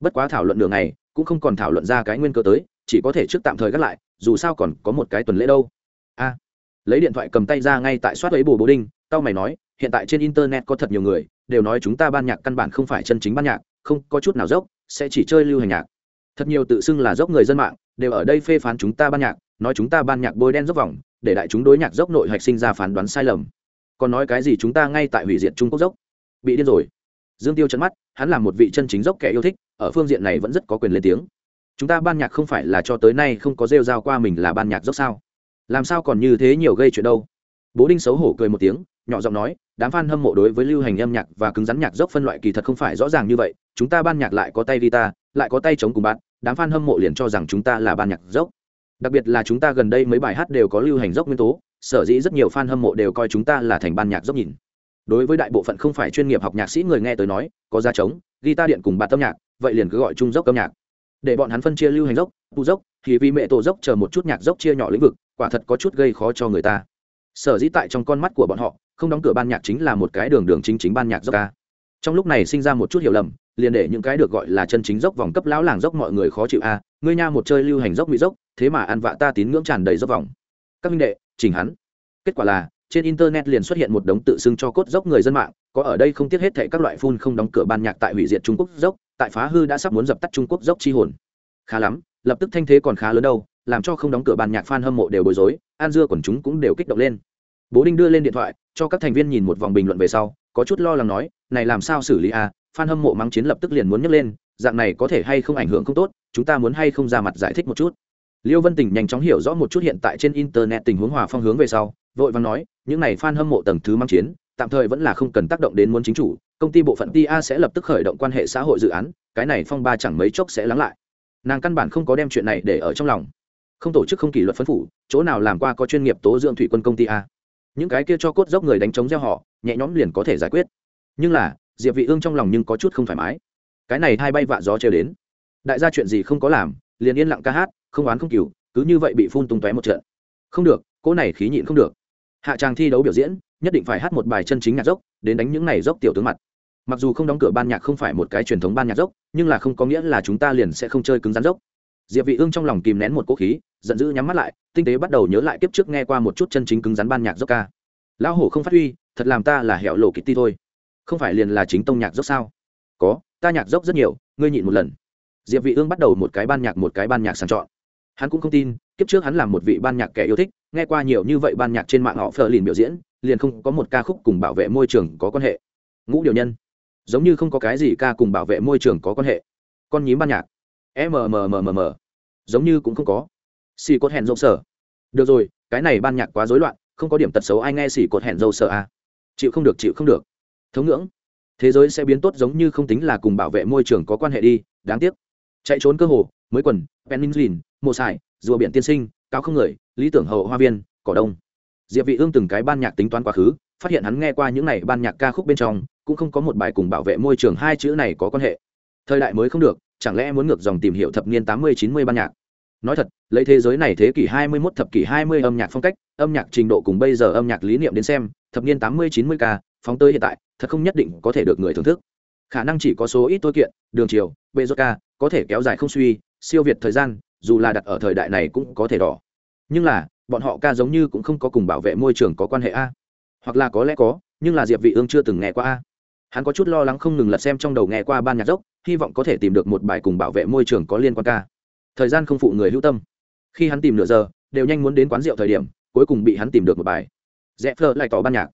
Bất quá thảo luận đường này cũng không còn thảo luận ra cái nguyên cơ tới chỉ có thể trước tạm thời gác lại, dù sao còn có một cái tuần lễ đâu. A. Lấy điện thoại cầm tay ra ngay tại soát ấy bồ bố đinh, tao mày nói, hiện tại trên internet có thật nhiều người, đều nói chúng ta ban nhạc căn bản không phải chân chính ban nhạc, không có chút nào dốc, sẽ chỉ chơi lưu hành nhạc. Thật nhiều tự xưng là dốc người dân mạng, đều ở đây phê phán chúng ta ban nhạc, nói chúng ta ban nhạc bôi đen dốc vòng, để đại chúng đối nhạc dốc nội hạch sinh ra phán đoán sai lầm. Còn nói cái gì chúng ta ngay tại hủy diệt trung quốc dốc? Bị điên rồi. Dương tiêu chấn mắt, hắn là một vị chân chính dốc kẻ yêu thích, ở phương diện này vẫn rất có quyền lên tiếng chúng ta ban nhạc không phải là cho tới nay không có rêu rao qua mình là ban nhạc dốc sao? Làm sao còn như thế nhiều gây chuyện đâu? Bố đinh xấu hổ cười một tiếng, nhỏ giọng nói, đám f a n hâm mộ đối với lưu hành âm nhạc và cứng rắn nhạc dốc phân loại kỳ thật không phải rõ ràng như vậy, chúng ta ban nhạc lại có tay guitar, lại có tay chống cùng bạn, đám f a n hâm mộ liền cho rằng chúng ta là ban nhạc dốc. Đặc biệt là chúng ta gần đây mấy bài hát đều có lưu hành dốc nguyên tố, sở dĩ rất nhiều f a n hâm mộ đều coi chúng ta là thành ban nhạc dốc nhìn. Đối với đại bộ phận không phải chuyên nghiệp học nhạc sĩ người nghe tới nói, có da trống, guitar điện cùng bạn âm nhạc, vậy liền cứ gọi chung dốc âm nhạc để bọn hắn phân chia lưu hành dốc, tu dốc, thì vì mẹ tổ dốc chờ một chút nhạc dốc chia nhỏ lĩnh vực, quả thật có chút gây khó cho người ta. Sở dĩ tại trong con mắt của bọn họ, không đóng cửa ban nhạc chính là một cái đường đường chính chính ban nhạc dốc ca trong lúc này sinh ra một chút hiểu lầm, liền để những cái được gọi là chân chính dốc vòng cấp lão làng dốc mọi người khó chịu a. Ngươi nha một chơi lưu hành dốc bị dốc, thế mà ăn vạ ta tín ngưỡng tràn đầy dốc vòng. Các minh đệ, chỉnh hắn. Kết quả là, trên internet liền xuất hiện một đống tự xưng cho cốt dốc người dân mạng có ở đây không tiếc hết thệ các loại phun không đóng cửa ban nhạc tại hủy diệt trung quốc dốc, tại phá hư đã sắp muốn dập tắt trung quốc dốc chi hồn. Khá lắm, lập tức thanh thế còn khá lớn đâu, làm cho không đóng cửa ban nhạc fan hâm mộ đều bối rối, an dưa quần chúng cũng đều kích động lên. Bố đinh đưa lên điện thoại, cho các thành viên nhìn một vòng bình luận về sau, có chút lo lắng nói, này làm sao xử lý à fan hâm mộ mắng chiến lập tức liền muốn nhấc lên, dạng này có thể hay không ảnh hưởng không tốt, chúng ta muốn hay không ra mặt giải thích một chút? Liêu vân tình nhanh chóng hiểu rõ một chút hiện tại trên internet tình huống hòa phong hướng về sau, vội vàng nói, những này fan hâm mộ tầng thứ mắng chiến tạm thời vẫn là không cần tác động đến muốn chính chủ, công ty bộ phận TA sẽ lập tức khởi động quan hệ xã hội dự án, cái này phong ba chẳng mấy chốc sẽ lắng lại. Nàng căn bản không có đem chuyện này để ở trong lòng. Không tổ chức không kỷ luật phân phủ, chỗ nào làm qua có chuyên nghiệp tố dưỡng thủy quân công ty a. Những cái kia cho cốt dốc người đánh chống gieo họ, nhẹ nhõm liền có thể giải quyết. Nhưng là, diệp vị ương trong lòng nhưng có chút không thoải mái. Cái này hai bay vạ gió treo đến. Đại gia chuyện gì không có làm, liền yên lặng ca hát, không oán không cừu, cứ như vậy bị phun tung tóe một trận. Không được cô này khí nhịn không được. Hạ tràng thi đấu biểu diễn nhất định phải hát một bài chân chính nhạc dốc, đến đánh những này dốc tiểu tướng mặt. Mặc dù không đóng cửa ban nhạc không phải một cái truyền thống ban nhạc dốc, nhưng là không có nghĩa là chúng ta liền sẽ không chơi cứng rắn dốc. Diệp vị ương trong lòng kìm nén một cỗ khí, giận dữ nhắm mắt lại, tinh tế bắt đầu nhớ lại kiếp trước nghe qua một chút chân chính cứng rắn ban nhạc dốc ca. Lão hổ không phát huy, thật làm ta là hẻo lộ kitty thôi. Không phải liền là chính tông nhạc dốc sao? Có, ta nhạc dốc rất nhiều, ngươi nhịn một lần. Diệp vị ương bắt đầu một cái ban nhạc một cái ban nhạc sàng chọn. Hắn cũng không tin, kiếp trước hắn làm một vị ban nhạc kẻ yêu thích, nghe qua nhiều như vậy ban nhạc trên mạng họ phờ lìn biểu diễn liền không có một ca khúc cùng bảo vệ môi trường có quan hệ. Ngũ điều nhân, giống như không có cái gì ca cùng bảo vệ môi trường có quan hệ. Con nhím ban nhạc mmmmm giống như cũng không có. Xì cột hẹn dâu sở. Được rồi, cái này ban nhạc quá rối loạn, không có điểm tật xấu ai nghe xì cột hẹn dâu sở à. chịu không được, chịu không được. Thống ngưỡng, thế giới sẽ biến tốt giống như không tính là cùng bảo vệ môi trường có quan hệ đi, đáng tiếc. Chạy trốn cơ hồ, mới quần peninsulin mùa sải, rùa biển tiên sinh, cao không người, lý tưởng hậu hoa viên, cỏ đông diệp vị ương từng cái ban nhạc tính toán quá khứ, phát hiện hắn nghe qua những này ban nhạc ca khúc bên trong, cũng không có một bài cùng bảo vệ môi trường hai chữ này có quan hệ. Thời đại mới không được, chẳng lẽ muốn ngược dòng tìm hiểu thập niên tám mươi, chín mươi ban nhạc? Nói thật, lấy thế giới này thế kỷ hai mươi 21 thập kỷ hai mươi âm nhạc phong cách, âm nhạc trình độ cùng bây giờ âm nhạc lý niệm đến xem, thập niên tám mươi, chín mươi phóng tới hiện tại, thật không nhất định có thể được người thưởng thức. Khả năng chỉ có số ít tôi kiện, đường chiều bê ca có thể kéo dài không suy, siêu việt thời gian, dù là đặt ở thời đại này cũng có thể đỏ. Nhưng là bọn họ ca giống như cũng không có cùng bảo vệ môi trường có quan hệ a. Hoặc là có lẽ có, nhưng là diệp vị ương chưa từng nghe qua a. Hắn có chút lo lắng không ngừng lật xem trong đầu nghe qua ban nhạc dốc, hy vọng có thể tìm được một bài cùng bảo vệ môi trường có liên quan ca. Thời gian không phụ người hữu tâm. Khi hắn tìm nửa giờ, đều nhanh muốn đến quán rượu thời điểm, cuối cùng bị hắn tìm được một bài. Rẽ phơ lại tỏ ban nhạc.